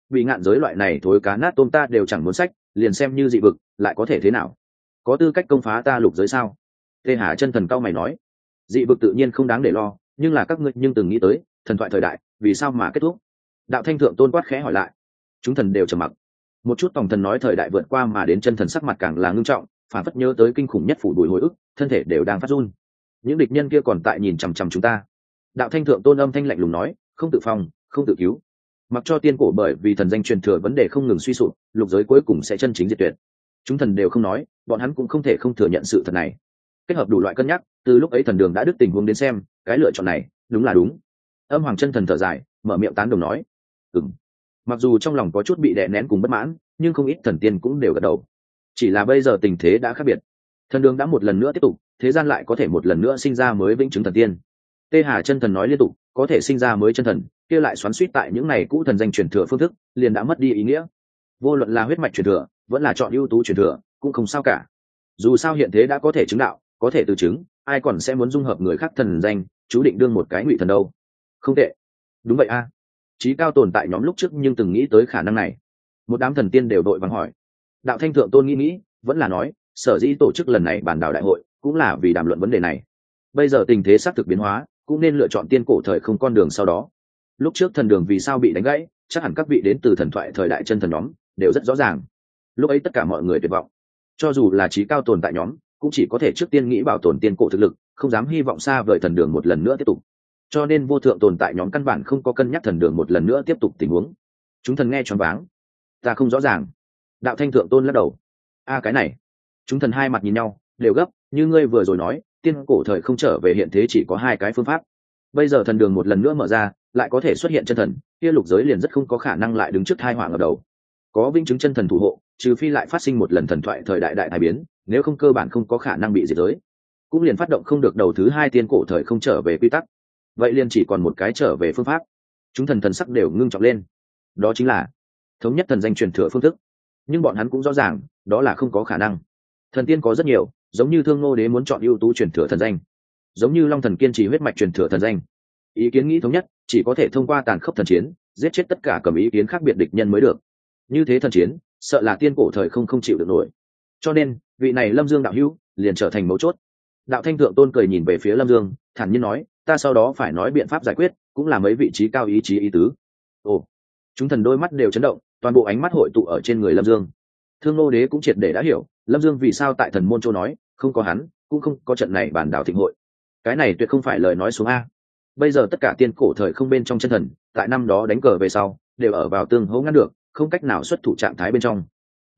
Bị ngạn giới loại này thối cá nát tôm ta đều chẳng muốn sách, liền xem như dị vực, lại có thể thế nào? Có tư cách công phá ta lục giới sao? Tê hà chân thần cao mày nói. Dị vực tự nhiên không đáng để lo, nhưng là các ngươi nhưng từng nghĩ tới, thần thoại thời đại, vì sao mà kết thúc? Đạo thanh thượng tôn quát khẽ hỏi lại. Chúng thần đều trầm mặc. Một chút tổng thần nói thời đại vượt qua mà đến chân thần sắc mặt càng là ngưng trọng, phản phất nhớ tới kinh khủng nhất phủ đùi hồi ức, thân thể đều đang phát run những địch nhân kia còn tại nhìn chằm chằm chúng ta. Đạo thanh thượng tôn âm thanh lạnh lùng nói, không tự phòng, không tự cứu. Mặc cho tiên cổ bởi vì thần danh truyền thừa vấn đề không ngừng suy sụp, lục giới cuối cùng sẽ chân chính diệt tuyệt. Chúng thần đều không nói, bọn hắn cũng không thể không thừa nhận sự thật này. Kết hợp đủ loại cân nhắc, từ lúc ấy thần đường đã đứt tình huống đến xem, cái lựa chọn này, đúng là đúng. Âm hoàng chân thần thở dài, mở miệng tán đồng nói ừng mặc dù trong lòng có chút bị đè nén cùng bất mãn, nhưng không ít thần tiên cũng đều gật đầu. Chỉ là bây giờ tình thế đã khác biệt thần đường đã một lần nữa tiếp tục, thế gian lại có thể một lần nữa sinh ra mới vĩnh chứng thần tiên. Tê hà chân thần nói liên tục, có thể sinh ra mới chân thần, kia lại xoắn suýt tại những này cũ thần danh truyền thừa phương thức, liền đã mất đi ý nghĩa. Vô luận là huyết mạch truyền thừa, vẫn là chọn ưu tú truyền thừa, cũng không sao cả. Dù sao hiện thế đã có thể chứng đạo, có thể từ chứng, ai còn sẽ muốn dung hợp người khác thần danh, chú định đương một cái ngụy thần đâu? Không tệ. Đúng vậy a. Trí cao tồn tại nhóm lúc trước nhưng từng nghĩ tới khả năng này. Một đám thần tiên đều đội vắng hỏi. Đạo thanh thượng tôn nghĩ nghĩ, vẫn là nói sở dĩ tổ chức lần này bàn đảo đại hội cũng là vì đàm luận vấn đề này. Bây giờ tình thế xác thực biến hóa, cũng nên lựa chọn tiên cổ thời không con đường sau đó. Lúc trước thần đường vì sao bị đánh gãy, chắc hẳn các vị đến từ thần thoại thời đại chân thần nhóm đều rất rõ ràng. Lúc ấy tất cả mọi người tuyệt vọng. Cho dù là trí cao tồn tại nhóm, cũng chỉ có thể trước tiên nghĩ bảo tồn tiên cổ thực lực, không dám hy vọng xa vời thần đường một lần nữa tiếp tục. Cho nên vô thượng tồn tại nhóm căn bản không có cân nhắc thần đường một lần nữa tiếp tục tình huống. Chúng thần nghe choáng váng. Ta không rõ ràng. Đạo thanh thượng tôn lắc đầu. A, cái này chúng thần hai mặt nhìn nhau, đều gấp, như ngươi vừa rồi nói, tiên cổ thời không trở về hiện thế chỉ có hai cái phương pháp. Bây giờ thần đường một lần nữa mở ra, lại có thể xuất hiện chân thần, kia lục giới liền rất không có khả năng lại đứng trước hai hoàng ở đầu. Có vinh chứng chân thần thủ hộ, trừ phi lại phát sinh một lần thần thoại thời đại đại thái biến, nếu không cơ bản không có khả năng bị diệt giới. Cũng liền phát động không được đầu thứ hai tiên cổ thời không trở về quy tắc. Vậy liền chỉ còn một cái trở về phương pháp. Chúng thần thần sắc đều ngưng trọng lên. Đó chính là thống nhất thần danh truyền thừa phương thức. Nhưng bọn hắn cũng rõ ràng, đó là không có khả năng thần tiên có rất nhiều, giống như thương ngô đế muốn chọn ưu tú truyền thừa thần danh. Giống như long thần kiên trì huyết mạch truyền thừa thần danh. Ý kiến nghĩ thống nhất, chỉ có thể thông qua tàn khốc thần chiến, giết chết tất cả cầm ý kiến khác biệt địch nhân mới được. Như thế thần chiến, sợ là tiên cổ thời không không chịu được nổi. Cho nên, vị này lâm dương đạo hữu, liền trở thành mấu chốt. Đạo thanh thượng tôn cười nhìn về phía lâm dương, thản nhiên nói, ta sau đó phải nói biện pháp giải quyết, cũng là mấy vị trí cao ý chí ý tứ. Ồ. Chúng thần đôi mắt đều chấn động, toàn bộ ánh mắt hội tụ ở trên người lâm dương. Thương ngô đế cũng triệt để đã hiểu lâm dương vì sao tại thần môn châu nói, không có hắn, cũng không có trận này bản đảo thịnh hội. Cái này tuyệt không phải lời nói xuống a. Bây giờ tất cả tiên cổ thời không bên trong chân thần, tại năm đó đánh cờ về sau, đều ở vào tương hỗ ngăn được, không cách nào xuất thủ trạng thái bên trong.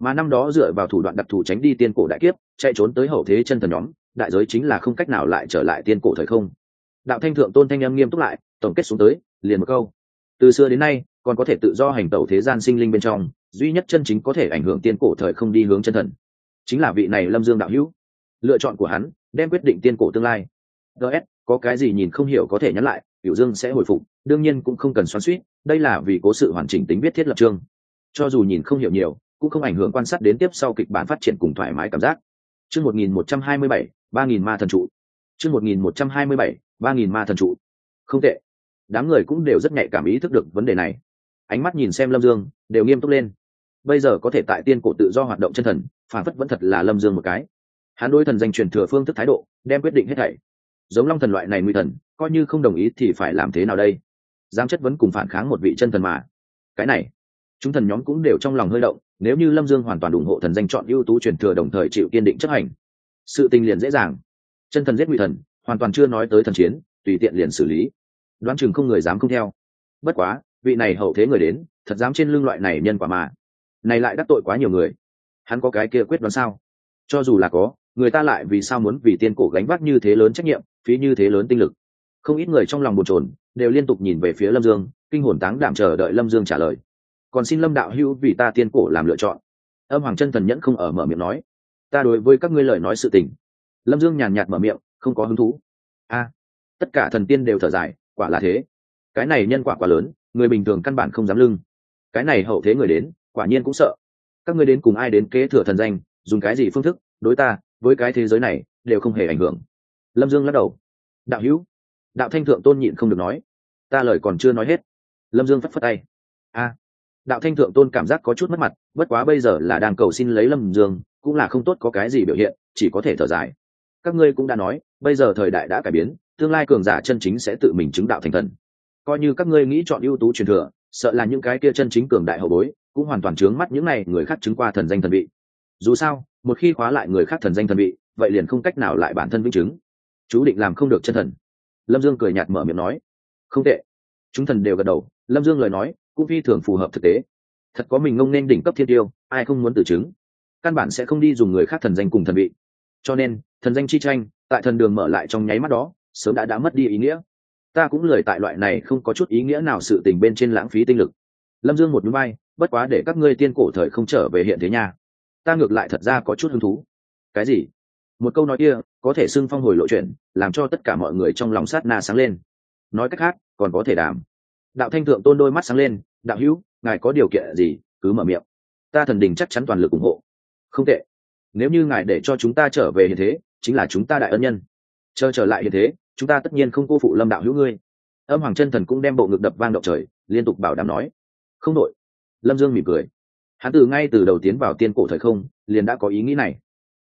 Mà năm đó dựa vào thủ đoạn đặc thù tránh đi tiên cổ đại kiếp, chạy trốn tới hậu thế chân thần nhóm, đại giới chính là không cách nào lại trở lại tiên cổ thời không. Đạo thanh thượng tôn thanh em nghiêm túc lại, tổng kết xuống tới, liền một câu. Từ xưa đến nay, còn có thể tự do hành tẩu thế gian sinh linh bên trong, duy nhất chân chính có thể ảnh hưởng tiên cổ thời không đi hướng chân thần chính là vị này lâm dương đạo hữu. Lựa chọn của hắn, đem quyết định tiên cổ tương lai. Ts có cái gì nhìn không hiểu có thể nhắn lại, biểu dương sẽ hồi phục, đương nhiên cũng không cần xoắn suýt đây là vì cố sự hoàn chỉnh tính viết thiết lập chương. Cho dù nhìn không hiểu nhiều, cũng không ảnh hưởng quan sát đến tiếp sau kịch bản phát triển cùng thoải mái cảm giác. Chương một nghìn một trăm hai mươi bảy, ba nghìn ma thần trụ. Chương một nghìn một trăm hai mươi bảy, ba nghìn ma thần trụ. Không tệ. Đám người cũng đều rất nhạy cảm ý thức được vấn đề này. Ánh mắt nhìn xem lâm dương, đều nghiêm túc lên bây giờ có thể tại tiên cổ tự do hoạt động chân thần, phản phất vẫn thật là lâm dương một cái. Hắn đôi thần danh truyền thừa phương thức thái độ, đem quyết định hết thảy. Giống long thần loại này nguy thần, coi như không đồng ý thì phải làm thế nào đây? Giang chất vẫn cùng phản kháng một vị chân thần mà. Cái này, chúng thần nhóm cũng đều trong lòng hơi động, nếu như lâm dương hoàn toàn ủng hộ thần danh chọn ưu tú truyền thừa đồng thời chịu kiên định chấp hành, sự tình liền dễ dàng. Chân thần giết ngụy thần, hoàn toàn chưa nói tới thần chiến, tùy tiện liền xử lý. Đoán chừng không người dám không theo. Bất quá, vị này hậu thế người đến, thật dám trên lưng loại này nhân quả mà này lại đắc tội quá nhiều người. Hắn có cái kia quyết đoán sao? Cho dù là có, người ta lại vì sao muốn vì tiên cổ gánh vác như thế lớn trách nhiệm, phí như thế lớn tinh lực? Không ít người trong lòng bồn chồn, đều liên tục nhìn về phía lâm dương, kinh hồn táng đảm chờ đợi lâm dương trả lời. Còn xin lâm đạo hữu vì ta tiên cổ làm lựa chọn. Âm hoàng chân thần nhẫn không ở mở miệng nói. Ta đối với các ngươi lời nói sự tình. Lâm dương nhàn nhạt mở miệng, không có hứng thú. A, tất cả thần tiên đều thở dài, quả là thế. Cái này nhân quả quá lớn, người bình thường căn bản không dám lưng. Cái này hậu thế người đến quả nhiên cũng sợ. Các ngươi đến cùng ai đến kế thừa thần danh, dùng cái gì phương thức đối ta, với cái thế giới này đều không hề ảnh hưởng. Lâm dương lắc đầu. Đạo hữu, đạo thanh thượng tôn nhịn không được nói. Ta lời còn chưa nói hết. Lâm dương phất phất tay. A, đạo thanh thượng tôn cảm giác có chút mất mặt, bất quá bây giờ là đang cầu xin lấy lâm dương, cũng là không tốt có cái gì biểu hiện, chỉ có thể thở dài. Các ngươi cũng đã nói, bây giờ thời đại đã cải biến, tương lai cường giả chân chính sẽ tự mình chứng đạo thành thần. Coi như các ngươi nghĩ chọn ưu tú truyền thừa, sợ là những cái kia chân chính cường đại hậu bối cũng hoàn toàn trướng mắt những này người khác chứng qua thần danh thần vị. Dù sao, một khi khóa lại người khác thần danh thần vị, vậy liền không cách nào lại bản thân vĩnh chứng. Chú định làm không được chân thần. Lâm dương cười nhạt mở miệng nói, không tệ. Chúng thần đều gật đầu, lâm dương lời nói cũng phi thường phù hợp thực tế. Thật có mình ngông nên đỉnh cấp thiên tiêu, ai không muốn tự chứng? Căn bản sẽ không đi dùng người khác thần danh cùng thần vị. Cho nên, thần danh chi tranh, tại thần đường mở lại trong nháy mắt đó, sớm đã đã mất đi ý nghĩa. Ta cũng lười tại loại này không có chút ý nghĩa nào sự tình bên trên lãng phí tinh lực. Lâm dương một núi bay bất quá để các ngươi tiên cổ thời không trở về hiện thế nha. Ta ngược lại thật ra có chút hứng thú. Cái gì? Một câu nói kia, có thể xưng phong hồi lộ chuyện, làm cho tất cả mọi người trong lòng sát na sáng lên. Nói cách khác, còn có thể đảm đạo thanh thượng tôn đôi mắt sáng lên, đạo hữu, ngài có điều kiện gì, cứ mở miệng. Ta thần đình chắc chắn toàn lực ủng hộ. Không tệ. Nếu như ngài để cho chúng ta trở về hiện thế, chính là chúng ta đại ân nhân. Chờ trở lại hiện thế, chúng ta tất nhiên không cô phụ lâm đạo hữu ngươi. Âm hoàng chân thần cũng đem bộ ngực đập vang động trời, liên tục bảo đảm nói. Không đội lâm dương mỉm cười. Hắn từ ngay từ đầu tiến vào tiên cổ thời không, liền đã có ý nghĩ này.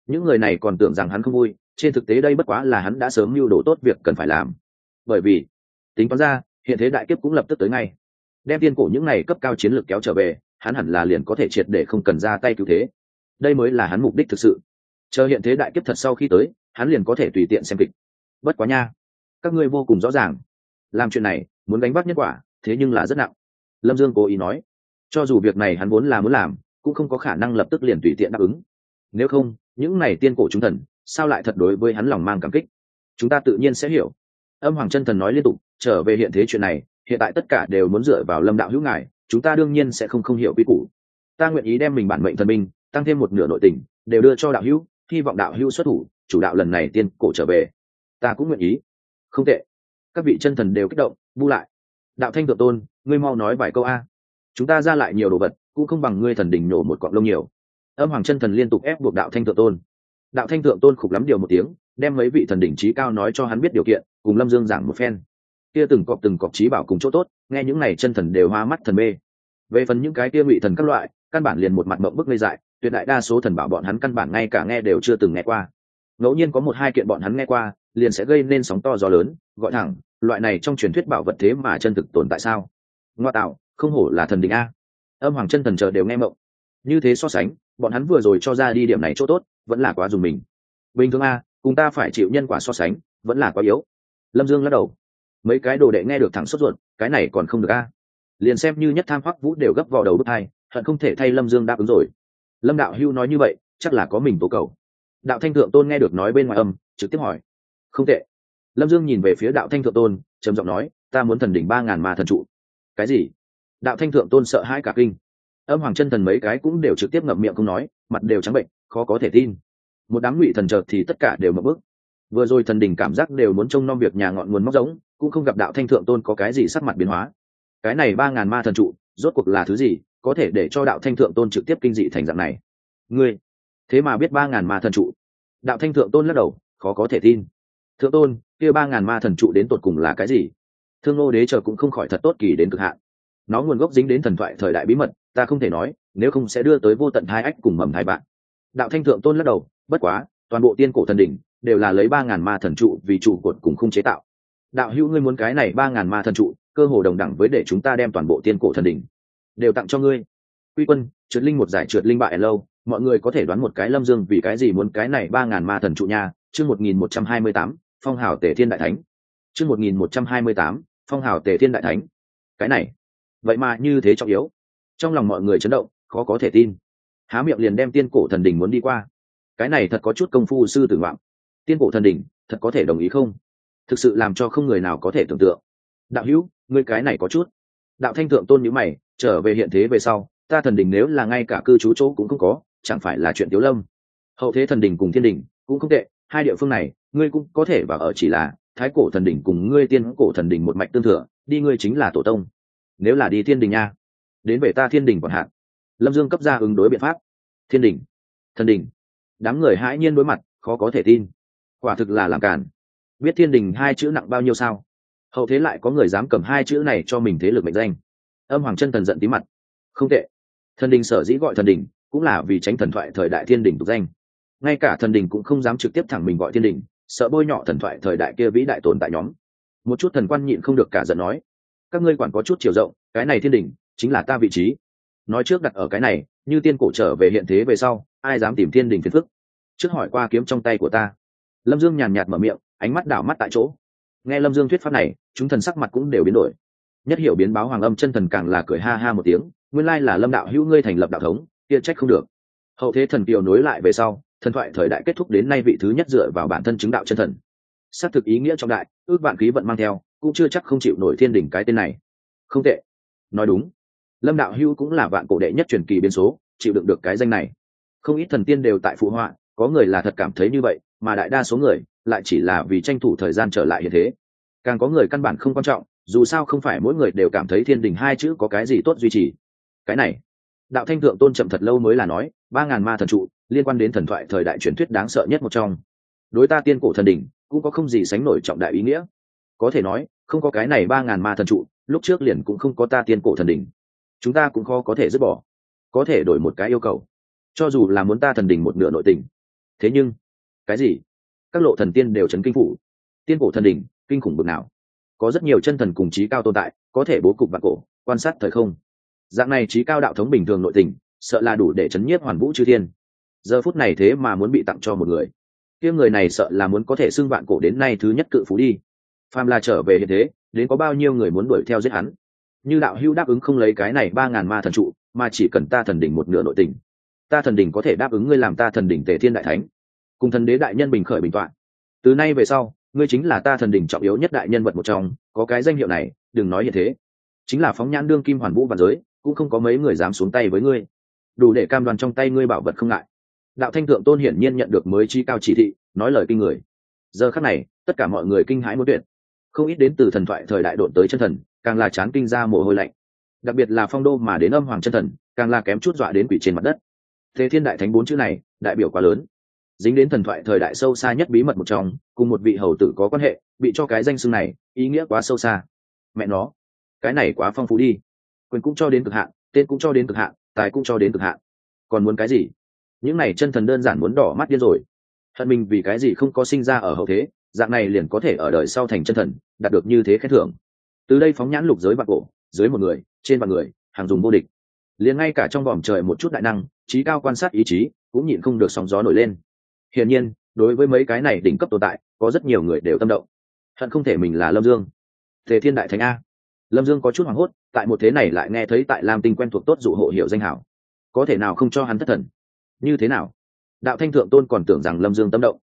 Những người này còn tưởng rằng hắn không vui, trên thực tế đây bất quá là hắn đã sớm mưu đồ tốt việc cần phải làm. Bởi vì, tính toán ra, hiện thế đại kiếp cũng lập tức tới ngay. Đem tiên cổ những này cấp cao chiến lược kéo trở về, hắn hẳn là liền có thể triệt để không cần ra tay cứu thế. Đây mới là hắn mục đích thực sự. Chờ hiện thế đại kiếp thật sau khi tới, hắn liền có thể tùy tiện xem kịch. Bất quá nha, các ngươi vô cùng rõ ràng. Làm chuyện này, muốn đánh bắt nhân quả, thế nhưng là rất nặng. Lâm dương cố ý nói cho dù việc này hắn vốn là muốn làm, cũng không có khả năng lập tức liền tùy tiện đáp ứng. Nếu không, những này tiên cổ chúng thần, sao lại thật đối với hắn lòng mang cảm kích? Chúng ta tự nhiên sẽ hiểu. Âm hoàng chân thần nói liên tục, trở về hiện thế chuyện này, hiện tại tất cả đều muốn dựa vào lâm đạo hữu ngài, chúng ta đương nhiên sẽ không không hiểu quy củ. Ta nguyện ý đem mình bản mệnh thần minh tăng thêm một nửa nội tình, đều đưa cho đạo hữu, hy vọng đạo hữu xuất thủ, chủ đạo lần này tiên cổ trở về. Ta cũng nguyện ý. Không tệ. Các vị chân thần đều kích động, bu lại. Đạo thanh thượng tôn, ngươi mau nói vài câu a chúng ta ra lại nhiều đồ vật, cũng không bằng ngươi thần đỉnh nổ một cọng lông nhiều. Âm hoàng chân thần liên tục ép buộc đạo thanh thượng tôn. Đạo thanh thượng tôn khục lắm điều một tiếng, đem mấy vị thần đỉnh trí cao nói cho hắn biết điều kiện, cùng lâm dương giảng một phen. Kia từng cọp từng cọp trí bảo cùng chỗ tốt, nghe những này chân thần đều hoa mắt thần mê. Về phần những cái kia ngụy thần các loại, căn bản liền một mặt mộng bức lây dại, tuyệt đại đa số thần bảo bọn hắn căn bản ngay cả nghe đều chưa từng nghe qua. Ngẫu nhiên có một hai kiện bọn hắn nghe qua, liền sẽ gây nên sóng to gió lớn, gọi thẳng, loại này trong truyền thuyết bảo vật thế mà chân thực tồn tại sao? Ngoa tạo không hổ là thần đình a. Âm hoàng chân thần chờ đều nghe mộng. Như thế so sánh, bọn hắn vừa rồi cho ra đi điểm này chỗ tốt, vẫn là quá dùng mình. Bình thường a, cùng ta phải chịu nhân quả so sánh, vẫn là quá yếu. Lâm dương lắc đầu. Mấy cái đồ đệ nghe được thẳng sốt ruột, cái này còn không được a. Liền xem như nhất tham hoắc vũ đều gấp vào đầu bước hai, hận không thể thay lâm dương đáp ứng rồi. Lâm đạo hưu nói như vậy, chắc là có mình tố cầu. Đạo thanh thượng tôn nghe được nói bên ngoài âm, trực tiếp hỏi. Không tệ. Lâm dương nhìn về phía đạo thanh thượng tôn, trầm giọng nói, ta muốn thần đỉnh ba ngàn ma thần trụ. Cái gì? Đạo thanh thượng tôn sợ hãi cả kinh. Âm hoàng chân thần mấy cái cũng đều trực tiếp ngậm miệng không nói, mặt đều trắng bệnh, khó có thể tin. Một đám ngụy thần chợt thì tất cả đều mập bức vừa rồi thần đình cảm giác đều muốn trông nom việc nhà ngọn nguồn móc giống, cũng không gặp đạo thanh thượng tôn có cái gì sắc mặt biến hóa. Cái này ba ngàn ma thần trụ, rốt cuộc là thứ gì, có thể để cho đạo thanh thượng tôn trực tiếp kinh dị thành dạng này? Ngươi, thế mà biết ba ngàn ma thần trụ? Đạo thanh thượng tôn lắc đầu, khó có thể tin. Thượng tôn, kia ba ngàn ma thần trụ đến tột cùng là cái gì? Thương ngô đế chờ cũng không khỏi thật tốt kỳ đến cực hạn nó nguồn gốc dính đến thần thoại thời đại bí mật, ta không thể nói, nếu không sẽ đưa tới vô tận hai ách cùng mầm hai bạn đạo thanh thượng tôn lắc đầu, bất quá, toàn bộ tiên cổ thần đỉnh đều là lấy ba ngàn ma thần trụ vì trụ cột cùng khung chế tạo. Đạo hữu ngươi muốn cái này ba ngàn ma thần trụ, cơ hồ đồng đẳng với để chúng ta đem toàn bộ tiên cổ thần đỉnh đều tặng cho ngươi. Quy quân, trượt linh một giải trượt linh bại lâu, mọi người có thể đoán một cái lâm dương vì cái gì muốn cái này ba ngàn ma thần trụ nhà chương một nghìn một trăm hai mươi tám, phong hào tề thiên đại thánh. Chương một nghìn một trăm hai mươi tám, phong hào tề thiên đại thánh. Cái này vậy mà như thế trọng yếu. Trong lòng mọi người chấn động, khó có thể tin. Há miệng liền đem tiên cổ thần đình muốn đi qua. Cái này thật có chút công phu sư tử ngoạm tiên cổ thần đình thật có thể đồng ý không? Thực sự làm cho không người nào có thể tưởng tượng. Đạo hữu, ngươi cái này có chút. Đạo thanh thượng tôn nhữ mày, trở về hiện thế về sau, ta thần đình nếu là ngay cả cư trú chỗ cũng không có, chẳng phải là chuyện tiếu lâm. Hậu thế thần đình cùng thiên đình cũng không tệ, hai địa phương này, ngươi cũng có thể vào ở chỉ là thái cổ thần đình cùng ngươi tiên cổ thần đình một mạch tương thừa, đi ngươi chính là tổ tông nếu là đi thiên đình nha. Đến về ta thiên đình còn hạn. Lâm dương cấp ra ứng đối biện pháp. Thiên đình, thần đình. Đám người hãi nhiên đối mặt, khó có thể tin. Quả thực là làm cản biết thiên đình hai chữ nặng bao nhiêu sao? Hậu thế lại có người dám cầm hai chữ này cho mình thế lực mệnh danh. Âm hoàng chân thần giận tí mặt. Không tệ. Thần đình sở dĩ gọi thần đình, cũng là vì tránh thần thoại thời đại thiên đình tục danh. Ngay cả thần đình cũng không dám trực tiếp thẳng mình gọi thiên đình, sợ bôi nhọ thần thoại thời đại kia vĩ đại tồn tại nhóm. Một chút thần quan nhịn không được cả giận nói các ngươi quản có chút chiều rộng, cái này thiên đình chính là ta vị trí. Nói trước đặt ở cái này, như tiên cổ trở về hiện thế về sau, ai dám tìm thiên đình phiền phức? Trước hỏi qua kiếm trong tay của ta. Lâm dương nhàn nhạt mở miệng, ánh mắt đảo mắt tại chỗ. Nghe lâm dương thuyết pháp này, chúng thần sắc mặt cũng đều biến đổi. Nhất hiểu biến báo hoàng âm chân thần càng là cười ha ha một tiếng, nguyên lai là lâm đạo hữu ngươi thành lập đạo thống, kia trách không được. Hậu thế thần kiều nối lại về sau, thần thoại thời đại kết thúc đến nay vị thứ nhất dựa vào bản thân chứng đạo chân thần. Xác thực ý nghĩa trong đại, ước vạn khí vận mang theo cũng chưa chắc không chịu nổi thiên đỉnh cái tên này. Không tệ. Nói đúng. Lâm đạo hưu cũng là vạn cổ đệ nhất truyền kỳ biến số, chịu đựng được cái danh này. Không ít thần tiên đều tại phụ họa, có người là thật cảm thấy như vậy, mà đại đa số người lại chỉ là vì tranh thủ thời gian trở lại hiện thế. Càng có người căn bản không quan trọng, dù sao không phải mỗi người đều cảm thấy thiên đình hai chữ có cái gì tốt duy trì. Cái này, đạo thanh thượng tôn chậm thật lâu mới là nói, ba ngàn ma thần trụ, liên quan đến thần thoại thời đại truyền thuyết đáng sợ nhất một trong. Đối ta tiên cổ thần đỉnh, cũng có không gì sánh nổi trọng đại ý nghĩa có thể nói, không có cái này ba ngàn ma thần trụ, lúc trước liền cũng không có ta tiên cổ thần đỉnh. Chúng ta cũng khó có thể dứt bỏ, có thể đổi một cái yêu cầu. Cho dù là muốn ta thần đỉnh một nửa nội tình. Thế nhưng, cái gì? Các lộ thần tiên đều chấn kinh phủ. Tiên cổ thần đỉnh, kinh khủng bực nào? Có rất nhiều chân thần cùng trí cao tồn tại, có thể bố cục vạn cổ, quan sát thời không. Dạng này trí cao đạo thống bình thường nội tình, sợ là đủ để chấn nhiếp hoàn vũ chư thiên. Giờ phút này thế mà muốn bị tặng cho một người. Kia người này sợ là muốn có thể xưng vạn cổ đến nay thứ nhất cự phú đi phàm là trở về hiện thế, đến có bao nhiêu người muốn đuổi theo giết hắn? Như đạo hưu đáp ứng không lấy cái này ba ngàn ma thần trụ, mà chỉ cần ta thần đỉnh một nửa nội tình, ta thần đỉnh có thể đáp ứng ngươi làm ta thần đỉnh tề thiên đại thánh. Cùng thần đế đại nhân bình khởi bình toạn. Từ nay về sau, ngươi chính là ta thần đỉnh trọng yếu nhất đại nhân vật một trong, có cái danh hiệu này, đừng nói như thế. Chính là phóng nhãn đương kim hoàn vũ và giới, cũng không có mấy người dám xuống tay với ngươi. Đủ để cam đoan trong tay ngươi bảo vật không ngại. Đạo thanh thượng tôn hiển nhiên nhận được mới chi cao chỉ thị, nói lời kinh người. Giờ khắc này, tất cả mọi người kinh hãi muốn tuyệt không ít đến từ thần thoại thời đại độn tới chân thần, càng là chán kinh ra mồ hôi lạnh. Đặc biệt là phong đô mà đến âm hoàng chân thần, càng là kém chút dọa đến quỷ trên mặt đất. Thế thiên đại thánh bốn chữ này, đại biểu quá lớn. Dính đến thần thoại thời đại sâu xa nhất bí mật một trong, cùng một vị hầu tử có quan hệ, bị cho cái danh xưng này, ý nghĩa quá sâu xa. Mẹ nó, cái này quá phong phú đi. Quyền cũng cho đến cực hạn, tên cũng cho đến cực hạn, tài cũng cho đến cực hạn. Còn muốn cái gì? Những này chân thần đơn giản muốn đỏ mắt điên rồi. Hận mình vì cái gì không có sinh ra ở hậu thế dạng này liền có thể ở đời sau thành chân thần, đạt được như thế khen thưởng. Từ đây phóng nhãn lục giới vạn cổ, dưới một người, trên vạn người, hàng dùng vô địch. Liền ngay cả trong vòm trời một chút đại năng, trí cao quan sát ý chí, cũng nhịn không được sóng gió nổi lên. Hiển nhiên, đối với mấy cái này đỉnh cấp tồn tại, có rất nhiều người đều tâm động. Hận không thể mình là lâm dương. Thế thiên đại thánh a. Lâm dương có chút hoảng hốt, tại một thế này lại nghe thấy tại lam tinh quen thuộc tốt dụ hộ hiệu danh hảo. Có thể nào không cho hắn thất thần? Như thế nào? Đạo thanh thượng tôn còn tưởng rằng lâm dương tâm động.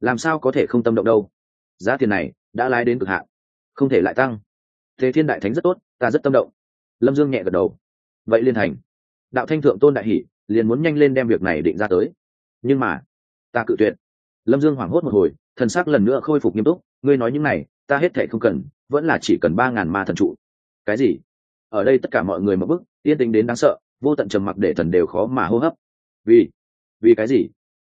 Làm sao có thể không tâm động đâu? Giá tiền này đã lái đến cực hạn, không thể lại tăng. Thế thiên đại thánh rất tốt, ta rất tâm động. Lâm dương nhẹ gật đầu. Vậy liên thành. Đạo thanh thượng tôn đại hỷ liền muốn nhanh lên đem việc này định ra tới. Nhưng mà, ta cự tuyệt. Lâm dương hoảng hốt một hồi, thần sắc lần nữa khôi phục nghiêm túc. Ngươi nói những này, ta hết thệ không cần, vẫn là chỉ cần ba ngàn ma thần trụ. Cái gì? Ở đây tất cả mọi người một bức, yên tính đến đáng sợ, vô tận trầm mặc để thần đều khó mà hô hấp. Vì vì cái gì?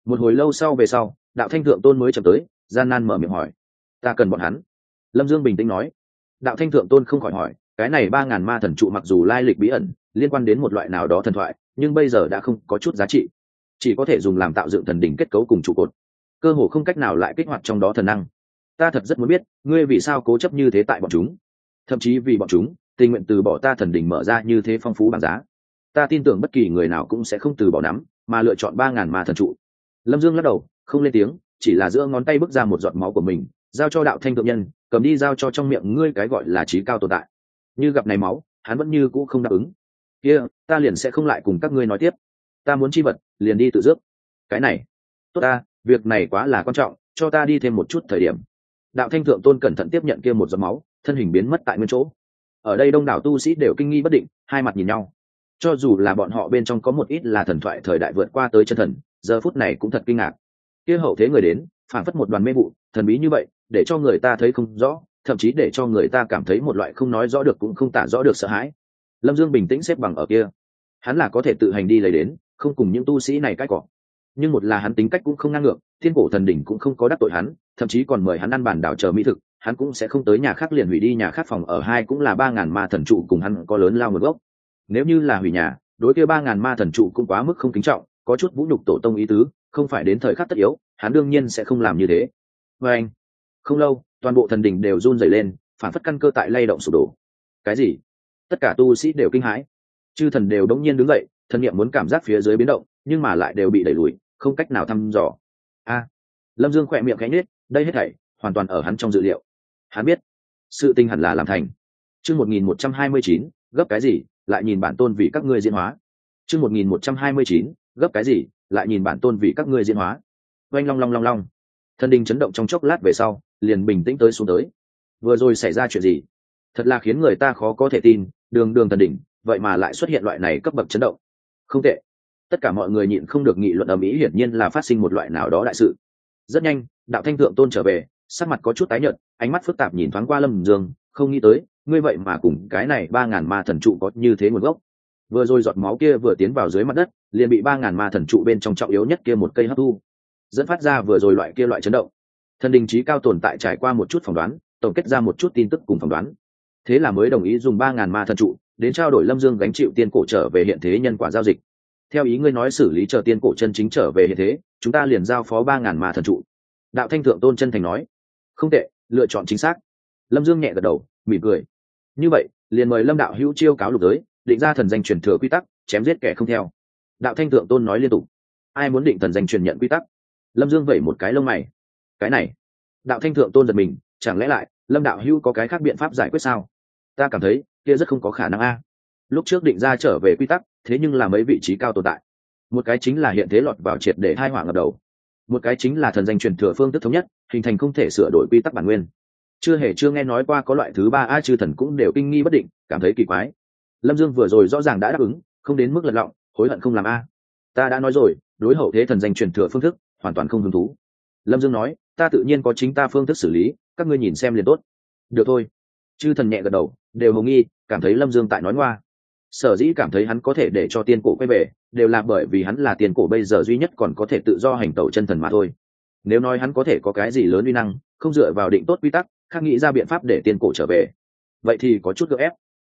Một hồi lâu sau về sau, đạo thanh thượng tôn mới chậm tới, gian nan mở miệng hỏi ta cần bọn hắn. Lâm dương bình tĩnh nói. Đạo thanh thượng tôn không khỏi hỏi, cái này ba ngàn ma thần trụ mặc dù lai lịch bí ẩn, liên quan đến một loại nào đó thần thoại, nhưng bây giờ đã không có chút giá trị. Chỉ có thể dùng làm tạo dựng thần đỉnh kết cấu cùng trụ cột. Cơ hồ không cách nào lại kích hoạt trong đó thần năng. Ta thật rất muốn biết, ngươi vì sao cố chấp như thế tại bọn chúng? Thậm chí vì bọn chúng, tình nguyện từ bỏ ta thần đỉnh mở ra như thế phong phú bảng giá. Ta tin tưởng bất kỳ người nào cũng sẽ không từ bỏ nắm, mà lựa chọn ba ngàn ma thần trụ. Lâm dương lắc đầu, không lên tiếng, chỉ là giữa ngón tay bước ra một giọt máu của mình giao cho đạo thanh thượng nhân, cầm đi giao cho trong miệng ngươi cái gọi là trí cao tồn tại. Như gặp này máu, hắn vẫn như cũ không đáp ứng. Kia, ta liền sẽ không lại cùng các ngươi nói tiếp. Ta muốn chi vật, liền đi tự dước cái này, tốt ta, việc này quá là quan trọng, cho ta đi thêm một chút thời điểm. Đạo thanh thượng tôn cẩn thận tiếp nhận kia một giọt máu, thân hình biến mất tại nguyên chỗ. Ở đây đông đảo tu sĩ đều kinh nghi bất định, hai mặt nhìn nhau. Cho dù là bọn họ bên trong có một ít là thần thoại thời đại vượt qua tới chân thần, giờ phút này cũng thật kinh ngạc. Kia hậu thế người đến phản phất một đoàn mê vụ, thần bí như vậy để cho người ta thấy không rõ, thậm chí để cho người ta cảm thấy một loại không nói rõ được cũng không tả rõ được sợ hãi. Lâm dương bình tĩnh xếp bằng ở kia. Hắn là có thể tự hành đi lấy đến, không cùng những tu sĩ này cãi cọ. Nhưng một là hắn tính cách cũng không ngang ngược, thiên cổ thần đỉnh cũng không có đắc tội hắn, thậm chí còn mời hắn ăn bàn đảo chờ mỹ thực, hắn cũng sẽ không tới nhà khác liền hủy đi nhà khác phòng, ở hai cũng là ba ngàn ma thần trụ cùng hắn có lớn lao một gốc. Nếu như là hủy nhà, đối kia ba ngàn ma thần trụ cũng quá mức không kính trọng, có chút vũ nhục tổ tông ý tứ, không phải đến thời khắc tất yếu, hắn đương nhiên sẽ không làm như thế. Và anh không lâu, toàn bộ thần đình đều run rẩy lên, phản phất căn cơ tại lay động sụp đổ. Cái gì? Tất cả tu sĩ đều kinh hãi. Chư thần đều đống nhiên đứng dậy, thần nghiệm muốn cảm giác phía dưới biến động, nhưng mà lại đều bị đẩy lùi, không cách nào thăm dò. A! Lâm dương khỏe miệng cánh nết đây hết thảy hoàn toàn ở hắn trong dự liệu. Hắn biết, sự tinh hẳn là làm thành. Chương một nghìn một trăm hai mươi chín, gấp cái gì, lại nhìn bản tôn vì các ngươi diễn hóa. Chương một nghìn một trăm hai mươi chín, gấp cái gì, lại nhìn bản tôn vì các ngươi diễn hóa. Oanh long long long long. Thần đình chấn động trong chốc lát về sau liền bình tĩnh tới xuống tới. Vừa rồi xảy ra chuyện gì? Thật là khiến người ta khó có thể tin, đường đường thần đỉnh, vậy mà lại xuất hiện loại này cấp bậc chấn động. Không tệ. Tất cả mọi người nhịn không được nghị luận ở mỹ hiển nhiên là phát sinh một loại nào đó đại sự. Rất nhanh, đạo thanh thượng tôn trở về, sắc mặt có chút tái nhợt, ánh mắt phức tạp nhìn thoáng qua lâm dương, không nghĩ tới, ngươi vậy mà cùng cái này ba ngàn ma thần trụ có như thế nguồn gốc. Vừa rồi giọt máu kia vừa tiến vào dưới mặt đất, liền bị ba ngàn ma thần trụ bên trong trọng yếu nhất kia một cây hấp thu. Dẫn phát ra vừa rồi loại kia loại chấn động thần đình trí cao tồn tại trải qua một chút phỏng đoán, tổng kết ra một chút tin tức cùng phỏng đoán. Thế là mới đồng ý dùng ba ngàn ma thần trụ, đến trao đổi lâm dương gánh chịu tiên cổ trở về hiện thế nhân quả giao dịch. Theo ý ngươi nói xử lý chờ tiên cổ chân chính trở về hiện thế, chúng ta liền giao phó ba ngàn ma thần trụ. Đạo thanh thượng tôn chân thành nói. Không tệ, lựa chọn chính xác. Lâm dương nhẹ gật đầu, mỉm cười. Như vậy, liền mời lâm đạo hữu chiêu cáo lục giới, định ra thần danh truyền thừa quy tắc, chém giết kẻ không theo. Đạo thanh thượng tôn nói liên tục. Ai muốn định thần danh truyền nhận quy tắc? Lâm dương vẩy một cái lông mày cái này. Đạo thanh thượng tôn giật mình, chẳng lẽ lại, lâm đạo hữu có cái khác biện pháp giải quyết sao? Ta cảm thấy, kia rất không có khả năng a. Lúc trước định ra trở về quy tắc, thế nhưng là mấy vị trí cao tồn tại. Một cái chính là hiện thế lọt vào triệt để hai hỏa ngập đầu. Một cái chính là thần danh truyền thừa phương thức thống nhất, hình thành không thể sửa đổi quy tắc bản nguyên. Chưa hề chưa nghe nói qua có loại thứ ba a chư thần cũng đều kinh nghi bất định, cảm thấy kỳ quái. Lâm dương vừa rồi rõ ràng đã đáp ứng, không đến mức lật lọng, hối hận không làm a. Ta đã nói rồi, đối hậu thế thần danh truyền thừa phương thức, hoàn toàn không hứng thú. Lâm dương nói ta tự nhiên có chính ta phương thức xử lý, các ngươi nhìn xem liền tốt. Được thôi. Chư thần nhẹ gật đầu, đều hồng nghi, cảm thấy lâm dương tại nói ngoa. Sở dĩ cảm thấy hắn có thể để cho tiên cổ quay về, đều là bởi vì hắn là tiền cổ bây giờ duy nhất còn có thể tự do hành tẩu chân thần mà thôi. Nếu nói hắn có thể có cái gì lớn uy năng, không dựa vào định tốt quy tắc, khác nghĩ ra biện pháp để tiền cổ trở về. Vậy thì có chút gợ ép.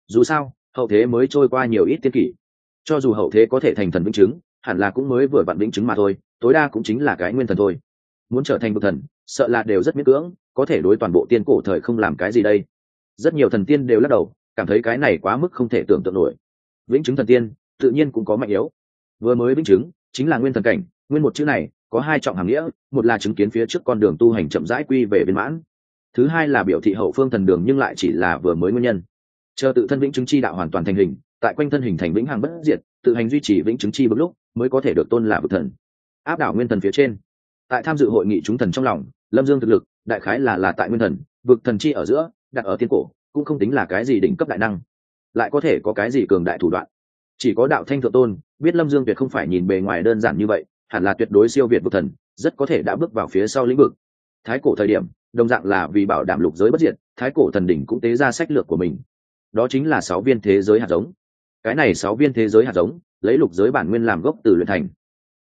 Dù sao, hậu thế mới trôi qua nhiều ít tiên kỷ. Cho dù hậu thế có thể thành thần vĩnh chứng, hẳn là cũng mới vừa vặn vĩnh chứng mà thôi, tối đa cũng chính là cái nguyên thần thôi muốn trở thành bậc thần, sợ là đều rất miễn cưỡng, có thể đối toàn bộ tiên cổ thời không làm cái gì đây? Rất nhiều thần tiên đều lắc đầu, cảm thấy cái này quá mức không thể tưởng tượng nổi. Vĩnh chứng thần tiên, tự nhiên cũng có mạnh yếu. Vừa mới vĩnh chứng, chính là nguyên thần cảnh, nguyên một chữ này, có hai trọng hàm nghĩa, một là chứng kiến phía trước con đường tu hành chậm rãi quy về viên mãn. Thứ hai là biểu thị hậu phương thần đường nhưng lại chỉ là vừa mới nguyên nhân. Chờ tự thân vĩnh chứng chi đạo hoàn toàn thành hình, tại quanh thân hình thành vĩnh hằng bất diệt, tự hành duy trì vĩnh chứng chi bước lúc, mới có thể được tôn là vực thần. Áp đảo nguyên thần phía trên tại tham dự hội nghị chúng thần trong lòng, lâm dương thực lực, đại khái là là tại nguyên thần, vực thần chi ở giữa, đặt ở tiên cổ, cũng không tính là cái gì đỉnh cấp đại năng. Lại có thể có cái gì cường đại thủ đoạn? Chỉ có đạo thanh thượng tôn, biết lâm dương tuyệt không phải nhìn bề ngoài đơn giản như vậy, hẳn là tuyệt đối siêu việt vực thần, rất có thể đã bước vào phía sau lĩnh vực. Thái cổ thời điểm, đồng dạng là vì bảo đảm lục giới bất diệt, thái cổ thần đỉnh cũng tế ra sách lược của mình. Đó chính là sáu viên thế giới hạt giống. Cái này sáu viên thế giới hạt giống, lấy lục giới bản nguyên làm gốc từ luyện thành.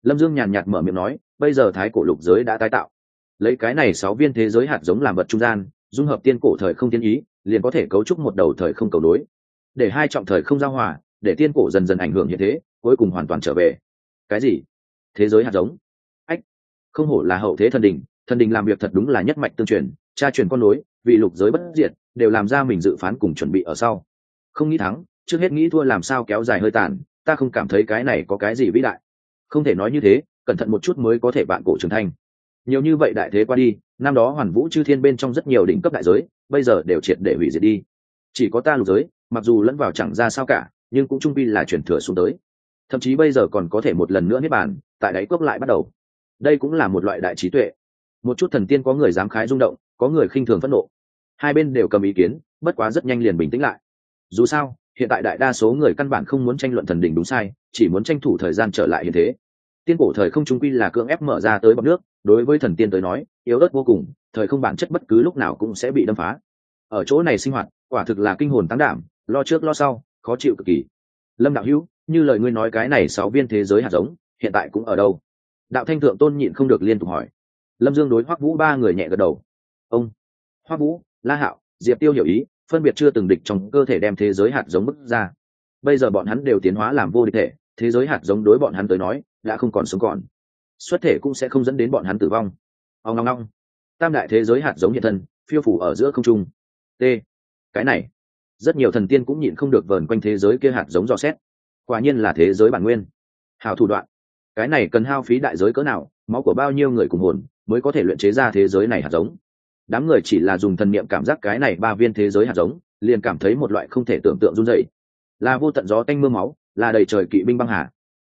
Lâm dương nhàn nhạt mở miệng nói bây giờ thái cổ lục giới đã tái tạo. Lấy cái này sáu viên thế giới hạt giống làm vật trung gian, dung hợp tiên cổ thời không tiên ý, liền có thể cấu trúc một đầu thời không cầu đối để hai trọng thời không giao hòa, để tiên cổ dần dần ảnh hưởng như thế, cuối cùng hoàn toàn trở về. Cái gì? Thế giới hạt giống. Ách, không hổ là hậu thế thần đình thần đình làm việc thật đúng là nhất mạch tương truyền, tra truyền con nối, vì lục giới bất diệt, đều làm ra mình dự phán cùng chuẩn bị ở sau. Không nghĩ thắng, trước hết nghĩ thua làm sao kéo dài hơi tàn, ta không cảm thấy cái này có cái gì vĩ đại. Không thể nói như thế cẩn thận một chút mới có thể bạn cổ trưởng thành. Nhiều như vậy đại thế qua đi, năm đó hoàn vũ chư thiên bên trong rất nhiều đỉnh cấp đại giới, bây giờ đều triệt để hủy diệt đi. Chỉ có ta lục giới, mặc dù lẫn vào chẳng ra sao cả, nhưng cũng trung pi là chuyển thừa xuống tới. Thậm chí bây giờ còn có thể một lần nữa niết bàn, tại đáy cốc lại bắt đầu. Đây cũng là một loại đại trí tuệ. Một chút thần tiên có người dám khái rung động, có người khinh thường phẫn nộ. Hai bên đều cầm ý kiến, bất quá rất nhanh liền bình tĩnh lại. Dù sao, hiện tại đại đa số người căn bản không muốn tranh luận thần đỉnh đúng sai, chỉ muốn tranh thủ thời gian trở lại hiện thế tiên cổ thời không trung quy là cưỡng ép mở ra tới bọc nước, đối với thần tiên tới nói, yếu ớt vô cùng, thời không bản chất bất cứ lúc nào cũng sẽ bị đâm phá. Ở chỗ này sinh hoạt, quả thực là kinh hồn tăng đảm, lo trước lo sau, khó chịu cực kỳ. Lâm đạo hữu, như lời ngươi nói cái này sáu viên thế giới hạt giống, hiện tại cũng ở đâu? Đạo thanh thượng tôn nhịn không được liên tục hỏi. Lâm dương đối hoắc vũ ba người nhẹ gật đầu. Ông, hoắc vũ, la hạo, diệp tiêu hiểu ý, phân biệt chưa từng địch trong cơ thể đem thế giới hạt giống bức ra. Bây giờ bọn hắn đều tiến hóa làm vô địch thể, thế giới hạt giống đối bọn hắn tới nói đã không còn sống còn. Xuất thể cũng sẽ không dẫn đến bọn hắn tử vong. Ông ngong ngong tam đại thế giới hạt giống hiện thân, phiêu phủ ở giữa không trung. T. Cái này, rất nhiều thần tiên cũng nhịn không được vờn quanh thế giới kia hạt giống dò xét. Quả nhiên là thế giới bản nguyên. Hào thủ đoạn. Cái này cần hao phí đại giới cỡ nào, máu của bao nhiêu người cùng hồn, mới có thể luyện chế ra thế giới này hạt giống. Đám người chỉ là dùng thần niệm cảm giác cái này ba viên thế giới hạt giống, liền cảm thấy một loại không thể tưởng tượng run dậy là vô tận gió tanh mưa máu, là đầy trời kỵ binh băng hà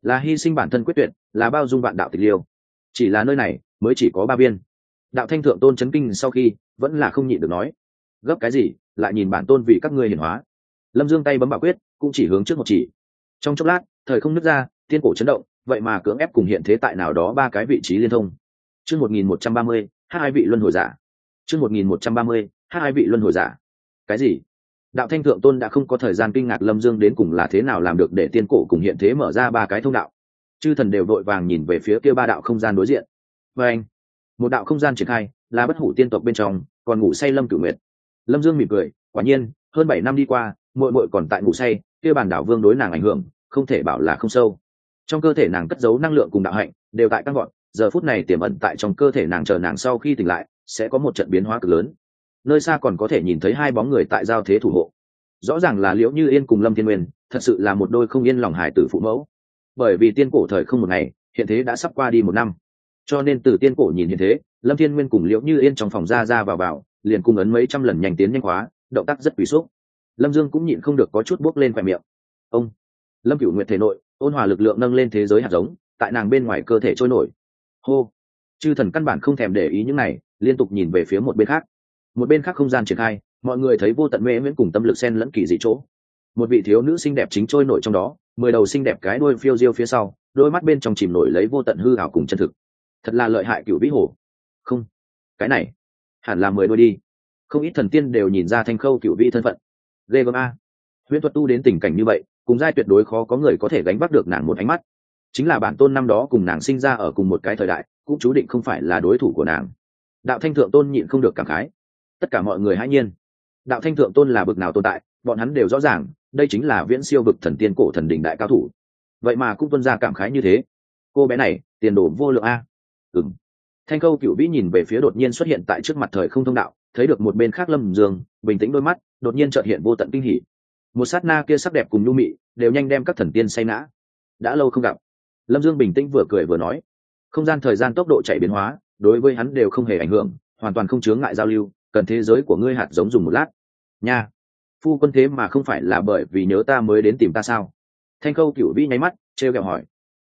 là hy sinh bản thân quyết tuyệt, là bao dung vạn đạo tịch liêu. Chỉ là nơi này mới chỉ có ba viên. Đạo thanh thượng tôn chấn kinh sau khi vẫn là không nhịn được nói, gấp cái gì, lại nhìn bản tôn vì các ngươi hiển hóa. Lâm dương tay bấm bảo quyết, cũng chỉ hướng trước một chỉ. Trong chốc lát, thời không nứt ra, tiên cổ chấn động, vậy mà cưỡng ép cùng hiện thế tại nào đó ba cái vị trí liên thông. Chương một nghìn một trăm ba mươi hai vị luân hồi giả. Chương một nghìn một trăm ba mươi hai vị luân hồi giả. Cái gì? Đạo thanh thượng tôn đã không có thời gian kinh ngạc lâm dương đến cùng là thế nào làm được để tiên cổ cùng hiện thế mở ra ba cái thông đạo. Chư thần đều vội vàng nhìn về phía kia ba đạo không gian đối diện. Và anh, một đạo không gian triển khai, là bất hủ tiên tộc bên trong, còn ngủ say lâm cửu nguyệt. Lâm dương mỉm cười, quả nhiên, hơn bảy năm đi qua mội mội còn tại ngủ say, kia bản đảo vương đối nàng ảnh hưởng, không thể bảo là không sâu. Trong cơ thể nàng cất giấu năng lượng cùng đạo hạnh, đều tại các gọn giờ phút này tiềm ẩn tại trong cơ thể nàng chờ nàng sau khi tỉnh lại, sẽ có một trận biến hóa cực lớn nơi xa còn có thể nhìn thấy hai bóng người tại giao thế thủ hộ. Rõ ràng là liễu như yên cùng lâm thiên nguyên, thật sự là một đôi không yên lòng hải tử phụ mẫu. Bởi vì tiên cổ thời không một ngày, hiện thế đã sắp qua đi một năm. Cho nên từ tiên cổ nhìn hiện thế, lâm thiên nguyên cùng liễu như yên trong phòng ra ra vào vào, liền cung ấn mấy trăm lần nhanh tiến nhanh hóa, động tác rất quý xúc lâm dương cũng nhịn không được có chút buốc lên khoe miệng. Ông. Lâm cửu nguyệt thể nội, ôn hòa lực lượng nâng lên thế giới hạt giống, tại nàng bên ngoài cơ thể trôi nổi. Hô. Chư thần căn bản không thèm để ý những này, liên tục nhìn về phía một bên khác một bên khác không gian triển khai, mọi người thấy vô tận mê miễn cùng tâm lực sen lẫn kỳ dị chỗ. Một vị thiếu nữ xinh đẹp chính trôi nổi trong đó, mười đầu xinh đẹp cái đuôi phiêu diêu phía sau, đôi mắt bên trong chìm nổi lấy vô tận hư hảo cùng chân thực. Thật là lợi hại cựu vĩ hồ. Không, cái này, hẳn là mười đôi đi. Không ít thần tiên đều nhìn ra thanh khâu cựu vĩ thân phận. Ghê gớm a. Huyễn thuật tu đến tình cảnh như vậy, cùng giai tuyệt đối khó có người có thể gánh vác được nàng một ánh mắt. Chính là bản tôn năm đó cùng nàng sinh ra ở cùng một cái thời đại, cũng chú định không phải là đối thủ của nàng. Đạo thanh thượng tôn nhịn không được cảm khái tất cả mọi người hãy nhiên. Đạo thanh thượng tôn là bực nào tồn tại, bọn hắn đều rõ ràng, đây chính là viễn siêu vực thần tiên cổ thần đình đại cao thủ. Vậy mà cũng tuân ra cảm khái như thế. Cô bé này, tiền đồ vô lượng a. Ừng thanh câu cựu vĩ nhìn về phía đột nhiên xuất hiện tại trước mặt thời không thông đạo, thấy được một bên khác lâm dương, bình tĩnh đôi mắt, đột nhiên trợt hiện vô tận kinh hỉ. Một sát na kia sắc đẹp cùng nhu mị, đều nhanh đem các thần tiên say ngã. Đã lâu không gặp. Lâm dương bình tĩnh vừa cười vừa nói. Không gian thời gian tốc độ chạy biến hóa, đối với hắn đều không hề ảnh hưởng, hoàn toàn không chướng ngại giao lưu cần thế giới của ngươi hạt giống dùng một lát. Nha. Phu quân thế mà không phải là bởi vì nhớ ta mới đến tìm ta sao? Thanh khâu cựu vĩ nháy mắt, trêu ghẹo hỏi.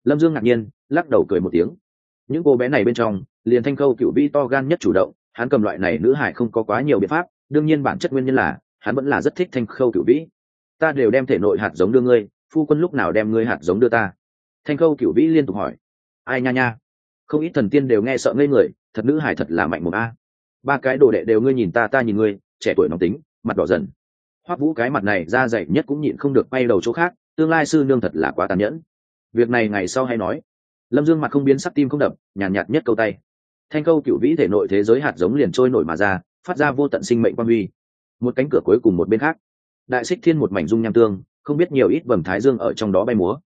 Lâm dương ngạc nhiên, lắc đầu cười một tiếng. Những cô bé này bên trong, liền thanh khâu cựu vĩ to gan nhất chủ động, hắn cầm loại này nữ hải không có quá nhiều biện pháp, đương nhiên bản chất nguyên nhân là, hắn vẫn là rất thích thanh khâu cựu vĩ. Ta đều đem thể nội hạt giống đưa ngươi, phu quân lúc nào đem ngươi hạt giống đưa ta? Thanh khâu cựu vĩ liên tục hỏi. Ai nha nha. Không ít thần tiên đều nghe sợ ngây người, thật nữ hải thật là mạnh một a ba cái đồ đệ đều ngươi nhìn ta ta nhìn ngươi trẻ tuổi nóng tính mặt đỏ dần. Hoắc vũ cái mặt này ra dày nhất cũng nhịn không được bay đầu chỗ khác tương lai sư nương thật là quá tàn nhẫn. Việc này ngày sau hay nói. Lâm dương mặt không biến sắc tim không đập nhàn nhạt, nhạt nhất câu tay. Thanh câu cựu vĩ thể nội thế giới hạt giống liền trôi nổi mà ra phát ra vô tận sinh mệnh quan huy. Một cánh cửa cuối cùng một bên khác. Đại xích thiên một mảnh dung nham tương không biết nhiều ít vầng thái dương ở trong đó bay múa.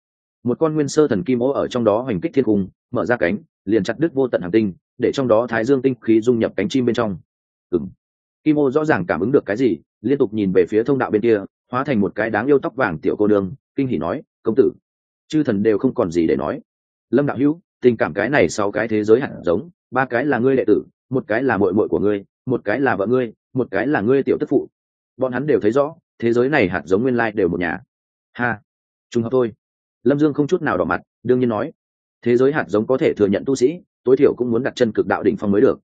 Một con nguyên sơ thần kim ô ở trong đó hoành kích thiên cung mở ra cánh liền chặt đứt vô tận hàng tinh để trong đó thái dương tinh khí dung nhập cánh chim bên trong. Ừng kim ô rõ ràng cảm ứng được cái gì, liên tục nhìn về phía thông đạo bên kia, hóa thành một cái đáng yêu tóc vàng tiểu cô đương kinh hỉ nói, công tử, chư thần đều không còn gì để nói. Lâm đạo hữu, tình cảm cái này sau cái thế giới hẳn giống, ba cái là ngươi đệ tử, một cái là mội mội của ngươi, một cái là vợ ngươi, một cái là ngươi tiểu tức phụ. Bọn hắn đều thấy rõ, thế giới này hạt giống nguyên lai đều một nhà. Ha, trùng hợp thôi. Lâm dương không chút nào đỏ mặt, đương nhiên nói, thế giới hạt giống có thể thừa nhận tu sĩ tối thiểu cũng muốn đặt chân cực đạo đỉnh phong mới được.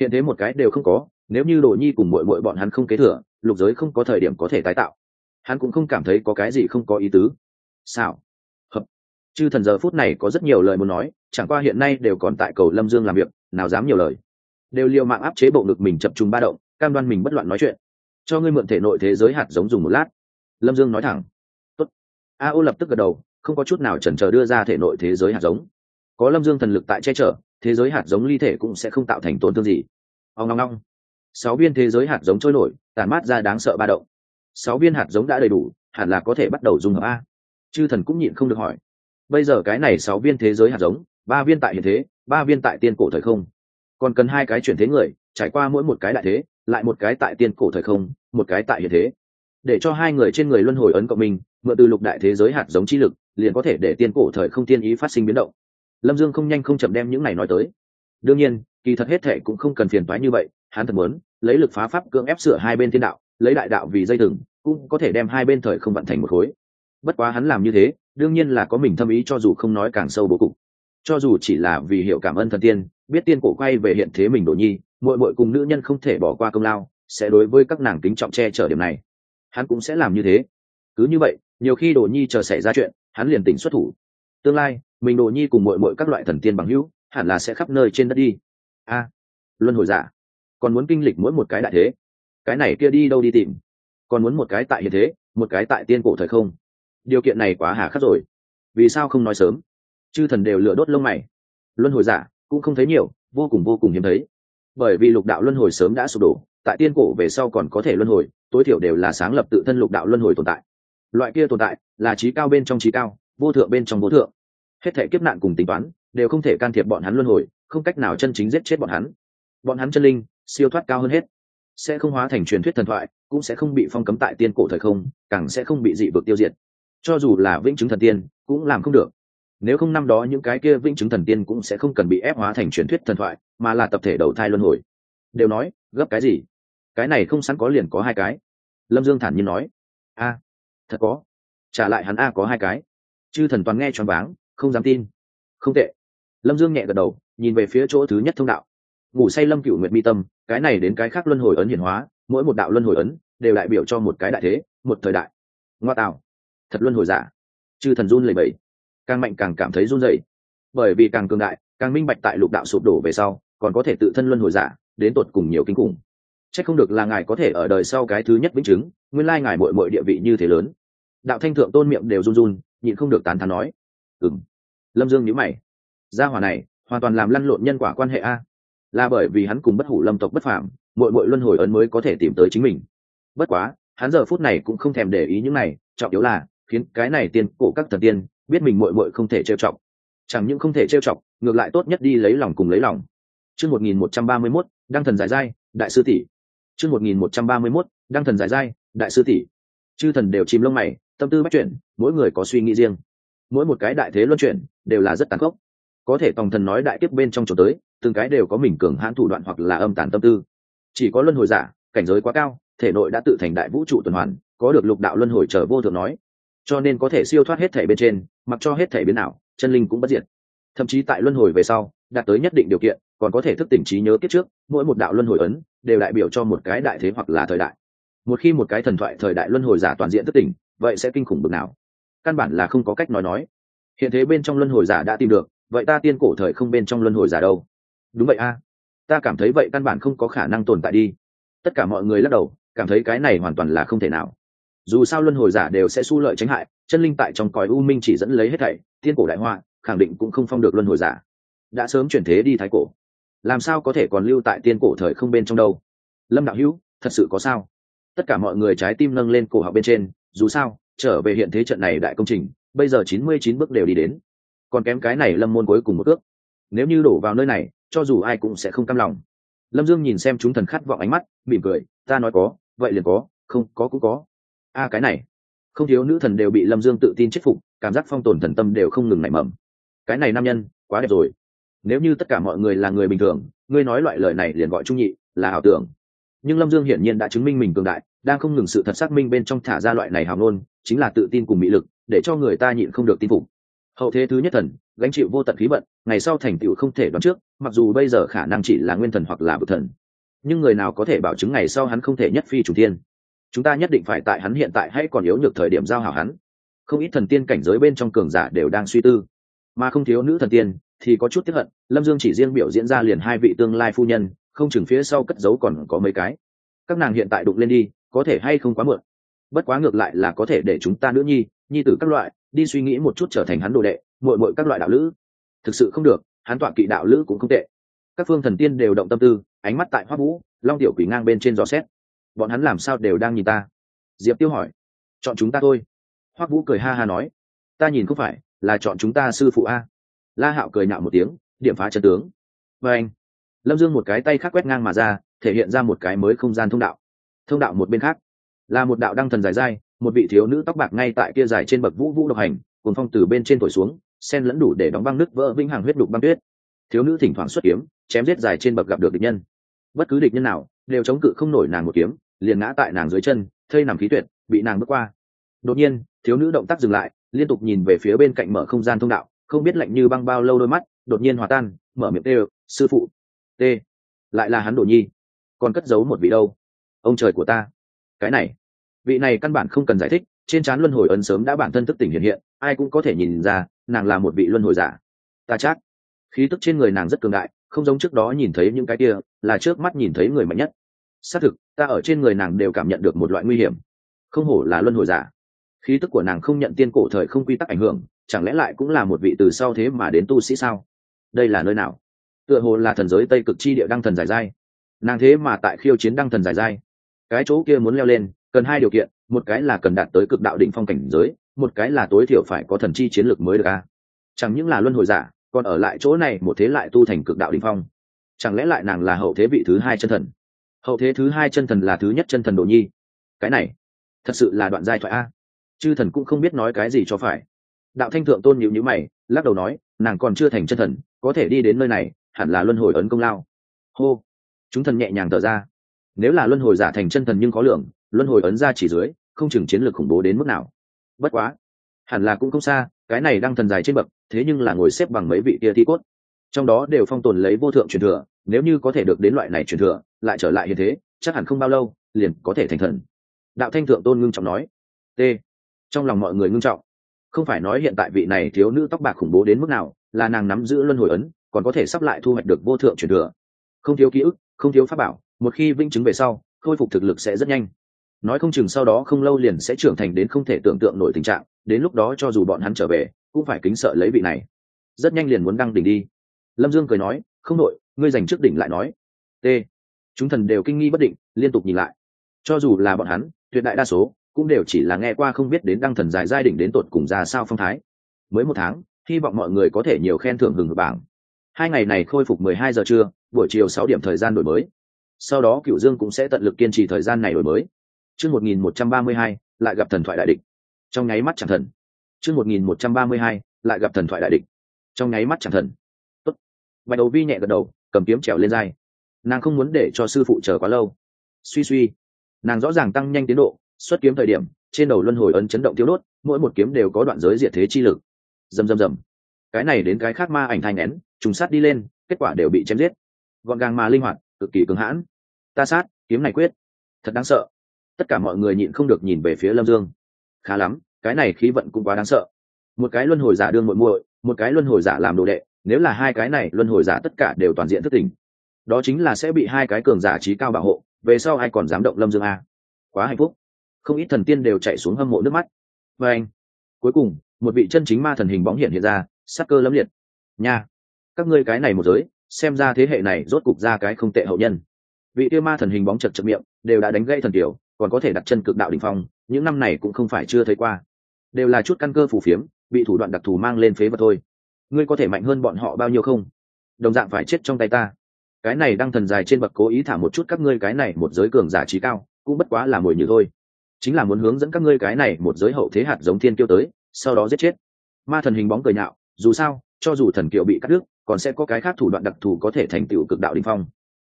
Hiện thế một cái đều không có, nếu như đồ nhi cùng mội mội bọn hắn không kế thừa, lục giới không có thời điểm có thể tái tạo. Hắn cũng không cảm thấy có cái gì không có ý tứ. Sao hợp. Chư thần giờ phút này có rất nhiều lời muốn nói, chẳng qua hiện nay đều còn tại cầu lâm dương làm việc, nào dám nhiều lời. Đều l i ề u mạng áp chế bộ ngực mình chập trùng ba động, cam đoan mình bất loạn nói chuyện. Cho ngươi mượn thể nội thế giới hạt giống dùng một lát. Lâm dương nói thẳng. Tốt. a ô lập tức gật đầu, không có chút nào chần chờ đưa ra thể nội thế giới hạt giống. Có lâm dương thần lực tại che chở thế giới hạt giống ly thể cũng sẽ không tạo thành tổn thương gì. Ông long long sáu viên thế giới hạt giống trôi nổi tàn mát ra đáng sợ ba động. Sáu viên hạt giống đã đầy đủ, hẳn là có thể bắt đầu dùng hợp a. Chư thần cũng nhịn không được hỏi. Bây giờ cái này sáu viên thế giới hạt giống, ba viên tại hiện thế, ba viên tại tiên cổ thời không. Còn cần hai cái chuyển thế người, trải qua mỗi một cái đại thế, lại một cái tại tiên cổ thời không, một cái tại hiện thế. Để cho hai người trên người luân hồi ấn cộng minh mượn từ lục đại thế giới hạt giống chi lực, liền có thể để tiên cổ thời không tiên ý phát sinh biến động lâm dương không nhanh không chậm đem những này nói tới. Đương nhiên, kỳ thật hết thệ cũng không cần phiền toái như vậy, hắn thật muốn lấy lực phá pháp cưỡng ép sửa hai bên thiên đạo, lấy đại đạo vì dây thừng, cũng có thể đem hai bên thời không vận thành một khối. Bất quá hắn làm như thế, đương nhiên là có mình thâm ý cho dù không nói càng sâu bố cục. Cho dù chỉ là vì hiểu cảm ơn thần tiên, biết tiên cổ quay về hiện thế mình đồ nhi, muội muội cùng nữ nhân không thể bỏ qua công lao, sẽ đối với các nàng kính trọng che chở điểm này. Hắn cũng sẽ làm như thế. Cứ như vậy, nhiều khi đồ nhi chờ xảy ra chuyện, hắn liền tỉnh xuất thủ tương lai, mình đồ nhi cùng muội muội các loại thần tiên bằng hữu, hẳn là sẽ khắp nơi trên đất đi. A, luân hồi giả, còn muốn kinh lịch mỗi một cái đại thế? Cái này kia đi đâu đi tìm? Còn muốn một cái tại hiện thế, một cái tại tiên cổ thời không? Điều kiện này quá hà khắc rồi. Vì sao không nói sớm? Chư thần đều lửa đốt lông mày. Luân hồi giả, cũng không thấy nhiều, vô cùng vô cùng hiếm thấy. Bởi vì lục đạo luân hồi sớm đã sụp đổ, tại tiên cổ về sau còn có thể luân hồi, tối thiểu đều là sáng lập tự thân lục đạo luân hồi tồn tại. Loại kia tồn tại là trí cao bên trong trí cao vô thượng bên trong vô thượng. Hết thể kiếp nạn cùng tính toán, đều không thể can thiệp bọn hắn luân hồi, không cách nào chân chính giết chết bọn hắn. Bọn hắn chân linh, siêu thoát cao hơn hết. Sẽ không hóa thành truyền thuyết thần thoại, cũng sẽ không bị phong cấm tại tiên cổ thời không, càng sẽ không bị dị vực tiêu diệt. Cho dù là vĩnh chứng thần tiên, cũng làm không được. Nếu không năm đó những cái kia vĩnh chứng thần tiên cũng sẽ không cần bị ép hóa thành truyền thuyết thần thoại, mà là tập thể đầu thai luân hồi. Đều nói, gấp cái gì? Cái này không sẵn có liền có hai cái. Lâm dương thản nhiên nói, a, thật có. Trả lại hắn a có hai cái chư thần toàn nghe choáng váng không dám tin. Không tệ. Lâm dương nhẹ gật đầu nhìn về phía chỗ thứ nhất thông đạo. Ngủ say lâm cựu nguyện mi tâm cái này đến cái khác luân hồi ấn hiển hóa mỗi một đạo luân hồi ấn đều đại biểu cho một cái đại thế một thời đại. Ngoa tạo. Thật luân hồi giả. Chư thần run lầy bẩy. Càng mạnh càng cảm thấy run rẩy, bởi vì càng cường đại càng minh bạch tại lục đạo sụp đổ về sau còn có thể tự thân luân hồi giả đến tột cùng nhiều kinh khủng. C h ắ c không được là ngài có thể ở đời sau cái thứ nhất vĩnh chứng nguyên lai ngài mội mội địa vị như thế lớn đạo thanh thượng tôn miệng đều run run, nhịn không được tán thán nói. Ừng lâm dương nhữ mày. Gia hỏa này, hoàn toàn làm lăn lộn nhân quả quan hệ a. Là bởi vì hắn cùng bất hủ lâm tộc bất phạm mội mội luân hồi ấn mới có thể tìm tới chính mình. Bất quá, hắn giờ phút này cũng không thèm để ý những này, trọng yếu là, khiến cái này tiên cổ các thần tiên, biết mình mội mội không thể trêu chọc. Chẳng những không thể trêu chọc, ngược lại tốt nhất đi lấy lòng cùng lấy lòng. Chương một nghìn một trăm ba mươi mốt, đăng thần giải giai, đại sư tỷ. Chương một nghìn một trăm ba mươi mốt, đăng thần giải giai, đại sư tỷ. Chư thần đều chìm lông mày tâm tư bắt chuyển, mỗi người có suy nghĩ riêng. Mỗi một cái đại thế luân chuyển đều là rất tàn khốc. Có thể tòng thần nói đại tiếp bên trong chỗ tới, từng cái đều có mình cường hãn thủ đoạn hoặc là âm tàn tâm tư. Chỉ có luân hồi giả, cảnh giới quá cao, thể nội đã tự thành đại vũ trụ tuần hoàn, có được lục đạo luân hồi trở vô thượng nói. Cho nên có thể siêu thoát hết thể bên trên, mặc cho hết thể biến nào chân linh cũng bất diệt. Thậm chí tại luân hồi về sau, đạt tới nhất định điều kiện, còn có thể thức tỉnh trí nhớ kiếp trước, mỗi một đạo luân hồi ấn đều đại biểu cho một cái đại thế hoặc là thời đại. Một khi một cái thần thoại thời đại luân hồi giả toàn diện thức tỉnh vậy sẽ kinh khủng bực nào? Căn bản là không có cách nói nói. Hiện thế bên trong luân hồi giả đã tìm được, vậy ta tiên cổ thời không bên trong luân hồi giả đâu? Đúng vậy a. Ta cảm thấy vậy căn bản không có khả năng tồn tại đi. Tất cả mọi người lắc đầu, cảm thấy cái này hoàn toàn là không thể nào. Dù sao luân hồi giả đều sẽ su lợi tránh hại, chân linh tại trong cõi u minh chỉ dẫn lấy hết thảy, tiên cổ đại hoa khẳng định cũng không phong được luân hồi giả. Đã sớm chuyển thế đi thái cổ. Làm sao có thể còn lưu tại tiên cổ thời không bên trong đâu? Lâm đạo hữu, thật sự có sao? Tất cả mọi người trái tim nâng lên cổ học bên trên dù sao, trở về hiện thế trận này đại công trình, bây giờ chín mươi chín bước đều đi đến. Còn kém cái này lâm môn cuối cùng một ước nếu như đổ vào nơi này, cho dù ai cũng sẽ không cam lòng. Lâm dương nhìn xem chúng thần khát vọng ánh mắt, mỉm cười, ta nói có, vậy liền có, không, có cũng có. A, cái này. Không thiếu nữ thần đều bị lâm dương tự tin chết phục, cảm giác phong tồn thần tâm đều không ngừng nảy mầm. Cái này nam nhân, quá đẹp rồi. Nếu như tất cả mọi người là người bình thường, ngươi nói loại lời này liền gọi trung nhị, là ảo tưởng. Nhưng lâm dương hiển nhiên đã chứng minh mình cường đại đang không ngừng sự thật xác minh bên trong thả ra loại này hào ngôn, chính là tự tin cùng mỹ lực, để cho người ta nhịn không được tin phục. Hậu thế thứ nhất thần, gánh chịu vô tận khí vận, ngày sau thành tựu không thể đoán trước, mặc dù bây giờ khả năng chỉ là nguyên thần hoặc là bực thần. Nhưng người nào có thể bảo chứng ngày sau hắn không thể nhất phi chủ tiên chúng ta nhất định phải tại hắn hiện tại hay còn yếu nhược thời điểm giao hảo hắn. Không ít thần tiên cảnh giới bên trong cường giả đều đang suy tư. Mà không thiếu nữ thần tiên thì có chút tiếp hận, lâm dương chỉ riêng biểu diễn ra liền hai vị tương lai phu nhân, không chừng phía sau cất giấu còn có mấy cái. Các nàng hiện tại đụng lên đi có thể hay không quá muộn. Bất quá ngược lại là có thể để chúng ta nữ nhi nhi tử các loại, đi suy nghĩ một chút trở thành hắn đồ đệ, muội muội các loại đạo lữ. Thực sự không được, hắn tọa kỵ đạo lữ cũng không tệ. Các phương thần tiên đều động tâm tư, ánh mắt tại hoa vũ, long tiểu quỷ ngang bên trên gió xét. Bọn hắn làm sao đều đang nhìn ta? Diệp tiêu hỏi. Chọn chúng ta thôi. Hoắc vũ cười ha ha nói. Ta nhìn không phải, là chọn chúng ta sư phụ a. La hạo cười nhạo một tiếng, điểm phá chân tướng. Và anh, lâm dương một cái tay khác quét ngang mà ra, thể hiện ra một cái mới không gian thông đạo thông đạo một bên khác. Là một đạo đăng thần dài dai, một vị thiếu nữ tóc bạc ngay tại kia dài trên bậc vũ vũ độc hành cùng phong từ bên trên thổi xuống, sen lẫn đủ để đóng băng nước vỡ vĩnh hằng huyết đục băng tuyết. Thiếu nữ thỉnh thoảng xuất kiếm, chém giết dài trên bậc gặp được địch nhân. Bất cứ địch nhân nào, đều chống cự không nổi nàng một kiếm, liền ngã tại nàng dưới chân, thây nằm khí tuyệt, bị nàng bước qua. Đột nhiên, thiếu nữ động tác dừng lại, liên tục nhìn về phía bên cạnh mở không gian thông đạo, không biết lạnh như băng bao lâu đôi mắt, đột nhiên hòa tan, mở miệng tê sư phụ. T lại là hắn đổ nhi. Còn cất giấu một vị đâu? Ông trời của ta. Cái này, vị này căn bản không cần giải thích, trên trán luân hồi ấn sớm đã bản thân thức tỉnh hiện hiện, ai cũng có thể nhìn ra, nàng là một vị luân hồi giả. Ta chắc, khí tức trên người nàng rất cường đại, không giống trước đó nhìn thấy những cái kia, là trước mắt nhìn thấy người mạnh nhất. Xác thực, ta ở trên người nàng đều cảm nhận được một loại nguy hiểm. Không hổ là luân hồi giả. Khí tức của nàng không nhận tiên cổ thời không quy tắc ảnh hưởng, chẳng lẽ lại cũng là một vị từ sau thế mà đến tu sĩ sao? Đây là nơi nào? Tựa hồ là thần giới tây cực chi địa đăng thần giải giai. Nàng thế mà tại khiêu chiến đăng thần giải giai cái chỗ kia muốn leo lên, cần hai điều kiện, một cái là cần đạt tới cực đạo đỉnh phong cảnh giới, một cái là tối thiểu phải có thần chi chiến lược mới được a. Chẳng những là luân hồi giả, còn ở lại chỗ này một thế lại tu thành cực đạo đỉnh phong. Chẳng lẽ lại nàng là hậu thế vị thứ hai chân thần? Hậu thế thứ hai chân thần là thứ nhất chân thần đồ nhi. Cái này, thật sự là đoạn giai thoại a. Chư thần cũng không biết nói cái gì cho phải. Đạo thanh thượng tôn nhịu nhữ mày, lắc đầu nói, nàng còn chưa thành chân thần, có thể đi đến nơi này, hẳn là luân hồi ấn công lao. Hô. Chúng thần nhẹ nhàng thở ra nếu là luân hồi giả thành chân thần nhưng có lượng luân hồi ấn ra chỉ dưới, không chừng chiến lược khủng bố đến mức nào. Bất quá, hẳn là cũng không xa, cái này đang thần dài trên bậc, thế nhưng là ngồi xếp bằng mấy vị kia thi cốt. Trong đó đều phong tồn lấy vô thượng truyền thừa, nếu như có thể được đến loại này truyền thừa, lại trở lại hiện thế, chắc hẳn không bao lâu, liền có thể thành thần. Đạo thanh thượng tôn ngưng trọng nói, t. Trong lòng mọi người ngưng trọng. Không phải nói hiện tại vị này thiếu nữ tóc bạc khủng bố đến mức nào, là nàng nắm giữ luân hồi ấn, còn có thể sắp lại thu hoạch được vô thượng truyền thừa. Không thiếu ký ức, không thiếu pháp bảo một khi vĩnh chứng về sau, khôi phục thực lực sẽ rất nhanh. Nói không chừng sau đó không lâu liền sẽ trưởng thành đến không thể tưởng tượng nổi tình trạng, đến lúc đó cho dù bọn hắn trở về, cũng phải kính sợ lấy vị này. Rất nhanh liền muốn đăng đỉnh đi. Lâm dương cười nói, không nội ngươi giành trước đỉnh lại nói. T. Chúng thần đều kinh nghi bất định, liên tục nhìn lại. Cho dù là bọn hắn, tuyệt đại đa số, cũng đều chỉ là nghe qua không biết đến đăng thần dài giai đỉnh đến tột cùng ra sao phong thái. Mới một tháng, hy vọng mọi người có thể nhiều khen thưởng hừng hực bảng. Hai ngày này khôi phục mười hai giờ trưa, buổi chiều sáu điểm thời gian đổi mới sau đó cựu dương cũng sẽ tận lực kiên trì thời gian này đổi mới. Chương một nghìn một trăm ba mươi hai, lại gặp thần thoại đại địch. Trong nháy mắt chẳng thần. Chương một nghìn một trăm ba mươi hai, lại gặp thần thoại đại địch. Trong nháy mắt chẳng thần. Tốt. bạch đầu vi nhẹ gật đầu, cầm kiếm trèo lên dai. Nàng không muốn để cho sư phụ chờ quá lâu. Suy suy. Nàng rõ ràng tăng nhanh tiến độ, xuất kiếm thời điểm, trên đầu luân hồi ấn chấn động thiếu đốt, mỗi một kiếm đều có đoạn giới diệt thế chi lực. Dầm dầm dầm cái này đến cái khác ma ảnh thanh nén, trùng sát đi lên, kết quả đều bị chém giết. Gọn gàng mà linh hoạt cực kỳ cứng hãn. Ta sát, kiếm này quyết. Thật đáng sợ. Tất cả mọi người nhịn không được nhìn về phía lâm dương. Khá lắm, cái này khí vận cũng quá đáng sợ. Một cái luân hồi giả đương muội muội, một cái luân hồi giả làm đồ đệ, nếu là hai cái này, luân hồi giả tất cả đều toàn diện thất tình đó chính là sẽ bị hai cái cường giả trí cao bảo hộ, về sau ai còn dám động lâm dương a? Quá hạnh phúc. Không ít thần tiên đều chạy xuống hâm mộ nước mắt. Và anh, cuối cùng, một vị chân chính ma thần hình bóng hiện hiện ra, sắc cơ lâm liệt. Nha, các ngươi cái này một giới xem ra thế hệ này rốt cục ra cái không tệ hậu nhân. Vị tiêu ma thần hình bóng chật chật miệng, đều đã đánh gây thần tiểu, còn có thể đặt chân cực đạo đình phong, những năm này cũng không phải chưa thấy qua. Đều là chút căn cơ phù phiếm, bị thủ đoạn đặc thù mang lên phế vật thôi. Ngươi có thể mạnh hơn bọn họ bao nhiêu không? Đồng dạng phải chết trong tay ta. Cái này đang thần dài trên bậc cố ý thả một chút các ngươi cái này một giới cường giả trí cao, cũng bất quá là mồi nhử thôi. Chính là muốn hướng dẫn các ngươi cái này một giới hậu thế hạt giống thiên kiêu tới, sau đó giết chết. Ma thần hình bóng cười nhạo, dù sao, cho dù thần kiệu bị cắt đứt còn sẽ có cái khác thủ đoạn đặc thù có thể thành tựu cực đạo đỉnh phong.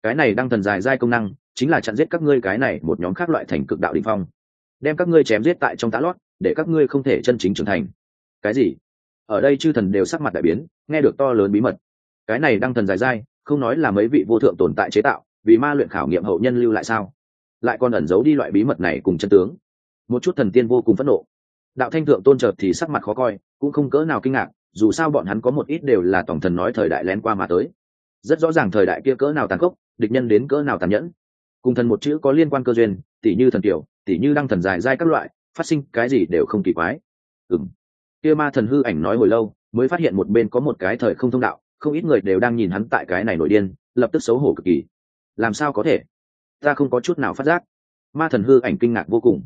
Cái này đang thần dài giai công năng, chính là chặn giết các ngươi cái này một nhóm khác loại thành cực đạo đỉnh phong. Đem các ngươi chém giết tại trong tá lót, để các ngươi không thể chân chính trưởng thành. Cái gì? Ở đây chư thần đều sắc mặt đại biến, nghe được to lớn bí mật. Cái này đang thần dài dai, không nói là mấy vị vô thượng tồn tại chế tạo, vì ma luyện khảo nghiệm hậu nhân lưu lại sao? Lại còn ẩn giấu đi loại bí mật này cùng chân tướng. Một chút thần tiên vô cùng phẫn nộ. Đạo thanh thượng tôn chợt thì sắc mặt khó coi, cũng không cỡ nào kinh ngạc dù sao bọn hắn có một ít đều là tổng thần nói thời đại lén qua mà tới. Rất rõ ràng thời đại kia cỡ nào tàn khốc, địch nhân đến cỡ nào tàn nhẫn. Cùng thần một chữ có liên quan cơ duyên tỷ như thần tiểu tỷ như đăng thần dài dai các loại, phát sinh cái gì đều không kỳ quái. Ừng kia ma thần hư ảnh nói hồi lâu, mới phát hiện một bên có một cái thời không thông đạo, không ít người đều đang nhìn hắn tại cái này nổi điên, lập tức xấu hổ cực kỳ. Làm sao có thể? Ta không có chút nào phát giác. Ma thần hư ảnh kinh ngạc vô cùng.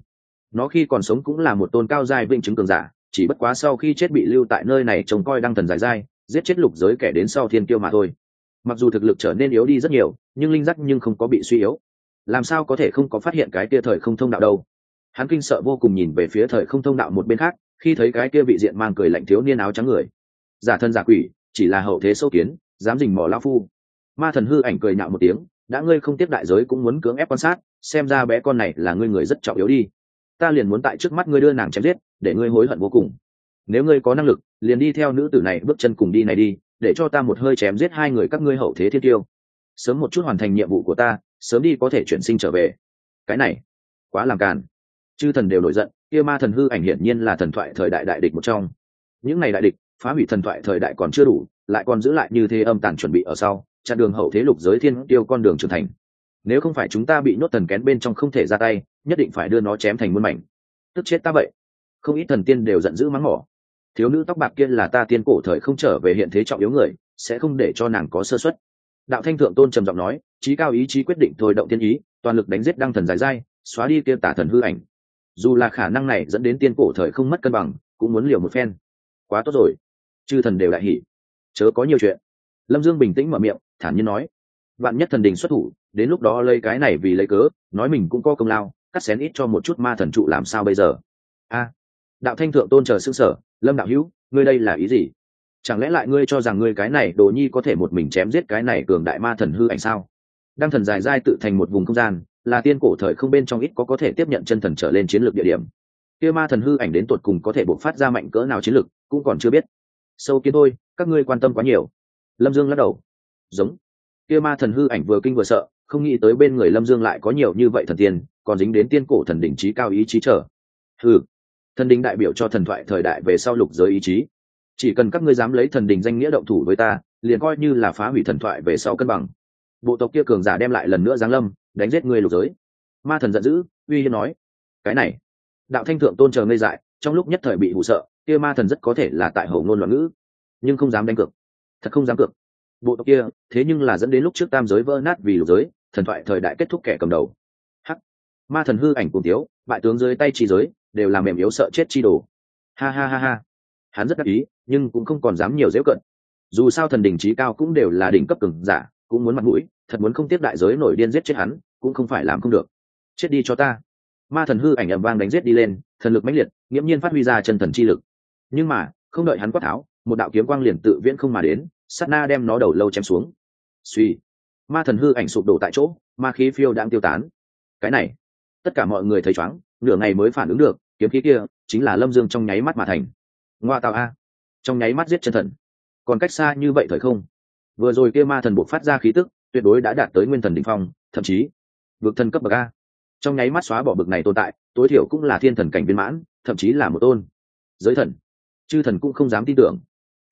Nó khi còn sống cũng là một tôn cao giai vĩnh chứng cường giả chỉ bất quá sau khi chết bị lưu tại nơi này trông coi đăng thần dài dai giết chết lục giới kẻ đến sau thiên kiêu mà thôi. Mặc dù thực lực trở nên yếu đi rất nhiều, nhưng linh giác nhưng không có bị suy yếu. Làm sao có thể không có phát hiện cái kia thời không thông đạo đâu? Hắn kinh sợ vô cùng nhìn về phía thời không thông đạo một bên khác, khi thấy cái kia vị diện mang cười lạnh thiếu niên áo trắng người. Giả thân giả quỷ, chỉ là hậu thế sâu kiến, dám dình mỏ lao phu. Ma thần hư ảnh cười nhạo một tiếng, đã ngươi không tiếp đại giới cũng muốn cưỡng ép quan sát, xem ra bé con này là ngươi người rất trọng yếu đi ta liền muốn tại trước mắt ngươi đưa nàng chém giết, để ngươi hối hận vô cùng. Nếu ngươi có năng lực, liền đi theo nữ tử này bước chân cùng đi này đi, để cho ta một hơi chém giết hai người các ngươi hậu thế thiên tiêu. Sớm một chút hoàn thành nhiệm vụ của ta, sớm đi có thể chuyển sinh trở về. Cái này, quá làm càn. Chư thần đều nổi giận, kia ma thần hư ảnh hiển nhiên là thần thoại thời đại đại địch một trong. Những ngày đại địch, phá hủy thần thoại thời đại còn chưa đủ, lại còn giữ lại như thế âm tàn chuẩn bị ở sau, chặn đường hậu thế lục giới thiên tiêu con đường trưởng thành nếu không phải chúng ta bị nhốt thần kén bên trong không thể ra tay, nhất định phải đưa nó chém thành muôn mảnh. Tức chết ta vậy. Không ít thần tiên đều giận dữ mắng mỏ. Thiếu nữ tóc bạc kia là ta tiên cổ thời không trở về hiện thế trọng yếu người, sẽ không để cho nàng có sơ xuất đạo thanh thượng tôn trầm giọng nói, trí cao ý chí quyết định thôi động tiên ý, toàn lực đánh giết đăng thần dài dai xóa đi kia tả thần hư ảnh. Dù là khả năng này dẫn đến tiên cổ thời không mất cân bằng, cũng muốn liều một phen. Quá tốt rồi. Chư thần đều đại hỉ. Chớ có nhiều chuyện. Lâm dương bình tĩnh mở miệng, thản nhiên nói, vạn nhất thần đình xuất thủ đến lúc đó lấy cái này vì lấy cớ, nói mình cũng có công lao, cắt xén ít cho một chút ma thần trụ làm sao bây giờ? A, đạo thanh thượng tôn chờ xương sở, lâm đạo hữu, ngươi đây là ý gì? Chẳng lẽ lại ngươi cho rằng ngươi cái này đồ nhi có thể một mình chém giết cái này cường đại ma thần hư ảnh sao? Đăng thần dài dai tự thành một vùng không gian, là tiên cổ thời không bên trong ít có có thể tiếp nhận chân thần trở lên chiến lược địa điểm. Kia ma thần hư ảnh đến tột cùng có thể bộc phát ra mạnh cỡ nào chiến lược, cũng còn chưa biết. Sâu kiến thôi, các ngươi quan tâm quá nhiều. Lâm dương lắc đầu. Giống. Kia ma thần hư ảnh vừa kinh vừa sợ không nghĩ tới bên người lâm dương lại có nhiều như vậy thần tiên, còn dính đến tiên cổ thần đỉnh trí cao ý chí trở. Ừ thần đình đại biểu cho thần thoại thời đại về sau lục giới ý chí. Chỉ cần các ngươi dám lấy thần đình danh nghĩa động thủ với ta, liền coi như là phá hủy thần thoại về sau cân bằng. Bộ tộc kia cường giả đem lại lần nữa giáng lâm, đánh giết người lục giới. Ma thần giận dữ, uy hiên nói, cái này, đạo thanh thượng tôn chờ ngây dại, trong lúc nhất thời bị hụ sợ, kia ma thần rất có thể là tại hậu ngôn loạn ngữ, nhưng không dám đánh cược, thật không dám cược. Bộ tộc kia, thế nhưng là dẫn đến lúc trước tam giới vỡ nát vì lục giới thần thoại thời đại kết thúc kẻ cầm đầu. Hắc. Ma thần hư ảnh cùng tiếu bại tướng dưới tay chi giới, đều làm mềm yếu sợ chết chi đồ. Ha ha ha ha. Hắn rất đắc ý, nhưng cũng không còn dám nhiều dễ cận. Dù sao thần đình trí cao cũng đều là đỉnh cấp cường giả, cũng muốn mặt mũi, thật muốn không tiếp đại giới nổi điên giết chết hắn, cũng không phải làm không được. Chết đi cho ta. Ma thần hư ảnh ầm vang đánh giết đi lên, thần lực mãnh liệt, nghiễm nhiên phát huy ra chân thần chi lực. Nhưng mà, không đợi hắn quát tháo, một đạo kiếm quang liền tự viễn không mà đến, sát na đem nó đầu lâu chém xuống. Suy ma thần hư ảnh sụp đổ tại chỗ, ma khí phiêu đang tiêu tán. Cái này, tất cả mọi người thấy chóng, nửa ngày mới phản ứng được, kiếm khí kia chính là lâm dương trong nháy mắt mà thành. Ngoa tạo a. Trong nháy mắt giết chân thần. Còn cách xa như vậy thời không. Vừa rồi kia ma thần buộc phát ra khí tức, tuyệt đối đã đạt tới nguyên thần đ ỉ n h phong, thậm chí vượt thần cấp bậc a. Trong nháy mắt xóa bỏ bực này tồn tại, tối thiểu cũng là thiên thần cảnh viên mãn, thậm chí là một tôn. Giới thần. Chư thần cũng không dám tin tưởng.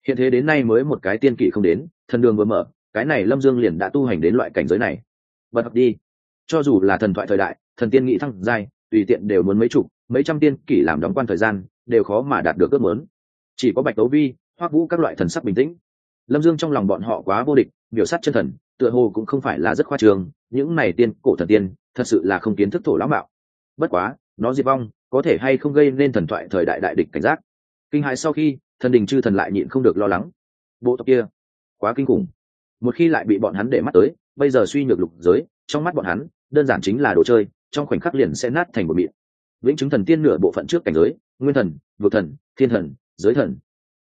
Hiện thế đến nay mới một cái tiên kỵ không đến, thần đường vừa mở cái này lâm dương liền đã tu hành đến loại cảnh giới này. Bật học đi. Cho dù là thần thoại thời đại, thần tiên nghị thăng giai, tùy tiện đều muốn mấy chục, mấy trăm tiên kỷ làm đóng quan thời gian, đều khó mà đạt được ước muốn. Chỉ có bạch đấu vi hoác vũ các loại thần sắc bình tĩnh. Lâm dương trong lòng bọn họ quá vô địch, biểu sát chân thần, tựa hồ cũng không phải là rất khoa trường, những này tiên, cổ thần tiên, thật sự là không kiến thức thổ lão mạo. Bất quá, nó diệt vong, có thể hay không gây nên thần thoại thời đại đại địch cảnh giác? Kinh hãi sau khi, thần đình chư thần lại nhịn không được lo lắng. Bộ tộc kia, quá kinh khủng một khi lại bị bọn hắn để mắt tới, bây giờ suy nhược lục giới, trong mắt bọn hắn, đơn giản chính là đồ chơi, trong khoảnh khắc liền sẽ nát thành một miệng. Vĩnh chứng thần tiên nửa bộ phận trước cảnh giới, nguyên thần vượt thần, thiên thần, giới thần.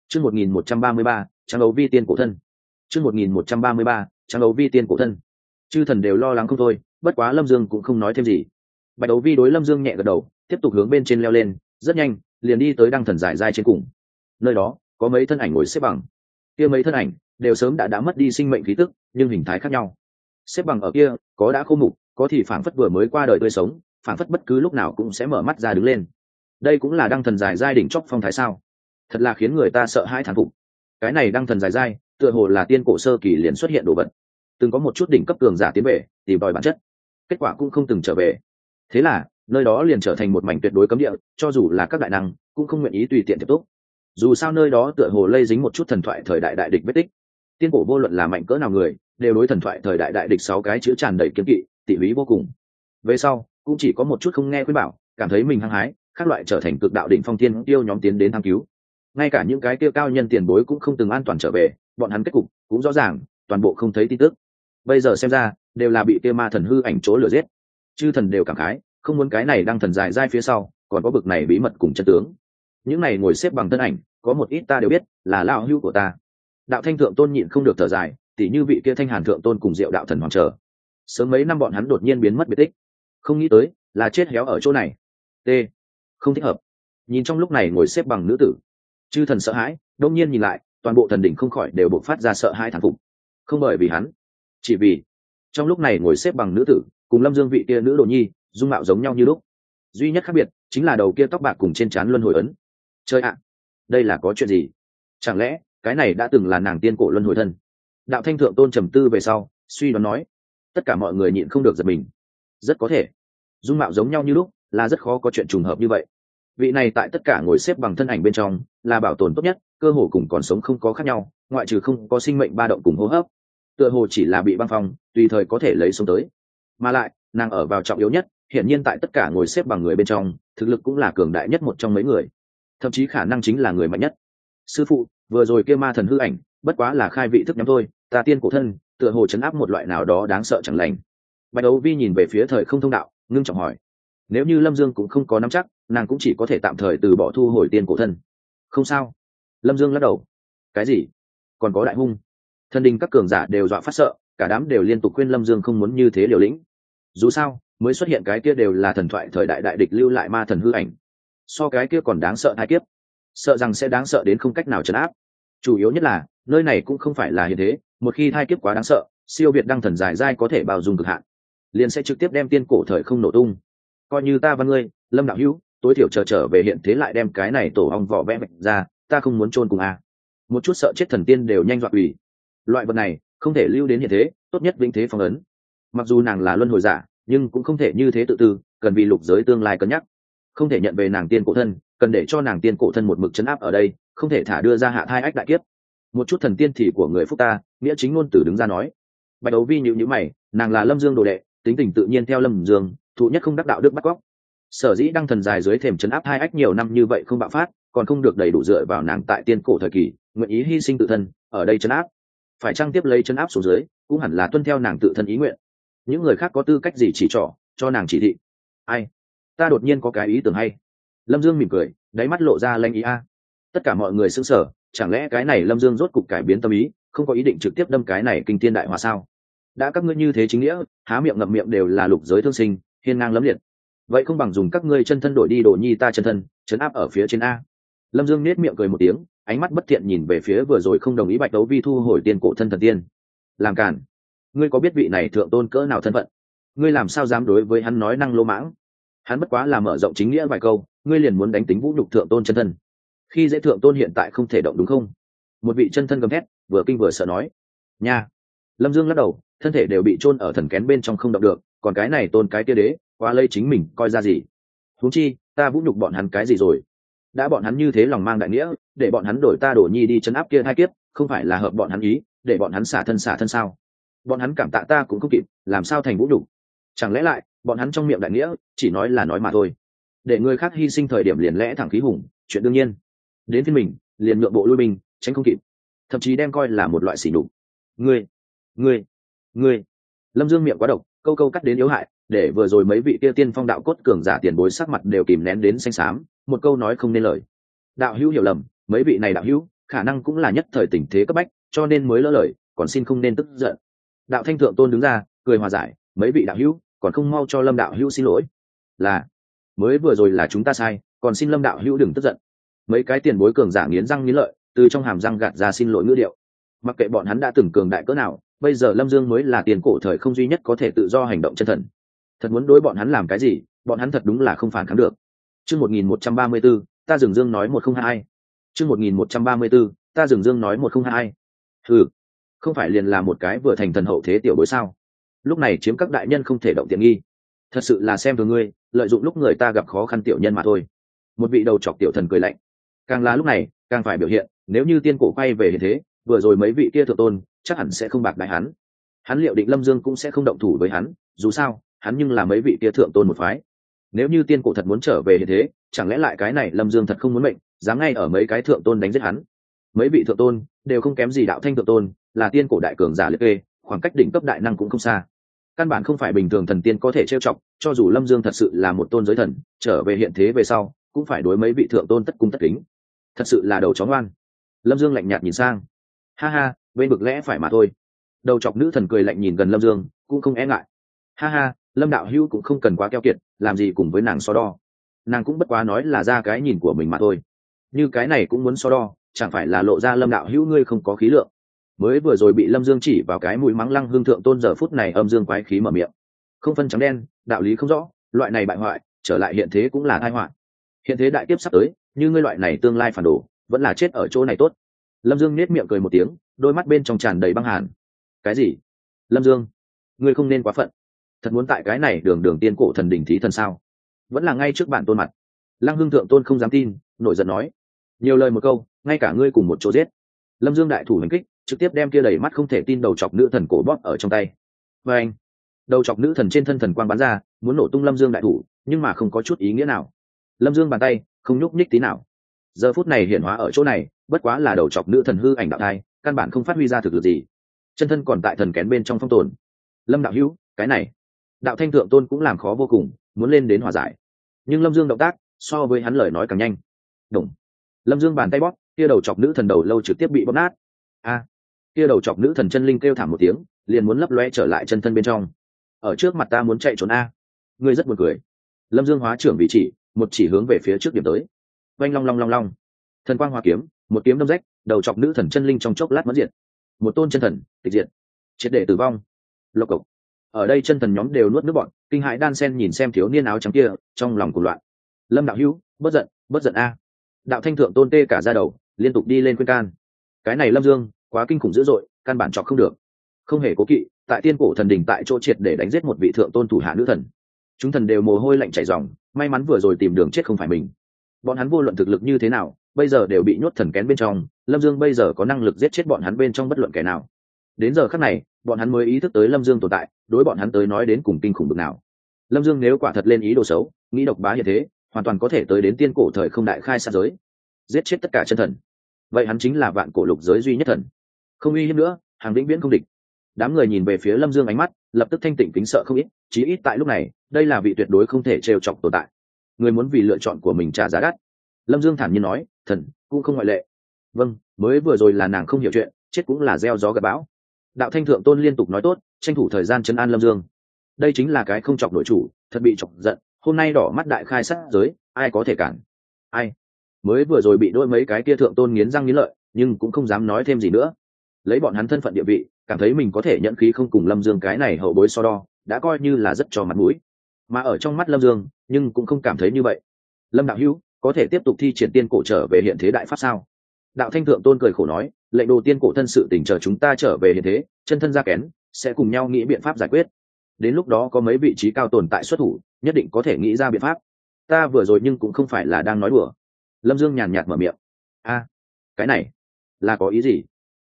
Chương một nghìn một trăm ba mươi ba trang đấu vi tiên cổ thân. Chương một nghìn một trăm ba mươi ba trang đấu vi tiên cổ thân. Chư thần đều lo lắng không thôi, bất quá lâm dương cũng không nói thêm gì. Bạch đấu vi đối lâm dương nhẹ gật đầu, tiếp tục hướng bên trên leo lên, rất nhanh, liền đi tới đăng thần giải dai trên cùng. Nơi đó, có mấy thân ảnh ngồi xếp bằng. Kia mấy thân ảnh đều sớm đã đã mất đi sinh mệnh khí tức, nhưng hình thái khác nhau. Xếp bằng ở kia, có đã khô mục, có thì phảng phất vừa mới qua đời tươi sống, phảng phất bất cứ lúc nào cũng sẽ mở mắt ra đứng lên. Đây cũng là đăng thần dài giai đỉnh chóp phong thái sao? Thật là khiến người ta sợ hãi thán phục. Cái này đăng thần dài giai, tựa hồ là tiên cổ sơ kỳ liền xuất hiện đồ vật. Từng có một chút đỉnh cấp cường giả tiến về, tìm đòi bản chất. Kết quả cũng không từng trở về. Thế là, nơi đó liền trở thành một mảnh tuyệt đối cấm địa, cho dù là các đại năng, cũng không nguyện ý tùy tiện tiếp tục. Dù sao nơi đó tựa hồ lây dính một chút thần thoại thời đại đại địch vết tích tiên cổ vô luận là mạnh cỡ nào người, đều đối thần thoại thời đại đại địch sáu cái chữ tràn đầy kiếm kỵ, tỉ lý vô cùng. Về sau, cũng chỉ có một chút không nghe khuyên bảo, cảm thấy mình hăng hái các loại trở thành cực đạo đỉnh phong tiên tiêu nhóm tiến đến tham cứu. Ngay cả những cái tiêu cao nhân tiền bối cũng không từng an toàn trở về, bọn hắn kết cục cũng rõ ràng, toàn bộ không thấy tin tức. Bây giờ xem ra, đều là bị kia ma thần hư ảnh chỗ lừa giết. Chư thần đều cảm khái, không muốn cái này đang thần dài dai phía sau, còn có bực này bí mật cùng chân tướng. Những này ngồi xếp bằng thân ảnh, có một ít ta đều biết là lao hưu của ta đạo thanh thượng tôn nhịn không được thở dài, tỉ như vị kia thanh hàn thượng tôn cùng diệu đạo thần hoàng trở sớm mấy năm bọn hắn đột nhiên biến mất biệt tích. Không nghĩ tới, là chết héo ở chỗ này. T. Không thích hợp. Nhìn trong lúc này ngồi xếp bằng nữ tử. Chư thần sợ hãi, đông nhiên nhìn lại, toàn bộ thần đỉnh không khỏi đều bộc phát ra sợ hãi thản phục. Không bởi vì hắn, chỉ vì trong lúc này ngồi xếp bằng nữ tử, cùng lâm dương vị kia nữ đồ nhi, dung mạo giống nhau như lúc. Duy nhất khác biệt, chính là đầu kia tóc bạc cùng trên trán luân hồi ấn. Chơi ạ, đây là có chuyện gì? Chẳng lẽ cái này đã từng là nàng tiên cổ luân hồi thân. Đạo thanh thượng tôn trầm tư về sau, suy đoán nói, tất cả mọi người nhịn không được giật mình. Rất có thể, dung mạo giống nhau như lúc, là rất khó có chuyện trùng hợp như vậy. Vị này tại tất cả ngồi xếp bằng thân ảnh bên trong, là bảo tồn tốt nhất, cơ hồ cùng còn sống không có khác nhau, ngoại trừ không có sinh mệnh ba động cùng hô hấp. Tựa hồ chỉ là bị băng phong, tùy thời có thể lấy sống tới. Mà lại, nàng ở vào trọng yếu nhất hiện nhiên tại tất cả ngồi xếp bằng người bên trong, thực lực cũng là cường đại nhất một trong mấy người. Thậm chí khả năng chính là người mạnh nhất. Sư phụ vừa rồi kia ma thần hư ảnh, bất quá là khai vị thức nhắm thôi, ta tiên cổ thân, tựa hồ chấn áp một loại nào đó đáng sợ chẳng lành. Bạch đấu vi nhìn về phía thời không thông đạo, ngưng trọng hỏi, nếu như lâm dương cũng không có nắm chắc, nàng cũng chỉ có thể tạm thời từ bỏ thu hồi tiên cổ thân. Không sao. Lâm dương lắc đầu, cái gì? Còn có đại hung? Thân đình các cường giả đều dọa phát sợ, cả đám đều liên tục khuyên lâm dương không muốn như thế liều lĩnh. Dù sao, mới xuất hiện cái kia đều là thần thoại thời đại đại địch lưu lại ma thần hư ảnh. So cái kia còn đáng sợ hai kiếp. Sợ rằng sẽ đáng sợ đến không cách nào trấn áp chủ yếu nhất là, nơi này cũng không phải là hiện thế, một khi thai kiếp quá đáng sợ, siêu việt đăng thần dài dai có thể bao dung cực hạn. Liền sẽ trực tiếp đem tiên cổ thời không nổ tung. Coi như ta văn ngươi, lâm đạo hữu, tối thiểu chờ trở về hiện thế lại đem cái này tổ hong vỏ vẽ mạch ra, ta không muốn chôn cùng a. Một chút sợ chết thần tiên đều nhanh dọa ủy loại vật này, không thể lưu đến hiện thế, tốt nhất vĩnh thế phong ấn. Mặc dù nàng là luân hồi giả, nhưng cũng không thể như thế tự tư, cần vì lục giới tương lai cân nhắc. Không thể nhận về nàng tiên cổ thân cần để cho nàng tiên cổ thân một mực chấn áp ở đây, không thể thả đưa ra hạ thai ách đại kiếp. Một chút thần tiên thì của người phúc ta, nghĩa chính ngôn tử đứng ra nói. Bạch đấu vi nhịu nhữ mày, nàng là lâm dương đồ đệ, tính tình tự nhiên theo lâm dương, thụ nhất không đắc đạo đức bắt cóc. Sở dĩ đăng thần dài dưới thềm chấn áp hai ách nhiều năm như vậy không bạo phát, còn không được đầy đủ dựa vào nàng tại tiên cổ thời kỳ, nguyện ý hy sinh tự thân, ở đây chấn áp. Phải trang tiếp lấy chấn áp xuống dưới, cũng hẳn là tuân theo nàng tự thân ý nguyện. Những người khác có tư cách gì chỉ trỏ, cho nàng chỉ thị? Ai? Ta đột nhiên có cái ý tưởng hay lâm dương mỉm cười, đáy mắt lộ ra lanh ý a. Tất cả mọi người xứng sở chẳng lẽ cái này lâm dương rốt cục cải biến tâm ý, không có ý định trực tiếp đâm cái này kinh tiên đại hòa sao? Đã các ngươi như thế chính nghĩa, há miệng ngậm miệng đều là lục giới thương sinh, hiên ngang lấm liệt. Vậy không bằng dùng các ngươi chân thân đổi đi đồ nhi ta chân thân, chấn áp ở phía trên a. Lâm dương nết miệng cười một tiếng, ánh mắt bất thiện nhìn về phía vừa rồi không đồng ý bạch đấu vi thu hồi tiền cổ thân thần tiên. Làm cản ngươi có biết vị này thượng tôn cỡ nào thân phận? Ngươi làm sao dám đối với hắn nói năng lô mãng? Hắn bất quá là mở rộng chính nghĩa vài câu ngươi liền muốn đánh tính vũ nhục thượng tôn chân thân. Khi dễ thượng tôn hiện tại không thể động đúng không? Một vị chân thân gầm thét, vừa kinh vừa sợ nói, nha! Lâm dương lắc đầu, thân thể đều bị chôn ở thần kén bên trong không động được, còn cái này tôn cái kia đế, qua lây chính mình, coi ra gì? Huống chi, ta vũ nhục bọn hắn cái gì rồi? Đã bọn hắn như thế lòng mang đại nghĩa, để bọn hắn đổi ta đổ nhi đi chấn áp kia hai kiếp, không phải là hợp bọn hắn ý, để bọn hắn xả thân xả thân sao? Bọn hắn cảm tạ ta cũng không kịp, làm sao thành vũ nhục? Chẳng lẽ lại, bọn hắn trong miệng đại nghĩa, chỉ nói là nói mà thôi? Để người khác hy sinh thời điểm liền lẽ thẳng khí hùng, chuyện đương nhiên. Đến phiên mình, liền nhượng bộ lui mình tránh không kịp. Thậm chí đem coi là một loại sỉ nhục. Ngươi ngươi ngươi. Lâm dương miệng quá độc, câu câu cắt đến yếu hại, để vừa rồi mấy vị kia tiên phong đạo cốt cường giả tiền bối sắc mặt đều kìm nén đến xanh xám, một câu nói không nên lời. Đạo hữu hiểu lầm, mấy vị này đạo hữu, khả năng cũng là nhất thời tình thế cấp bách, cho nên mới lỡ lời, còn xin không nên tức giận. Đạo thanh thượng tôn đứng ra, cười hòa giải, mấy vị đạo hữu, còn không mau cho lâm đạo hữu xin lỗi. Là mới vừa rồi là chúng ta sai, còn xin lâm đạo hữu đừng tức giận. Mấy cái tiền bối cường giả nghiến răng nghiến lợi, từ trong hàm răng gạt ra xin lỗi ngữ điệu. Mặc kệ bọn hắn đã từng cường đại cỡ nào, bây giờ lâm dương mới là tiền cổ thời không duy nhất có thể tự do hành động chân thần. Thật muốn đối bọn hắn làm cái gì, bọn hắn thật đúng là không phản kháng được. Chương một nghìn một trăm ba mươi b ố ta dừng dương nói một không hai chương một nghìn một trăm ba mươi b ố ta dừng dương nói một không hai ừ không phải liền là một cái vừa thành thần hậu thế tiểu bối sao? Lúc này chiếm các đại nhân không thể động tiện nghi thật sự là xem thường ngươi, lợi dụng lúc người ta gặp khó khăn tiểu nhân mà thôi. Một vị đầu chọc tiểu thần cười lạnh. Càng là lúc này, càng phải biểu hiện, nếu như tiên cổ quay về hiện thế, vừa rồi mấy vị kia thượng tôn, chắc hẳn sẽ không bạc đại hắn. Hắn liệu định lâm dương cũng sẽ không động thủ với hắn, dù sao, hắn nhưng là mấy vị kia thượng tôn một phái. Nếu như tiên cổ thật muốn trở về hiện thế, chẳng lẽ lại cái này lâm dương thật không muốn mệnh, dám ngay ở mấy cái thượng tôn đánh giết hắn? Mấy vị thượng tôn, đều không kém gì đạo thanh thượng tôn, là tiên cổ đại cường giả liệt kê, khoảng cách đỉnh cấp đại năng cũng không xa căn bản không phải bình thường thần tiên có thể trêu chọc, cho dù lâm dương thật sự là một tôn giới thần, trở về hiện thế về sau, cũng phải đối mấy vị thượng tôn tất cung tất kính. Thật sự là đầu chó ngoan. Lâm dương lạnh nhạt nhìn sang. Ha ha, bên bực lẽ phải mà thôi. Đầu chọc nữ thần cười lạnh nhìn gần lâm dương, cũng không e ngại. Ha ha, lâm đạo hữu cũng không cần quá keo kiệt, làm gì cùng với nàng so đo. Nàng cũng bất quá nói là ra cái nhìn của mình mà thôi. Như cái này cũng muốn so đo, chẳng phải là lộ ra lâm đạo hữu ngươi không có khí lượng mới vừa rồi bị lâm dương chỉ vào cái mũi mắng lăng hương thượng tôn giờ phút này âm dương quái khí mở miệng. Không phân trắng đen, đạo lý không rõ, loại này bại hoại, trở lại hiện thế cũng là tai họa. Hiện thế đại tiếp sắp tới, như ngươi loại này tương lai phản đồ, vẫn là chết ở chỗ này tốt. Lâm dương nết miệng cười một tiếng, đôi mắt bên trong tràn đầy băng hàn. Cái gì? Lâm dương, ngươi không nên quá phận. Thật muốn tại cái này đường đường tiên cổ thần đỉnh thí thần sao? Vẫn là ngay trước bản tôn mặt. Lăng hưng thượng tôn không dám tin, nổi giận nói. Nhiều lời một câu, ngay cả ngươi cùng một chỗ giết. Lâm dương đại thủ hành kích trực tiếp đem kia đầy mắt không thể tin đầu chọc nữ thần cổ bóp ở trong tay. Và anh, đầu chọc nữ thần trên thân thần quang bắn ra, muốn nổ tung lâm dương đại thủ, nhưng mà không có chút ý nghĩa nào. Lâm dương bàn tay, không nhúc nhích tí nào. Giờ phút này hiển hóa ở chỗ này, bất quá là đầu chọc nữ thần hư ảnh đạo thai, căn bản không phát huy ra thực lực gì. Chân thân còn tại thần kén bên trong phong tồn. Lâm đạo hữu, cái này. Đạo thanh thượng tôn cũng làm khó vô cùng, muốn lên đến hòa giải. Nhưng lâm dương động tác, so với hắn lời nói càng nhanh. Đúng lâm dương bàn tay bóp, kia đầu chọc nữ thần đầu lâu trực tiếp bị bóp nát. A kia đầu chọc nữ thần chân linh kêu thảm một tiếng, liền muốn lấp loe trở lại chân thân bên trong. Ở trước mặt ta muốn chạy trốn a. Ngươi rất buồn cười. Lâm dương hóa trưởng vị chỉ, một chỉ hướng về phía trước điểm tới. Oanh long long long long. Thần quang hoa kiếm, một kiếm đâm rách, đầu chọc nữ thần chân linh trong chốc lát mất diện. một tôn chân thần, tịch diệt. Triệt để tử vong. Lộc cộc. Ở đây chân thần nhóm đều nuốt nước bọn kinh hãi đan sen nhìn xem thiếu niên áo trắng kia, trong lòng cuộc loạn. Lâm đạo hữu, bất giận bất giận a. Đạo thanh thượng tôn tê cả ra đầu, liên tục đi lên khuyên can. Cái này lâm dương quá kinh khủng dữ dội, căn bản chọc không được. Không hề cố kỵ, tại tiên cổ thần đình tại chỗ triệt để đánh giết một vị thượng tôn thủ hạ nữ thần. Chúng thần đều mồ hôi lạnh chảy dòng may mắn vừa rồi tìm đường chết không phải mình. Bọn hắn vô luận thực lực như thế nào, bây giờ đều bị nhốt thần kén bên trong, lâm dương bây giờ có năng lực giết chết bọn hắn bên trong bất luận kẻ nào. Đến giờ khắc này, bọn hắn mới ý thức tới lâm dương tồn tại, đối bọn hắn tới nói đến cùng kinh khủng bực nào. Lâm dương nếu quả thật lên ý đồ xấu, nghĩ độc bá như thế, hoàn toàn có thể tới đến tiên cổ thời không đại khai sát giới, giết chết tất cả chân thần. Vậy hắn chính là vạn cổ lục giới duy nhất thần không uy hiếp nữa, hàng vĩnh viễn không địch. Đám người nhìn về phía lâm dương ánh mắt, lập tức thanh tịnh kính sợ không ít, chí ít tại lúc này, đây là vị tuyệt đối không thể trêu chọc tồn tại. Người muốn vì lựa chọn của mình trả giá đắt. Lâm dương thản nhiên nói, thần, cũng không ngoại lệ. Vâng mới vừa rồi là nàng không hiểu chuyện, chết cũng là gieo gió gặp bão. Đạo thanh thượng tôn liên tục nói tốt, tranh thủ thời gian chân an lâm dương. Đây chính là cái không chọc nội chủ, thật bị chọc giận, hôm nay đỏ mắt đại khai sát giới, ai có thể cản? Ai? Mới vừa rồi bị đôi mấy cái kia thượng tôn nghiến răng nghiến lợi, nhưng cũng không dám nói thêm gì nữa lấy bọn hắn thân phận địa vị, cảm thấy mình có thể nhận khí không cùng lâm dương cái này hậu bối so đo, đã coi như là rất cho mặt mũi. Mà ở trong mắt lâm dương, nhưng cũng không cảm thấy như vậy. Lâm đạo hữu, có thể tiếp tục thi triển tiên cổ trở về hiện thế đại pháp sao? Đạo thanh thượng tôn cười khổ nói, lệnh đồ tiên cổ thân sự tỉnh chờ chúng ta trở về hiện thế, chân thân ra kén, sẽ cùng nhau nghĩ biện pháp giải quyết. Đến lúc đó có mấy vị trí cao tồn tại xuất thủ, nhất định có thể nghĩ ra biện pháp. Ta vừa rồi nhưng cũng không phải là đang nói đùa. Lâm dương nhàn nhạt mở miệng. A, cái này là có ý gì?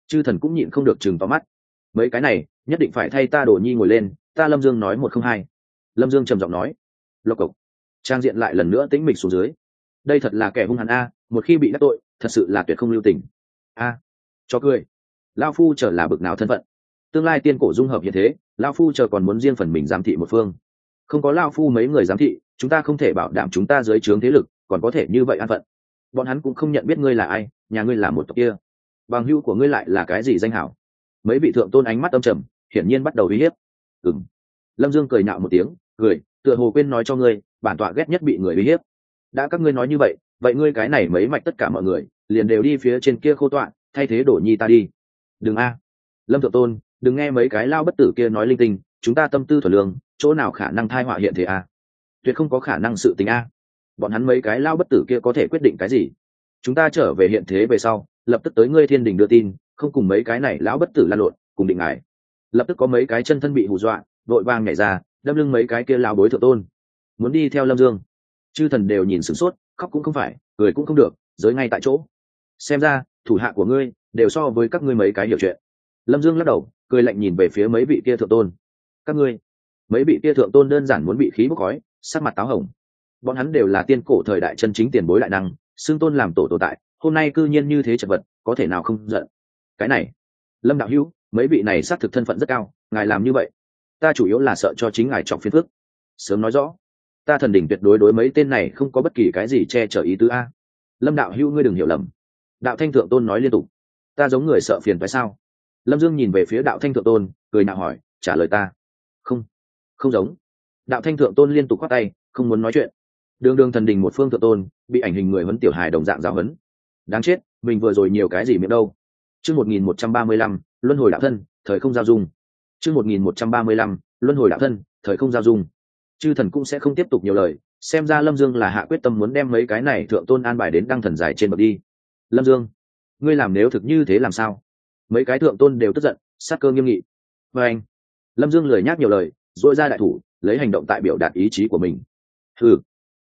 Chư thần cũng nhịn không được chừng vào mắt. Mấy cái này, nhất định phải thay ta đồ nhi ngồi lên, ta lâm dương nói một không hai. Lâm dương trầm giọng nói. Lộc cộc. Trang diện lại lần nữa tĩnh mịch xuống dưới. Đây thật là kẻ hung hăng a, một khi bị đắc tội, thật sự là tuyệt không lưu tình. A. Cho cười. Lao phu chờ là bực nào thân phận. Tương lai tiên cổ dung hợp như thế lao phu chờ còn muốn riêng phần mình giám thị một phương. Không có lao phu mấy người giám thị, chúng ta không thể bảo đảm chúng ta dưới trướng thế lực, còn có thể như vậy an phận. Bọn hắn cũng không nhận biết ngươi là ai, nhà ngươi là một tộc kia bằng hữu của ngươi lại là cái gì danh hảo? Mấy vị thượng tôn ánh mắt âm trầm, hiển nhiên bắt đầu uy hiếp. Ừng lâm dương cười nạo một tiếng, cười, tựa hồ quên nói cho ngươi, bản tọa ghét nhất bị người uy hiếp. Đã các ngươi nói như vậy vậy ngươi cái này mấy mạch tất cả mọi người, liền đều đi phía trên kia khô tọa, thay thế đổ nhi ta đi. Đừng a. Lâm thượng tôn, đừng nghe mấy cái lao bất tử kia nói linh tinh, chúng ta tâm tư thuần lương, chỗ nào khả năng thai họa hiện thế a? Tuyệt không có khả năng sự tình a. Bọn hắn mấy cái lao bất tử kia có thể quyết định cái gì? Chúng ta trở về hiện thế về sau lập tức tới ngươi thiên đình đưa tin, không cùng mấy cái này lão bất tử lan lộn, cùng định ngài. Lập tức có mấy cái chân thân bị hù dọa, vội vàng nhảy ra, đâm lưng mấy cái kia lao bối thượng tôn. Muốn đi theo lâm dương. Chư thần đều nhìn sửng sốt, khóc cũng không phải, cười cũng không được, giới ngay tại chỗ. Xem ra, thủ hạ của ngươi đều so với các ngươi mấy cái hiểu chuyện. Lâm dương lắc đầu, cười lạnh nhìn về phía mấy vị kia thượng tôn. Các ngươi, mấy vị kia thượng tôn đơn giản muốn bị khí bốc khói, sắc mặt táo hồng. Bọn hắn đều là tiên cổ thời đại chân chính tiền bối đại năng, xưng tôn làm tổ tồn tại hôm nay cư nhiên như thế chật vật, có thể nào không giận? Cái này, lâm đạo hữu, mấy vị này xác thực thân phận rất cao, ngài làm như vậy, ta chủ yếu là sợ cho chính ngài trọng phiền phước sớm nói rõ, ta thần đỉnh tuyệt đối đối mấy tên này không có bất kỳ cái gì che chở ý tứ a. Lâm đạo hữu ngươi đừng hiểu lầm. Đạo thanh thượng tôn nói liên tục, ta giống người sợ phiền phải sao? Lâm dương nhìn về phía đạo thanh thượng tôn, cười nạo hỏi, trả lời ta, không không giống. Đạo thanh thượng tôn liên tục khoác tay, không muốn nói chuyện. Đường đường thần đình một phương thượng tôn, bị ảnh hình người huấn tiểu hài đồng dạng giáo huấn đáng chết, mình vừa rồi nhiều cái gì miệng đâu. Chương một nghìn một trăm ba mươi lăm, luân hồi đạo thân, thời không giao dung. Chương một nghìn một trăm ba mươi lăm, luân hồi đạo thân, thời không giao dung. Chư thần cũng sẽ không tiếp tục nhiều lời, xem ra lâm dương là hạ quyết tâm muốn đem mấy cái này thượng tôn an bài đến đăng thần dài trên bậc đi. Lâm dương, ngươi làm nếu thực như thế làm sao? Mấy cái thượng tôn đều tức giận, sát cơ nghiêm nghị. Và anh, lâm dương lười nhác nhiều lời, dội ra đại thủ, lấy hành động tại biểu đạt ý chí của mình. Ừ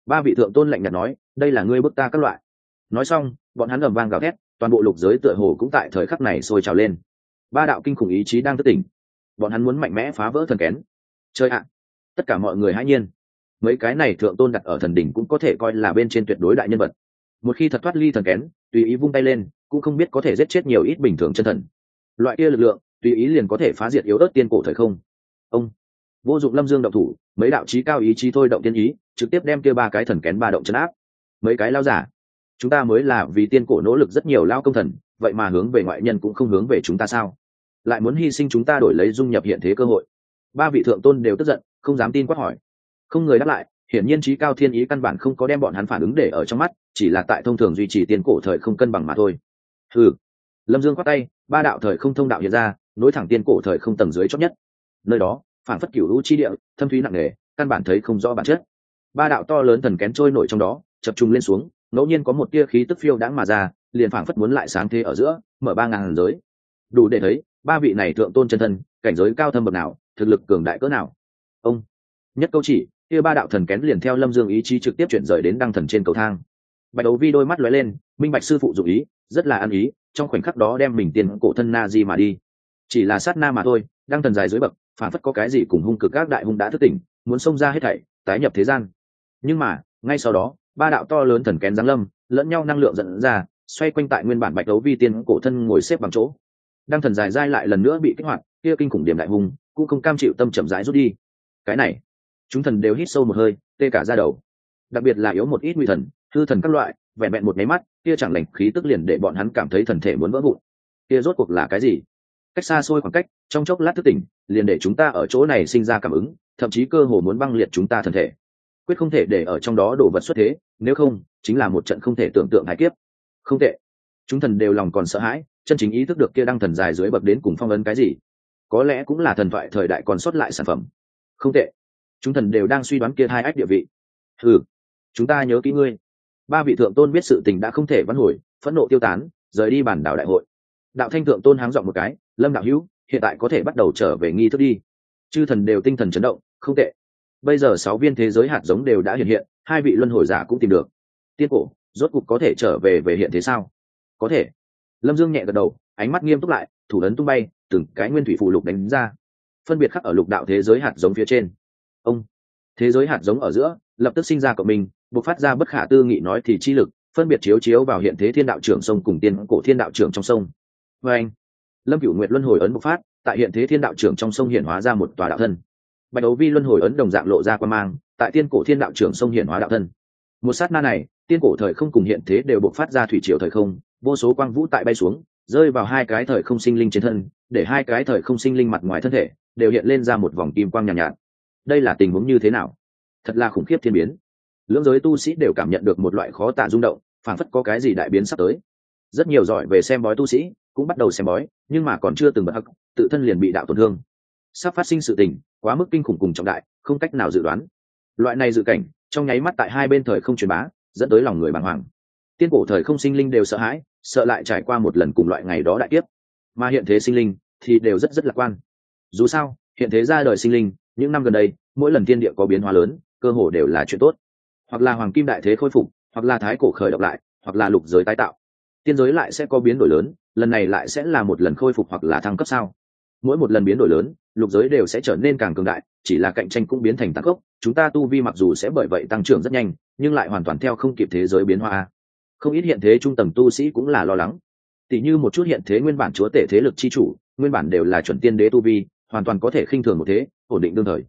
ba vị thượng tôn lạnh nhạt nói, đây là ngươi bức ta các loại nói xong, bọn hắn ầm vang gào thét, toàn bộ lục giới tựa hồ cũng tại thời khắc này sôi trào lên. Ba đạo kinh khủng ý chí đang thức tỉnh. Bọn hắn muốn mạnh mẽ phá vỡ thần kén. Chơi ạ! Tất cả mọi người hãy nhiên. Mấy cái này thượng tôn đặt ở thần đỉnh cũng có thể coi là bên trên tuyệt đối đại nhân vật. Một khi thật thoát ly thần kén, tùy ý vung tay lên, cũng không biết có thể giết chết nhiều ít bình thường chân thần. Loại kia lực lượng, tùy ý liền có thể phá diệt yếu ớt tiên cổ thời không. Ông! Vô dụng lâm dương động thủ, mấy đạo trí cao ý chí thôi động tiên ý, trực tiếp đem kia ba cái thần kén ba động chấn áp. Mấy cái lao giả chúng ta mới là vì tiên cổ nỗ lực rất nhiều lao công thần, vậy mà hướng về ngoại nhân cũng không hướng về chúng ta sao? Lại muốn hy sinh chúng ta đổi lấy dung nhập hiện thế cơ hội. Ba vị thượng tôn đều tức giận, không dám tin quát hỏi. Không người đáp lại, hiển nhiên trí cao thiên ý căn bản không có đem bọn hắn phản ứng để ở trong mắt, chỉ là tại thông thường duy trì tiên cổ thời không cân bằng mà thôi. Ừ lâm dương quát tay, ba đạo thời không thông đạo hiện ra, nối thẳng tiên cổ thời không tầng dưới chót nhất. Nơi đó, phản phất cửu lũ chi địa, thâm thúy nặng nề, căn bản thấy không rõ bản chất. Ba đạo to lớn thần kén trôi nổi trong đó, chập trung lên xuống ngẫu nhiên có một tia khí tức phiêu đãng mà ra, liền phảng phất muốn lại sáng thế ở giữa, mở ba ngàn giới. Đủ để thấy, ba vị này thượng tôn chân thân, cảnh giới cao thâm bậc nào, thực lực cường đại cỡ nào. Ông, nhất câu chỉ, kia ba đạo thần kén liền theo lâm dương ý chí trực tiếp chuyển rời đến đăng thần trên cầu thang. Bạch đấu vi đôi mắt lóe lên, minh bạch sư phụ dụ ý, rất là ăn ý, trong khoảnh khắc đó đem mình tiền cổ thân na di mà đi. Chỉ là sát na mà thôi, đăng thần dài dưới bậc phản phất có cái gì cùng hung cực các đại hung đã thức tỉnh, muốn xông ra hết thảy, tái nhập thế gian. Nhưng mà, ngay sau đó ba đạo to lớn thần kén giáng lâm, lẫn nhau năng lượng dẫn ra, xoay quanh tại nguyên bản bạch đấu vi tiên cổ thân ngồi xếp bằng chỗ. Đang thần dài dai lại lần nữa bị kích hoạt, kia kinh khủng điểm đại hùng, cũng không cam chịu tâm chậm rãi rút đi. Cái này, chúng thần đều hít sâu một hơi, tê cả ra đầu. Đặc biệt là yếu một ít nguy thần, hư thần các loại, vẹn vẹn một máy mắt, kia chẳng lành khí tức liền để bọn hắn cảm thấy thần thể muốn vỡ vụn. Kia rốt cuộc là cái gì? Cách xa xôi khoảng cách, trong chốc lát thức tỉnh, liền để chúng ta ở chỗ này sinh ra cảm ứng, thậm chí cơ hồ muốn băng liệt chúng ta thần thể quyết không thể để ở trong đó đổ vật xuất thế, nếu không, chính là một trận không thể tưởng tượng hải kiếp. Không tệ. Chúng thần đều lòng còn sợ hãi, chân chính ý thức được kia đăng thần dài dưới bậc đến cùng phong ấn cái gì. Có lẽ cũng là thần thoại thời đại còn sót lại sản phẩm. Không tệ. Chúng thần đều đang suy đoán kia hai ách địa vị. Ừ chúng ta nhớ kỹ ngươi. Ba vị thượng tôn biết sự tình đã không thể vãn hồi, phẫn nộ tiêu tán, rời đi bản đảo đại hội. Đạo thanh thượng tôn háng dọn một cái, lâm đạo hữu, hiện tại có thể bắt đầu trở về nghi thức đi. Chư thần đều tinh thần chấn động, không tệ bây giờ sáu viên thế giới hạt giống đều đã hiện hiện, hai vị luân hồi giả cũng tìm được. Tiên cổ, rốt cục có thể trở về về hiện thế sao? Có thể. Lâm dương nhẹ gật đầu, ánh mắt nghiêm túc lại, thủ ấn tung bay, từng cái nguyên thủy phù lục đánh ra. Phân biệt khắc ở lục đạo thế giới hạt giống phía trên. Ông. Thế giới hạt giống ở giữa, lập tức sinh ra cộng minh buộc phát ra bất khả tư nghị nói thì chi lực, phân biệt chiếu chiếu vào hiện thế thiên đạo trưởng sông cùng tiên cổ thiên đạo trưởng trong sông. Và anh lâm cửu nguyệt luân hồi ấn bộc phát, tại hiện thế thiên đạo trưởng trong sông hiển hóa ra một tòa đạo thân bạch đấu vi luân hồi ấn đồng dạng lộ ra quan mang tại tiên cổ thiên đạo trưởng sông hiển hóa đạo thân. Một sát na này tiên cổ thời không cùng hiện thế đều bộc phát ra thủy triều thời không vô số quang vũ tại bay xuống rơi vào hai cái thời không sinh linh trên thân để hai cái thời không sinh linh mặt ngoài thân thể đều hiện lên ra một vòng kim quang nhàn nhạt, nhạt. Đây là tình huống như thế nào? Thật là khủng khiếp thiên biến. Lưỡng giới tu sĩ đều cảm nhận được một loại khó tả rung động phản phất có cái gì đại biến sắp tới. Rất nhiều giỏi về xem bói tu sĩ cũng bắt đầu xem bói nhưng mà còn chưa từng bật hắc tự thân liền bị đạo tổn thương. Sắp phát sinh sự tình quá mức kinh khủng cùng trọng đại, không cách nào dự đoán. Loại này dự cảnh, trong nháy mắt tại hai bên thời không truyền bá, dẫn tới lòng người bàng hoàng. Tiên cổ thời không sinh linh đều sợ hãi, sợ lại trải qua một lần cùng loại ngày đó đại tiếp mà hiện thế sinh linh thì đều rất rất lạc quan. Dù sao, hiện thế ra đời sinh linh, những năm gần đây, mỗi lần tiên địa có biến hóa lớn, cơ hồ đều là chuyện tốt. Hoặc là hoàng kim đại thế khôi phục, hoặc là thái cổ khởi động lại, hoặc là lục giới tái tạo. Tiên giới lại sẽ có biến đổi lớn, lần này lại sẽ là một lần khôi phục hoặc là thăng cấp sao? Mỗi một lần biến đổi lớn, lục giới đều sẽ trở nên càng cường đại, chỉ là cạnh tranh cũng biến thành tăng gốc chúng ta tu vi mặc dù sẽ bởi vậy tăng trưởng rất nhanh, nhưng lại hoàn toàn theo không kịp thế giới biến hóa. Không ít hiện thế trung tầng tu sĩ cũng là lo lắng. Tỉ như một chút hiện thế nguyên bản chúa tể thế lực chi chủ, nguyên bản đều là chuẩn tiên đế tu vi, hoàn toàn có thể khinh thường một thế, ổn định đương thời.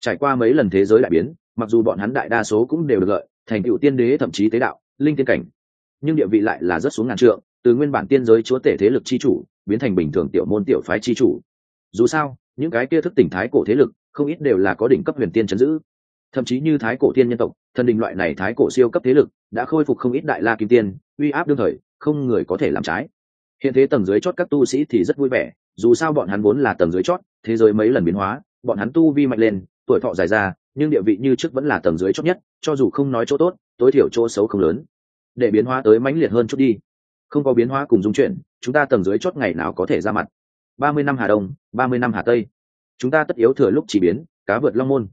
Trải qua mấy lần thế giới đại biến, mặc dù bọn hắn đại đa số cũng đều được lợi, thành cựu tiên đế thậm chí tế đạo, linh tiên cảnh. Nhưng địa vị lại là rất xuống ngàn trượng, từ nguyên bản tiên giới chúa tể thế lực chi chủ, biến thành bình thường tiểu môn tiểu phái chi chủ dù sao, những cái kia thức tỉnh thái cổ thế lực, không ít đều là có đỉnh cấp huyền tiên chấn giữ. Thậm chí như thái cổ tiên nhân tộc, thần đình loại này thái cổ siêu cấp thế lực, đã khôi phục không ít đại la kim tiên, uy áp đương thời, không người có thể làm trái. Hiện thế tầng dưới chót các tu sĩ thì rất vui vẻ, dù sao bọn hắn vốn là tầng dưới chót, thế giới mấy lần biến hóa, bọn hắn tu vi mạnh lên, tuổi thọ dài ra, nhưng địa vị như trước vẫn là tầng dưới chót nhất, cho dù không nói chỗ tốt, tối thiểu chỗ xấu không lớn. Để biến hóa tới mãnh liệt hơn chút đi. Không có biến hóa cùng dung chuyển, chúng ta tầng dưới chót ngày nào có thể ra mặt ba mươi năm hà đông, ba mươi năm hà tây. Chúng ta tất yếu thừa lúc chỉ biến, cá vượt long môn.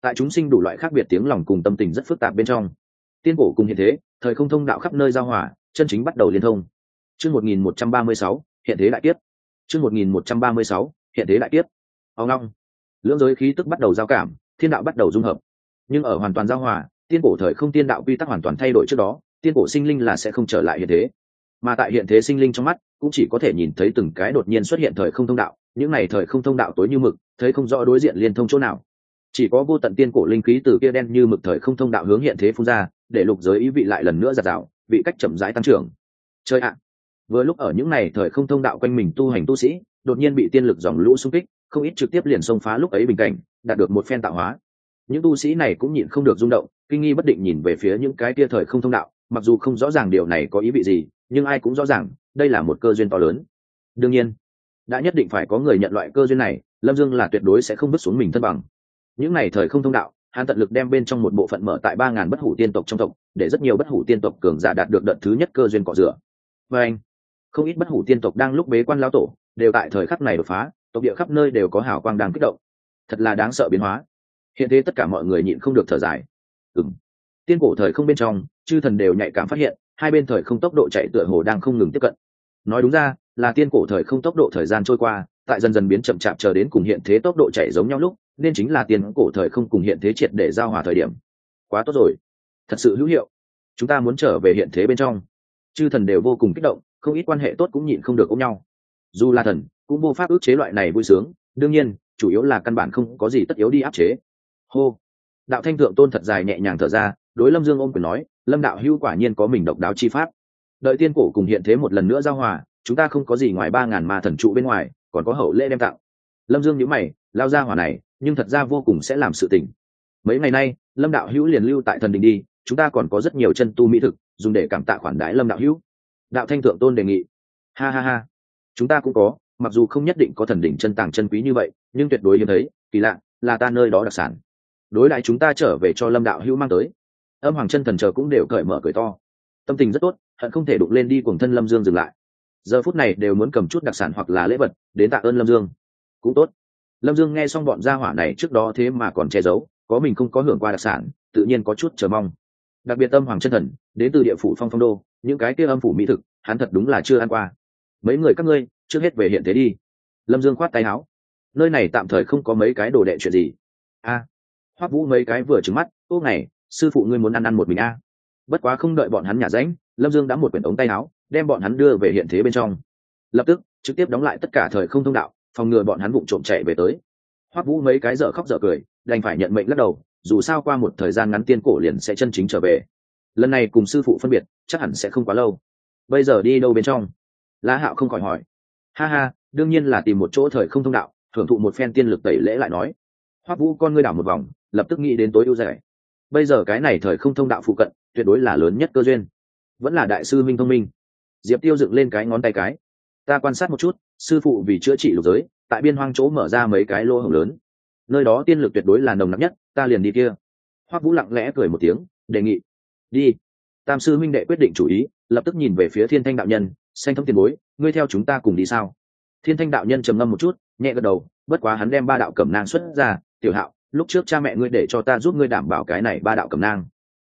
Tại chúng sinh đủ loại khác biệt tiếng lòng cùng tâm tình rất phức tạp bên trong. Tiên cổ cùng hiện thế, thời không thông đạo khắp nơi giao hòa, chân chính bắt đầu liên thông. Chương một nghìn một trăm ba mươi sáu, hiện thế đại tiếp chương một nghìn một trăm ba mươi sáu, hiện thế đại tiếp ông long. Lưỡng giới khí tức bắt đầu giao cảm, thiên đạo bắt đầu dung hợp. Nhưng ở hoàn toàn giao hòa, tiên cổ thời không tiên đạo quy tắc hoàn toàn thay đổi trước đó, tiên cổ sinh linh là sẽ không trở lại hiện thế mà tại hiện thế sinh linh trong mắt, cũng chỉ có thể nhìn thấy từng cái đột nhiên xuất hiện thời không thông đạo, những này thời không thông đạo tối như mực, thấy không rõ đối diện liên thông chỗ nào. Chỉ có vô tận tiên cổ linh khí từ kia đen như mực thời không thông đạo hướng hiện thế phun ra, để lục giới ý vị lại lần nữa giạt rào, vị cách chậm rãi tăng trưởng. Chơi ạ! Vừa lúc ở những này thời không thông đạo quanh mình tu hành tu sĩ, đột nhiên bị tiên lực dòng lũ xung kích, không ít trực tiếp liền xông phá lúc ấy bình cảnh, đạt được một phen tạo hóa. Những tu sĩ này cũng nhịn không được rung động, kinh nghi bất định nhìn về phía những cái tia thời không thông đạo, mặc dù không rõ ràng điều này có ý vị gì nhưng ai cũng rõ ràng, đây là một cơ duyên to lớn. Đương nhiên, đã nhất định phải có người nhận loại cơ duyên này, lâm dương là tuyệt đối sẽ không bước xuống mình thân bằng. Những n à y thời không thông đạo, hắn tận lực đem bên trong một bộ phận mở tại ba ngàn bất hủ tiên tộc trong tộc, để rất nhiều bất hủ tiên tộc cường giả đạt được đợt thứ nhất cơ duyên cọ rửa. Và anh, không ít bất hủ tiên tộc đang lúc bế quan lao tổ, đều tại thời khắc này đột phá, tộc địa khắp nơi đều có hào quang đang kích động. Thật là đáng sợ biến hóa. Hiện thế tất cả mọi người nhịn không được thở dài. Ừng tiên cổ thời không bên trong, chư thần đều nhạy cảm phát hiện hai bên thời không tốc độ chạy tựa hồ đang không ngừng tiếp cận. Nói đúng ra, là tiên cổ thời không tốc độ thời gian trôi qua, tại dần dần biến chậm chạp chờ đến cùng hiện thế tốc độ chạy giống nhau lúc, nên chính là tiên cổ thời không cùng hiện thế triệt để giao hòa thời điểm. Quá tốt rồi. Thật sự hữu hiệu. Chúng ta muốn trở về hiện thế bên trong. Chư thần đều vô cùng kích động, không ít quan hệ tốt cũng nhịn không được ôm nhau. Dù là thần, cũng vô pháp ức chế loại này vui sướng, đương nhiên, chủ yếu là căn bản không có gì tất yếu đi áp chế. Hô. Đạo thanh thượng tôn thật dài nhẹ nhàng thở ra đối lâm dương ôm quyền nói, lâm đạo hữu quả nhiên có mình độc đáo chi pháp. Đợi tiên cổ cùng hiện thế một lần nữa giao hòa, chúng ta không có gì ngoài ba ngàn ma thần trụ bên ngoài, còn có hậu lễ đem tặng. Lâm dương nhữ mày, lao ra hỏa này, nhưng thật ra vô cùng sẽ làm sự tình. Mấy ngày nay, lâm đạo hữu liền lưu tại thần đình đi, chúng ta còn có rất nhiều chân tu mỹ thực, dùng để cảm tạ khoản đái lâm đạo hữu. Đạo thanh thượng tôn đề nghị. Ha ha ha. Chúng ta cũng có, mặc dù không nhất định có thần đỉnh chân tàng chân quý như vậy, nhưng tuyệt đối hiếm thấy, kỳ lạ, là ta nơi đó đặc sản. Đối lại chúng ta trở về cho lâm đạo hữu mang tới âm hoàng chân thần chờ cũng đều cởi mở cười to. Tâm tình rất tốt hận không thể đụng lên đi cùng thân lâm dương dừng lại. Giờ phút này đều muốn cầm chút đặc sản hoặc là lễ vật đến tạ ơn lâm dương. Cũng tốt. Lâm dương nghe xong bọn gia hỏa này trước đó thế mà còn che giấu có mình không có hưởng qua đặc sản tự nhiên có chút chờ mong. Đặc biệt âm hoàng chân thần đến từ địa phủ phong phong đô những cái kia âm phủ mỹ thực hắn thật đúng là chưa ăn qua. Mấy người các ngươi trước hết về hiện thế đi. Lâm dương khoát tay áo. Nơi này tạm thời không có mấy cái đồ đệ chuyện gì. A. À, hoắc vũ mấy cái vừa trứng mắt ô này sư phụ ngươi muốn ăn ăn một mình a. Bất quá không đợi bọn hắn nhả ránh lâm dương đã một quyển ống tay áo, đem bọn hắn đưa về hiện thế bên trong. Lập tức, trực tiếp đóng lại tất cả thời không thông đạo, phòng ngừa bọn hắn vụng trộm chạy về tới. Hoắc vũ mấy cái dở khóc dở cười, đành phải nhận mệnh lắc đầu, dù sao qua một thời gian ngắn tiên cổ liền sẽ chân chính trở về. Lần này cùng sư phụ phân biệt, chắc hẳn sẽ không quá lâu. Bây giờ đi đâu bên trong? La hạo không khỏi hỏi. Ha ha, đương nhiên là tìm một chỗ thời không thông đạo, thưởng thụ một phen tiên lực tẩy lễ lại nói. Hoắc vũ con ngươi đảo một vòng, lập tức nghĩ đến tối ưu rẻ bây giờ cái này thời không thông đạo phụ cận, tuyệt đối là lớn nhất cơ duyên. Vẫn là đại sư minh thông minh. Diệp tiêu dựng lên cái ngón tay cái. Ta quan sát một chút, sư phụ vì chữa trị lục giới, tại biên hoang chỗ mở ra mấy cái lô hồng lớn. Nơi đó tiên lực tuyệt đối là nồng nặc nhất, ta liền đi kia. Hoắc vũ lặng lẽ cười một tiếng, đề nghị. Đi. Tam sư minh đệ quyết định chủ ý, lập tức nhìn về phía thiên thanh đạo nhân, xanh thông tiền bối, ngươi theo chúng ta cùng đi sao? Thiên thanh đạo nhân trầm ngâm một chút, nhẹ gật đầu, bất quá hắn đem ba đạo cẩm nang xuất ra, tiểu hạo lúc trước cha mẹ ngươi để cho ta giúp ngươi đảm bảo cái này ba đạo cẩm nang.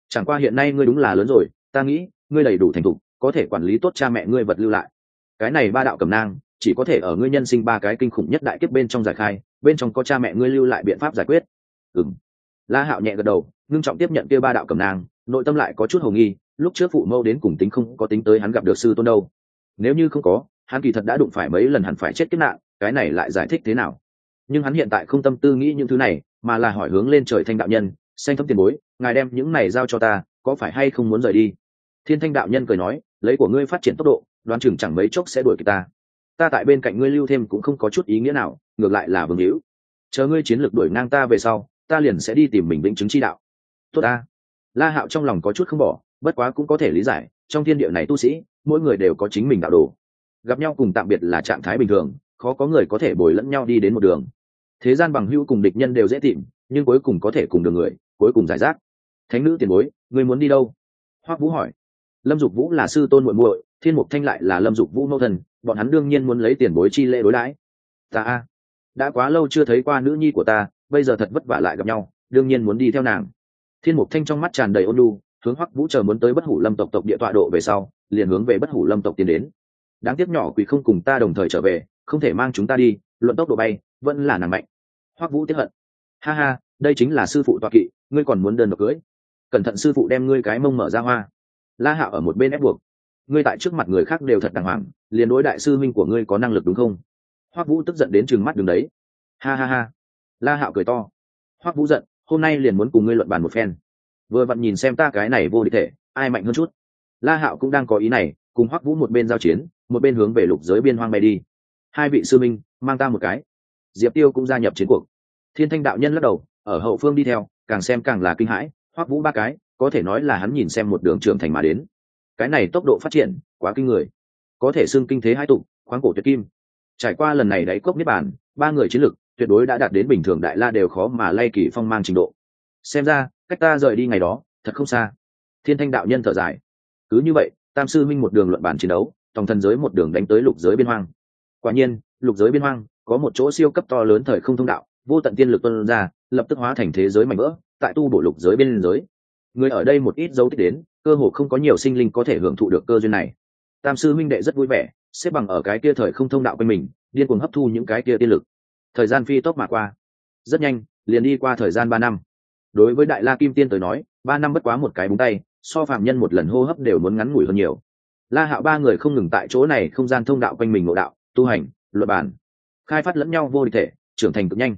Chẳng qua hiện nay ngươi đúng là lớn rồi, ta nghĩ, ngươi đầy đủ thành thục, có thể quản lý tốt cha mẹ ngươi vật lưu lại. Cái này ba đạo cẩm nang, chỉ có thể ở ngươi nhân sinh ba cái kinh khủng nhất đại kiếp bên trong giải khai, bên trong có cha mẹ ngươi lưu lại biện pháp giải quyết. Ừng la hạo nhẹ gật đầu, ngưng trọng tiếp nhận kia ba đạo cẩm nang, nội tâm lại có chút hồ nghi, lúc trước phụ mâu đến cùng tính không có tính tới hắn gặp được sư tôn đâu. Nếu như không có, hắn kỳ thật đã đụng phải mấy lần hẳn phải chết kiếp nạn, cái này lại giải thích thế nào? Nhưng hắn hiện tại không tâm tư nghĩ những thứ này mà là hỏi hướng lên trời thanh đạo nhân, xanh thấm tiền bối, ngài đem những này giao cho ta, có phải hay không muốn rời đi? Thiên thanh đạo nhân cười nói, lấy của ngươi phát triển tốc độ, đoán chừng chẳng mấy chốc sẽ đuổi kịp ta. Ta tại bên cạnh ngươi lưu thêm cũng không có chút ý nghĩa nào, ngược lại là vương hữu. Chờ ngươi chiến lược đuổi ngang ta về sau, ta liền sẽ đi tìm mình vĩnh chứng chi đạo. Tốt ta. La hạo trong lòng có chút không bỏ, bất quá cũng có thể lý giải, trong thiên địa này tu sĩ, mỗi người đều có chính mình đạo đồ. Gặp nhau cùng tạm biệt là trạng thái bình thường, khó có người có thể bồi lẫn nhau đi đến một đường thế gian bằng hữu cùng địch nhân đều dễ tìm, nhưng cuối cùng có thể cùng đường người, cuối cùng giải rác. Thánh nữ tiền bối người muốn đi đâu? Hoắc vũ hỏi. Lâm dục vũ là sư tôn muội muội, thiên mục thanh lại là lâm dục vũ mẫu thần bọn hắn đương nhiên muốn lấy tiền bối chi lễ đối đãi. Ta a, đã quá lâu chưa thấy qua nữ nhi của ta, bây giờ thật vất vả lại gặp nhau, đương nhiên muốn đi theo nàng. Thiên mục thanh trong mắt tràn đầy ôn lu hướng hoắc vũ chờ muốn tới bất hủ lâm tộc tộc địa tọa độ về sau, liền hướng về bất hủ lâm tộc tiến đến. Đáng tiếc nhỏ quỷ không cùng ta đồng thời trở về, không thể mang chúng ta đi luận tốc độ bay, vẫn là nàng mạnh. Hoắc vũ tiếp hận. Ha ha, đây chính là sư phụ toa kỵ, ngươi còn muốn đơn độc cưới. Cẩn thận sư phụ đem ngươi cái mông mở ra hoa. La hạo ở một bên ép buộc. Ngươi tại trước mặt người khác đều thật đàng hoàng, liền đối đại sư minh của ngươi có năng lực đúng không? Hoắc vũ tức giận đến chừng mắt đường đấy. Ha ha ha. La hạo cười to. Hoắc vũ giận, hôm nay liền muốn cùng ngươi luận bàn một phen. Vừa vặn nhìn xem ta cái này vô địch thể, ai mạnh hơn chút? La hạo cũng đang có ý này, cùng hoắc vũ một bên giao chiến, một bên hướng về lục giới biên hoang bay đi. Hai vị sư minh mang ta một cái. Diệp tiêu cũng gia nhập chiến cuộc. Thiên thanh đạo nhân lắc đầu, ở hậu phương đi theo, càng xem càng là kinh hãi, hoắc vũ ba cái, có thể nói là hắn nhìn xem một đường trưởng thành mà đến. Cái này tốc độ phát triển, quá kinh người. Có thể xưng kinh thế hai tục khoáng cổ tuyệt kim. Trải qua lần này đáy cốc niết bàn, ba người chiến lực, tuyệt đối đã đạt đến bình thường đại la đều khó mà lay kỳ phong mang trình độ. Xem ra, cách ta rời đi ngày đó, thật không xa. Thiên thanh đạo nhân thở dài. Cứ như vậy, tam sư minh một đường luận bàn chiến đấu tổng thần giới một đường đánh tới lục giới biên hoang. Quả nhiên lục giới biên hoang, có một chỗ siêu cấp to lớn thời không thông đạo, vô tận tiên lực tuân ra, lập tức hóa thành thế giới mạnh vỡ, tại tu bổ lục giới bên giới. Người ở đây một ít dấu tích đến, cơ hồ không có nhiều sinh linh có thể hưởng thụ được cơ duyên này. Tam sư minh đệ rất vui vẻ, xếp bằng ở cái kia thời không thông đạo quanh mình, điên cuồng hấp thu những cái kia tiên lực. Thời gian phi tốc mà qua. Rất nhanh, liền đi qua thời gian ba năm. Đối với đại la kim tiên tới nói, ba năm bất quá một cái búng tay, so phạm nhân một lần hô hấp đều muốn ngắn ngủi hơn nhiều. La hạo ba người không ngừng tại chỗ này không gian thông đạo quanh mình ngộ đạo, tu hành luật bản khai phát lẫn nhau vô địch thể, trưởng thành cực nhanh.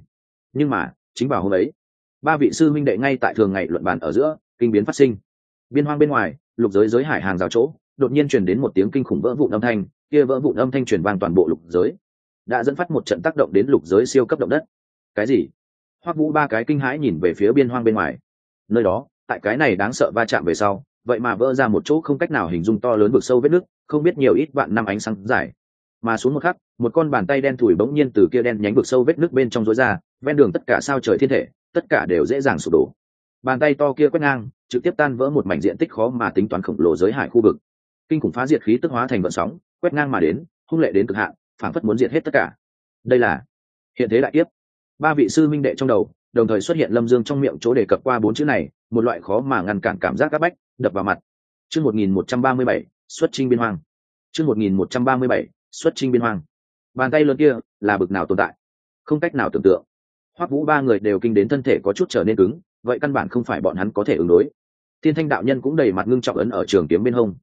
Nhưng mà, chính vào hôm ấy, ba vị sư minh đệ ngay tại thường ngày luận bàn ở giữa, kinh biến phát sinh. Biên hoang bên ngoài, lục giới giới hải hàng rào chỗ, đột nhiên truyền đến một tiếng kinh khủng vỡ vụn âm thanh, kia vỡ vụn âm thanh truyền vang toàn bộ lục giới, đã dẫn phát một trận tác động đến lục giới siêu cấp động đất. Cái gì? Hoắc vũ ba cái kinh hãi nhìn về phía biên hoang bên ngoài. Nơi đó, tại cái này đáng sợ va chạm về sau, vậy mà vỡ ra một chỗ không cách nào hình dung to lớn vực sâu vết nước không biết nhiều ít vạn năm ánh sáng dài. Mà xuống một khắc một con bàn tay đen thủi bỗng nhiên từ kia đen nhánh vực sâu vết nước bên trong rối ra, ven đường tất cả sao trời thiên thể, tất cả đều dễ dàng sụp đổ. Bàn tay to kia quét ngang, trực tiếp tan vỡ một mảnh diện tích khó mà tính toán khổng lồ giới hải khu vực. Kinh khủng phá diệt khí tức hóa thành vận sóng, quét ngang mà đến, hung lệ đến cực hạn, phảng phất muốn diệt hết tất cả. Đây là hiện thế đại tiếp ba vị sư minh đệ trong đầu, đồng thời xuất hiện lâm dương trong miệng chỗ đề cập qua bốn chữ này, một loại khó mà ngăn cản cảm giác áp bách, đập vào mặt. Chương một nghìn một trăm ba mươi bảy, xuất trinh biên hoang. Chương một nghìn một trăm ba mươi bảy, xuất trinh biên hoang bàn tay lớn kia là bực nào tồn tại? Không cách nào tưởng tượng. Hoắc vũ ba người đều kinh đến thân thể có chút trở nên cứng, vậy căn bản không phải bọn hắn có thể ứng đối. Thiên thanh đạo nhân cũng đầy mặt ngưng trọng ấn ở trường kiếm bên hông.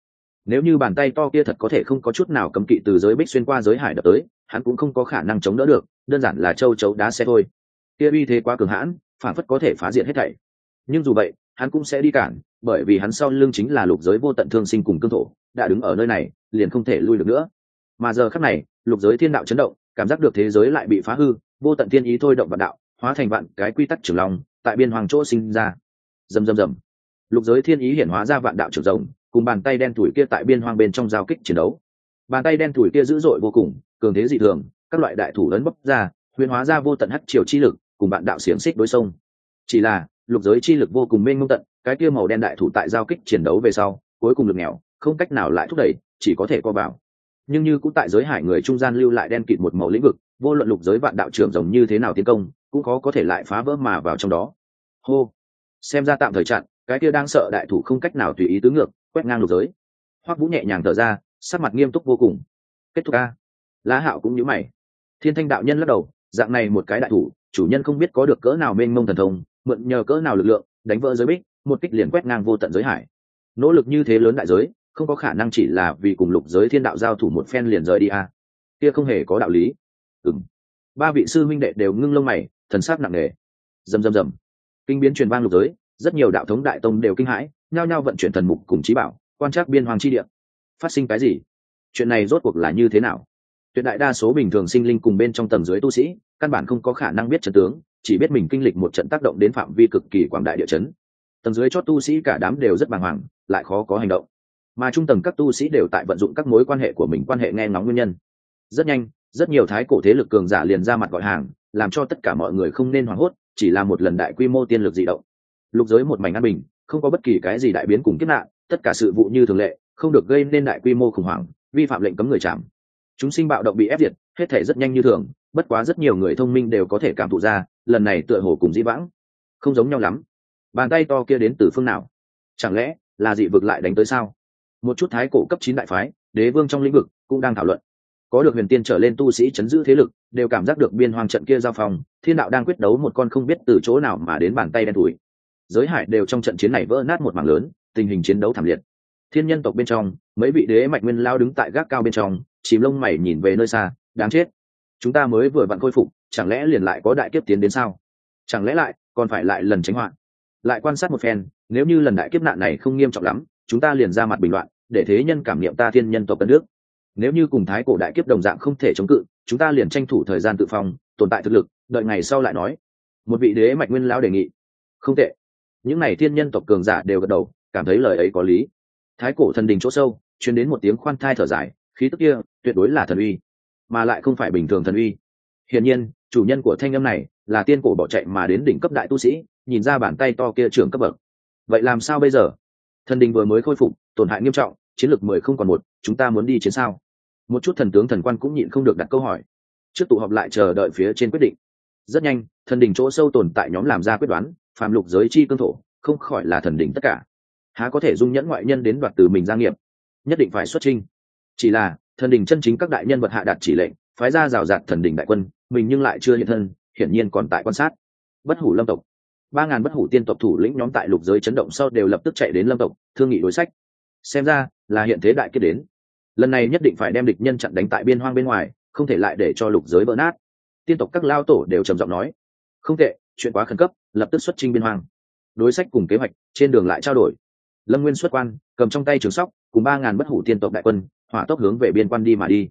Nếu như bàn tay to kia thật có thể không có chút nào cấm kỵ từ giới bích xuyên qua giới hải đập tới, hắn cũng không có khả năng chống đỡ được, đơn giản là châu chấu đá xe thôi. Kia uy thế quá cường hãn, phản phất có thể phá diệt hết thảy. Nhưng dù vậy, hắn cũng sẽ đi cản, bởi vì hắn sau lưng chính là lục giới vô tận thương sinh cùng cương thổ, đã đứng ở nơi này, liền không thể lui được nữa. Mà giờ khắc này lục giới thiên đạo chấn động, cảm giác được thế giới lại bị phá hư, vô tận thiên ý thôi động vạn đạo, hóa thành vạn cái quy tắc trưởng lòng tại biên hoàng chỗ sinh ra. Rầm rầm rầm. Lục giới thiên ý hiển hóa ra vạn đạo trưởng rồng, cùng bàn tay đen thủi kia tại biên hoang bên trong giao kích chiến đấu. Bàn tay đen thủi kia dữ dội vô cùng, cường thế dị thường, các loại đại thủ lớn bốc ra, huyền hóa ra vô tận hắc triều chi lực, cùng bạn đạo xiềng xích đối sông chỉ là, lục giới chi lực vô cùng mênh mông tận, cái kia màu đen đại thủ tại giao kích chiến đấu về sau, cuối cùng lực nghèo, không cách nào lại thúc đẩy, chỉ có thể co vào nhưng như cũng tại giới hải người trung gian lưu lại đen kịt một màu lĩnh vực, vô luận lục giới vạn đạo trưởng rồng như thế nào tiến công, cũng khó có thể lại phá vỡ mà vào trong đó. Hô! Xem ra tạm thời chặn, cái kia đang sợ đại thủ không cách nào tùy ý tứ ngược, quét ngang lục giới. Hoắc vũ nhẹ nhàng thở ra, sắc mặt nghiêm túc vô cùng. Kết thúc a. Lá hạo cũng nhíu mày. Thiên thanh đạo nhân lắc đầu, dạng này một cái đại thủ, chủ nhân không biết có được cỡ nào mênh mông thần thông, mượn nhờ cỡ nào lực lượng, đánh vỡ giới bích, một kích liền quét ngang vô tận giới hải. Nỗ lực như thế lớn đại giới không có khả năng chỉ là vì cùng lục giới thiên đạo giao thủ một phen liền rời đi a kia không hề có đạo lý. Ừng ba vị sư minh đệ đều ngưng lông mày, thần sắc nặng nề. Rầm rầm rầm. Kinh biến truyền vang lục giới, rất nhiều đạo thống đại tông đều kinh hãi, nhao nhao vận chuyển thần mục cùng trí bảo, quan trắc biên hoàng chi địa. Phát sinh cái gì? Chuyện này rốt cuộc là như thế nào? Tuyệt đại đa số bình thường sinh linh cùng bên trong tầng dưới tu sĩ, căn bản không có khả năng biết trận tướng, chỉ biết mình kinh lịch một trận tác động đến phạm vi cực kỳ quảng đại địa chấn. Tầng dưới chót tu sĩ cả đám đều rất bàng hoàng, lại khó có hành động mà trung tầng các tu sĩ đều tại vận dụng các mối quan hệ của mình quan hệ nghe ngóng nguyên nhân. Rất nhanh, rất nhiều thái cổ thế lực cường giả liền ra mặt gọi hàng, làm cho tất cả mọi người không nên hoảng hốt, chỉ là một lần đại quy mô tiên lực dị động. Lục giới một mảnh an bình, không có bất kỳ cái gì đại biến cùng kiếp nạn, tất cả sự vụ như thường lệ, không được gây nên đại quy mô khủng hoảng, vi phạm lệnh cấm người chạm. Chúng sinh bạo động bị ép diệt, hết thể rất nhanh như thường, bất quá rất nhiều người thông minh đều có thể cảm thụ ra, lần này tựa hồ cùng dĩ vãng, không giống nhau lắm. Bàn tay to kia đến từ phương nào? Chẳng lẽ là dị vực lại đánh tới sao? Một chút thái cổ cấp chín đại phái, đế vương trong lĩnh vực cũng đang thảo luận. Có được huyền tiên trở lên tu sĩ chấn giữ thế lực, đều cảm giác được biên hoàng trận kia giao phòng thiên đạo đang quyết đấu một con không biết từ chỗ nào mà đến bàn tay đen thủi giới hải đều trong trận chiến này vỡ nát một mảng lớn, tình hình chiến đấu thảm liệt. Thiên nhân tộc bên trong, mấy vị đế mạnh nguyên lao đứng tại gác cao bên trong, chìm lông mày nhìn về nơi xa, đáng chết. Chúng ta mới vừa vặn khôi phục, chẳng lẽ liền lại có đại kiếp tiến đến sao? Chẳng lẽ lại còn phải lại lần tránh hoạn? lại quan sát một phen, nếu như lần đại kiếp nạn này không nghiêm trọng lắm chúng ta liền ra mặt bình loạn để thế nhân cảm niệm ta thiên nhân tộc tân nước nếu như cùng thái cổ đại kiếp đồng dạng không thể chống cự, chúng ta liền tranh thủ thời gian tự phòng, tồn tại thực lực, đợi ngày sau lại nói. Một vị đế mạch nguyên lão đề nghị. Không tệ. Những n à y thiên nhân tộc cường giả đều gật đầu, cảm thấy lời ấy có lý. Thái cổ thần đình chỗ sâu, truyền đến một tiếng khoan thai thở dài, khí tức kia, tuyệt đối là thần uy, mà lại không phải bình thường thần uy. Hiển nhiên, chủ nhân của thanh âm này, là tiên cổ bỏ chạy mà đến đỉnh cấp đại tu sĩ, nhìn ra bàn tay to kia trưởng cấp bậc. Vậy làm sao bây giờ? Thần đình vừa mới khôi phục, tổn hại nghiêm trọng, chiến lược mười không còn một, chúng ta muốn đi chiến sao? Một chút thần tướng thần quan cũng nhịn không được đặt câu hỏi. Trước tụ họp lại chờ đợi phía trên quyết định. Rất nhanh, thần đình chỗ sâu tồn tại nhóm làm ra quyết đoán, phàm lục giới chi cương thổ, không khỏi là thần đình tất cả. Há có thể dung nhẫn ngoại nhân đến đoạt từ mình gia nghiệp? Nhất định phải xuất trinh chỉ là, thần đình chân chính các đại nhân vật hạ đạt chỉ lệnh, phái ra rào rạt thần đình đại quân, mình nhưng lại chưa hiện thân, hiển nhiên còn tại quan sát. Bất hủ lâm tộc ba ngàn bất hủ tiên tộc thủ lĩnh nhóm tại lục giới chấn động sau đều lập tức chạy đến lâm tộc, thương nghị đối sách. Xem ra, là hiện thế đại kết đến. Lần này nhất định phải đem địch nhân chặn đánh tại biên hoang bên ngoài, không thể lại để cho lục giới vỡ nát. Tiên tộc các lao tổ đều trầm giọng nói. Không tệ, chuyện quá khẩn cấp, lập tức xuất trình biên hoang. đối sách cùng kế hoạch, trên đường lại trao đổi. Lâm nguyên xuất quan, cầm trong tay trường sóc, cùng ba ngàn bất hủ tiên tộc đại quân, hỏa tốc hướng về biên quan đi mà đi.